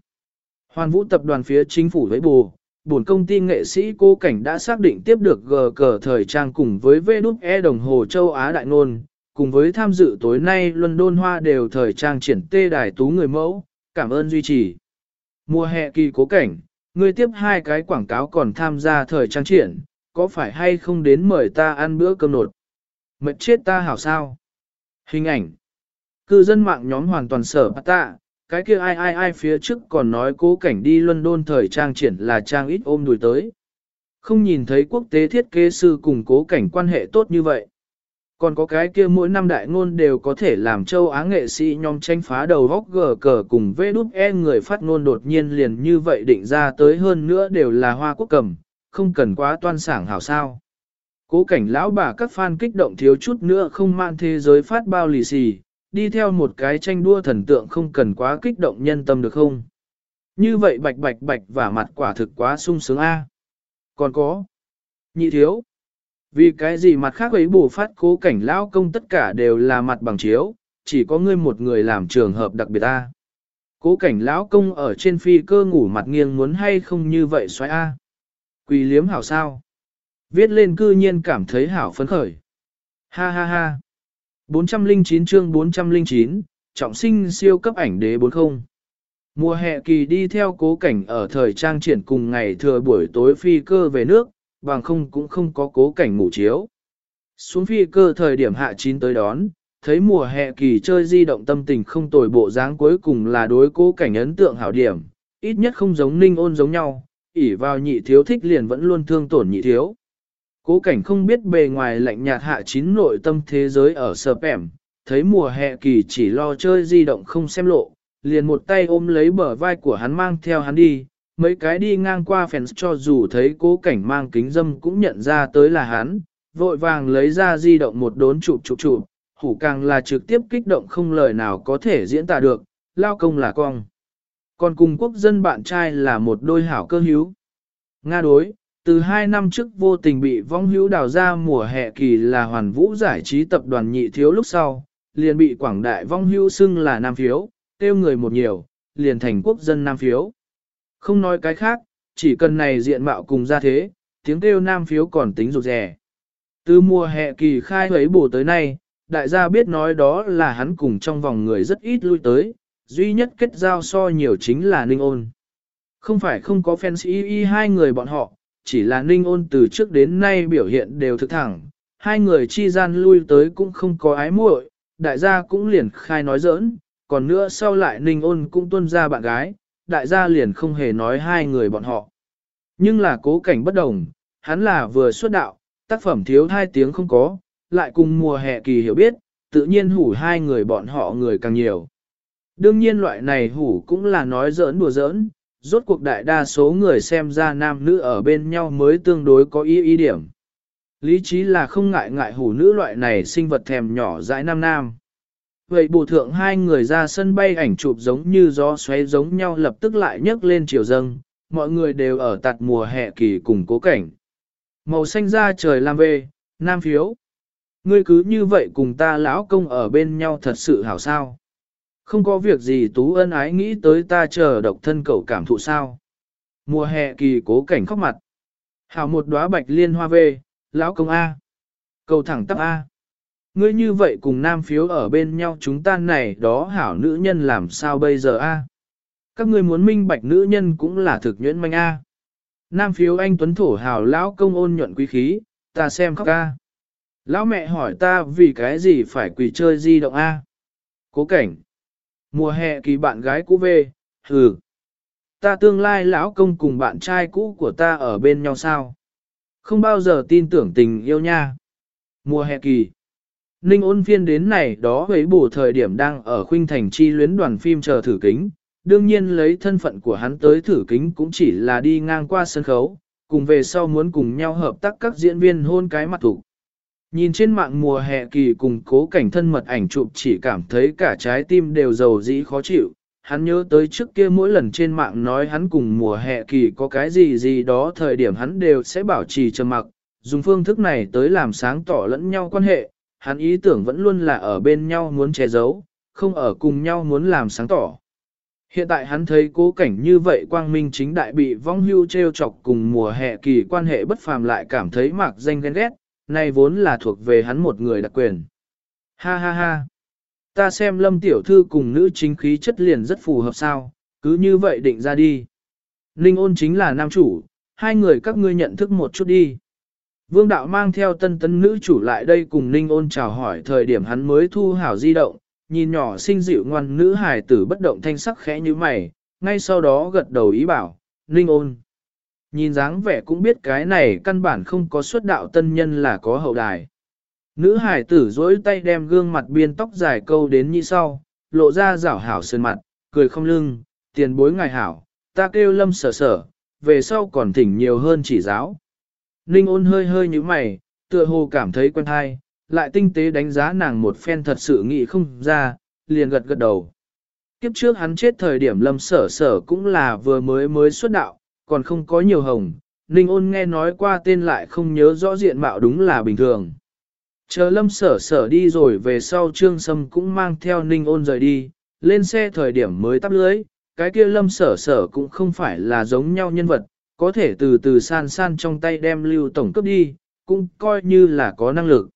Hoàn vũ tập đoàn phía chính phủ với bù, buồn công ty nghệ sĩ cố cảnh đã xác định tiếp được gờ cờ thời trang cùng với E đồng hồ châu Á đại nôn, cùng với tham dự tối nay London Hoa đều thời trang triển tê đài tú người mẫu, cảm ơn duy trì. Mùa hè kỳ cố cảnh, ngươi tiếp hai cái quảng cáo còn tham gia thời trang triển, có phải hay không đến mời ta ăn bữa cơm nột? Mệt chết ta hảo sao? Hình ảnh. Cư dân mạng nhóm hoàn toàn sở bà tạ, cái kia ai ai ai phía trước còn nói cố cảnh đi London thời trang triển là trang ít ôm đùi tới. Không nhìn thấy quốc tế thiết kế sư cùng cố cảnh quan hệ tốt như vậy. Còn có cái kia mỗi năm đại ngôn đều có thể làm châu Á nghệ sĩ nhóm tranh phá đầu góc gờ cờ cùng vê đút e người phát ngôn đột nhiên liền như vậy định ra tới hơn nữa đều là hoa quốc cầm, không cần quá toan sảng hảo sao. Cố cảnh lão bà các fan kích động thiếu chút nữa không mang thế giới phát bao lì xì, đi theo một cái tranh đua thần tượng không cần quá kích động nhân tâm được không? Như vậy bạch bạch bạch và mặt quả thực quá sung sướng a. Còn có, nhị thiếu, vì cái gì mặt khác ấy bù phát cố cảnh lão công tất cả đều là mặt bằng chiếu, chỉ có ngươi một người làm trường hợp đặc biệt a. Cố cảnh lão công ở trên phi cơ ngủ mặt nghiêng muốn hay không như vậy xoáy a. Quỳ liếm hảo sao? Viết lên cư nhiên cảm thấy hảo phấn khởi. Ha ha ha. 409 chương 409, trọng sinh siêu cấp ảnh đế 40. Mùa hè kỳ đi theo cố cảnh ở thời trang triển cùng ngày thừa buổi tối phi cơ về nước, bằng không cũng không có cố cảnh ngủ chiếu. Xuống phi cơ thời điểm hạ chín tới đón, thấy mùa hè kỳ chơi di động tâm tình không tồi bộ dáng cuối cùng là đối cố cảnh ấn tượng hảo điểm, ít nhất không giống ninh ôn giống nhau, ỉ vào nhị thiếu thích liền vẫn luôn thương tổn nhị thiếu. Cố cảnh không biết bề ngoài lạnh nhạt hạ chín nội tâm thế giới ở sờ pẻm, thấy mùa hè kỳ chỉ lo chơi di động không xem lộ, liền một tay ôm lấy bờ vai của hắn mang theo hắn đi, mấy cái đi ngang qua fans cho dù thấy cố cảnh mang kính dâm cũng nhận ra tới là hắn, vội vàng lấy ra di động một đốn chụp chụp chụp, hủ càng là trực tiếp kích động không lời nào có thể diễn tả được, lao công là cong. Còn cùng quốc dân bạn trai là một đôi hảo cơ hữu. Nga đối, từ hai năm trước vô tình bị vong hữu đào ra mùa hè kỳ là hoàn vũ giải trí tập đoàn nhị thiếu lúc sau, liền bị quảng đại vong hữu xưng là nam phiếu, tiêu người một nhiều, liền thành quốc dân nam phiếu. Không nói cái khác, chỉ cần này diện mạo cùng ra thế, tiếng kêu nam phiếu còn tính rụt rẻ. Từ mùa hè kỳ khai ấy bổ tới nay, đại gia biết nói đó là hắn cùng trong vòng người rất ít lui tới, duy nhất kết giao so nhiều chính là Ninh ôn. Không phải không có fans y y hai người bọn họ, chỉ là Ninh ôn từ trước đến nay biểu hiện đều thực thẳng, hai người chi gian lui tới cũng không có ái muội, đại gia cũng liền khai nói giỡn, còn nữa sau lại Ninh ôn cũng tuân ra bạn gái, đại gia liền không hề nói hai người bọn họ. Nhưng là cố cảnh bất đồng, hắn là vừa xuất đạo, tác phẩm thiếu hai tiếng không có, lại cùng mùa hè kỳ hiểu biết, tự nhiên hủ hai người bọn họ người càng nhiều. Đương nhiên loại này hủ cũng là nói giỡn đùa giỡn, rốt cuộc đại đa số người xem ra nam nữ ở bên nhau mới tương đối có ý ý điểm. Lý trí là không ngại ngại hủ nữ loại này sinh vật thèm nhỏ dãi nam nam. Vậy bù thượng hai người ra sân bay ảnh chụp giống như gió xoáy giống nhau lập tức lại nhấc lên chiều dâng, mọi người đều ở tạt mùa hè kỳ cùng cố cảnh. Màu xanh da trời làm về, nam phiếu. Ngươi cứ như vậy cùng ta lão công ở bên nhau thật sự hảo sao. Không có việc gì tú ân ái nghĩ tới ta chờ độc thân cậu cảm thụ sao. Mùa hè kỳ cố cảnh khóc mặt. Hảo một đóa bạch liên hoa về, lão công A. Cầu thẳng tắp A. Ngươi như vậy cùng nam phiếu ở bên nhau chúng ta này đó hảo nữ nhân làm sao bây giờ A. Các ngươi muốn minh bạch nữ nhân cũng là thực nhuyễn manh A. Nam phiếu anh Tuấn Thổ hảo lão công ôn nhuận quý khí, ta xem khóc A. Lão mẹ hỏi ta vì cái gì phải quỳ chơi di động A. Cố cảnh. Mùa hè kỳ bạn gái cũ về, hừ. Ta tương lai lão công cùng bạn trai cũ của ta ở bên nhau sao? Không bao giờ tin tưởng tình yêu nha. Mùa hè kỳ. Ninh ôn phiên đến này đó với bổ thời điểm đang ở khuynh thành chi luyến đoàn phim chờ thử kính. Đương nhiên lấy thân phận của hắn tới thử kính cũng chỉ là đi ngang qua sân khấu, cùng về sau muốn cùng nhau hợp tác các diễn viên hôn cái mặt thủ. Nhìn trên mạng mùa hè kỳ cùng cố cảnh thân mật ảnh chụp chỉ cảm thấy cả trái tim đều dầu dĩ khó chịu. Hắn nhớ tới trước kia mỗi lần trên mạng nói hắn cùng mùa hè kỳ có cái gì gì đó thời điểm hắn đều sẽ bảo trì trầm mặc, dùng phương thức này tới làm sáng tỏ lẫn nhau quan hệ, hắn ý tưởng vẫn luôn là ở bên nhau muốn che giấu, không ở cùng nhau muốn làm sáng tỏ. Hiện tại hắn thấy cố cảnh như vậy quang minh chính đại bị vong hưu treo chọc cùng mùa hè kỳ quan hệ bất phàm lại cảm thấy mạc danh ghen ghét, này vốn là thuộc về hắn một người đặc quyền. Ha ha ha. Ta xem lâm tiểu thư cùng nữ chính khí chất liền rất phù hợp sao, cứ như vậy định ra đi. Ninh ôn chính là nam chủ, hai người các ngươi nhận thức một chút đi. Vương đạo mang theo tân tân nữ chủ lại đây cùng Ninh ôn chào hỏi thời điểm hắn mới thu hảo di động, nhìn nhỏ xinh dịu ngoan nữ hài tử bất động thanh sắc khẽ như mày, ngay sau đó gật đầu ý bảo, Ninh ôn. Nhìn dáng vẻ cũng biết cái này căn bản không có xuất đạo tân nhân là có hậu đài. Nữ hải tử dối tay đem gương mặt biên tóc dài câu đến như sau, lộ ra rảo hảo sơn mặt, cười không lưng, tiền bối ngài hảo, ta kêu lâm sở sở, về sau còn thỉnh nhiều hơn chỉ giáo. Ninh ôn hơi hơi như mày, tựa hồ cảm thấy quen thai, lại tinh tế đánh giá nàng một phen thật sự nghĩ không ra, liền gật gật đầu. Kiếp trước hắn chết thời điểm lâm sở sở cũng là vừa mới mới xuất đạo, còn không có nhiều hồng, Ninh ôn nghe nói qua tên lại không nhớ rõ diện mạo đúng là bình thường. Chờ lâm sở sở đi rồi về sau trương sâm cũng mang theo Ninh ôn rời đi, lên xe thời điểm mới tắp lưới, cái kia lâm sở sở cũng không phải là giống nhau nhân vật, có thể từ từ san san trong tay đem lưu tổng cấp đi, cũng coi như là có năng lực.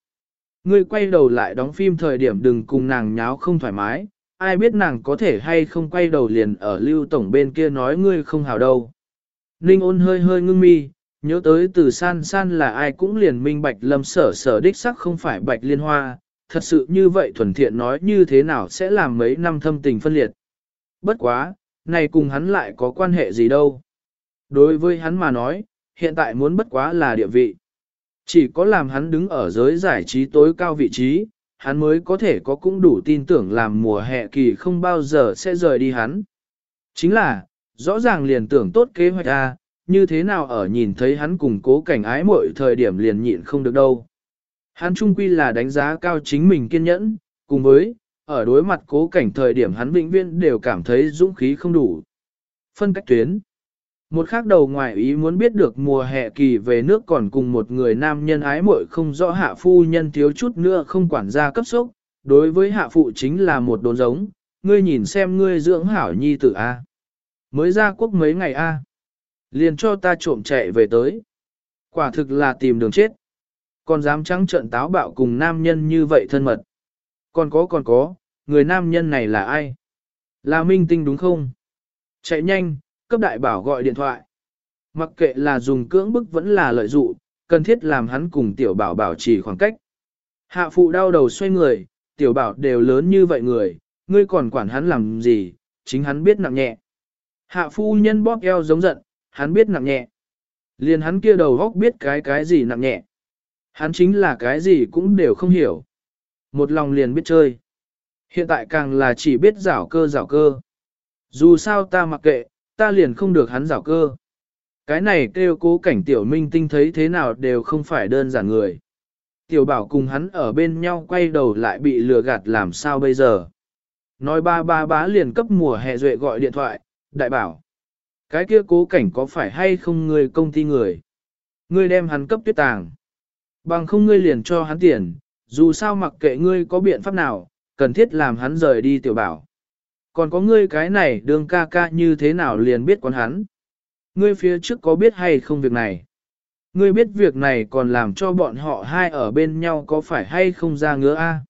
Ngươi quay đầu lại đóng phim thời điểm đừng cùng nàng nháo không thoải mái, ai biết nàng có thể hay không quay đầu liền ở lưu tổng bên kia nói ngươi không hào đâu. Ninh ôn hơi hơi ngưng mi, nhớ tới từ san san là ai cũng liền minh bạch lâm sở sở đích sắc không phải bạch liên hoa, thật sự như vậy thuần thiện nói như thế nào sẽ làm mấy năm thâm tình phân liệt. Bất quá, này cùng hắn lại có quan hệ gì đâu. Đối với hắn mà nói, hiện tại muốn bất quá là địa vị. Chỉ có làm hắn đứng ở giới giải trí tối cao vị trí, hắn mới có thể có cũng đủ tin tưởng làm mùa hè kỳ không bao giờ sẽ rời đi hắn. Chính là, rõ ràng liền tưởng tốt kế hoạch A, như thế nào ở nhìn thấy hắn cùng cố cảnh ái mỗi thời điểm liền nhịn không được đâu. Hắn trung quy là đánh giá cao chính mình kiên nhẫn, cùng với, ở đối mặt cố cảnh thời điểm hắn vĩnh viễn đều cảm thấy dũng khí không đủ. Phân cách tuyến một khác đầu ngoài ý muốn biết được mùa hè kỳ về nước còn cùng một người nam nhân ái muội không rõ hạ phu nhân thiếu chút nữa không quản gia cấp sốc, đối với hạ phụ chính là một đồn giống, ngươi nhìn xem ngươi dưỡng hảo nhi tử A. Mới ra quốc mấy ngày A. Liền cho ta trộm chạy về tới. Quả thực là tìm đường chết. Còn dám trắng trợn táo bạo cùng nam nhân như vậy thân mật. Còn có còn có, người nam nhân này là ai? Là minh tinh đúng không? Chạy nhanh, cấp đại bảo gọi điện thoại. Mặc kệ là dùng cưỡng bức vẫn là lợi dụng, cần thiết làm hắn cùng tiểu bảo bảo trì khoảng cách. Hạ phụ đau đầu xoay người, tiểu bảo đều lớn như vậy người, ngươi còn quản hắn làm gì, chính hắn biết nặng nhẹ. Hạ phu nhân bóp eo giống giận, hắn biết nặng nhẹ. Liền hắn kia đầu góc biết cái cái gì nặng nhẹ. Hắn chính là cái gì cũng đều không hiểu. Một lòng liền biết chơi. Hiện tại càng là chỉ biết rảo cơ rảo cơ. Dù sao ta mặc kệ, ta liền không được hắn rảo cơ. Cái này kêu cố cảnh tiểu minh tinh thấy thế nào đều không phải đơn giản người. Tiểu bảo cùng hắn ở bên nhau quay đầu lại bị lừa gạt làm sao bây giờ. Nói ba ba bá liền cấp mùa hè duệ gọi điện thoại, đại bảo. Cái kia cố cảnh có phải hay không người công ty người? Ngươi đem hắn cấp tuyết tàng. Bằng không ngươi liền cho hắn tiền, dù sao mặc kệ ngươi có biện pháp nào, cần thiết làm hắn rời đi tiểu bảo. Còn có ngươi cái này đường ca ca như thế nào liền biết con hắn. Ngươi phía trước có biết hay không việc này. Ngươi biết việc này còn làm cho bọn họ hai ở bên nhau có phải hay không ra ngứa a?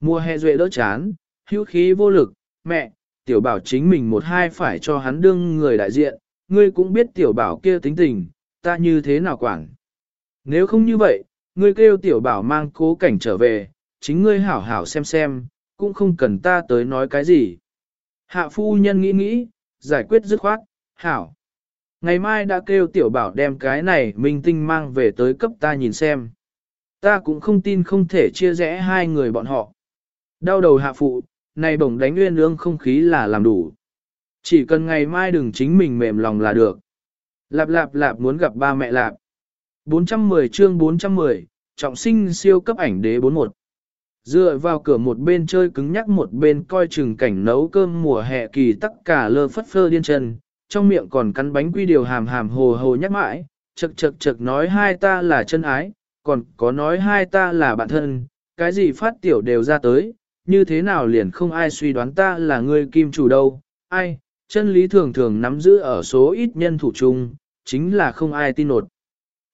Mùa hè duệ đỡ chán, hữu khí vô lực, mẹ, tiểu bảo chính mình một hai phải cho hắn đương người đại diện, ngươi cũng biết tiểu bảo kia tính tình, ta như thế nào quản. Nếu không như vậy, ngươi kêu tiểu bảo mang cố cảnh trở về, chính ngươi hảo hảo xem xem, cũng không cần ta tới nói cái gì. Hạ phu nhân nghĩ nghĩ, giải quyết dứt khoát, hảo. Ngày mai đã kêu tiểu bảo đem cái này minh tinh mang về tới cấp ta nhìn xem. Ta cũng không tin không thể chia rẽ hai người bọn họ. Đau đầu hạ phụ, này bổng đánh nguyên ương không khí là làm đủ. Chỉ cần ngày mai đừng chính mình mềm lòng là được. Lạp lạp lạp muốn gặp ba mẹ lạp. 410 chương 410, trọng sinh siêu cấp ảnh đế 41. Dựa vào cửa một bên chơi cứng nhắc một bên coi chừng cảnh nấu cơm mùa hè kỳ tắc cả lơ phất phơ điên chân, trong miệng còn cắn bánh quy điều hàm hàm hồ hồ nhắc mãi, chật chật chật nói hai ta là chân ái, còn có nói hai ta là bạn thân, cái gì phát tiểu đều ra tới, như thế nào liền không ai suy đoán ta là người kim chủ đâu, ai, chân lý thường thường nắm giữ ở số ít nhân thủ chung, chính là không ai tin nột.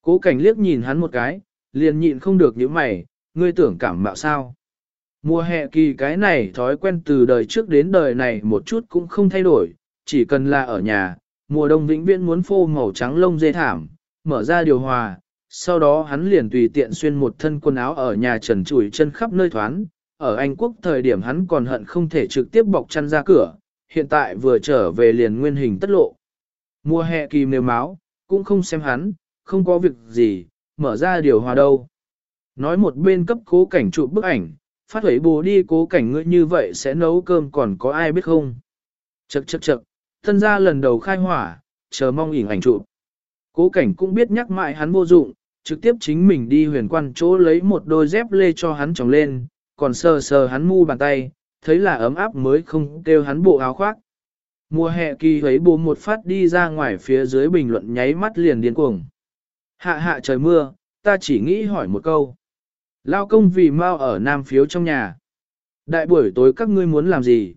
Cố cảnh liếc nhìn hắn một cái, liền nhịn không được những mày, ngươi tưởng cảm mạo sao. Mùa hè kỳ cái này thói quen từ đời trước đến đời này một chút cũng không thay đổi, chỉ cần là ở nhà, mùa đông vĩnh viễn muốn phô màu trắng lông dê thảm, mở ra điều hòa, sau đó hắn liền tùy tiện xuyên một thân quần áo ở nhà trần trụi chân khắp nơi thoán. Ở Anh Quốc thời điểm hắn còn hận không thể trực tiếp bọc chăn ra cửa, hiện tại vừa trở về liền nguyên hình tất lộ. Mùa hè kỳ mềm máu, cũng không xem hắn, không có việc gì, mở ra điều hòa đâu. Nói một bên cấp cố cảnh chụp bức ảnh, phát huấy bố đi cố cảnh ngươi như vậy sẽ nấu cơm còn có ai biết không. Chậc chậc chậc, thân gia lần đầu khai hỏa, chờ mong ỉn ảnh chụp. Cố cảnh cũng biết nhắc mãi hắn vô dụng, trực tiếp chính mình đi huyền quan chỗ lấy một đôi dép lê cho hắn trồng lên, còn sờ sờ hắn mu bàn tay, thấy là ấm áp mới không kêu hắn bộ áo khoác. Mùa hè kỳ thấy bố một phát đi ra ngoài phía dưới bình luận nháy mắt liền điên cuồng. Hạ hạ trời mưa, ta chỉ nghĩ hỏi một câu. Lao công vì mau ở nam phiếu trong nhà. Đại buổi tối các ngươi muốn làm gì?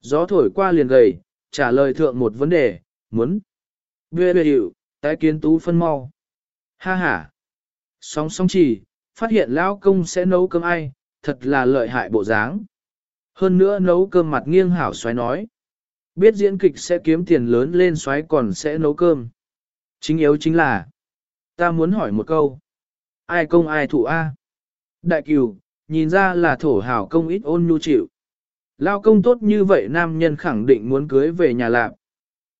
Gió thổi qua liền gầy, trả lời thượng một vấn đề, muốn. Bê bê hiệu, tái kiến tú phân mau. Ha ha. Sóng sóng chỉ, phát hiện Lao công sẽ nấu cơm ai, thật là lợi hại bộ dáng. Hơn nữa nấu cơm mặt nghiêng hảo xoáy nói. Biết diễn kịch sẽ kiếm tiền lớn lên xoáy còn sẽ nấu cơm. Chính yếu chính là, ta muốn hỏi một câu. Ai công ai thủ A? Đại cửu, nhìn ra là thổ hảo công ít ôn nhu chịu. Lao công tốt như vậy nam nhân khẳng định muốn cưới về nhà lạc.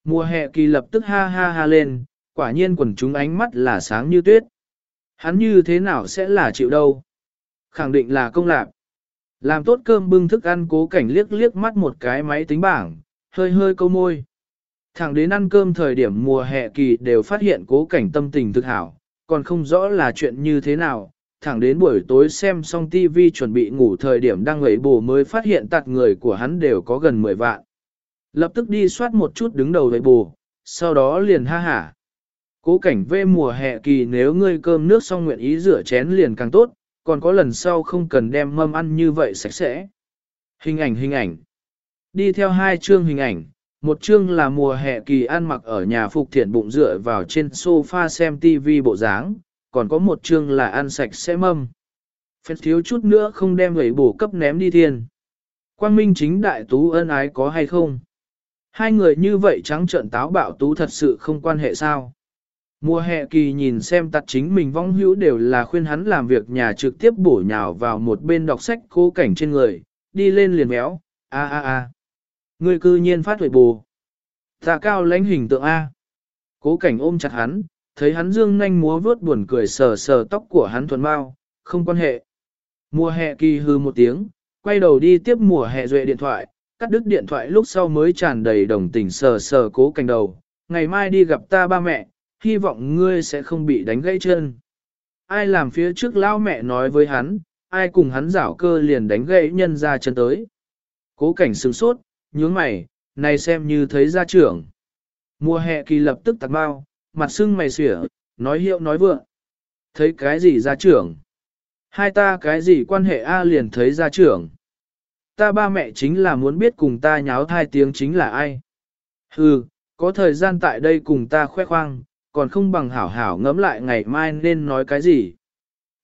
Mùa hè kỳ lập tức ha ha ha lên, quả nhiên quần chúng ánh mắt là sáng như tuyết. Hắn như thế nào sẽ là chịu đâu? Khẳng định là công lạc. Làm tốt cơm bưng thức ăn cố cảnh liếc liếc mắt một cái máy tính bảng, hơi hơi câu môi. Thẳng đến ăn cơm thời điểm mùa hè kỳ đều phát hiện cố cảnh tâm tình thực hảo, còn không rõ là chuyện như thế nào. Thẳng đến buổi tối xem xong TV chuẩn bị ngủ thời điểm đang ngẩy bổ mới phát hiện tạt người của hắn đều có gần 10 vạn. Lập tức đi soát một chút đứng đầu với bù, sau đó liền ha hả. Cố cảnh vê mùa hè kỳ nếu ngươi cơm nước xong nguyện ý rửa chén liền càng tốt, còn có lần sau không cần đem mâm ăn như vậy sạch sẽ. Hình ảnh hình ảnh. Đi theo hai chương hình ảnh, một chương là mùa hè kỳ ăn mặc ở nhà phục thiện bụng dựa vào trên sofa xem TV bộ dáng, còn có một chương là ăn sạch sẽ mâm. Phép thiếu chút nữa không đem người bổ cấp ném đi thiên. Quang Minh chính đại tú ân ái có hay không? Hai người như vậy trắng trợn táo bạo tú thật sự không quan hệ sao? Mùa hè kỳ nhìn xem tặt chính mình vong hữu đều là khuyên hắn làm việc nhà trực tiếp bổ nhào vào một bên đọc sách cố cảnh trên người, đi lên liền méo, a a a. Người cư nhiên phát huệ bù. Ta cao lãnh hình tượng A. Cố cảnh ôm chặt hắn, thấy hắn dương nhanh múa vướt buồn cười sờ sờ tóc của hắn thuần bao không quan hệ. Mùa hè kỳ hư một tiếng, quay đầu đi tiếp mùa hè duệ điện thoại, cắt đứt điện thoại lúc sau mới tràn đầy đồng tình sờ sờ cố cảnh đầu. Ngày mai đi gặp ta ba mẹ, hy vọng ngươi sẽ không bị đánh gãy chân. Ai làm phía trước lao mẹ nói với hắn, ai cùng hắn giảo cơ liền đánh gãy nhân ra chân tới. Cố cảnh sừng sốt, nhướng mày, này xem như thấy gia trưởng. Mùa hè kỳ lập tức tạc bao, mặt sưng mày xỉa, nói hiệu nói vượng. Thấy cái gì gia trưởng? Hai ta cái gì quan hệ A liền thấy gia trưởng? Ta ba mẹ chính là muốn biết cùng ta nháo thai tiếng chính là ai? Hừ, có thời gian tại đây cùng ta khoe khoang, còn không bằng hảo hảo ngẫm lại ngày mai nên nói cái gì.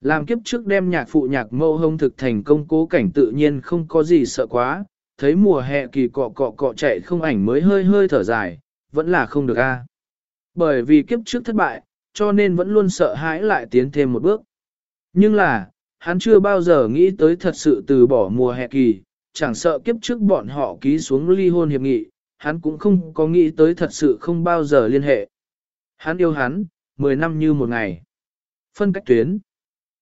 Làm kiếp trước đem nhạc phụ nhạc mâu hông thực thành công cố cảnh tự nhiên không có gì sợ quá, thấy mùa hè kỳ cọ cọ cọ chạy không ảnh mới hơi hơi thở dài, vẫn là không được a. Bởi vì kiếp trước thất bại, cho nên vẫn luôn sợ hãi lại tiến thêm một bước. Nhưng là, hắn chưa bao giờ nghĩ tới thật sự từ bỏ mùa hè kỳ, chẳng sợ kiếp trước bọn họ ký xuống ly hôn hiệp nghị, hắn cũng không có nghĩ tới thật sự không bao giờ liên hệ. Hắn yêu hắn, 10 năm như một ngày. Phân cách tuyến.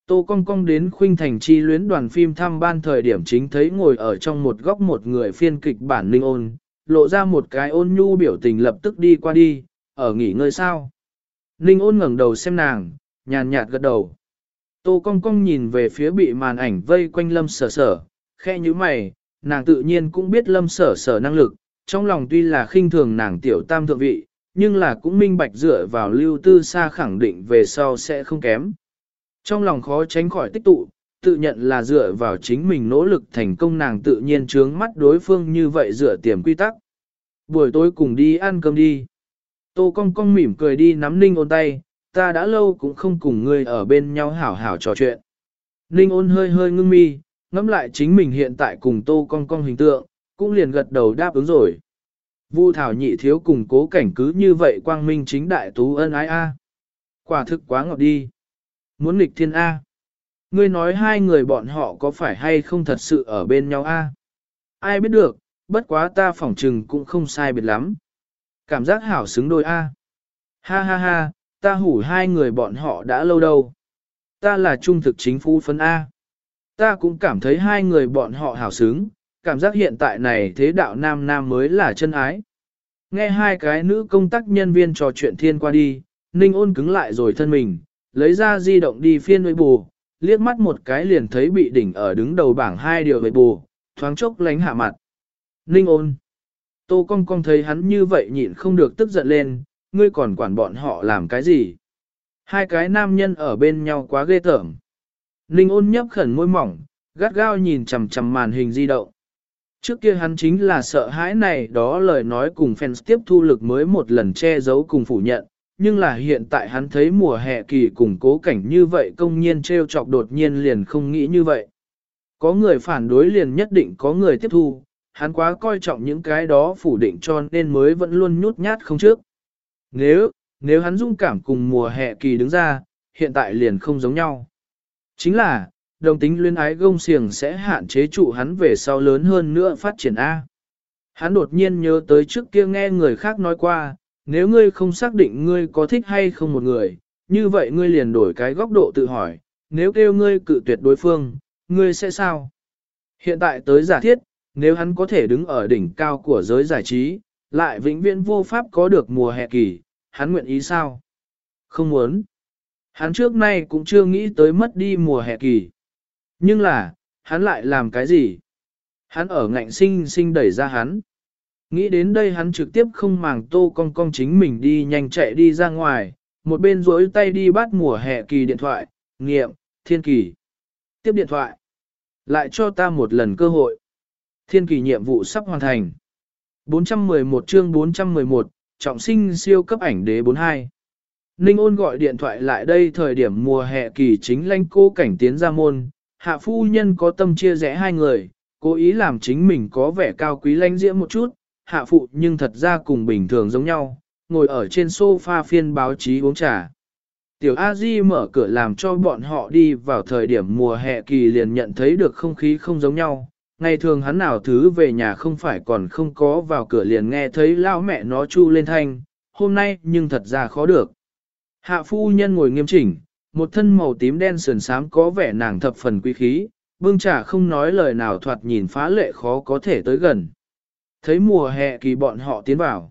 Tô Cong Cong đến khuynh thành chi luyến đoàn phim thăm ban thời điểm chính thấy ngồi ở trong một góc một người phiên kịch bản linh ôn, lộ ra một cái ôn nhu biểu tình lập tức đi qua đi, ở nghỉ ngơi sao. Ninh ôn ngẩng đầu xem nàng, nhàn nhạt gật đầu. Tô Cong Cong nhìn về phía bị màn ảnh vây quanh lâm sở sở, khe như mày, nàng tự nhiên cũng biết lâm sở sở năng lực, trong lòng tuy là khinh thường nàng tiểu tam thượng vị, nhưng là cũng minh bạch dựa vào lưu tư xa khẳng định về sau sẽ không kém. Trong lòng khó tránh khỏi tích tụ, tự nhận là dựa vào chính mình nỗ lực thành công nàng tự nhiên trướng mắt đối phương như vậy dựa tiềm quy tắc. Buổi tối cùng đi ăn cơm đi. Tô cong cong mỉm cười đi nắm ninh ôn tay, ta đã lâu cũng không cùng ngươi ở bên nhau hảo hảo trò chuyện. Ninh ôn hơi hơi ngưng mi, ngẫm lại chính mình hiện tại cùng tô cong cong hình tượng, cũng liền gật đầu đáp ứng rồi. Vu thảo nhị thiếu cùng cố cảnh cứ như vậy quang minh chính đại tú ân ái a. Quả thực quá ngọt đi. Muốn nghịch thiên A. Ngươi nói hai người bọn họ có phải hay không thật sự ở bên nhau A. Ai biết được, bất quá ta phỏng trừng cũng không sai biệt lắm. Cảm giác hảo xứng đôi A. Ha ha ha, ta hủ hai người bọn họ đã lâu đâu. Ta là trung thực chính phủ phân A. Ta cũng cảm thấy hai người bọn họ hảo xứng, cảm giác hiện tại này thế đạo nam nam mới là chân ái. Nghe hai cái nữ công tác nhân viên trò chuyện thiên qua đi, Ninh ôn cứng lại rồi thân mình, lấy ra di động đi phiên với bù, liếc mắt một cái liền thấy bị đỉnh ở đứng đầu bảng hai điều với bù, thoáng chốc lánh hạ mặt. Ninh ôn. Tô cong cong thấy hắn như vậy nhịn không được tức giận lên, ngươi còn quản bọn họ làm cái gì? Hai cái nam nhân ở bên nhau quá ghê tởm. Ninh ôn nhấp khẩn môi mỏng, gắt gao nhìn chằm chằm màn hình di động. Trước kia hắn chính là sợ hãi này đó lời nói cùng fans tiếp thu lực mới một lần che giấu cùng phủ nhận, nhưng là hiện tại hắn thấy mùa hè kỳ cùng cố cảnh như vậy công nhiên treo chọc đột nhiên liền không nghĩ như vậy. Có người phản đối liền nhất định có người tiếp thu, hắn quá coi trọng những cái đó phủ định cho nên mới vẫn luôn nhút nhát không trước. Nếu, nếu hắn dung cảm cùng mùa hè kỳ đứng ra, hiện tại liền không giống nhau. Chính là, đồng tính luyến ái gông xiềng sẽ hạn chế trụ hắn về sau lớn hơn nữa phát triển A. Hắn đột nhiên nhớ tới trước kia nghe người khác nói qua, nếu ngươi không xác định ngươi có thích hay không một người, như vậy ngươi liền đổi cái góc độ tự hỏi, nếu kêu ngươi cự tuyệt đối phương, ngươi sẽ sao? Hiện tại tới giả thiết, nếu hắn có thể đứng ở đỉnh cao của giới giải trí, lại vĩnh viễn vô pháp có được mùa hè kỳ, hắn nguyện ý sao? Không muốn. Hắn trước nay cũng chưa nghĩ tới mất đi mùa hè kỳ. Nhưng là, hắn lại làm cái gì? Hắn ở ngạnh sinh sinh đẩy ra hắn. Nghĩ đến đây hắn trực tiếp không màng tô cong cong chính mình đi nhanh chạy đi ra ngoài, một bên rối tay đi bắt mùa hè kỳ điện thoại, nghiệm, thiên kỳ. Tiếp điện thoại. Lại cho ta một lần cơ hội. Thiên kỳ nhiệm vụ sắp hoàn thành. 411 chương 411, trọng sinh siêu cấp ảnh đế 42. Ninh ôn gọi điện thoại lại đây thời điểm mùa hè kỳ chính lanh cô cảnh tiến ra môn, hạ phu nhân có tâm chia rẽ hai người, cố ý làm chính mình có vẻ cao quý lanh diễm một chút, hạ phụ nhưng thật ra cùng bình thường giống nhau, ngồi ở trên sofa phiên báo chí uống trà. Tiểu A Di mở cửa làm cho bọn họ đi vào thời điểm mùa hè kỳ liền nhận thấy được không khí không giống nhau. Ngày thường hắn nào thứ về nhà không phải còn không có vào cửa liền nghe thấy lao mẹ nó chu lên thanh, hôm nay nhưng thật ra khó được. Hạ phu nhân ngồi nghiêm chỉnh, một thân màu tím đen sườn sám có vẻ nàng thập phần quý khí, bưng trà không nói lời nào thoạt nhìn phá lệ khó có thể tới gần. Thấy mùa hè kỳ bọn họ tiến vào.